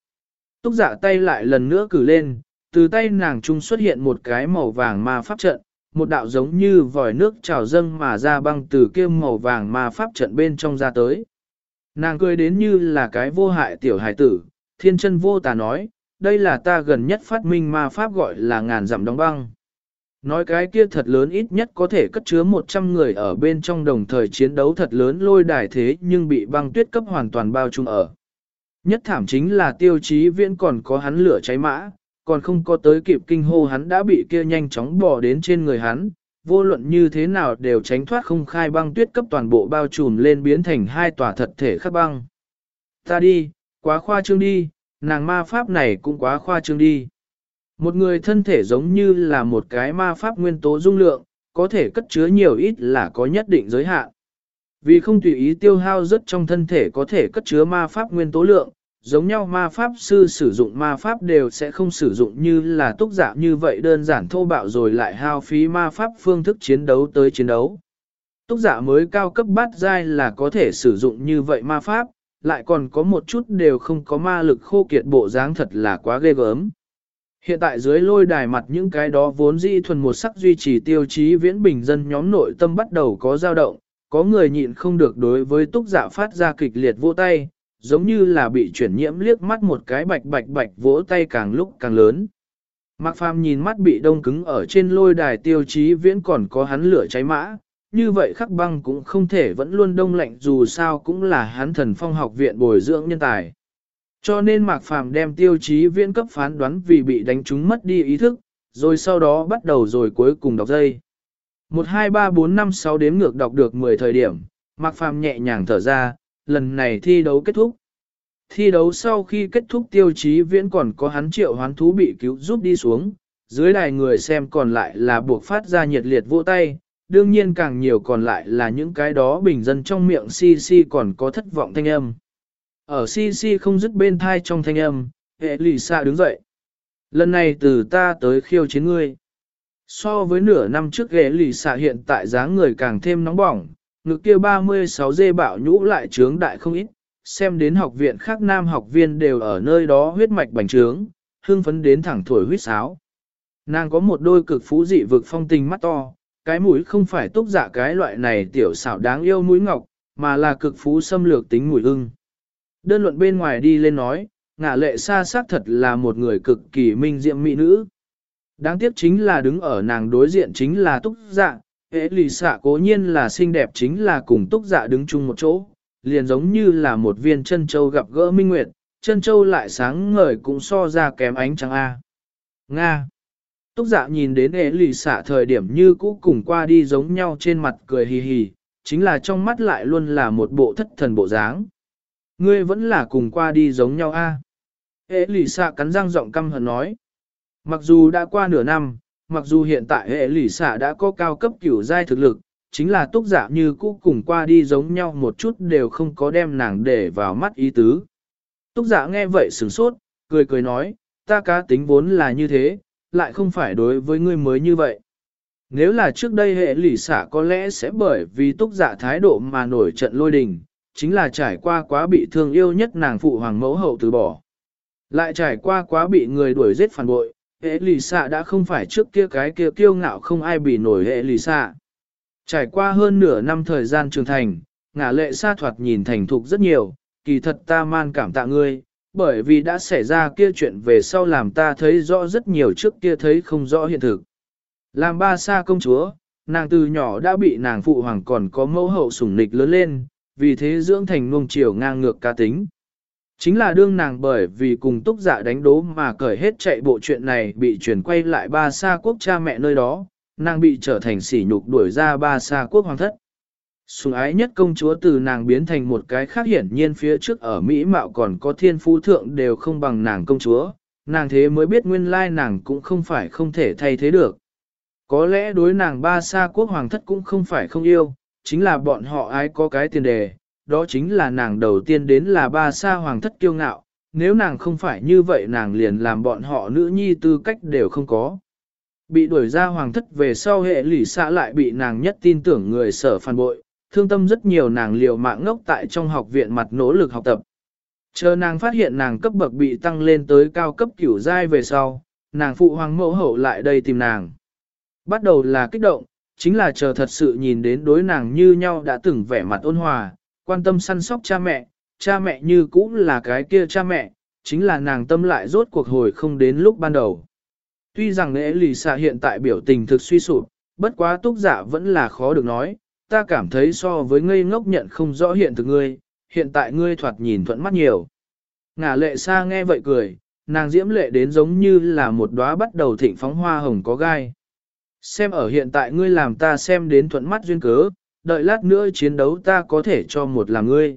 Túc giả tay lại lần nữa cử lên, từ tay nàng trung xuất hiện một cái màu vàng ma pháp trận, một đạo giống như vòi nước trào dâng mà ra băng từ kia màu vàng ma pháp trận bên trong ra tới. Nàng cười đến như là cái vô hại tiểu hài tử, thiên chân vô tà nói, đây là ta gần nhất phát minh ma pháp gọi là ngàn dặm đóng băng. Nói cái kia thật lớn ít nhất có thể cất chứa 100 người ở bên trong đồng thời chiến đấu thật lớn lôi đài thế nhưng bị băng tuyết cấp hoàn toàn bao trùm ở. Nhất thảm chính là tiêu chí viễn còn có hắn lửa cháy mã, còn không có tới kịp kinh hô hắn đã bị kia nhanh chóng bỏ đến trên người hắn, vô luận như thế nào đều tránh thoát không khai băng tuyết cấp toàn bộ bao trùm lên biến thành hai tòa thật thể khắc băng. Ta đi, quá khoa trương đi, nàng ma pháp này cũng quá khoa trương đi. Một người thân thể giống như là một cái ma pháp nguyên tố dung lượng, có thể cất chứa nhiều ít là có nhất định giới hạn. Vì không tùy ý tiêu hao rất trong thân thể có thể cất chứa ma pháp nguyên tố lượng, giống nhau ma pháp sư sử dụng ma pháp đều sẽ không sử dụng như là túc giả như vậy đơn giản thô bạo rồi lại hao phí ma pháp phương thức chiến đấu tới chiến đấu. Túc giả mới cao cấp bát giai là có thể sử dụng như vậy ma pháp, lại còn có một chút đều không có ma lực khô kiệt bộ dáng thật là quá ghê gớm. Hiện tại dưới lôi đài mặt những cái đó vốn dĩ thuần một sắc duy trì tiêu chí viễn bình dân nhóm nội tâm bắt đầu có dao động, có người nhịn không được đối với túc giả phát ra kịch liệt vỗ tay, giống như là bị chuyển nhiễm liếc mắt một cái bạch bạch bạch vỗ tay càng lúc càng lớn. Mạc Phàm nhìn mắt bị đông cứng ở trên lôi đài tiêu chí viễn còn có hắn lửa cháy mã, như vậy khắc băng cũng không thể vẫn luôn đông lạnh dù sao cũng là hắn thần phong học viện bồi dưỡng nhân tài. Cho nên Mạc Phàm đem tiêu chí viễn cấp phán đoán vì bị đánh trúng mất đi ý thức, rồi sau đó bắt đầu rồi cuối cùng đọc dây. 1, 2, 3, 4, 5, 6 đếm ngược đọc được 10 thời điểm, Mạc Phàm nhẹ nhàng thở ra, lần này thi đấu kết thúc. Thi đấu sau khi kết thúc tiêu chí viễn còn có hắn triệu hoán thú bị cứu giúp đi xuống, dưới đài người xem còn lại là buộc phát ra nhiệt liệt vỗ tay, đương nhiên càng nhiều còn lại là những cái đó bình dân trong miệng si si còn có thất vọng thanh âm. Ở si si không dứt bên thai trong thanh âm, hệ lì xa đứng dậy. Lần này từ ta tới khiêu chiến ngươi. So với nửa năm trước ghế lì xạ hiện tại dáng người càng thêm nóng bỏng, ngực kia 36 dê bạo nhũ lại trướng đại không ít, xem đến học viện khác nam học viên đều ở nơi đó huyết mạch bành trướng, hương phấn đến thẳng thổi huyết sáo. Nàng có một đôi cực phú dị vực phong tình mắt to, cái mũi không phải túc dạ cái loại này tiểu xảo đáng yêu mũi ngọc, mà là cực phú xâm lược tính mũi ưng. Đơn luận bên ngoài đi lên nói, ngạ lệ xa xác thật là một người cực kỳ minh diệm mỹ nữ. Đáng tiếc chính là đứng ở nàng đối diện chính là túc dạ, hệ lì xạ cố nhiên là xinh đẹp chính là cùng túc dạ đứng chung một chỗ, liền giống như là một viên chân châu gặp gỡ minh nguyệt, chân châu lại sáng ngời cũng so ra kém ánh trắng A. Nga Túc dạ nhìn đến ế lì xả thời điểm như cũ cùng qua đi giống nhau trên mặt cười hì hì, chính là trong mắt lại luôn là một bộ thất thần bộ dáng. Ngươi vẫn là cùng qua đi giống nhau a. Ế lì xả cắn răng giọng căm hờn nói. Mặc dù đã qua nửa năm, mặc dù hiện tại hệ lì xả đã có cao cấp kiểu giai thực lực, chính là túc giả dạ như cũ cùng qua đi giống nhau một chút đều không có đem nàng để vào mắt ý tứ. Túc giả dạ nghe vậy sửng sốt, cười cười nói, ta cá tính vốn là như thế, lại không phải đối với ngươi mới như vậy. Nếu là trước đây hệ lì xả có lẽ sẽ bởi vì túc giả thái độ mà nổi trận lôi đình, chính là trải qua quá bị thương yêu nhất nàng phụ hoàng mẫu hậu từ bỏ. Lại trải qua quá bị người đuổi giết phản bội, hệ lì xạ đã không phải trước kia cái kia kiêu ngạo không ai bị nổi hệ lì xạ. Trải qua hơn nửa năm thời gian trưởng thành, ngả lệ sa thoạt nhìn thành thục rất nhiều, kỳ thật ta man cảm tạ ngươi, bởi vì đã xảy ra kia chuyện về sau làm ta thấy rõ rất nhiều trước kia thấy không rõ hiện thực. Làm ba sa công chúa, nàng từ nhỏ đã bị nàng phụ hoàng còn có mẫu hậu sủng nịch lớn lên, vì thế dưỡng thành nuông chiều ngang ngược ca tính. Chính là đương nàng bởi vì cùng túc giả đánh đố mà cởi hết chạy bộ chuyện này bị chuyển quay lại ba sa quốc cha mẹ nơi đó, nàng bị trở thành sỉ nhục đuổi ra ba sa quốc hoàng thất sủng ái nhất công chúa từ nàng biến thành một cái khác hiển nhiên phía trước ở Mỹ mạo còn có thiên phú thượng đều không bằng nàng công chúa, nàng thế mới biết nguyên lai nàng cũng không phải không thể thay thế được. Có lẽ đối nàng ba sa quốc hoàng thất cũng không phải không yêu, chính là bọn họ ai có cái tiền đề, đó chính là nàng đầu tiên đến là ba sa hoàng thất kiêu ngạo, nếu nàng không phải như vậy nàng liền làm bọn họ nữ nhi tư cách đều không có. Bị đuổi ra hoàng thất về sau hệ lỷ xã lại bị nàng nhất tin tưởng người sở phản bội, thương tâm rất nhiều nàng liều mạng ngốc tại trong học viện mặt nỗ lực học tập. Chờ nàng phát hiện nàng cấp bậc bị tăng lên tới cao cấp kiểu giai về sau, nàng phụ hoàng mẫu hậu lại đây tìm nàng. Bắt đầu là kích động, chính là chờ thật sự nhìn đến đối nàng như nhau đã từng vẻ mặt ôn hòa, quan tâm săn sóc cha mẹ, cha mẹ như cũ là cái kia cha mẹ, chính là nàng tâm lại rốt cuộc hồi không đến lúc ban đầu. Tuy rằng lễ lì xạ hiện tại biểu tình thực suy sụp, bất quá túc giả vẫn là khó được nói, ta cảm thấy so với ngây ngốc nhận không rõ hiện thực ngươi, hiện tại ngươi thoạt nhìn thuận mắt nhiều. Ngả lệ xa nghe vậy cười, nàng diễm lệ đến giống như là một đóa bắt đầu thịnh phóng hoa hồng có gai. Xem ở hiện tại ngươi làm ta xem đến thuận mắt duyên cớ, đợi lát nữa chiến đấu ta có thể cho một làm ngươi.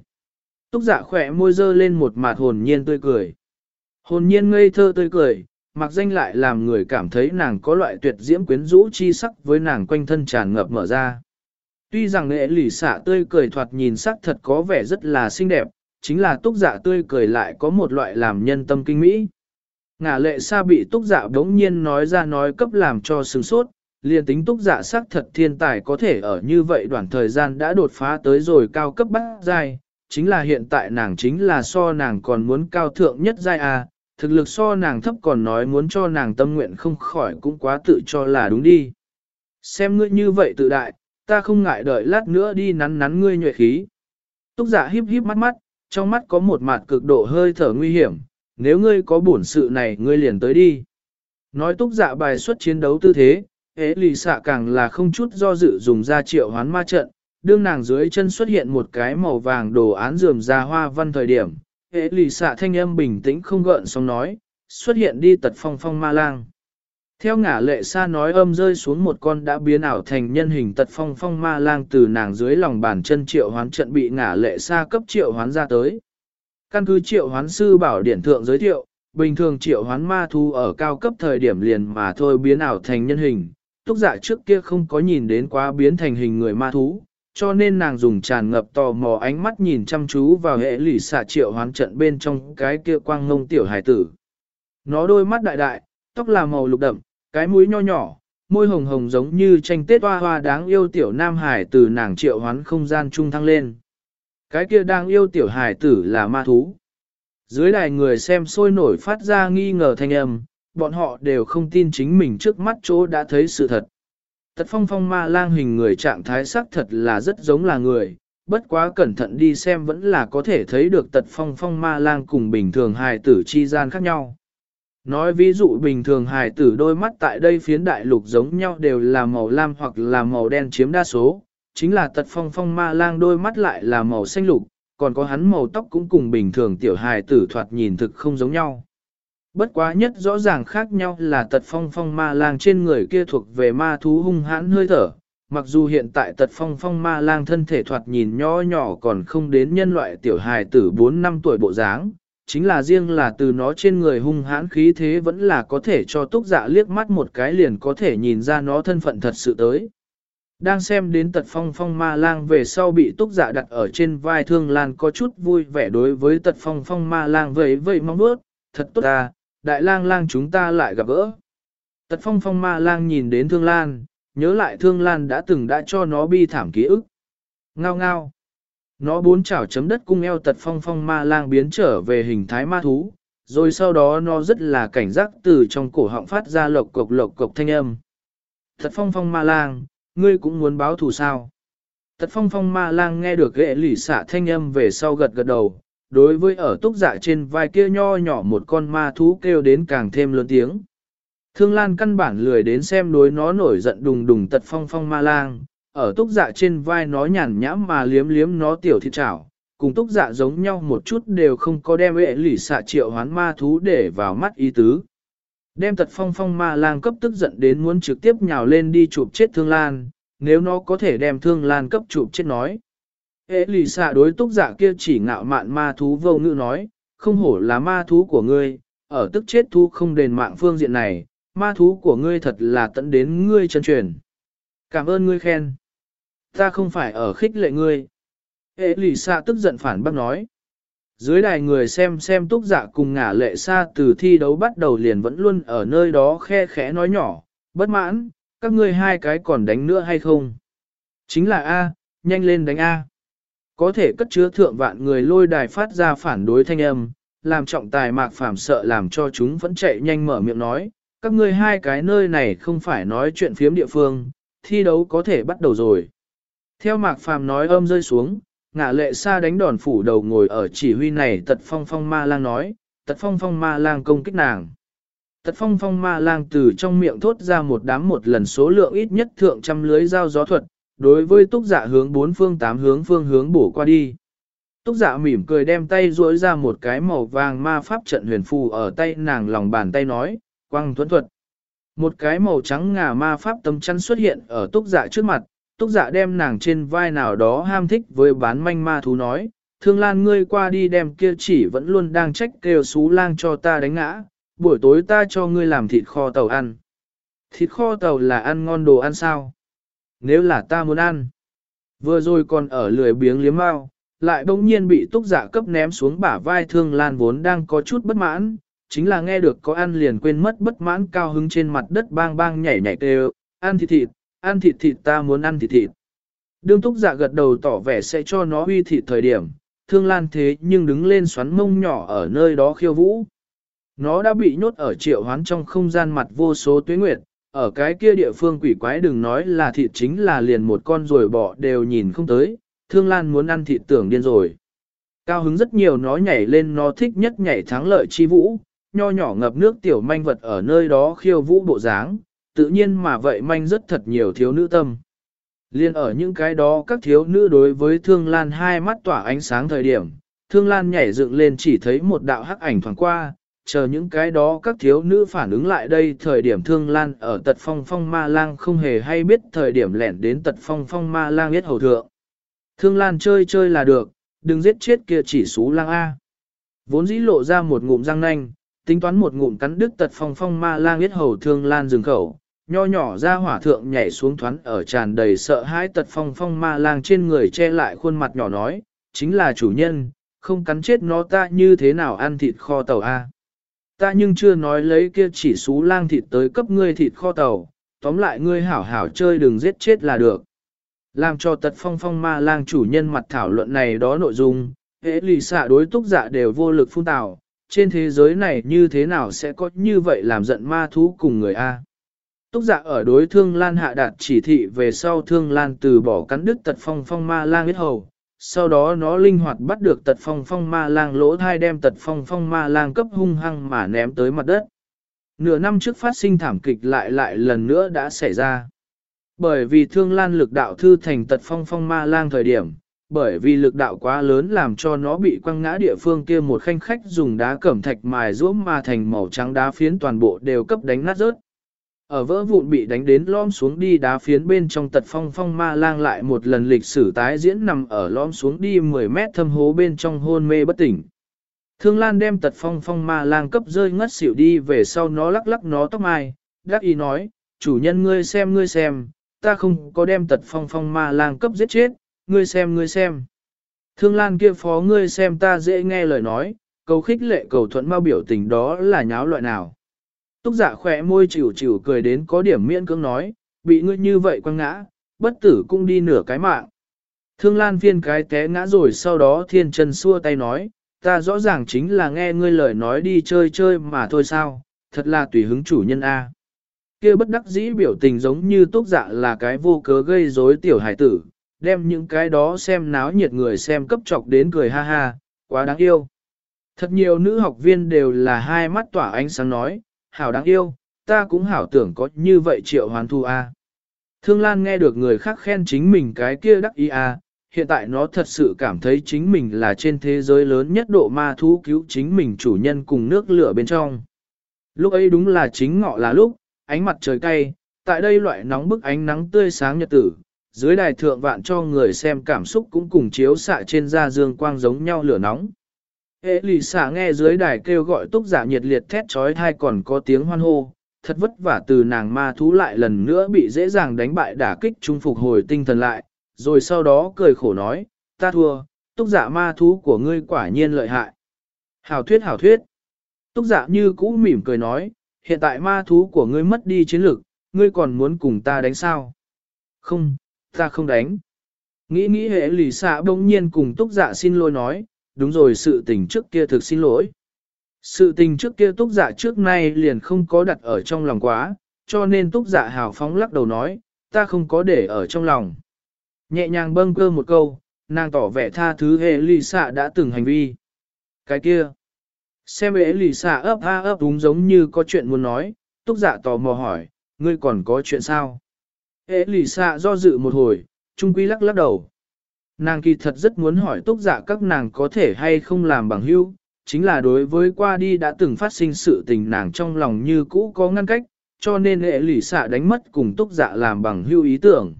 Túc giả khỏe môi dơ lên một mặt hồn nhiên tươi cười. Hồn nhiên ngây thơ tươi cười, mặc danh lại làm người cảm thấy nàng có loại tuyệt diễm quyến rũ chi sắc với nàng quanh thân tràn ngập mở ra. Tuy rằng nghệ lì xả tươi cười thoạt nhìn sắc thật có vẻ rất là xinh đẹp, chính là túc dạ tươi cười lại có một loại làm nhân tâm kinh mỹ. Ngả lệ xa bị túc dạ đống nhiên nói ra nói cấp làm cho sừng sốt, liền tính túc dạ sắc thật thiên tài có thể ở như vậy đoạn thời gian đã đột phá tới rồi cao cấp bát giai, chính là hiện tại nàng chính là so nàng còn muốn cao thượng nhất giai à, thực lực so nàng thấp còn nói muốn cho nàng tâm nguyện không khỏi cũng quá tự cho là đúng đi. Xem ngươi như vậy tự đại, ta không ngại đợi lát nữa đi nắn nắn ngươi nhuệ khí. Túc giả híp híp mắt mắt, trong mắt có một mặt cực độ hơi thở nguy hiểm, nếu ngươi có bổn sự này ngươi liền tới đi. Nói túc giả bài xuất chiến đấu tư thế, ế lì xạ càng là không chút do dự dùng ra triệu hoán ma trận, đương nàng dưới chân xuất hiện một cái màu vàng đồ án dườm ra hoa văn thời điểm. Ế lì xạ thanh âm bình tĩnh không gợn xong nói, xuất hiện đi tật phong phong ma lang. Theo ngả lệ xa nói âm rơi xuống một con đã biến ảo thành nhân hình tật phong phong ma lang từ nàng dưới lòng bàn chân triệu hoán trận bị ngả lệ xa cấp triệu hoán ra tới. Căn cứ triệu hoán sư bảo điển thượng giới thiệu, bình thường triệu hoán ma thu ở cao cấp thời điểm liền mà thôi biến ảo thành nhân hình, túc dạ trước kia không có nhìn đến quá biến thành hình người ma thú, cho nên nàng dùng tràn ngập tò mò ánh mắt nhìn chăm chú vào hệ lỷ xạ triệu hoán trận bên trong cái kia quang ngông tiểu hải tử. Nó đôi mắt đại đại, tóc là màu lục đậm, cái mũi nho nhỏ, môi hồng hồng giống như tranh tết hoa hoa đáng yêu tiểu nam hải từ nàng triệu hoán không gian trung thăng lên. Cái kia đang yêu tiểu hải tử là ma thú. Dưới đài người xem sôi nổi phát ra nghi ngờ thanh âm, bọn họ đều không tin chính mình trước mắt chỗ đã thấy sự thật. Tật phong phong ma lang hình người trạng thái sắc thật là rất giống là người, bất quá cẩn thận đi xem vẫn là có thể thấy được tật phong phong ma lang cùng bình thường hài tử chi gian khác nhau. Nói ví dụ bình thường hài tử đôi mắt tại đây phiến đại lục giống nhau đều là màu lam hoặc là màu đen chiếm đa số, chính là tật phong phong ma lang đôi mắt lại là màu xanh lục, còn có hắn màu tóc cũng cùng bình thường tiểu hài tử thoạt nhìn thực không giống nhau. Bất quá nhất rõ ràng khác nhau là tật phong phong ma lang trên người kia thuộc về ma thú hung hãn hơi thở. Mặc dù hiện tại tật phong phong ma lang thân thể thoạt nhìn nhỏ nhỏ còn không đến nhân loại tiểu hài tử 4 năm tuổi bộ dáng, chính là riêng là từ nó trên người hung hãn khí thế vẫn là có thể cho túc dạ liếc mắt một cái liền có thể nhìn ra nó thân phận thật sự tới. Đang xem đến tật phong phong ma lang về sau bị túc dạ đặt ở trên vai thương lan có chút vui vẻ đối với tật phong phong ma lang vậy vậy mong bước, thật tốt ta, đại lang lang chúng ta lại gặp gỡ. Tật phong phong ma lang nhìn đến thương lan, nhớ lại thương lan đã từng đã cho nó bi thảm ký ức. Ngao ngao. Nó bốn chảo chấm đất cung eo tật phong phong ma lang biến trở về hình thái ma thú, rồi sau đó nó rất là cảnh giác từ trong cổ họng phát ra lộc cộc lộc cộc thanh âm. Tật phong phong ma lang, ngươi cũng muốn báo thù sao? Tật phong phong ma lang nghe được ghệ lỉ xả thanh âm về sau gật gật đầu, đối với ở túc dạ trên vai kia nho nhỏ một con ma thú kêu đến càng thêm lớn tiếng. Thương Lan căn bản lười đến xem đối nó nổi giận đùng đùng tật phong phong ma lang, ở túc dạ trên vai nó nhàn nhãm mà liếm liếm nó tiểu thịt chảo, cùng túc dạ giống nhau một chút đều không có đem ệ lỉ xạ triệu hoán ma thú để vào mắt ý tứ. Đem tật phong phong ma lang cấp tức giận đến muốn trực tiếp nhào lên đi chụp chết thương lan, nếu nó có thể đem thương lan cấp chụp chết nói. Ế lì xạ đối túc dạ kia chỉ ngạo mạn ma thú vô ngữ nói, không hổ là ma thú của ngươi, ở tức chết thú không đền mạng phương diện này, ma thú của ngươi thật là tận đến ngươi chân truyền. Cảm ơn ngươi khen. Ta không phải ở khích lệ ngươi. Ế lì xạ tức giận phản bác nói. Dưới đài người xem xem túc giả cùng ngả lệ xa từ thi đấu bắt đầu liền vẫn luôn ở nơi đó khe khẽ nói nhỏ, bất mãn, các ngươi hai cái còn đánh nữa hay không? Chính là A, nhanh lên đánh A. Có thể cất chứa thượng vạn người lôi đài phát ra phản đối thanh âm, làm trọng tài mạc phàm sợ làm cho chúng vẫn chạy nhanh mở miệng nói, các ngươi hai cái nơi này không phải nói chuyện phiếm địa phương, thi đấu có thể bắt đầu rồi. Theo mạc phàm nói âm rơi xuống, ngạ lệ xa đánh đòn phủ đầu ngồi ở chỉ huy này tật phong phong ma lang nói, tật phong phong ma lang công kích nàng. Tật phong phong ma lang từ trong miệng thốt ra một đám một lần số lượng ít nhất thượng trăm lưới dao gió thuật, đối với túc dạ hướng bốn phương tám hướng phương hướng bổ qua đi. Túc dạ mỉm cười đem tay duỗi ra một cái màu vàng ma pháp trận huyền phù ở tay nàng lòng bàn tay nói, quang thuẫn thuật. Một cái màu trắng ngà ma pháp tâm chăn xuất hiện ở túc dạ trước mặt, túc dạ đem nàng trên vai nào đó ham thích với bán manh ma thú nói, thương lan ngươi qua đi đem kia chỉ vẫn luôn đang trách kêu xú lang cho ta đánh ngã, buổi tối ta cho ngươi làm thịt kho tàu ăn. Thịt kho tàu là ăn ngon đồ ăn sao? Nếu là ta muốn ăn. Vừa rồi còn ở lười biếng liếm mau, lại bỗng nhiên bị túc giả dạ cấp ném xuống bả vai thương lan vốn đang có chút bất mãn, chính là nghe được có ăn liền quên mất bất mãn cao hứng trên mặt đất bang bang nhảy nhảy kêu, ăn thịt thịt, ăn thịt thịt ta muốn ăn thịt thịt. Đương túc giả dạ gật đầu tỏ vẻ sẽ cho nó huy thịt thời điểm, thương lan thế nhưng đứng lên xoắn mông nhỏ ở nơi đó khiêu vũ. Nó đã bị nhốt ở triệu hoán trong không gian mặt vô số tuyết nguyệt, ở cái kia địa phương quỷ quái đừng nói là thịt chính là liền một con rồi bỏ đều nhìn không tới, thương lan muốn ăn thịt tưởng điên rồi. Cao hứng rất nhiều nó nhảy lên nó thích nhất nhảy thắng lợi chi vũ, nho nhỏ ngập nước tiểu manh vật ở nơi đó khiêu vũ bộ dáng, tự nhiên mà vậy manh rất thật nhiều thiếu nữ tâm. Liên ở những cái đó các thiếu nữ đối với thương lan hai mắt tỏa ánh sáng thời điểm, thương lan nhảy dựng lên chỉ thấy một đạo hắc ảnh thoảng qua, chờ những cái đó các thiếu nữ phản ứng lại đây thời điểm thương lan ở tật phong phong ma lang không hề hay biết thời điểm lẻn đến tật phong phong ma lang biết hầu thượng. Thương lan chơi chơi là được, đừng giết chết kia chỉ xú lang A. Vốn dĩ lộ ra một ngụm răng nanh, tính toán một ngụm cắn đứt tật phong phong ma lang biết hầu thương lan dừng khẩu, nho nhỏ ra hỏa thượng nhảy xuống thoắn ở tràn đầy sợ hãi tật phong phong ma lang trên người che lại khuôn mặt nhỏ nói, chính là chủ nhân, không cắn chết nó ta như thế nào ăn thịt kho tàu A. Ta nhưng chưa nói lấy kia chỉ xú lang thịt tới cấp ngươi thịt kho tàu, tóm lại ngươi hảo hảo chơi đừng giết chết là được. Làm cho tật phong phong ma lang chủ nhân mặt thảo luận này đó nội dung, hệ lì xạ đối túc dạ đều vô lực phun tào, trên thế giới này như thế nào sẽ có như vậy làm giận ma thú cùng người A. Túc giả ở đối thương lan hạ đạt chỉ thị về sau thương lan từ bỏ cắn đứt tật phong phong ma lang biết hầu, sau đó nó linh hoạt bắt được tật phong phong ma lang lỗ thai đem tật phong phong ma lang cấp hung hăng mà ném tới mặt đất. Nửa năm trước phát sinh thảm kịch lại lại lần nữa đã xảy ra. Bởi vì thương lan lực đạo thư thành tật phong phong ma lang thời điểm, bởi vì lực đạo quá lớn làm cho nó bị quăng ngã địa phương kia một khanh khách dùng đá cẩm thạch mài rũa mà thành màu trắng đá phiến toàn bộ đều cấp đánh nát rớt. Ở vỡ vụn bị đánh đến lom xuống đi đá phiến bên trong tật phong phong ma lang lại một lần lịch sử tái diễn nằm ở lom xuống đi 10 mét thâm hố bên trong hôn mê bất tỉnh. Thương Lan đem tật phong phong ma lang cấp rơi ngất xỉu đi về sau nó lắc lắc nó tóc mai, đắc ý nói, chủ nhân ngươi xem ngươi xem, ta không có đem tật phong phong ma lang cấp giết chết, ngươi xem ngươi xem. Thương Lan kia phó ngươi xem ta dễ nghe lời nói, cầu khích lệ cầu thuận mau biểu tình đó là nháo loại nào. Túc giả dạ khỏe môi chịu chịu cười đến có điểm miễn cưỡng nói, bị ngươi như vậy quăng ngã, bất tử cũng đi nửa cái mạng. Thương Lan phiên cái té ngã rồi sau đó thiên chân xua tay nói, ta rõ ràng chính là nghe ngươi lời nói đi chơi chơi mà thôi sao, thật là tùy hứng chủ nhân A. kia bất đắc dĩ biểu tình giống như túc dạ là cái vô cớ gây rối tiểu hải tử, đem những cái đó xem náo nhiệt người xem cấp chọc đến cười ha ha, quá đáng yêu. Thật nhiều nữ học viên đều là hai mắt tỏa ánh sáng nói, hảo đáng yêu, ta cũng hảo tưởng có như vậy triệu hoàn thu a. Thương Lan nghe được người khác khen chính mình cái kia đắc ý a, hiện tại nó thật sự cảm thấy chính mình là trên thế giới lớn nhất độ ma thú cứu chính mình chủ nhân cùng nước lửa bên trong. Lúc ấy đúng là chính ngọ là lúc, ánh mặt trời cay, tại đây loại nóng bức ánh nắng tươi sáng nhật tử, dưới đài thượng vạn cho người xem cảm xúc cũng cùng chiếu xạ trên da dương quang giống nhau lửa nóng. Hệ lì xả nghe dưới đài kêu gọi túc giả nhiệt liệt thét trói thai còn có tiếng hoan hô, thật vất vả từ nàng ma thú lại lần nữa bị dễ dàng đánh bại đả kích trung phục hồi tinh thần lại, rồi sau đó cười khổ nói, ta thua, túc giả ma thú của ngươi quả nhiên lợi hại. Hảo thuyết hảo thuyết. Túc giả như cũ mỉm cười nói, hiện tại ma thú của ngươi mất đi chiến lực, ngươi còn muốn cùng ta đánh sao? Không, ta không đánh. Nghĩ nghĩ hệ lì xạ bỗng nhiên cùng túc dạ xin lỗi nói, đúng rồi sự tình trước kia thực xin lỗi. Sự tình trước kia túc dạ trước nay liền không có đặt ở trong lòng quá, cho nên túc dạ hào phóng lắc đầu nói, ta không có để ở trong lòng. Nhẹ nhàng bâng cơ một câu, nàng tỏ vẻ tha thứ hệ lì xạ đã từng hành vi. Cái kia, xem hệ lì xạ ấp ha ấp đúng giống như có chuyện muốn nói, túc dạ tò mò hỏi, ngươi còn có chuyện sao? Hệ lì xạ do dự một hồi, trung quy lắc lắc đầu. Nàng kỳ thật rất muốn hỏi túc dạ các nàng có thể hay không làm bằng hữu, chính là đối với qua đi đã từng phát sinh sự tình nàng trong lòng như cũ có ngăn cách, cho nên hệ lỷ xạ đánh mất cùng túc dạ làm bằng hữu ý tưởng.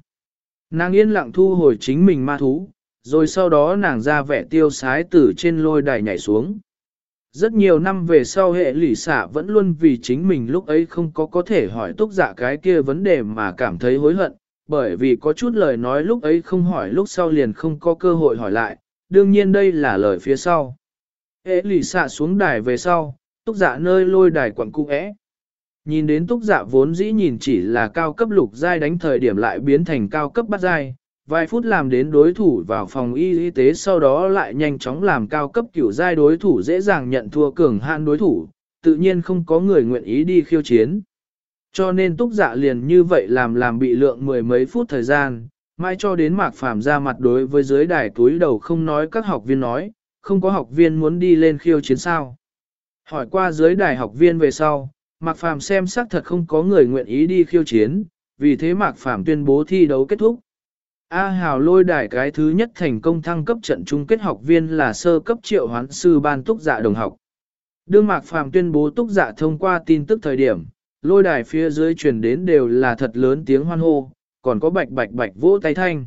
Nàng yên lặng thu hồi chính mình ma thú, rồi sau đó nàng ra vẻ tiêu sái từ trên lôi đài nhảy xuống. Rất nhiều năm về sau hệ lỷ xạ vẫn luôn vì chính mình lúc ấy không có có thể hỏi túc dạ cái kia vấn đề mà cảm thấy hối hận, bởi vì có chút lời nói lúc ấy không hỏi lúc sau liền không có cơ hội hỏi lại, đương nhiên đây là lời phía sau. Ế lì xạ xuống đài về sau, túc giả nơi lôi đài quặng cung ẽ. Nhìn đến túc giả vốn dĩ nhìn chỉ là cao cấp lục giai đánh thời điểm lại biến thành cao cấp bắt giai, vài phút làm đến đối thủ vào phòng y y tế sau đó lại nhanh chóng làm cao cấp kiểu giai đối thủ dễ dàng nhận thua cường hạn đối thủ, tự nhiên không có người nguyện ý đi khiêu chiến. Cho nên túc dạ liền như vậy làm làm bị lượng mười mấy phút thời gian, mai cho đến mạc phàm ra mặt đối với dưới đài túi đầu không nói các học viên nói, không có học viên muốn đi lên khiêu chiến sao. Hỏi qua dưới đài học viên về sau, mạc phàm xem xác thật không có người nguyện ý đi khiêu chiến, vì thế mạc phàm tuyên bố thi đấu kết thúc. A Hào lôi đài cái thứ nhất thành công thăng cấp trận chung kết học viên là sơ cấp triệu hoán sư ban túc dạ đồng học. Đương Mạc Phàm tuyên bố túc dạ thông qua tin tức thời điểm, lôi đài phía dưới truyền đến đều là thật lớn tiếng hoan hô, còn có bạch bạch bạch vỗ tay thanh.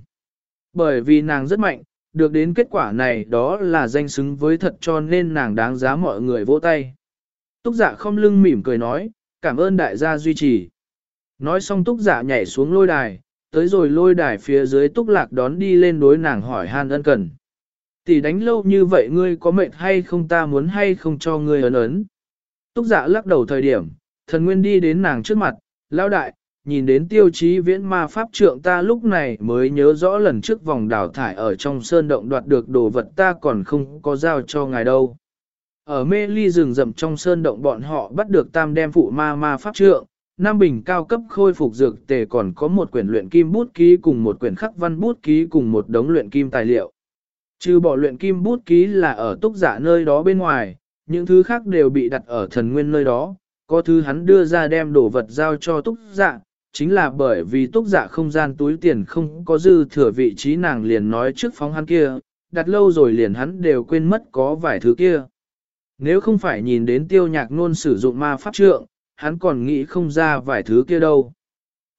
Bởi vì nàng rất mạnh, được đến kết quả này đó là danh xứng với thật cho nên nàng đáng giá mọi người vỗ tay. Túc dạ không lưng mỉm cười nói, cảm ơn đại gia duy trì. Nói xong túc dạ nhảy xuống lôi đài, tới rồi lôi đài phía dưới túc lạc đón đi lên đối nàng hỏi han ân cần. Tỷ đánh lâu như vậy ngươi có mệt hay không ta muốn hay không cho ngươi ấn ấn. Túc dạ lắc đầu thời điểm, thần nguyên đi đến nàng trước mặt, lao đại, nhìn đến tiêu chí viễn ma pháp trượng ta lúc này mới nhớ rõ lần trước vòng đào thải ở trong sơn động đoạt được đồ vật ta còn không có giao cho ngài đâu. Ở mê ly rừng rậm trong sơn động bọn họ bắt được tam đem phụ ma ma pháp trượng, nam bình cao cấp khôi phục dược tề còn có một quyển luyện kim bút ký cùng một quyển khắc văn bút ký cùng một đống luyện kim tài liệu. Trừ bỏ luyện kim bút ký là ở túc giả nơi đó bên ngoài, những thứ khác đều bị đặt ở thần nguyên nơi đó, có thứ hắn đưa ra đem đồ vật giao cho túc dạ chính là bởi vì túc dạ không gian túi tiền không có dư thừa vị trí nàng liền nói trước phóng hắn kia, đặt lâu rồi liền hắn đều quên mất có vài thứ kia. Nếu không phải nhìn đến tiêu nhạc nôn sử dụng ma pháp trượng, hắn còn nghĩ không ra vài thứ kia đâu.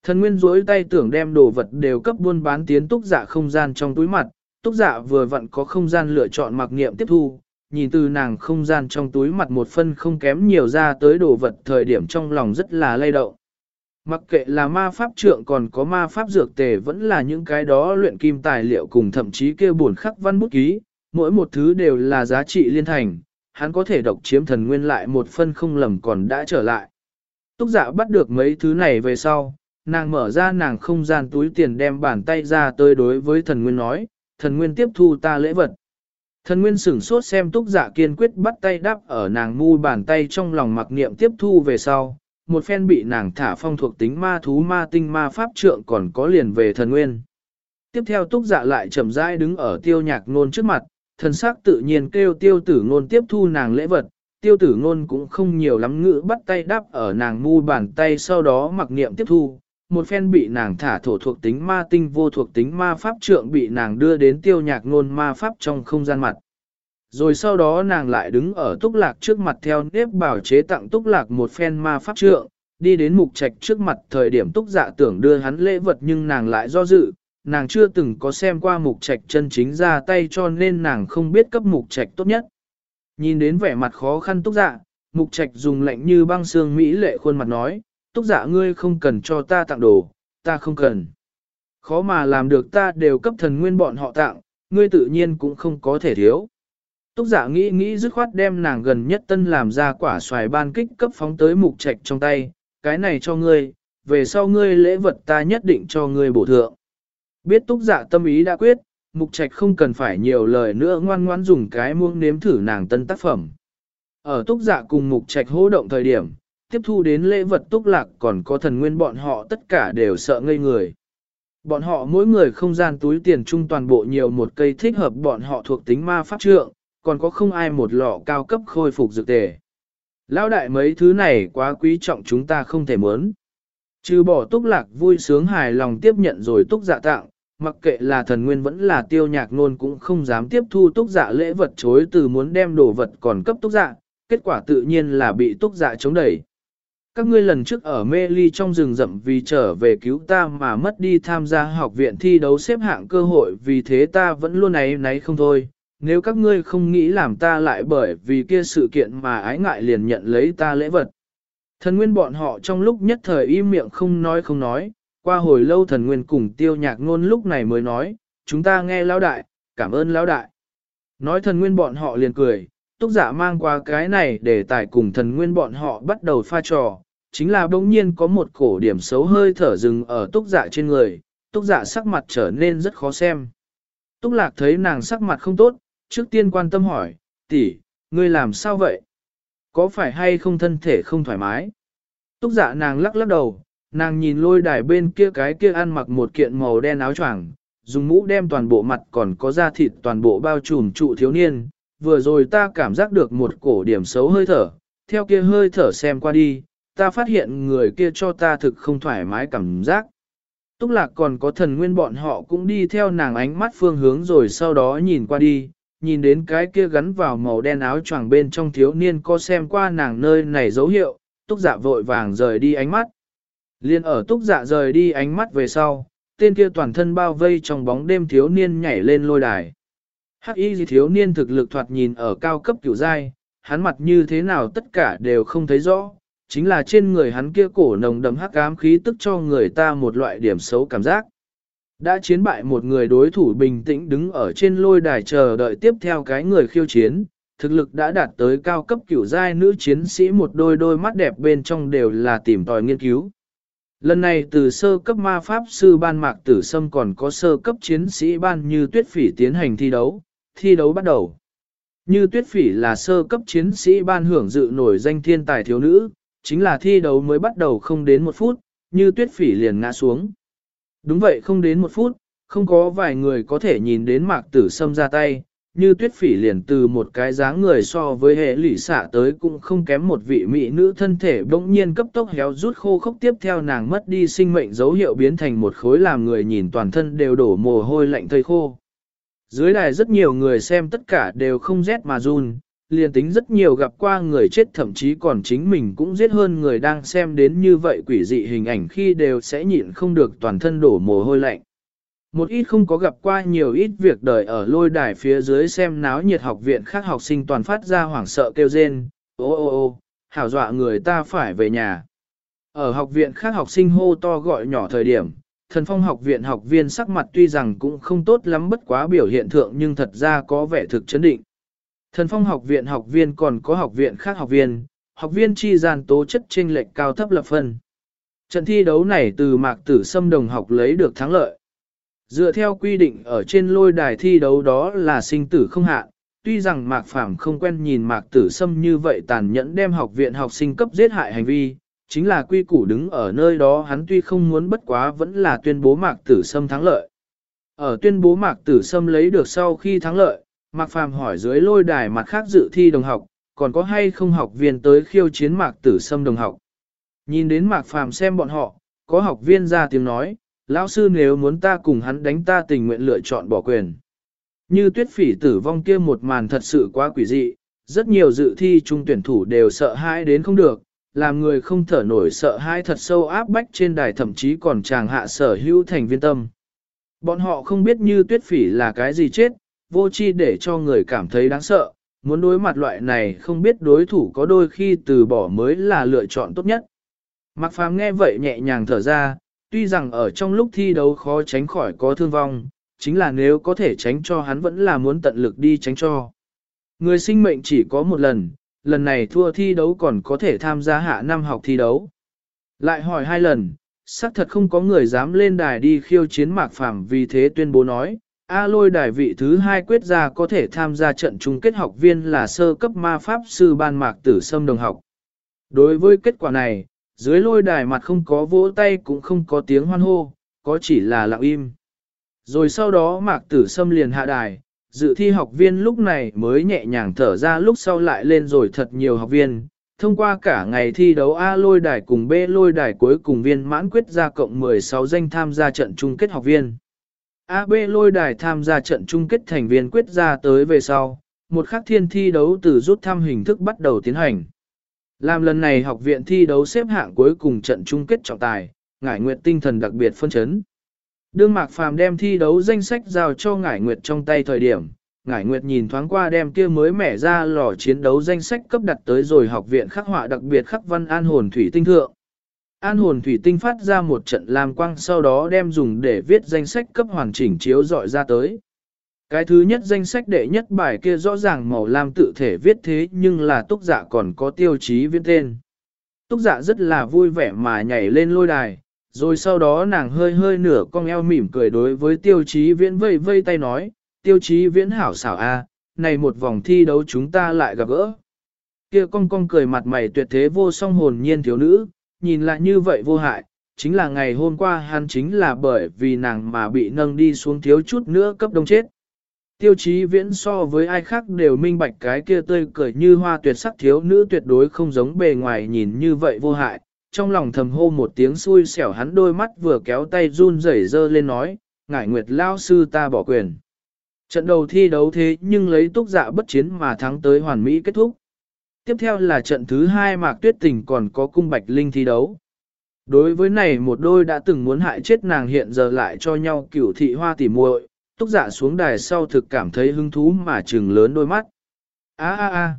Thần Nguyên duỗi tay tưởng đem đồ vật đều cấp buôn bán tiến túc dạ không gian trong túi mặt, túc dạ vừa vặn có không gian lựa chọn mặc niệm tiếp thu, nhìn từ nàng không gian trong túi mặt một phân không kém nhiều ra tới đồ vật thời điểm trong lòng rất là lay động. Mặc kệ là ma pháp trượng còn có ma pháp dược tề vẫn là những cái đó luyện kim tài liệu cùng thậm chí kêu buồn khắc văn bút ký, mỗi một thứ đều là giá trị liên thành, hắn có thể độc chiếm thần nguyên lại một phân không lầm còn đã trở lại. Túc dạ bắt được mấy thứ này về sau, nàng mở ra nàng không gian túi tiền đem bàn tay ra tới đối với thần nguyên nói, thần nguyên tiếp thu ta lễ vật. Thần nguyên sửng sốt xem túc dạ kiên quyết bắt tay đắp ở nàng ngu bàn tay trong lòng mặc niệm tiếp thu về sau, một phen bị nàng thả phong thuộc tính ma thú ma tinh ma pháp trượng còn có liền về thần nguyên. Tiếp theo túc dạ lại chậm rãi đứng ở tiêu nhạc nôn trước mặt, thần sắc tự nhiên kêu tiêu tử ngôn tiếp thu nàng lễ vật, tiêu tử ngôn cũng không nhiều lắm ngữ bắt tay đáp ở nàng mu bàn tay sau đó mặc niệm tiếp thu, một phen bị nàng thả thổ thuộc tính ma tinh vô thuộc tính ma pháp trượng bị nàng đưa đến tiêu nhạc ngôn ma pháp trong không gian mặt. Rồi sau đó nàng lại đứng ở túc lạc trước mặt theo nếp bảo chế tặng túc lạc một phen ma pháp trượng, đi đến mục trạch trước mặt thời điểm túc dạ tưởng đưa hắn lễ vật nhưng nàng lại do dự, nàng chưa từng có xem qua mục trạch chân chính ra tay cho nên nàng không biết cấp mục trạch tốt nhất. Nhìn đến vẻ mặt khó khăn túc dạ, mục trạch dùng lạnh như băng xương mỹ lệ khuôn mặt nói, túc dạ ngươi không cần cho ta tặng đồ, ta không cần. Khó mà làm được ta đều cấp thần nguyên bọn họ tặng, ngươi tự nhiên cũng không có thể thiếu. Túc giả dạ nghĩ nghĩ dứt khoát đem nàng gần nhất tân làm ra quả xoài ban kích cấp phóng tới mục trạch trong tay, cái này cho ngươi, về sau ngươi lễ vật ta nhất định cho ngươi bổ thượng. Biết túc giả dạ tâm ý đã quyết, mục trạch không cần phải nhiều lời nữa ngoan ngoan dùng cái muông nếm thử nàng tân tác phẩm. Ở túc giả dạ cùng mục trạch hô động thời điểm, tiếp thu đến lễ vật túc lạc còn có thần nguyên bọn họ tất cả đều sợ ngây người. Bọn họ mỗi người không gian túi tiền chung toàn bộ nhiều một cây thích hợp bọn họ thuộc tính ma pháp trượng, còn có không ai một lọ cao cấp khôi phục dược tề. Lão đại mấy thứ này quá quý trọng chúng ta không thể muốn. Trừ bỏ túc lạc vui sướng hài lòng tiếp nhận rồi túc dạ tặng, mặc kệ là thần nguyên vẫn là tiêu nhạc nôn cũng không dám tiếp thu túc dạ lễ vật chối từ muốn đem đồ vật còn cấp túc dạ, kết quả tự nhiên là bị túc dạ chống đẩy. Các ngươi lần trước ở mê ly trong rừng rậm vì trở về cứu ta mà mất đi tham gia học viện thi đấu xếp hạng cơ hội vì thế ta vẫn luôn ấy náy không thôi. Nếu các ngươi không nghĩ làm ta lại bởi vì kia sự kiện mà ái ngại liền nhận lấy ta lễ vật. Thần nguyên bọn họ trong lúc nhất thời im miệng không nói không nói, qua hồi lâu thần nguyên cùng tiêu nhạc ngôn lúc này mới nói, chúng ta nghe lão đại, cảm ơn lão đại. Nói thần nguyên bọn họ liền cười, túc giả mang qua cái này để tài cùng thần nguyên bọn họ bắt đầu pha trò, chính là bỗng nhiên có một cổ điểm xấu hơi thở rừng ở túc dạ trên người, túc dạ sắc mặt trở nên rất khó xem. Túc lạc thấy nàng sắc mặt không tốt, trước tiên quan tâm hỏi, tỷ, ngươi làm sao vậy? Có phải hay không thân thể không thoải mái? Túc dạ nàng lắc lắc đầu, nàng nhìn lôi đài bên kia cái kia ăn mặc một kiện màu đen áo choàng, dùng mũ đem toàn bộ mặt còn có da thịt toàn bộ bao trùm trụ thiếu niên, vừa rồi ta cảm giác được một cổ điểm xấu hơi thở, theo kia hơi thở xem qua đi, ta phát hiện người kia cho ta thực không thoải mái cảm giác. Túc lạc còn có thần nguyên bọn họ cũng đi theo nàng ánh mắt phương hướng rồi sau đó nhìn qua đi, nhìn đến cái kia gắn vào màu đen áo choàng bên trong thiếu niên có xem qua nàng nơi này dấu hiệu, túc dạ vội vàng rời đi ánh mắt. Liên ở túc dạ rời đi ánh mắt về sau, tên kia toàn thân bao vây trong bóng đêm thiếu niên nhảy lên lôi đài. Hắc y gì thiếu niên thực lực thoạt nhìn ở cao cấp kiểu giai, hắn mặt như thế nào tất cả đều không thấy rõ, chính là trên người hắn kia cổ nồng đậm hắc ám khí tức cho người ta một loại điểm xấu cảm giác. Đã chiến bại một người đối thủ bình tĩnh đứng ở trên lôi đài chờ đợi tiếp theo cái người khiêu chiến, thực lực đã đạt tới cao cấp kiểu giai nữ chiến sĩ một đôi đôi mắt đẹp bên trong đều là tìm tòi nghiên cứu. Lần này từ sơ cấp ma pháp sư ban mạc tử sâm còn có sơ cấp chiến sĩ ban như tuyết phỉ tiến hành thi đấu, thi đấu bắt đầu. Như tuyết phỉ là sơ cấp chiến sĩ ban hưởng dự nổi danh thiên tài thiếu nữ, chính là thi đấu mới bắt đầu không đến một phút, như tuyết phỉ liền ngã xuống. Đúng vậy không đến một phút, không có vài người có thể nhìn đến mạc tử sâm ra tay, như tuyết phỉ liền từ một cái dáng người so với hệ lỷ xạ tới cũng không kém một vị mỹ nữ thân thể bỗng nhiên cấp tốc héo rút khô khốc tiếp theo nàng mất đi sinh mệnh dấu hiệu biến thành một khối làm người nhìn toàn thân đều đổ mồ hôi lạnh thây khô. Dưới đài rất nhiều người xem tất cả đều không rét mà run, liền tính rất nhiều gặp qua người chết thậm chí còn chính mình cũng giết hơn người đang xem đến như vậy quỷ dị hình ảnh khi đều sẽ nhịn không được toàn thân đổ mồ hôi lạnh. Một ít không có gặp qua nhiều ít việc đời ở lôi đài phía dưới xem náo nhiệt học viện khác học sinh toàn phát ra hoảng sợ kêu rên, ô ô ô, hảo dọa người ta phải về nhà. Ở học viện khác học sinh hô to gọi nhỏ thời điểm, thần phong học viện học viên sắc mặt tuy rằng cũng không tốt lắm bất quá biểu hiện thượng nhưng thật ra có vẻ thực chấn định. Thần phong học viện học viên còn có học viện khác học viên, học viên chi gian tố chất chênh lệch cao thấp lập phân. Trận thi đấu này từ mạc tử xâm đồng học lấy được thắng lợi. Dựa theo quy định ở trên lôi đài thi đấu đó là sinh tử không hạn, tuy rằng Mạc Phàm không quen nhìn Mạc Tử Sâm như vậy tàn nhẫn đem học viện học sinh cấp giết hại hành vi, chính là quy củ đứng ở nơi đó hắn tuy không muốn bất quá vẫn là tuyên bố Mạc Tử Sâm thắng lợi. Ở tuyên bố Mạc Tử Sâm lấy được sau khi thắng lợi, Mạc Phàm hỏi dưới lôi đài mặt khác dự thi đồng học, còn có hay không học viên tới khiêu chiến Mạc Tử Sâm đồng học. Nhìn đến Mạc Phàm xem bọn họ, có học viên ra tiếng nói, lão sư nếu muốn ta cùng hắn đánh ta tình nguyện lựa chọn bỏ quyền. Như tuyết phỉ tử vong kia một màn thật sự quá quỷ dị, rất nhiều dự thi trung tuyển thủ đều sợ hãi đến không được, làm người không thở nổi sợ hãi thật sâu áp bách trên đài thậm chí còn chàng hạ sở hữu thành viên tâm. Bọn họ không biết như tuyết phỉ là cái gì chết, vô chi để cho người cảm thấy đáng sợ, muốn đối mặt loại này không biết đối thủ có đôi khi từ bỏ mới là lựa chọn tốt nhất. Mạc Phàm nghe vậy nhẹ nhàng thở ra, tuy rằng ở trong lúc thi đấu khó tránh khỏi có thương vong, chính là nếu có thể tránh cho hắn vẫn là muốn tận lực đi tránh cho. Người sinh mệnh chỉ có một lần, lần này thua thi đấu còn có thể tham gia hạ năm học thi đấu. Lại hỏi hai lần, xác thật không có người dám lên đài đi khiêu chiến mạc phàm vì thế tuyên bố nói, A lôi đài vị thứ hai quyết ra có thể tham gia trận chung kết học viên là sơ cấp ma pháp sư ban mạc tử sâm đồng học. Đối với kết quả này, dưới lôi đài mặt không có vỗ tay cũng không có tiếng hoan hô, có chỉ là lặng im. Rồi sau đó mạc tử sâm liền hạ đài, dự thi học viên lúc này mới nhẹ nhàng thở ra lúc sau lại lên rồi thật nhiều học viên. Thông qua cả ngày thi đấu A lôi đài cùng B lôi đài cuối cùng viên mãn quyết ra cộng 16 danh tham gia trận chung kết học viên. Ab lôi đài tham gia trận chung kết thành viên quyết ra tới về sau, một khắc thiên thi đấu từ rút thăm hình thức bắt đầu tiến hành. Làm lần này học viện thi đấu xếp hạng cuối cùng trận chung kết trọng tài, Ngải Nguyệt tinh thần đặc biệt phân chấn. Đương Mạc Phàm đem thi đấu danh sách giao cho Ngải Nguyệt trong tay thời điểm, Ngải Nguyệt nhìn thoáng qua đem kia mới mẻ ra lò chiến đấu danh sách cấp đặt tới rồi học viện khắc họa đặc biệt khắc văn an hồn thủy tinh thượng. An hồn thủy tinh phát ra một trận làm quang sau đó đem dùng để viết danh sách cấp hoàn chỉnh chiếu dọi ra tới. Cái thứ nhất danh sách đệ nhất bài kia rõ ràng màu lam tự thể viết thế nhưng là túc giả còn có tiêu chí viết tên. Túc giả rất là vui vẻ mà nhảy lên lôi đài, rồi sau đó nàng hơi hơi nửa cong eo mỉm cười đối với tiêu chí viễn vây vây tay nói, tiêu chí viễn hảo xảo a, này một vòng thi đấu chúng ta lại gặp gỡ. Kia cong cong cười mặt mày tuyệt thế vô song hồn nhiên thiếu nữ, nhìn lại như vậy vô hại, chính là ngày hôm qua hắn chính là bởi vì nàng mà bị nâng đi xuống thiếu chút nữa cấp đông chết. Tiêu chí viễn so với ai khác đều minh bạch cái kia tươi cười như hoa tuyệt sắc thiếu nữ tuyệt đối không giống bề ngoài nhìn như vậy vô hại. Trong lòng thầm hô một tiếng xui xẻo hắn đôi mắt vừa kéo tay run rẩy dơ lên nói, ngải nguyệt lao sư ta bỏ quyền. Trận đầu thi đấu thế nhưng lấy túc dạ bất chiến mà thắng tới hoàn mỹ kết thúc. Tiếp theo là trận thứ hai mạc tuyết tình còn có cung bạch linh thi đấu. Đối với này một đôi đã từng muốn hại chết nàng hiện giờ lại cho nhau cửu thị hoa tỉ muội, túc dạ xuống đài sau thực cảm thấy hứng thú mà trừng lớn đôi mắt. a a a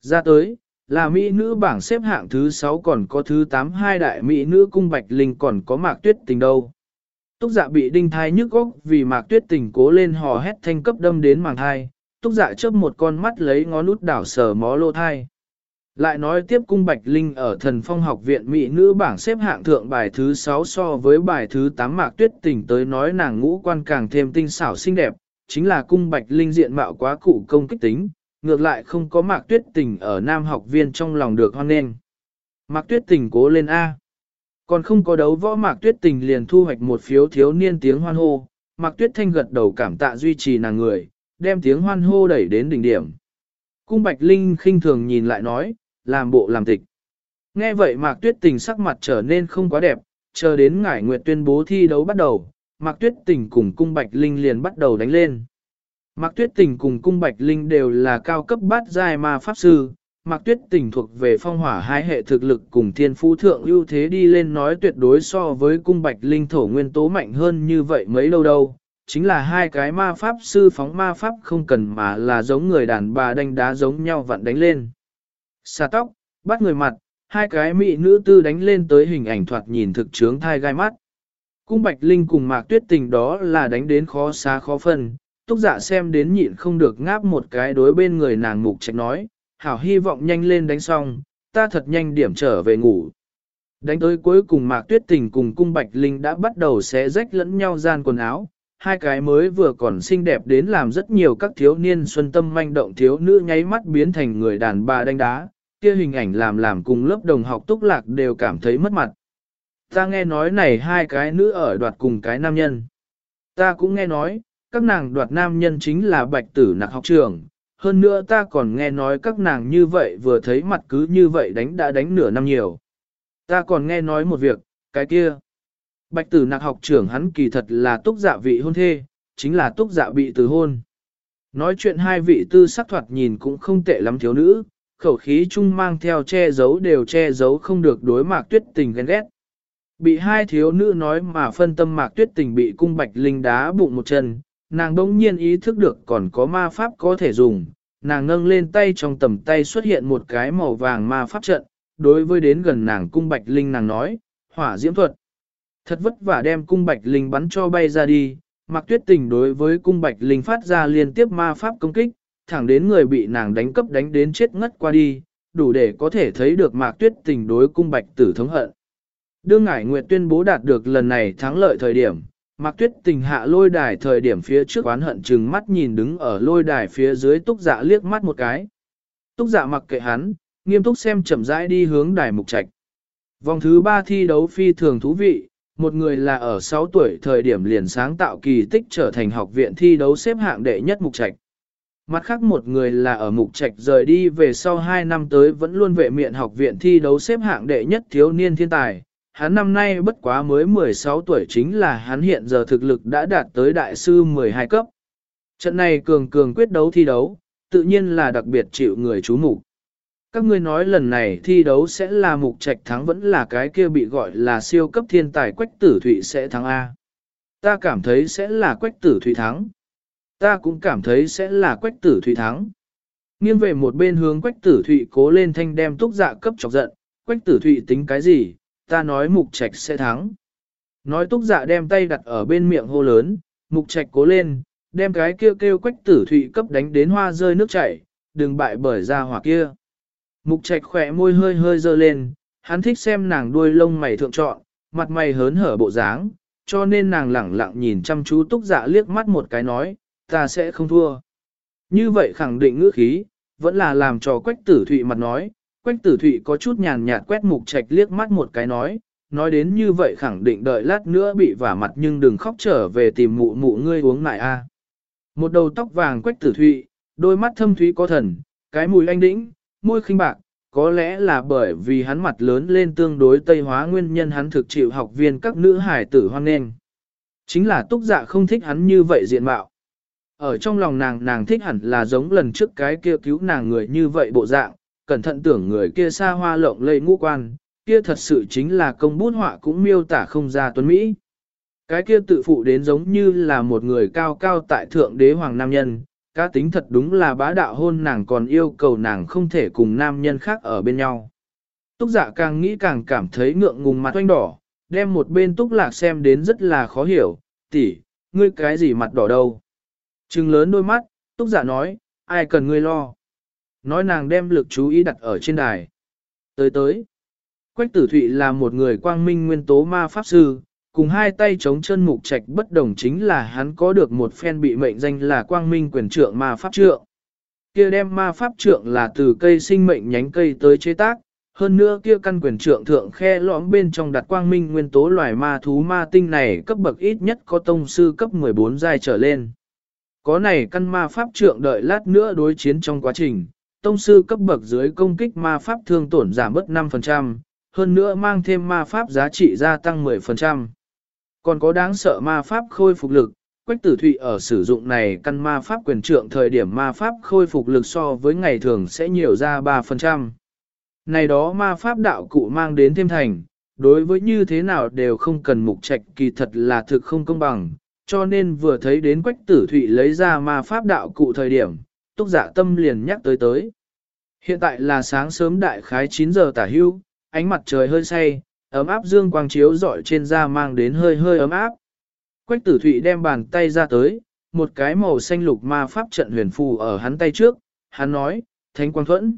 ra tới, là mỹ nữ bảng xếp hạng thứ 6 còn có thứ 8 hai đại mỹ nữ cung bạch linh còn có mạc tuyết tình đâu. Túc dạ bị đinh thai nhức góc vì mạc tuyết tình cố lên hò hét thanh cấp đâm đến màng thai, túc dạ chớp một con mắt lấy ngón út đảo sờ mó lô thai. Lại nói tiếp cung Bạch Linh ở thần phong học viện Mỹ nữ bảng xếp hạng thượng bài thứ 6 so với bài thứ 8 mạc tuyết tỉnh tới nói nàng ngũ quan càng thêm tinh xảo xinh đẹp, chính là cung Bạch Linh diện mạo quá cụ công kích tính, ngược lại không có mạc tuyết tình ở nam học viên trong lòng được hoan nghênh. Mạc tuyết tình cố lên A. Còn không có đấu võ mạc tuyết tình liền thu hoạch một phiếu thiếu niên tiếng hoan hô, mạc tuyết thanh gật đầu cảm tạ duy trì nàng người, đem tiếng hoan hô đẩy đến đỉnh điểm. Cung Bạch Linh khinh thường nhìn lại nói, làm bộ làm tịch. Nghe vậy Mạc Tuyết Tình sắc mặt trở nên không quá đẹp, chờ đến Ngải Nguyệt tuyên bố thi đấu bắt đầu, Mạc Tuyết Tình cùng Cung Bạch Linh liền bắt đầu đánh lên. Mạc Tuyết Tình cùng Cung Bạch Linh đều là cao cấp bát giai ma pháp sư, Mạc Tuyết Tình thuộc về phong hỏa hai hệ thực lực cùng thiên phú thượng ưu thế đi lên nói tuyệt đối so với Cung Bạch Linh thổ nguyên tố mạnh hơn như vậy mấy lâu đâu. Chính là hai cái ma pháp sư phóng ma pháp không cần mà là giống người đàn bà đánh đá giống nhau vặn đánh lên. Xà tóc, bắt người mặt, hai cái mỹ nữ tư đánh lên tới hình ảnh thoạt nhìn thực trướng thai gai mắt. Cung Bạch Linh cùng Mạc Tuyết Tình đó là đánh đến khó xa khó phân, túc dạ xem đến nhịn không được ngáp một cái đối bên người nàng mục trạch nói, hảo hy vọng nhanh lên đánh xong, ta thật nhanh điểm trở về ngủ. Đánh tới cuối cùng Mạc Tuyết Tình cùng Cung Bạch Linh đã bắt đầu xé rách lẫn nhau gian quần áo, hai cái mới vừa còn xinh đẹp đến làm rất nhiều các thiếu niên xuân tâm manh động thiếu nữ nháy mắt biến thành người đàn bà đánh đá, kia hình ảnh làm làm cùng lớp đồng học túc lạc đều cảm thấy mất mặt. Ta nghe nói này hai cái nữ ở đoạt cùng cái nam nhân. Ta cũng nghe nói, các nàng đoạt nam nhân chính là bạch tử nặc học trường. Hơn nữa ta còn nghe nói các nàng như vậy vừa thấy mặt cứ như vậy đánh đã đánh nửa năm nhiều. Ta còn nghe nói một việc, cái kia. Bạch tử nặc học trưởng hắn kỳ thật là túc dạ vị hôn thê, chính là túc dạ bị từ hôn. Nói chuyện hai vị tư sắc thoạt nhìn cũng không tệ lắm thiếu nữ, khẩu khí chung mang theo che giấu đều che giấu không được đối mạc tuyết tình ghen ghét. Bị hai thiếu nữ nói mà phân tâm mạc tuyết tình bị cung bạch linh đá bụng một chân, nàng đông nhiên ý thức được còn có ma pháp có thể dùng, nàng ngâng lên tay trong tầm tay xuất hiện một cái màu vàng ma pháp trận, đối với đến gần nàng cung bạch linh nàng nói, hỏa diễm thuật. Thật vất vả đem cung bạch linh bắn cho bay ra đi, Mặc Tuyết Tình đối với cung bạch linh phát ra liên tiếp ma pháp công kích, thẳng đến người bị nàng đánh cấp đánh đến chết ngất qua đi, đủ để có thể thấy được Mạc Tuyết Tình đối cung bạch tử thống hận. Đương Ngải Nguyệt tuyên bố đạt được lần này thắng lợi thời điểm, Mạc Tuyết Tình hạ lôi đài thời điểm phía trước oán hận chừng mắt nhìn đứng ở lôi đài phía dưới túc dạ liếc mắt một cái. Túc dạ mặc kệ hắn, nghiêm túc xem chậm rãi đi hướng đài mục trạch. Vòng thứ ba thi đấu phi thường thú vị, một người là ở 6 tuổi thời điểm liền sáng tạo kỳ tích trở thành học viện thi đấu xếp hạng đệ nhất mục trạch. Mặt khác một người là ở mục trạch rời đi về sau 2 năm tới vẫn luôn vệ miệng học viện thi đấu xếp hạng đệ nhất thiếu niên thiên tài. Hắn năm nay bất quá mới 16 tuổi chính là hắn hiện giờ thực lực đã đạt tới đại sư 12 cấp. Trận này cường cường quyết đấu thi đấu, tự nhiên là đặc biệt chịu người chú mục các ngươi nói lần này thi đấu sẽ là mục trạch thắng vẫn là cái kia bị gọi là siêu cấp thiên tài quách tử thụy sẽ thắng A. Ta cảm thấy sẽ là quách tử thụy thắng. Ta cũng cảm thấy sẽ là quách tử thụy thắng. Nghiêng về một bên hướng quách tử thụy cố lên thanh đem túc dạ cấp chọc giận, quách tử thụy tính cái gì, ta nói mục trạch sẽ thắng. Nói túc dạ đem tay đặt ở bên miệng hô lớn, mục trạch cố lên, đem cái kia kêu, kêu quách tử thụy cấp đánh đến hoa rơi nước chảy, đừng bại bởi ra hỏa kia. Mục trạch khỏe môi hơi hơi dơ lên, hắn thích xem nàng đuôi lông mày thượng trọn, mặt mày hớn hở bộ dáng, cho nên nàng lẳng lặng nhìn chăm chú túc dạ liếc mắt một cái nói, ta sẽ không thua. Như vậy khẳng định ngữ khí, vẫn là làm cho quách tử thụy mặt nói, quách tử thụy có chút nhàn nhạt quét mục trạch liếc mắt một cái nói, nói đến như vậy khẳng định đợi lát nữa bị vả mặt nhưng đừng khóc trở về tìm mụ mụ ngươi uống lại a. Một đầu tóc vàng quách tử thụy, đôi mắt thâm thúy có thần, cái mùi anh đĩnh, môi khinh bạc, có lẽ là bởi vì hắn mặt lớn lên tương đối tây hóa nguyên nhân hắn thực chịu học viên các nữ hải tử hoan nghênh. Chính là túc dạ không thích hắn như vậy diện mạo. Ở trong lòng nàng nàng thích hẳn là giống lần trước cái kia cứu nàng người như vậy bộ dạng, cẩn thận tưởng người kia xa hoa lộng lây ngũ quan, kia thật sự chính là công bút họa cũng miêu tả không ra tuấn Mỹ. Cái kia tự phụ đến giống như là một người cao cao tại thượng đế hoàng nam nhân, cá tính thật đúng là bá đạo hôn nàng còn yêu cầu nàng không thể cùng nam nhân khác ở bên nhau. Túc dạ càng nghĩ càng cảm thấy ngượng ngùng mặt oanh đỏ, đem một bên túc lạc xem đến rất là khó hiểu, tỷ, ngươi cái gì mặt đỏ đâu. Trừng lớn đôi mắt, túc dạ nói, ai cần ngươi lo. nói nàng đem lực chú ý đặt ở trên đài. Tới tới, Quách Tử Thụy là một người quang minh nguyên tố ma pháp sư, cùng hai tay chống chân mục trạch bất đồng chính là hắn có được một phen bị mệnh danh là quang minh quyền trượng ma pháp trượng. Kia đem ma pháp trượng là từ cây sinh mệnh nhánh cây tới chế tác, hơn nữa kia căn quyền trượng thượng khe lõm bên trong đặt quang minh nguyên tố loài ma thú ma tinh này cấp bậc ít nhất có tông sư cấp 14 giai trở lên. Có này căn ma pháp trượng đợi lát nữa đối chiến trong quá trình, tông sư cấp bậc dưới công kích ma pháp thương tổn giảm bớt 5%, hơn nữa mang thêm ma pháp giá trị gia tăng 10%. Còn có đáng sợ ma pháp khôi phục lực, Quách Tử Thụy ở sử dụng này căn ma pháp quyền trượng thời điểm ma pháp khôi phục lực so với ngày thường sẽ nhiều ra 3%. Này đó ma pháp đạo cụ mang đến thêm thành, đối với như thế nào đều không cần mục trạch kỳ thật là thực không công bằng, cho nên vừa thấy đến Quách Tử Thụy lấy ra ma pháp đạo cụ thời điểm, túc giả dạ tâm liền nhắc tới tới. Hiện tại là sáng sớm đại khái 9 giờ tả hưu, ánh mặt trời hơi say, ấm áp dương quang chiếu dọi trên da mang đến hơi hơi ấm áp. Quách tử thụy đem bàn tay ra tới, một cái màu xanh lục ma pháp trận huyền phù ở hắn tay trước, hắn nói, thánh quang thuẫn.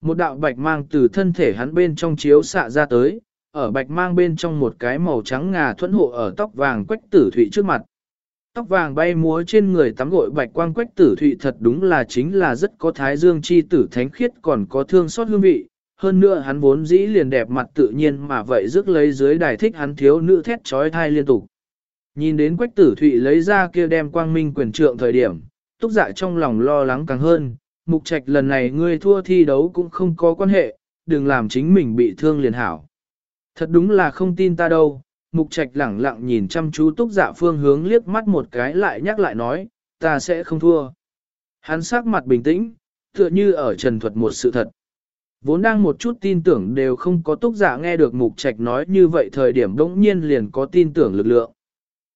Một đạo bạch mang từ thân thể hắn bên trong chiếu xạ ra tới, ở bạch mang bên trong một cái màu trắng ngà thuẫn hộ ở tóc vàng quách tử thụy trước mặt. Tóc vàng bay múa trên người tắm gội bạch quang quách tử thụy thật đúng là chính là rất có thái dương chi tử thánh khiết còn có thương xót hương vị, hơn nữa hắn vốn dĩ liền đẹp mặt tự nhiên mà vậy rước lấy dưới đài thích hắn thiếu nữ thét trói thai liên tục. Nhìn đến quách tử thụy lấy ra kia đem quang minh quyền trượng thời điểm, túc dạ trong lòng lo lắng càng hơn, mục trạch lần này ngươi thua thi đấu cũng không có quan hệ, đừng làm chính mình bị thương liền hảo. Thật đúng là không tin ta đâu, mục trạch lẳng lặng nhìn chăm chú túc dạ phương hướng liếc mắt một cái lại nhắc lại nói, ta sẽ không thua. Hắn sắc mặt bình tĩnh, tựa như ở trần thuật một sự thật. Vốn đang một chút tin tưởng đều không có túc giả nghe được mục trạch nói như vậy thời điểm đống nhiên liền có tin tưởng lực lượng.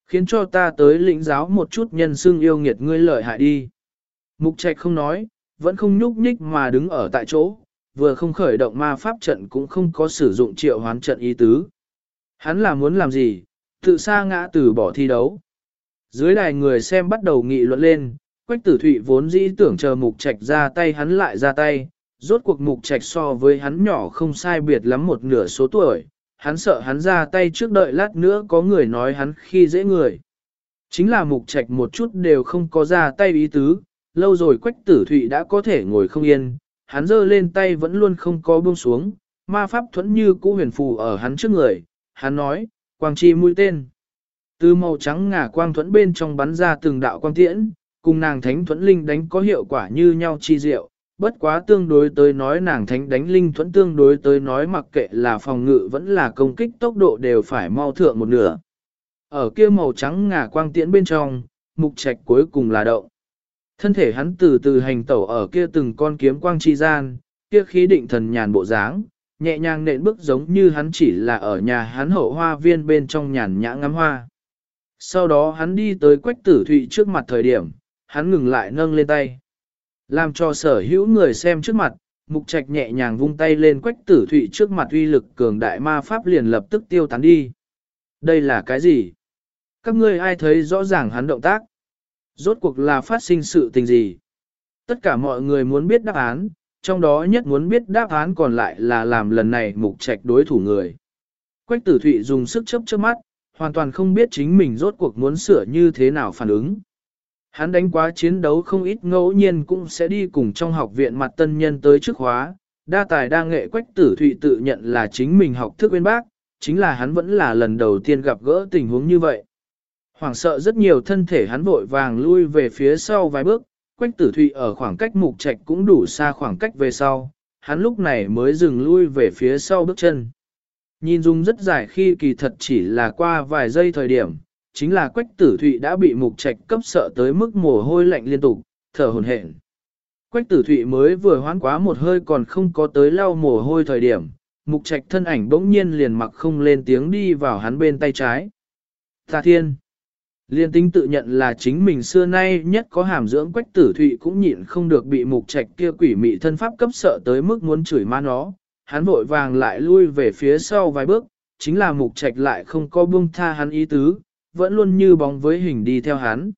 Khiến cho ta tới lĩnh giáo một chút nhân xương yêu nghiệt ngươi lợi hại đi. Mục trạch không nói, vẫn không nhúc nhích mà đứng ở tại chỗ, vừa không khởi động ma pháp trận cũng không có sử dụng triệu hoán trận ý tứ. Hắn là muốn làm gì, tự sa ngã từ bỏ thi đấu. Dưới đài người xem bắt đầu nghị luận lên, Quách tử thụy vốn dĩ tưởng chờ mục trạch ra tay hắn lại ra tay, rốt cuộc mục trạch so với hắn nhỏ không sai biệt lắm một nửa số tuổi, hắn sợ hắn ra tay trước đợi lát nữa có người nói hắn khi dễ người. Chính là mục trạch một chút đều không có ra tay ý tứ, lâu rồi quách tử thụy đã có thể ngồi không yên, hắn giơ lên tay vẫn luôn không có buông xuống, ma pháp thuẫn như cũ huyền phù ở hắn trước người, hắn nói, quang chi mũi tên. Từ màu trắng ngả quang thuẫn bên trong bắn ra từng đạo quang tiễn, cùng nàng thánh thuẫn linh đánh có hiệu quả như nhau chi diệu, bất quá tương đối tới nói nàng thánh đánh linh thuẫn tương đối tới nói mặc kệ là phòng ngự vẫn là công kích tốc độ đều phải mau thượng một nửa. Ở kia màu trắng ngà quang tiễn bên trong, mục trạch cuối cùng là động. Thân thể hắn từ từ hành tẩu ở kia từng con kiếm quang chi gian, kia khí định thần nhàn bộ dáng, nhẹ nhàng nện bước giống như hắn chỉ là ở nhà hắn hậu hoa viên bên trong nhàn nhã ngắm hoa. Sau đó hắn đi tới quách tử thụy trước mặt thời điểm, hắn ngừng lại nâng lên tay. Làm cho sở hữu người xem trước mặt, mục trạch nhẹ nhàng vung tay lên quách tử thụy trước mặt uy lực cường đại ma pháp liền lập tức tiêu tán đi. Đây là cái gì? Các ngươi ai thấy rõ ràng hắn động tác? Rốt cuộc là phát sinh sự tình gì? Tất cả mọi người muốn biết đáp án, trong đó nhất muốn biết đáp án còn lại là làm lần này mục trạch đối thủ người. Quách tử thụy dùng sức chấp chớp mắt, hoàn toàn không biết chính mình rốt cuộc muốn sửa như thế nào phản ứng. Hắn đánh quá chiến đấu không ít ngẫu nhiên cũng sẽ đi cùng trong học viện mặt tân nhân tới trước khóa, đa tài đa nghệ quách tử thụy tự nhận là chính mình học thức bên bác, chính là hắn vẫn là lần đầu tiên gặp gỡ tình huống như vậy. Hoảng sợ rất nhiều thân thể hắn vội vàng lui về phía sau vài bước, quách tử thụy ở khoảng cách mục trạch cũng đủ xa khoảng cách về sau, hắn lúc này mới dừng lui về phía sau bước chân. Nhìn dung rất dài khi kỳ thật chỉ là qua vài giây thời điểm, chính là quách tử thụy đã bị mục trạch cấp sợ tới mức mồ hôi lạnh liên tục, thở hồn hển. Quách tử thụy mới vừa hoán quá một hơi còn không có tới lau mồ hôi thời điểm, mục trạch thân ảnh bỗng nhiên liền mặc không lên tiếng đi vào hắn bên tay trái. Ta thiên! Liên tính tự nhận là chính mình xưa nay nhất có hàm dưỡng quách tử thụy cũng nhịn không được bị mục trạch kia quỷ mị thân pháp cấp sợ tới mức muốn chửi ma nó. Hắn vội vàng lại lui về phía sau vài bước, chính là mục trạch lại không có buông tha hắn ý tứ, vẫn luôn như bóng với hình đi theo hắn.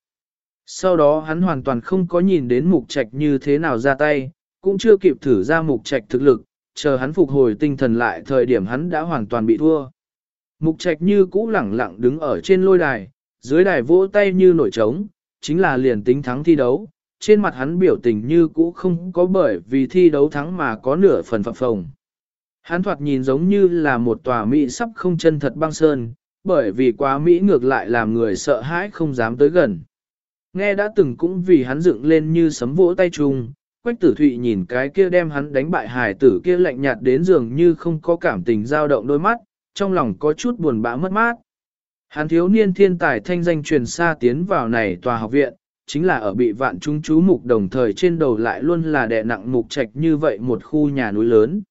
Sau đó hắn hoàn toàn không có nhìn đến mục trạch như thế nào ra tay, cũng chưa kịp thử ra mục trạch thực lực, chờ hắn phục hồi tinh thần lại thời điểm hắn đã hoàn toàn bị thua. Mục trạch như cũ lẳng lặng đứng ở trên lôi đài, dưới đài vỗ tay như nổi trống, chính là liền tính thắng thi đấu, trên mặt hắn biểu tình như cũ không có bởi vì thi đấu thắng mà có nửa phần phập phồng. Hắn thoạt nhìn giống như là một tòa Mỹ sắp không chân thật băng sơn, bởi vì quá Mỹ ngược lại làm người sợ hãi không dám tới gần. Nghe đã từng cũng vì hắn dựng lên như sấm vỗ tay chung, Quách tử thụy nhìn cái kia đem hắn đánh bại hài tử kia lạnh nhạt đến dường như không có cảm tình dao động đôi mắt, trong lòng có chút buồn bã mất mát. Hắn thiếu niên thiên tài thanh danh truyền xa tiến vào này tòa học viện, chính là ở bị vạn chúng chú mục đồng thời trên đầu lại luôn là đè nặng mục trạch như vậy một khu nhà núi lớn.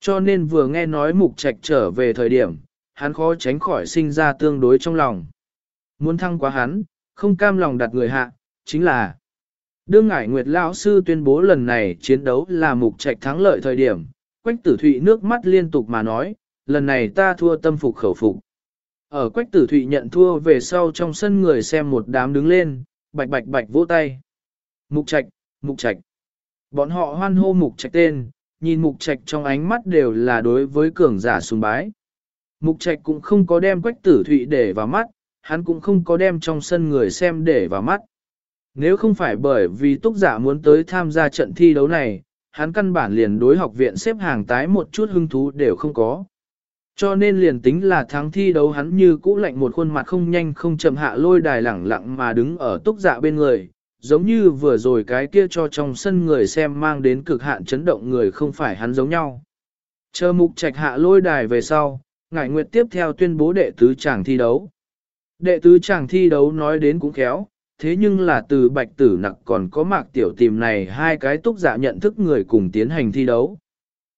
Cho nên vừa nghe nói mục trạch trở về thời điểm, hắn khó tránh khỏi sinh ra tương đối trong lòng. Muốn thăng quá hắn, không cam lòng đặt người hạ, chính là Đương Ngải Nguyệt Lão Sư tuyên bố lần này chiến đấu là mục trạch thắng lợi thời điểm, Quách Tử Thụy nước mắt liên tục mà nói, lần này ta thua tâm phục khẩu phục. Ở Quách Tử Thụy nhận thua về sau trong sân người xem một đám đứng lên, bạch bạch bạch vỗ tay. Mục trạch, mục trạch. Bọn họ hoan hô mục trạch tên, nhìn mục trạch trong ánh mắt đều là đối với cường giả sùng bái. Mục trạch cũng không có đem Quách Tử Thụy để vào mắt, hắn cũng không có đem trong sân người xem để vào mắt. Nếu không phải bởi vì túc giả muốn tới tham gia trận thi đấu này, hắn căn bản liền đối học viện xếp hàng tái một chút hứng thú đều không có. Cho nên liền tính là thắng thi đấu hắn như cũ lạnh một khuôn mặt không nhanh không chậm hạ lôi đài lẳng lặng mà đứng ở túc dạ bên người, giống như vừa rồi cái kia cho trong sân người xem mang đến cực hạn chấn động người không phải hắn giống nhau. Chờ mục trạch hạ lôi đài về sau, ngải nguyệt tiếp theo tuyên bố đệ tứ chàng thi đấu. Đệ tứ chàng thi đấu nói đến cũng khéo, thế nhưng là từ bạch tử nặc còn có mạc tiểu tìm này hai cái túc giả nhận thức người cùng tiến hành thi đấu.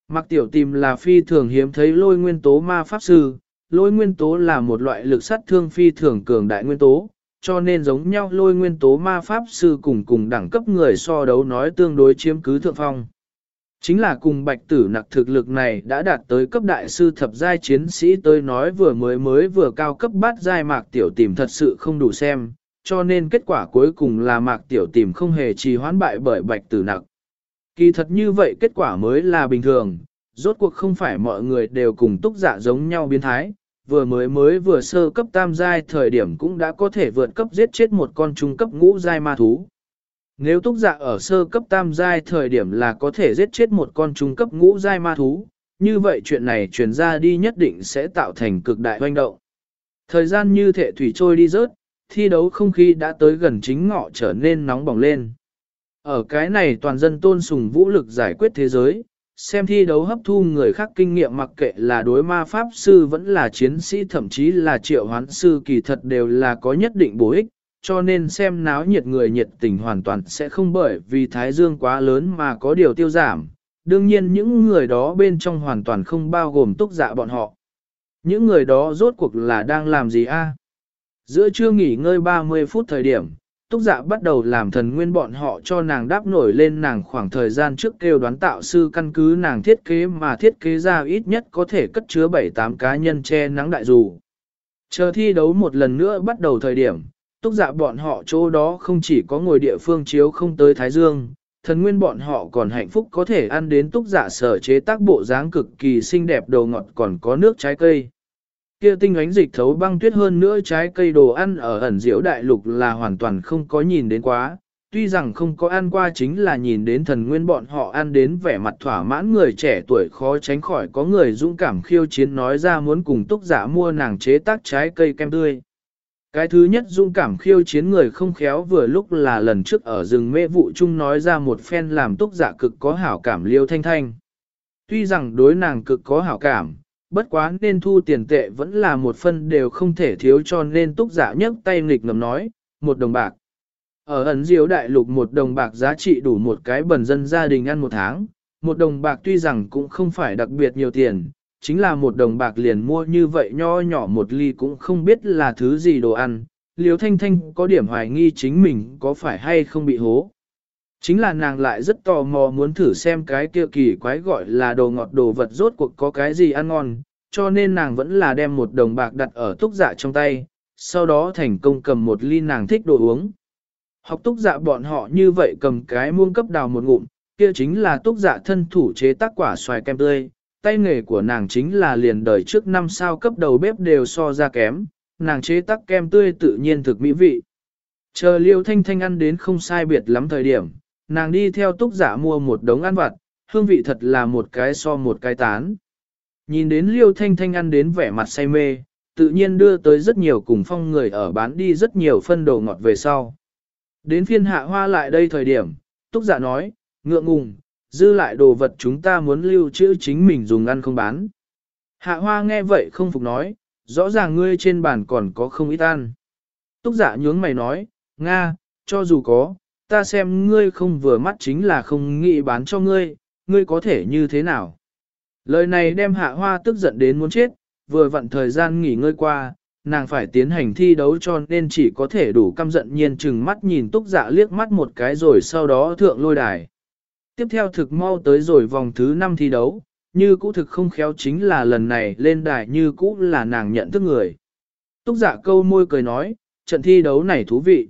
Mạc tiểu tìm là phi thường hiếm thấy lôi nguyên tố ma pháp sư, lôi nguyên tố là một loại lực sát thương phi thường cường đại nguyên tố, cho nên giống nhau lôi nguyên tố ma pháp sư cùng cùng đẳng cấp người so đấu nói tương đối chiếm cứ thượng phong. Chính là cùng bạch tử nặc thực lực này đã đạt tới cấp đại sư thập giai chiến sĩ tới nói vừa mới mới vừa cao cấp bát giai mạc tiểu tìm thật sự không đủ xem, cho nên kết quả cuối cùng là mạc tiểu tìm không hề trì hoãn bại bởi bạch tử nặc. Kỳ thật như vậy kết quả mới là bình thường, rốt cuộc không phải mọi người đều cùng túc giả giống nhau biến thái, vừa mới mới vừa sơ cấp tam giai thời điểm cũng đã có thể vượt cấp giết chết một con trung cấp ngũ giai ma thú. Nếu túc dạ ở sơ cấp tam giai thời điểm là có thể giết chết một con trung cấp ngũ giai ma thú, như vậy chuyện này truyền ra đi nhất định sẽ tạo thành cực đại hoành động. Thời gian như thể thủy trôi đi rớt, thi đấu không khí đã tới gần chính ngọ trở nên nóng bỏng lên. Ở cái này toàn dân tôn sùng vũ lực giải quyết thế giới, xem thi đấu hấp thu người khác kinh nghiệm mặc kệ là đối ma pháp sư vẫn là chiến sĩ thậm chí là triệu hoán sư kỳ thật đều là có nhất định bổ ích, cho nên xem náo nhiệt người nhiệt tình hoàn toàn sẽ không bởi vì thái dương quá lớn mà có điều tiêu giảm. Đương nhiên những người đó bên trong hoàn toàn không bao gồm túc dạ bọn họ. Những người đó rốt cuộc là đang làm gì a? Giữa trưa nghỉ ngơi 30 phút thời điểm, Túc Dạ bắt đầu làm thần nguyên bọn họ cho nàng đáp nổi lên nàng khoảng thời gian trước kêu đoán tạo sư căn cứ nàng thiết kế mà thiết kế ra ít nhất có thể cất chứa 7-8 cá nhân che nắng đại dù. Chờ thi đấu một lần nữa bắt đầu thời điểm, Túc Dạ bọn họ chỗ đó không chỉ có ngồi địa phương chiếu không tới Thái Dương, thần nguyên bọn họ còn hạnh phúc có thể ăn đến Túc Dạ sở chế tác bộ dáng cực kỳ xinh đẹp đồ ngọt còn có nước trái cây. Kia tinh ánh dịch thấu băng tuyết hơn nữa trái cây đồ ăn ở ẩn diễu đại lục là hoàn toàn không có nhìn đến quá, tuy rằng không có ăn qua chính là nhìn đến thần nguyên bọn họ ăn đến vẻ mặt thỏa mãn người trẻ tuổi khó tránh khỏi có người dũng cảm khiêu chiến nói ra muốn cùng túc giả mua nàng chế tác trái cây kem tươi. Cái thứ nhất dũng cảm khiêu chiến người không khéo vừa lúc là lần trước ở rừng mê vụ chung nói ra một phen làm túc giả cực có hảo cảm liêu thanh thanh. Tuy rằng đối nàng cực có hảo cảm, bất quá nên thu tiền tệ vẫn là một phân đều không thể thiếu cho nên túc giả nhấc tay nghịch ngầm nói, một đồng bạc. Ở ẩn diếu đại lục một đồng bạc giá trị đủ một cái bần dân gia đình ăn một tháng, một đồng bạc tuy rằng cũng không phải đặc biệt nhiều tiền, chính là một đồng bạc liền mua như vậy nho nhỏ một ly cũng không biết là thứ gì đồ ăn. Liêu Thanh Thanh có điểm hoài nghi chính mình có phải hay không bị hố. Chính là nàng lại rất tò mò muốn thử xem cái kia kỳ quái gọi là đồ ngọt đồ vật rốt cuộc có cái gì ăn ngon, cho nên nàng vẫn là đem một đồng bạc đặt ở túc dạ trong tay, sau đó thành công cầm một ly nàng thích đồ uống. Học túc dạ bọn họ như vậy cầm cái muông cấp đào một ngụm, kia chính là túc dạ thân thủ chế tác quả xoài kem tươi, tay nghề của nàng chính là liền đời trước năm sao cấp đầu bếp đều so ra kém, nàng chế tắc kem tươi tự nhiên thực mỹ vị. Chờ liêu thanh thanh ăn đến không sai biệt lắm thời điểm, nàng đi theo túc giả mua một đống ăn vặt, hương vị thật là một cái so một cái tán. Nhìn đến liêu thanh thanh ăn đến vẻ mặt say mê, tự nhiên đưa tới rất nhiều cùng phong người ở bán đi rất nhiều phân đồ ngọt về sau. Đến phiên hạ hoa lại đây thời điểm, túc giả nói, ngượng ngùng, dư lại đồ vật chúng ta muốn lưu trữ chính mình dùng ăn không bán. Hạ hoa nghe vậy không phục nói, rõ ràng ngươi trên bàn còn có không ít ăn. Túc giả nhướng mày nói, Nga, cho dù có, ta xem ngươi không vừa mắt chính là không nghĩ bán cho ngươi, ngươi có thể như thế nào. Lời này đem hạ hoa tức giận đến muốn chết, vừa vặn thời gian nghỉ ngơi qua, nàng phải tiến hành thi đấu cho nên chỉ có thể đủ căm giận nhiên chừng mắt nhìn túc dạ liếc mắt một cái rồi sau đó thượng lôi đài. Tiếp theo thực mau tới rồi vòng thứ 5 thi đấu, như cũ thực không khéo chính là lần này lên đài như cũ là nàng nhận thức người. Túc dạ câu môi cười nói, trận thi đấu này thú vị.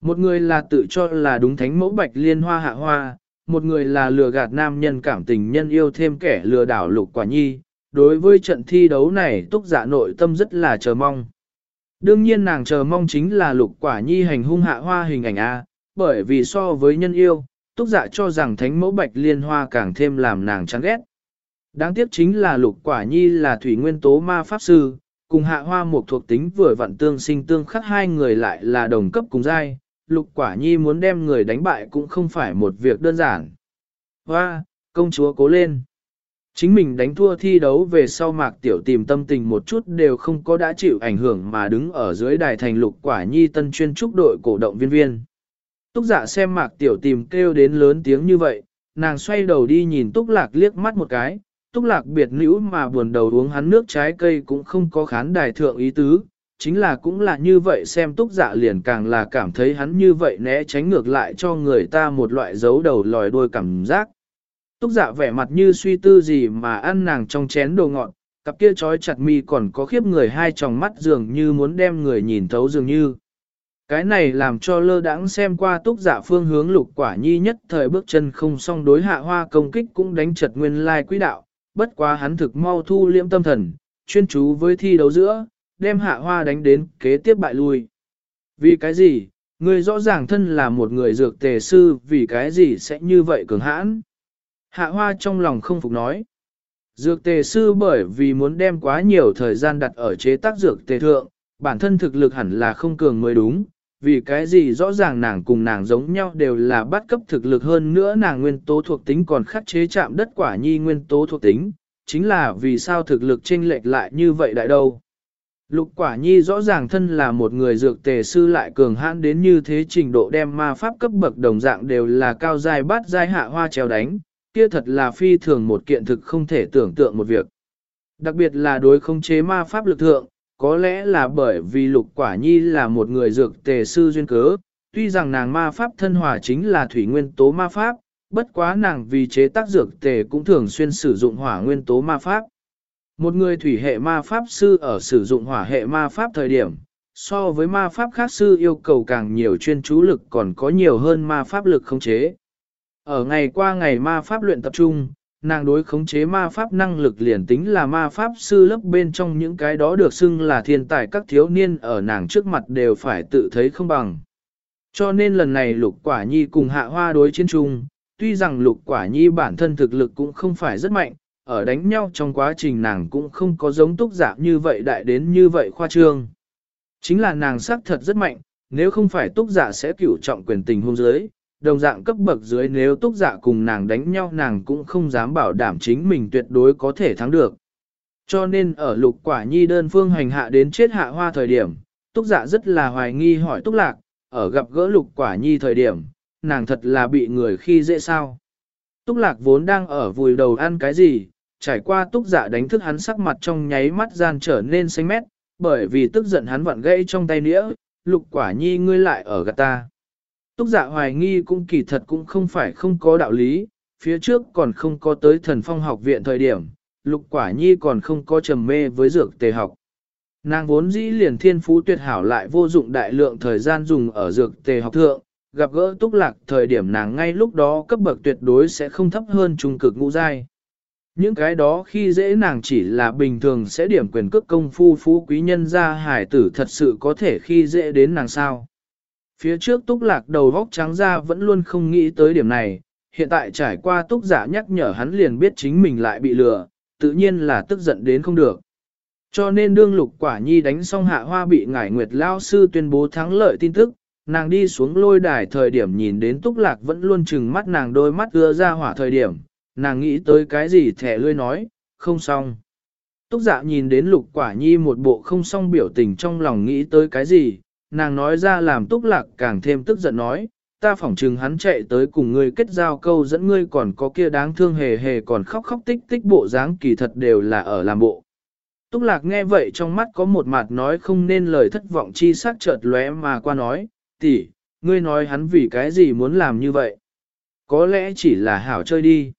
Một người là tự cho là đúng thánh mẫu bạch liên hoa hạ hoa, một người là lừa gạt nam nhân cảm tình nhân yêu thêm kẻ lừa đảo lục quả nhi. Đối với trận thi đấu này túc dạ nội tâm rất là chờ mong. Đương nhiên nàng chờ mong chính là lục quả nhi hành hung hạ hoa hình ảnh A, bởi vì so với nhân yêu, túc dạ cho rằng thánh mẫu bạch liên hoa càng thêm làm nàng chán ghét. Đáng tiếc chính là lục quả nhi là thủy nguyên tố ma pháp sư, cùng hạ hoa một thuộc tính vừa vặn tương sinh tương khắc hai người lại là đồng cấp cùng giai, lục quả nhi muốn đem người đánh bại cũng không phải một việc đơn giản. Hoa, công chúa cố lên. Chính mình đánh thua thi đấu về sau mạc tiểu tìm tâm tình một chút đều không có đã chịu ảnh hưởng mà đứng ở dưới đài thành lục quả nhi tân chuyên trúc đội cổ động viên viên. Túc giả xem mạc tiểu tìm kêu đến lớn tiếng như vậy, nàng xoay đầu đi nhìn túc lạc liếc mắt một cái, túc lạc biệt nữ mà buồn đầu uống hắn nước trái cây cũng không có khán đài thượng ý tứ, chính là cũng là như vậy xem túc dạ liền càng là cảm thấy hắn như vậy né tránh ngược lại cho người ta một loại dấu đầu lòi đuôi cảm giác. Túc dạ vẻ mặt như suy tư gì mà ăn nàng trong chén đồ ngọn, cặp kia trói chặt mi còn có khiếp người hai tròng mắt dường như muốn đem người nhìn thấu dường như. Cái này làm cho lơ đãng xem qua túc dạ phương hướng lục quả nhi nhất thời bước chân không song đối hạ hoa công kích cũng đánh chật nguyên lai quỹ đạo, bất quá hắn thực mau thu liễm tâm thần, chuyên chú với thi đấu giữa, đem hạ hoa đánh đến kế tiếp bại lui. Vì cái gì, người rõ ràng thân là một người dược tề sư vì cái gì sẽ như vậy cường hãn. Hạ hoa trong lòng không phục nói. Dược tề sư bởi vì muốn đem quá nhiều thời gian đặt ở chế tác dược tề thượng, bản thân thực lực hẳn là không cường mới đúng, vì cái gì rõ ràng nàng cùng nàng giống nhau đều là bắt cấp thực lực hơn nữa nàng nguyên tố thuộc tính còn khắc chế chạm đất quả nhi nguyên tố thuộc tính, chính là vì sao thực lực chênh lệch lại như vậy đại đâu. Lục quả nhi rõ ràng thân là một người dược tề sư lại cường hãn đến như thế trình độ đem ma pháp cấp bậc đồng dạng đều là cao giai bát giai hạ hoa treo đánh, kia thật là phi thường một kiện thực không thể tưởng tượng một việc. Đặc biệt là đối không chế ma pháp lực thượng, có lẽ là bởi vì lục quả nhi là một người dược tề sư duyên cớ, tuy rằng nàng ma pháp thân hòa chính là thủy nguyên tố ma pháp, bất quá nàng vì chế tác dược tề cũng thường xuyên sử dụng hỏa nguyên tố ma pháp. Một người thủy hệ ma pháp sư ở sử dụng hỏa hệ ma pháp thời điểm, so với ma pháp khác sư yêu cầu càng nhiều chuyên chú lực còn có nhiều hơn ma pháp lực khống chế. Ở ngày qua ngày ma pháp luyện tập trung, nàng đối khống chế ma pháp năng lực liền tính là ma pháp sư lớp bên trong những cái đó được xưng là thiên tài các thiếu niên ở nàng trước mặt đều phải tự thấy không bằng. Cho nên lần này lục quả nhi cùng hạ hoa đối chiến chung, tuy rằng lục quả nhi bản thân thực lực cũng không phải rất mạnh, ở đánh nhau trong quá trình nàng cũng không có giống túc giả như vậy đại đến như vậy khoa trương. Chính là nàng sắc thật rất mạnh, nếu không phải túc giả sẽ cửu trọng quyền tình hôn giới đồng dạng cấp bậc dưới nếu túc dạ cùng nàng đánh nhau nàng cũng không dám bảo đảm chính mình tuyệt đối có thể thắng được. Cho nên ở lục quả nhi đơn phương hành hạ đến chết hạ hoa thời điểm, túc dạ rất là hoài nghi hỏi túc lạc, ở gặp gỡ lục quả nhi thời điểm, nàng thật là bị người khi dễ sao. Túc lạc vốn đang ở vùi đầu ăn cái gì, trải qua túc dạ đánh thức hắn sắc mặt trong nháy mắt gian trở nên xanh mét, bởi vì tức giận hắn vặn gãy trong tay nĩa, lục quả nhi ngươi lại ở gạt ta. Túc dạ hoài nghi cũng kỳ thật cũng không phải không có đạo lý, phía trước còn không có tới thần phong học viện thời điểm, lục quả nhi còn không có trầm mê với dược tề học. Nàng vốn dĩ liền thiên phú tuyệt hảo lại vô dụng đại lượng thời gian dùng ở dược tề học thượng, gặp gỡ túc lạc thời điểm nàng ngay lúc đó cấp bậc tuyệt đối sẽ không thấp hơn trung cực ngũ giai. Những cái đó khi dễ nàng chỉ là bình thường sẽ điểm quyền cước công phu phú quý nhân gia hải tử thật sự có thể khi dễ đến nàng sao. Phía trước túc lạc đầu vóc trắng ra vẫn luôn không nghĩ tới điểm này, hiện tại trải qua túc giả nhắc nhở hắn liền biết chính mình lại bị lừa, tự nhiên là tức giận đến không được. Cho nên đương lục quả nhi đánh xong hạ hoa bị ngải nguyệt lao sư tuyên bố thắng lợi tin tức, nàng đi xuống lôi đài thời điểm nhìn đến túc lạc vẫn luôn chừng mắt nàng đôi mắt ưa ra hỏa thời điểm, nàng nghĩ tới cái gì thẻ lươi nói, không xong. Túc dạ nhìn đến lục quả nhi một bộ không xong biểu tình trong lòng nghĩ tới cái gì, nàng nói ra làm túc lạc càng thêm tức giận nói, ta phỏng chừng hắn chạy tới cùng ngươi kết giao câu dẫn ngươi còn có kia đáng thương hề hề còn khóc khóc tích tích bộ dáng kỳ thật đều là ở làm bộ. Túc lạc nghe vậy trong mắt có một mặt nói không nên lời thất vọng chi sắc chợt lóe mà qua nói, tỷ, ngươi nói hắn vì cái gì muốn làm như vậy? Có lẽ chỉ là hảo chơi đi.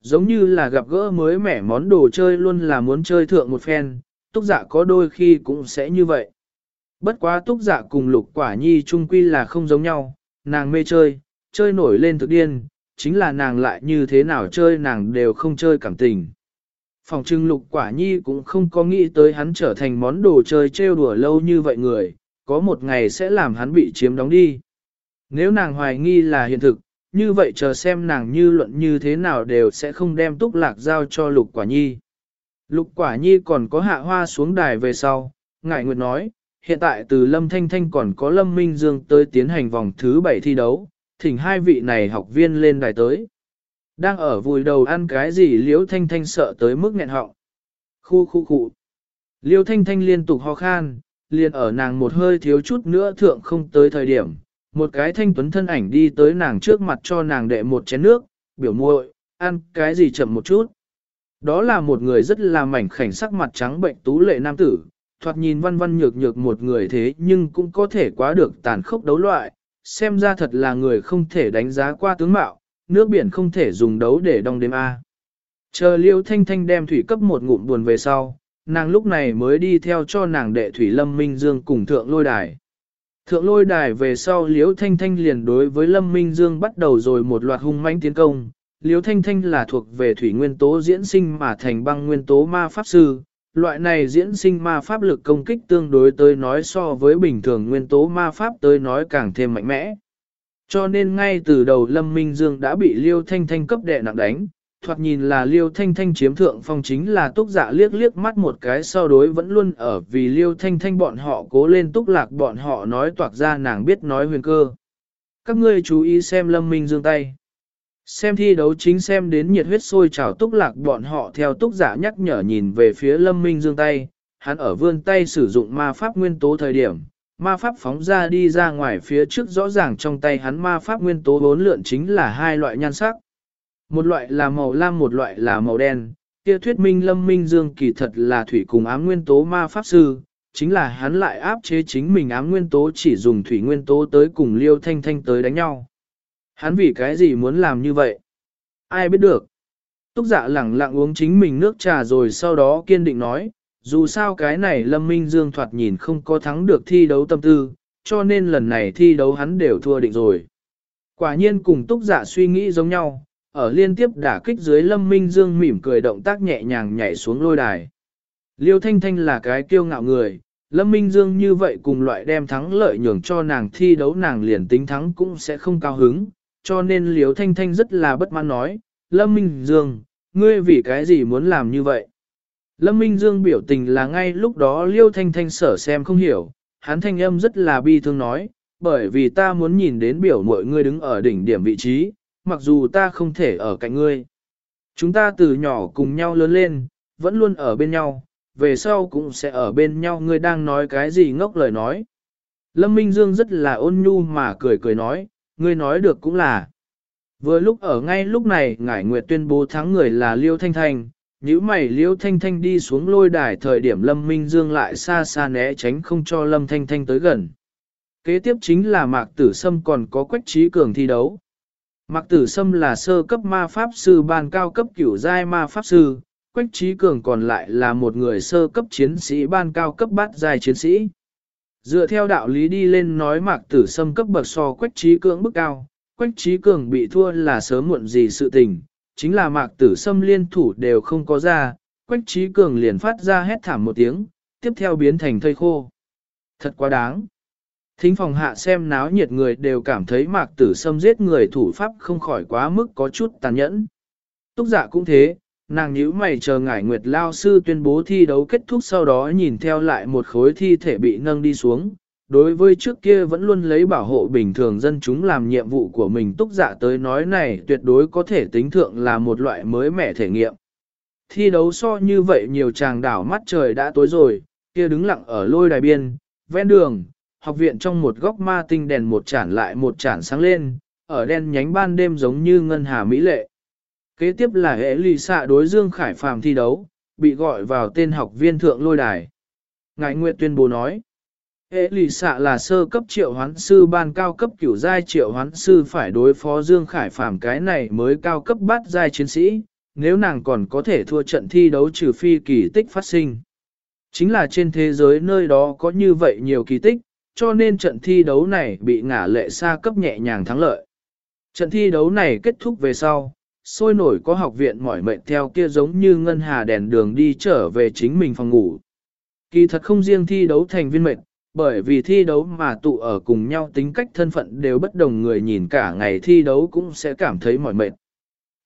Giống như là gặp gỡ mới mẻ món đồ chơi luôn là muốn chơi thượng một phen, túc dạ có đôi khi cũng sẽ như vậy. Bất quá túc dạ cùng lục quả nhi trung quy là không giống nhau, nàng mê chơi, chơi nổi lên thực điên, chính là nàng lại như thế nào chơi nàng đều không chơi cảm tình. Phòng trưng lục quả nhi cũng không có nghĩ tới hắn trở thành món đồ chơi trêu đùa lâu như vậy người, có một ngày sẽ làm hắn bị chiếm đóng đi. Nếu nàng hoài nghi là hiện thực, như vậy chờ xem nàng như luận như thế nào đều sẽ không đem túc lạc giao cho lục quả nhi. Lục quả nhi còn có hạ hoa xuống đài về sau, ngại nguyệt nói, hiện tại từ Lâm Thanh Thanh còn có Lâm Minh Dương tới tiến hành vòng thứ 7 thi đấu, thỉnh hai vị này học viên lên đài tới. Đang ở vùi đầu ăn cái gì Liễu Thanh Thanh sợ tới mức nghẹn họng. Khu khu khu. Liễu Thanh Thanh liên tục ho khan, liền ở nàng một hơi thiếu chút nữa thượng không tới thời điểm. Một cái thanh tuấn thân ảnh đi tới nàng trước mặt cho nàng đệ một chén nước, biểu muội, ăn cái gì chậm một chút. Đó là một người rất là mảnh khảnh sắc mặt trắng bệnh tú lệ nam tử, thoạt nhìn văn văn nhược nhược một người thế nhưng cũng có thể quá được tàn khốc đấu loại, xem ra thật là người không thể đánh giá qua tướng mạo, nước biển không thể dùng đấu để đong đêm A. Chờ liêu thanh thanh đem thủy cấp một ngụm buồn về sau, nàng lúc này mới đi theo cho nàng đệ thủy lâm minh dương cùng thượng lôi đài. Thượng lôi đài về sau liêu thanh thanh liền đối với lâm minh dương bắt đầu rồi một loạt hung mãnh tiến công. Liêu thanh thanh là thuộc về thủy nguyên tố diễn sinh mà thành băng nguyên tố ma pháp sư, loại này diễn sinh ma pháp lực công kích tương đối tới nói so với bình thường nguyên tố ma pháp tới nói càng thêm mạnh mẽ. Cho nên ngay từ đầu Lâm Minh Dương đã bị Liêu Thanh Thanh cấp đệ nặng đánh, thoạt nhìn là Liêu Thanh Thanh chiếm thượng phong chính là túc dạ liếc liếc mắt một cái so đối vẫn luôn ở vì Liêu Thanh Thanh bọn họ cố lên túc lạc bọn họ nói toạc ra nàng biết nói huyền cơ. Các ngươi chú ý xem Lâm Minh Dương tay. Xem thi đấu chính xem đến nhiệt huyết sôi trào túc lạc bọn họ theo túc giả nhắc nhở nhìn về phía lâm minh dương tay, hắn ở vươn tay sử dụng ma pháp nguyên tố thời điểm, ma pháp phóng ra đi ra ngoài phía trước rõ ràng trong tay hắn ma pháp nguyên tố bốn lượn chính là hai loại nhan sắc. Một loại là màu lam một loại là màu đen, kia thuyết minh lâm minh dương kỳ thật là thủy cùng ám nguyên tố ma pháp sư, chính là hắn lại áp chế chính mình ám nguyên tố chỉ dùng thủy nguyên tố tới cùng liêu thanh thanh tới đánh nhau. Hắn vì cái gì muốn làm như vậy? Ai biết được? Túc dạ lẳng lặng uống chính mình nước trà rồi sau đó kiên định nói, dù sao cái này Lâm Minh Dương thoạt nhìn không có thắng được thi đấu tâm tư, cho nên lần này thi đấu hắn đều thua định rồi. Quả nhiên cùng Túc dạ suy nghĩ giống nhau, ở liên tiếp đả kích dưới Lâm Minh Dương mỉm cười động tác nhẹ nhàng nhảy xuống lôi đài. Liêu Thanh Thanh là cái kiêu ngạo người, Lâm Minh Dương như vậy cùng loại đem thắng lợi nhường cho nàng thi đấu nàng liền tính thắng cũng sẽ không cao hứng, cho nên Liễu Thanh Thanh rất là bất mãn nói, Lâm Minh Dương, ngươi vì cái gì muốn làm như vậy? Lâm Minh Dương biểu tình là ngay lúc đó Liêu Thanh Thanh sở xem không hiểu, hắn thanh âm rất là bi thương nói, bởi vì ta muốn nhìn đến biểu mọi ngươi đứng ở đỉnh điểm vị trí, mặc dù ta không thể ở cạnh ngươi. Chúng ta từ nhỏ cùng nhau lớn lên, vẫn luôn ở bên nhau, về sau cũng sẽ ở bên nhau ngươi đang nói cái gì ngốc lời nói. Lâm Minh Dương rất là ôn nhu mà cười cười nói, ngươi nói được cũng là. Vừa lúc ở ngay lúc này Ngải Nguyệt tuyên bố thắng người là Liêu Thanh Thanh, nếu mày Liêu Thanh Thanh đi xuống lôi đài thời điểm Lâm Minh Dương lại xa xa né tránh không cho Lâm Thanh Thanh tới gần. Kế tiếp chính là Mạc Tử Sâm còn có quách trí cường thi đấu. Mạc Tử Sâm là sơ cấp ma pháp sư ban cao cấp cửu giai ma pháp sư, quách trí cường còn lại là một người sơ cấp chiến sĩ ban cao cấp bát giai chiến sĩ. Dựa theo đạo lý đi lên nói mạc tử sâm cấp bậc so quách trí cưỡng bức cao, quách trí cường bị thua là sớm muộn gì sự tình, chính là mạc tử sâm liên thủ đều không có ra, quách trí cường liền phát ra hét thảm một tiếng, tiếp theo biến thành thây khô. Thật quá đáng. Thính phòng hạ xem náo nhiệt người đều cảm thấy mạc tử sâm giết người thủ pháp không khỏi quá mức có chút tàn nhẫn. Túc giả dạ cũng thế, nàng nhíu mày chờ ngải nguyệt lao sư tuyên bố thi đấu kết thúc sau đó nhìn theo lại một khối thi thể bị nâng đi xuống. Đối với trước kia vẫn luôn lấy bảo hộ bình thường dân chúng làm nhiệm vụ của mình túc giả tới nói này tuyệt đối có thể tính thượng là một loại mới mẻ thể nghiệm. Thi đấu so như vậy nhiều chàng đảo mắt trời đã tối rồi, kia đứng lặng ở lôi đài biên, ven đường, học viện trong một góc ma tinh đèn một chản lại một chản sáng lên, ở đen nhánh ban đêm giống như ngân hà mỹ lệ. Kế tiếp là hệ lì xạ đối Dương Khải Phàm thi đấu, bị gọi vào tên học viên thượng lôi đài. Ngài Nguyệt tuyên bố nói, hệ lì xạ là sơ cấp triệu hoán sư ban cao cấp kiểu giai triệu hoán sư phải đối phó Dương Khải Phàm cái này mới cao cấp bát giai chiến sĩ, nếu nàng còn có thể thua trận thi đấu trừ phi kỳ tích phát sinh. Chính là trên thế giới nơi đó có như vậy nhiều kỳ tích, cho nên trận thi đấu này bị ngả lệ xa cấp nhẹ nhàng thắng lợi. Trận thi đấu này kết thúc về sau, sôi nổi có học viện mỏi mệt theo kia giống như ngân hà đèn đường đi trở về chính mình phòng ngủ. Kỳ thật không riêng thi đấu thành viên mệt, bởi vì thi đấu mà tụ ở cùng nhau tính cách thân phận đều bất đồng người nhìn cả ngày thi đấu cũng sẽ cảm thấy mỏi mệt.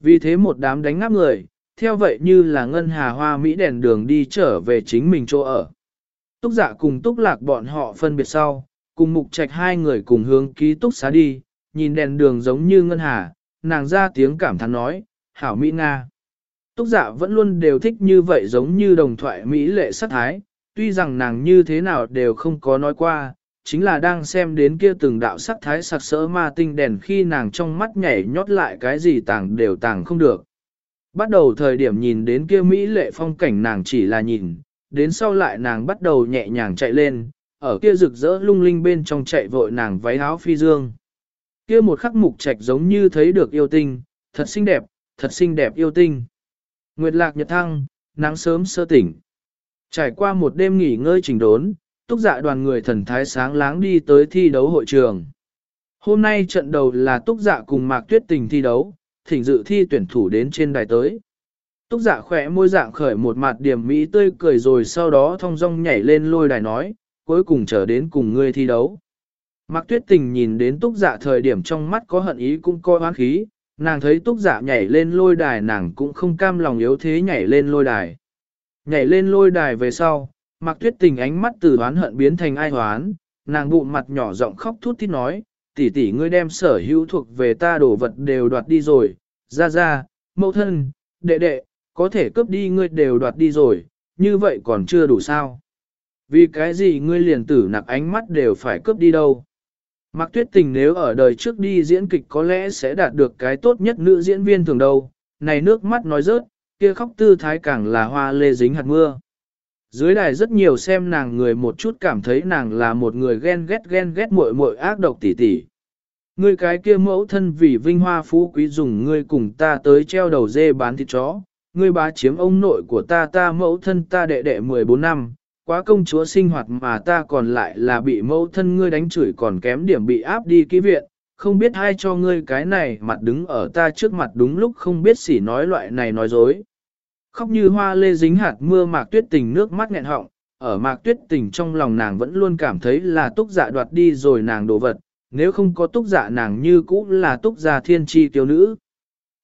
Vì thế một đám đánh ngáp người, theo vậy như là ngân hà hoa Mỹ đèn đường đi trở về chính mình chỗ ở. Túc giả cùng túc lạc bọn họ phân biệt sau, cùng mục trạch hai người cùng hướng ký túc xá đi, nhìn đèn đường giống như ngân hà, nàng ra tiếng cảm thán nói, hảo Mỹ Nga. Túc giả vẫn luôn đều thích như vậy giống như đồng thoại Mỹ lệ sắc thái, tuy rằng nàng như thế nào đều không có nói qua, chính là đang xem đến kia từng đạo sắc thái sặc sỡ ma tinh đèn khi nàng trong mắt nhảy nhót lại cái gì tàng đều tàng không được. Bắt đầu thời điểm nhìn đến kia Mỹ lệ phong cảnh nàng chỉ là nhìn, đến sau lại nàng bắt đầu nhẹ nhàng chạy lên, ở kia rực rỡ lung linh bên trong chạy vội nàng váy áo phi dương. Kia một khắc mục trạch giống như thấy được yêu tinh, thật xinh đẹp, thật xinh đẹp yêu tinh. Nguyệt lạc nhật thăng, nắng sớm sơ tỉnh. Trải qua một đêm nghỉ ngơi trình đốn, túc dạ đoàn người thần thái sáng láng đi tới thi đấu hội trường. Hôm nay trận đầu là túc dạ cùng mạc tuyết tình thi đấu, thỉnh dự thi tuyển thủ đến trên đài tới. Túc dạ khỏe môi dạng khởi một mặt điểm mỹ tươi cười rồi sau đó thong dong nhảy lên lôi đài nói, cuối cùng trở đến cùng ngươi thi đấu. Mạc tuyết tình nhìn đến túc dạ thời điểm trong mắt có hận ý cũng coi oán khí, nàng thấy túc dạ nhảy lên lôi đài nàng cũng không cam lòng yếu thế nhảy lên lôi đài. Nhảy lên lôi đài về sau, Mạc tuyết tình ánh mắt từ oán hận biến thành ai hoán, nàng bụng mặt nhỏ giọng khóc thút thít nói, tỷ tỷ ngươi đem sở hữu thuộc về ta đồ vật đều đoạt đi rồi, ra ra, mẫu thân, đệ đệ, có thể cướp đi ngươi đều đoạt đi rồi, như vậy còn chưa đủ sao. Vì cái gì ngươi liền tử nặc ánh mắt đều phải cướp đi đâu. Mạc Tuyết Tình nếu ở đời trước đi diễn kịch có lẽ sẽ đạt được cái tốt nhất nữ diễn viên thường đầu. này nước mắt nói rớt, kia khóc tư thái càng là hoa lê dính hạt mưa. Dưới đài rất nhiều xem nàng người một chút cảm thấy nàng là một người ghen ghét ghen ghét muội muội ác độc tỉ tỉ. Ngươi cái kia mẫu thân vì vinh hoa phú quý dùng ngươi cùng ta tới treo đầu dê bán thịt chó, ngươi bá chiếm ông nội của ta ta mẫu thân ta đệ đệ 14 năm, quá công chúa sinh hoạt mà ta còn lại là bị mẫu thân ngươi đánh chửi còn kém điểm bị áp đi ký viện, không biết ai cho ngươi cái này mặt đứng ở ta trước mặt đúng lúc không biết xỉ nói loại này nói dối. Khóc như hoa lê dính hạt mưa mạc tuyết tình nước mắt nghẹn họng, ở mạc tuyết tình trong lòng nàng vẫn luôn cảm thấy là túc dạ đoạt đi rồi nàng đồ vật, nếu không có túc dạ nàng như cũ là túc dạ thiên tri tiểu nữ.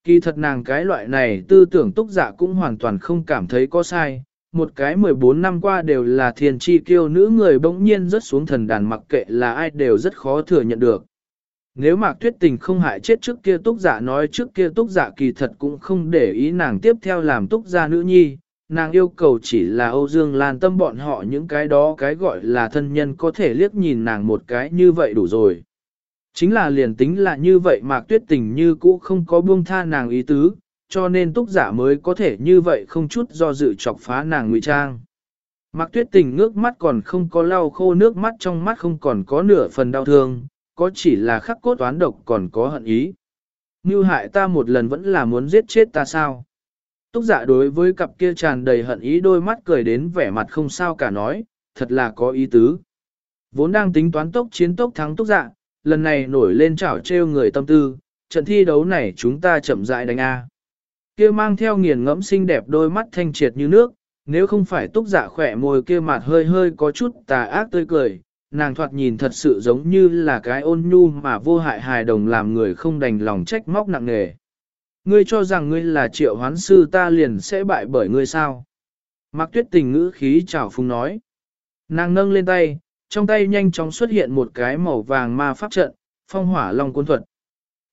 Kỳ thật nàng cái loại này tư tưởng túc dạ cũng hoàn toàn không cảm thấy có sai, một cái 14 năm qua đều là thiền tri kiêu nữ người bỗng nhiên rất xuống thần đàn mặc kệ là ai đều rất khó thừa nhận được. Nếu mạc tuyết tình không hại chết trước kia túc giả nói trước kia túc giả kỳ thật cũng không để ý nàng tiếp theo làm túc gia nữ nhi, nàng yêu cầu chỉ là Âu Dương Lan tâm bọn họ những cái đó cái gọi là thân nhân có thể liếc nhìn nàng một cái như vậy đủ rồi. Chính là liền tính là như vậy mạc tuyết tình như cũ không có buông tha nàng ý tứ, cho nên túc giả mới có thể như vậy không chút do dự chọc phá nàng ngụy trang. Mạc tuyết tình ngước mắt còn không có lau khô nước mắt trong mắt không còn có nửa phần đau thương, có chỉ là khắc cốt toán độc còn có hận ý. Như hại ta một lần vẫn là muốn giết chết ta sao? Túc giả đối với cặp kia tràn đầy hận ý đôi mắt cười đến vẻ mặt không sao cả nói, thật là có ý tứ. Vốn đang tính toán tốc chiến tốc thắng túc dạ, lần này nổi lên chảo trêu người tâm tư, trận thi đấu này chúng ta chậm rãi đánh A. Kia mang theo nghiền ngẫm xinh đẹp đôi mắt thanh triệt như nước, nếu không phải túc dạ khỏe môi kia mặt hơi hơi có chút tà ác tươi cười, nàng thoạt nhìn thật sự giống như là cái ôn nhu mà vô hại hài đồng làm người không đành lòng trách móc nặng nề. Ngươi cho rằng ngươi là triệu hoán sư ta liền sẽ bại bởi ngươi sao? Mạc tuyết tình ngữ khí chào phung nói. Nàng nâng lên tay, trong tay nhanh chóng xuất hiện một cái màu vàng ma pháp trận, phong hỏa long cuốn thuật.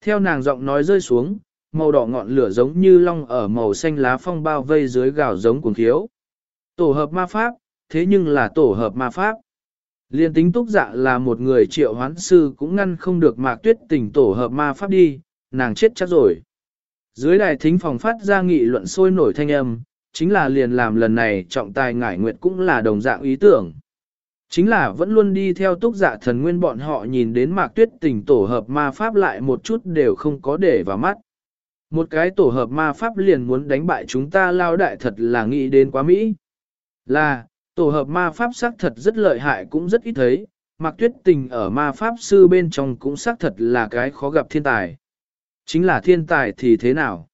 Theo nàng giọng nói rơi xuống, màu đỏ ngọn lửa giống như long ở màu xanh lá phong bao vây dưới gạo giống cuồng khiếu. Tổ hợp ma pháp, thế nhưng là tổ hợp ma pháp. Liên tính túc dạ là một người triệu hoán sư cũng ngăn không được mạc tuyết tình tổ hợp ma pháp đi, nàng chết chắc rồi. Dưới đài thính phòng phát ra nghị luận sôi nổi thanh âm, chính là liền làm lần này trọng tài ngải nguyệt cũng là đồng dạng ý tưởng. Chính là vẫn luôn đi theo túc dạ thần nguyên bọn họ nhìn đến mạc tuyết tình tổ hợp ma pháp lại một chút đều không có để vào mắt. Một cái tổ hợp ma pháp liền muốn đánh bại chúng ta lao đại thật là nghĩ đến quá Mỹ. Là, tổ hợp ma pháp xác thật rất lợi hại cũng rất ít thấy, mạc tuyết tình ở ma pháp sư bên trong cũng xác thật là cái khó gặp thiên tài. Chính là thiên tài thì thế nào?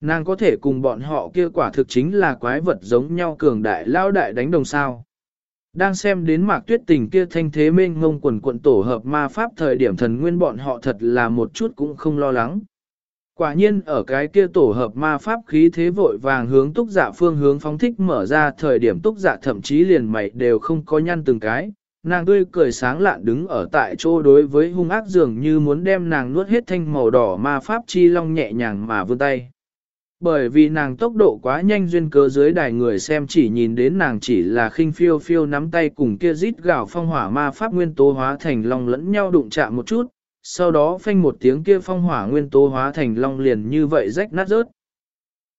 Nàng có thể cùng bọn họ kia quả thực chính là quái vật giống nhau cường đại lao đại đánh đồng sao. Đang xem đến mạc tuyết tình kia thanh thế mênh ngông quần quận tổ hợp ma pháp thời điểm thần nguyên bọn họ thật là một chút cũng không lo lắng. Quả nhiên ở cái kia tổ hợp ma pháp khí thế vội vàng hướng túc giả phương hướng phóng thích mở ra thời điểm túc giả thậm chí liền mày đều không có nhăn từng cái, nàng tươi cười sáng lạn đứng ở tại chỗ đối với hung ác dường như muốn đem nàng nuốt hết thanh màu đỏ ma pháp chi long nhẹ nhàng mà vươn tay. Bởi vì nàng tốc độ quá nhanh duyên cớ dưới đài người xem chỉ nhìn đến nàng chỉ là khinh phiêu phiêu nắm tay cùng kia rít gạo phong hỏa ma pháp nguyên tố hóa thành long lẫn nhau đụng chạm một chút, sau đó phanh một tiếng kia phong hỏa nguyên tố hóa thành long liền như vậy rách nát rớt.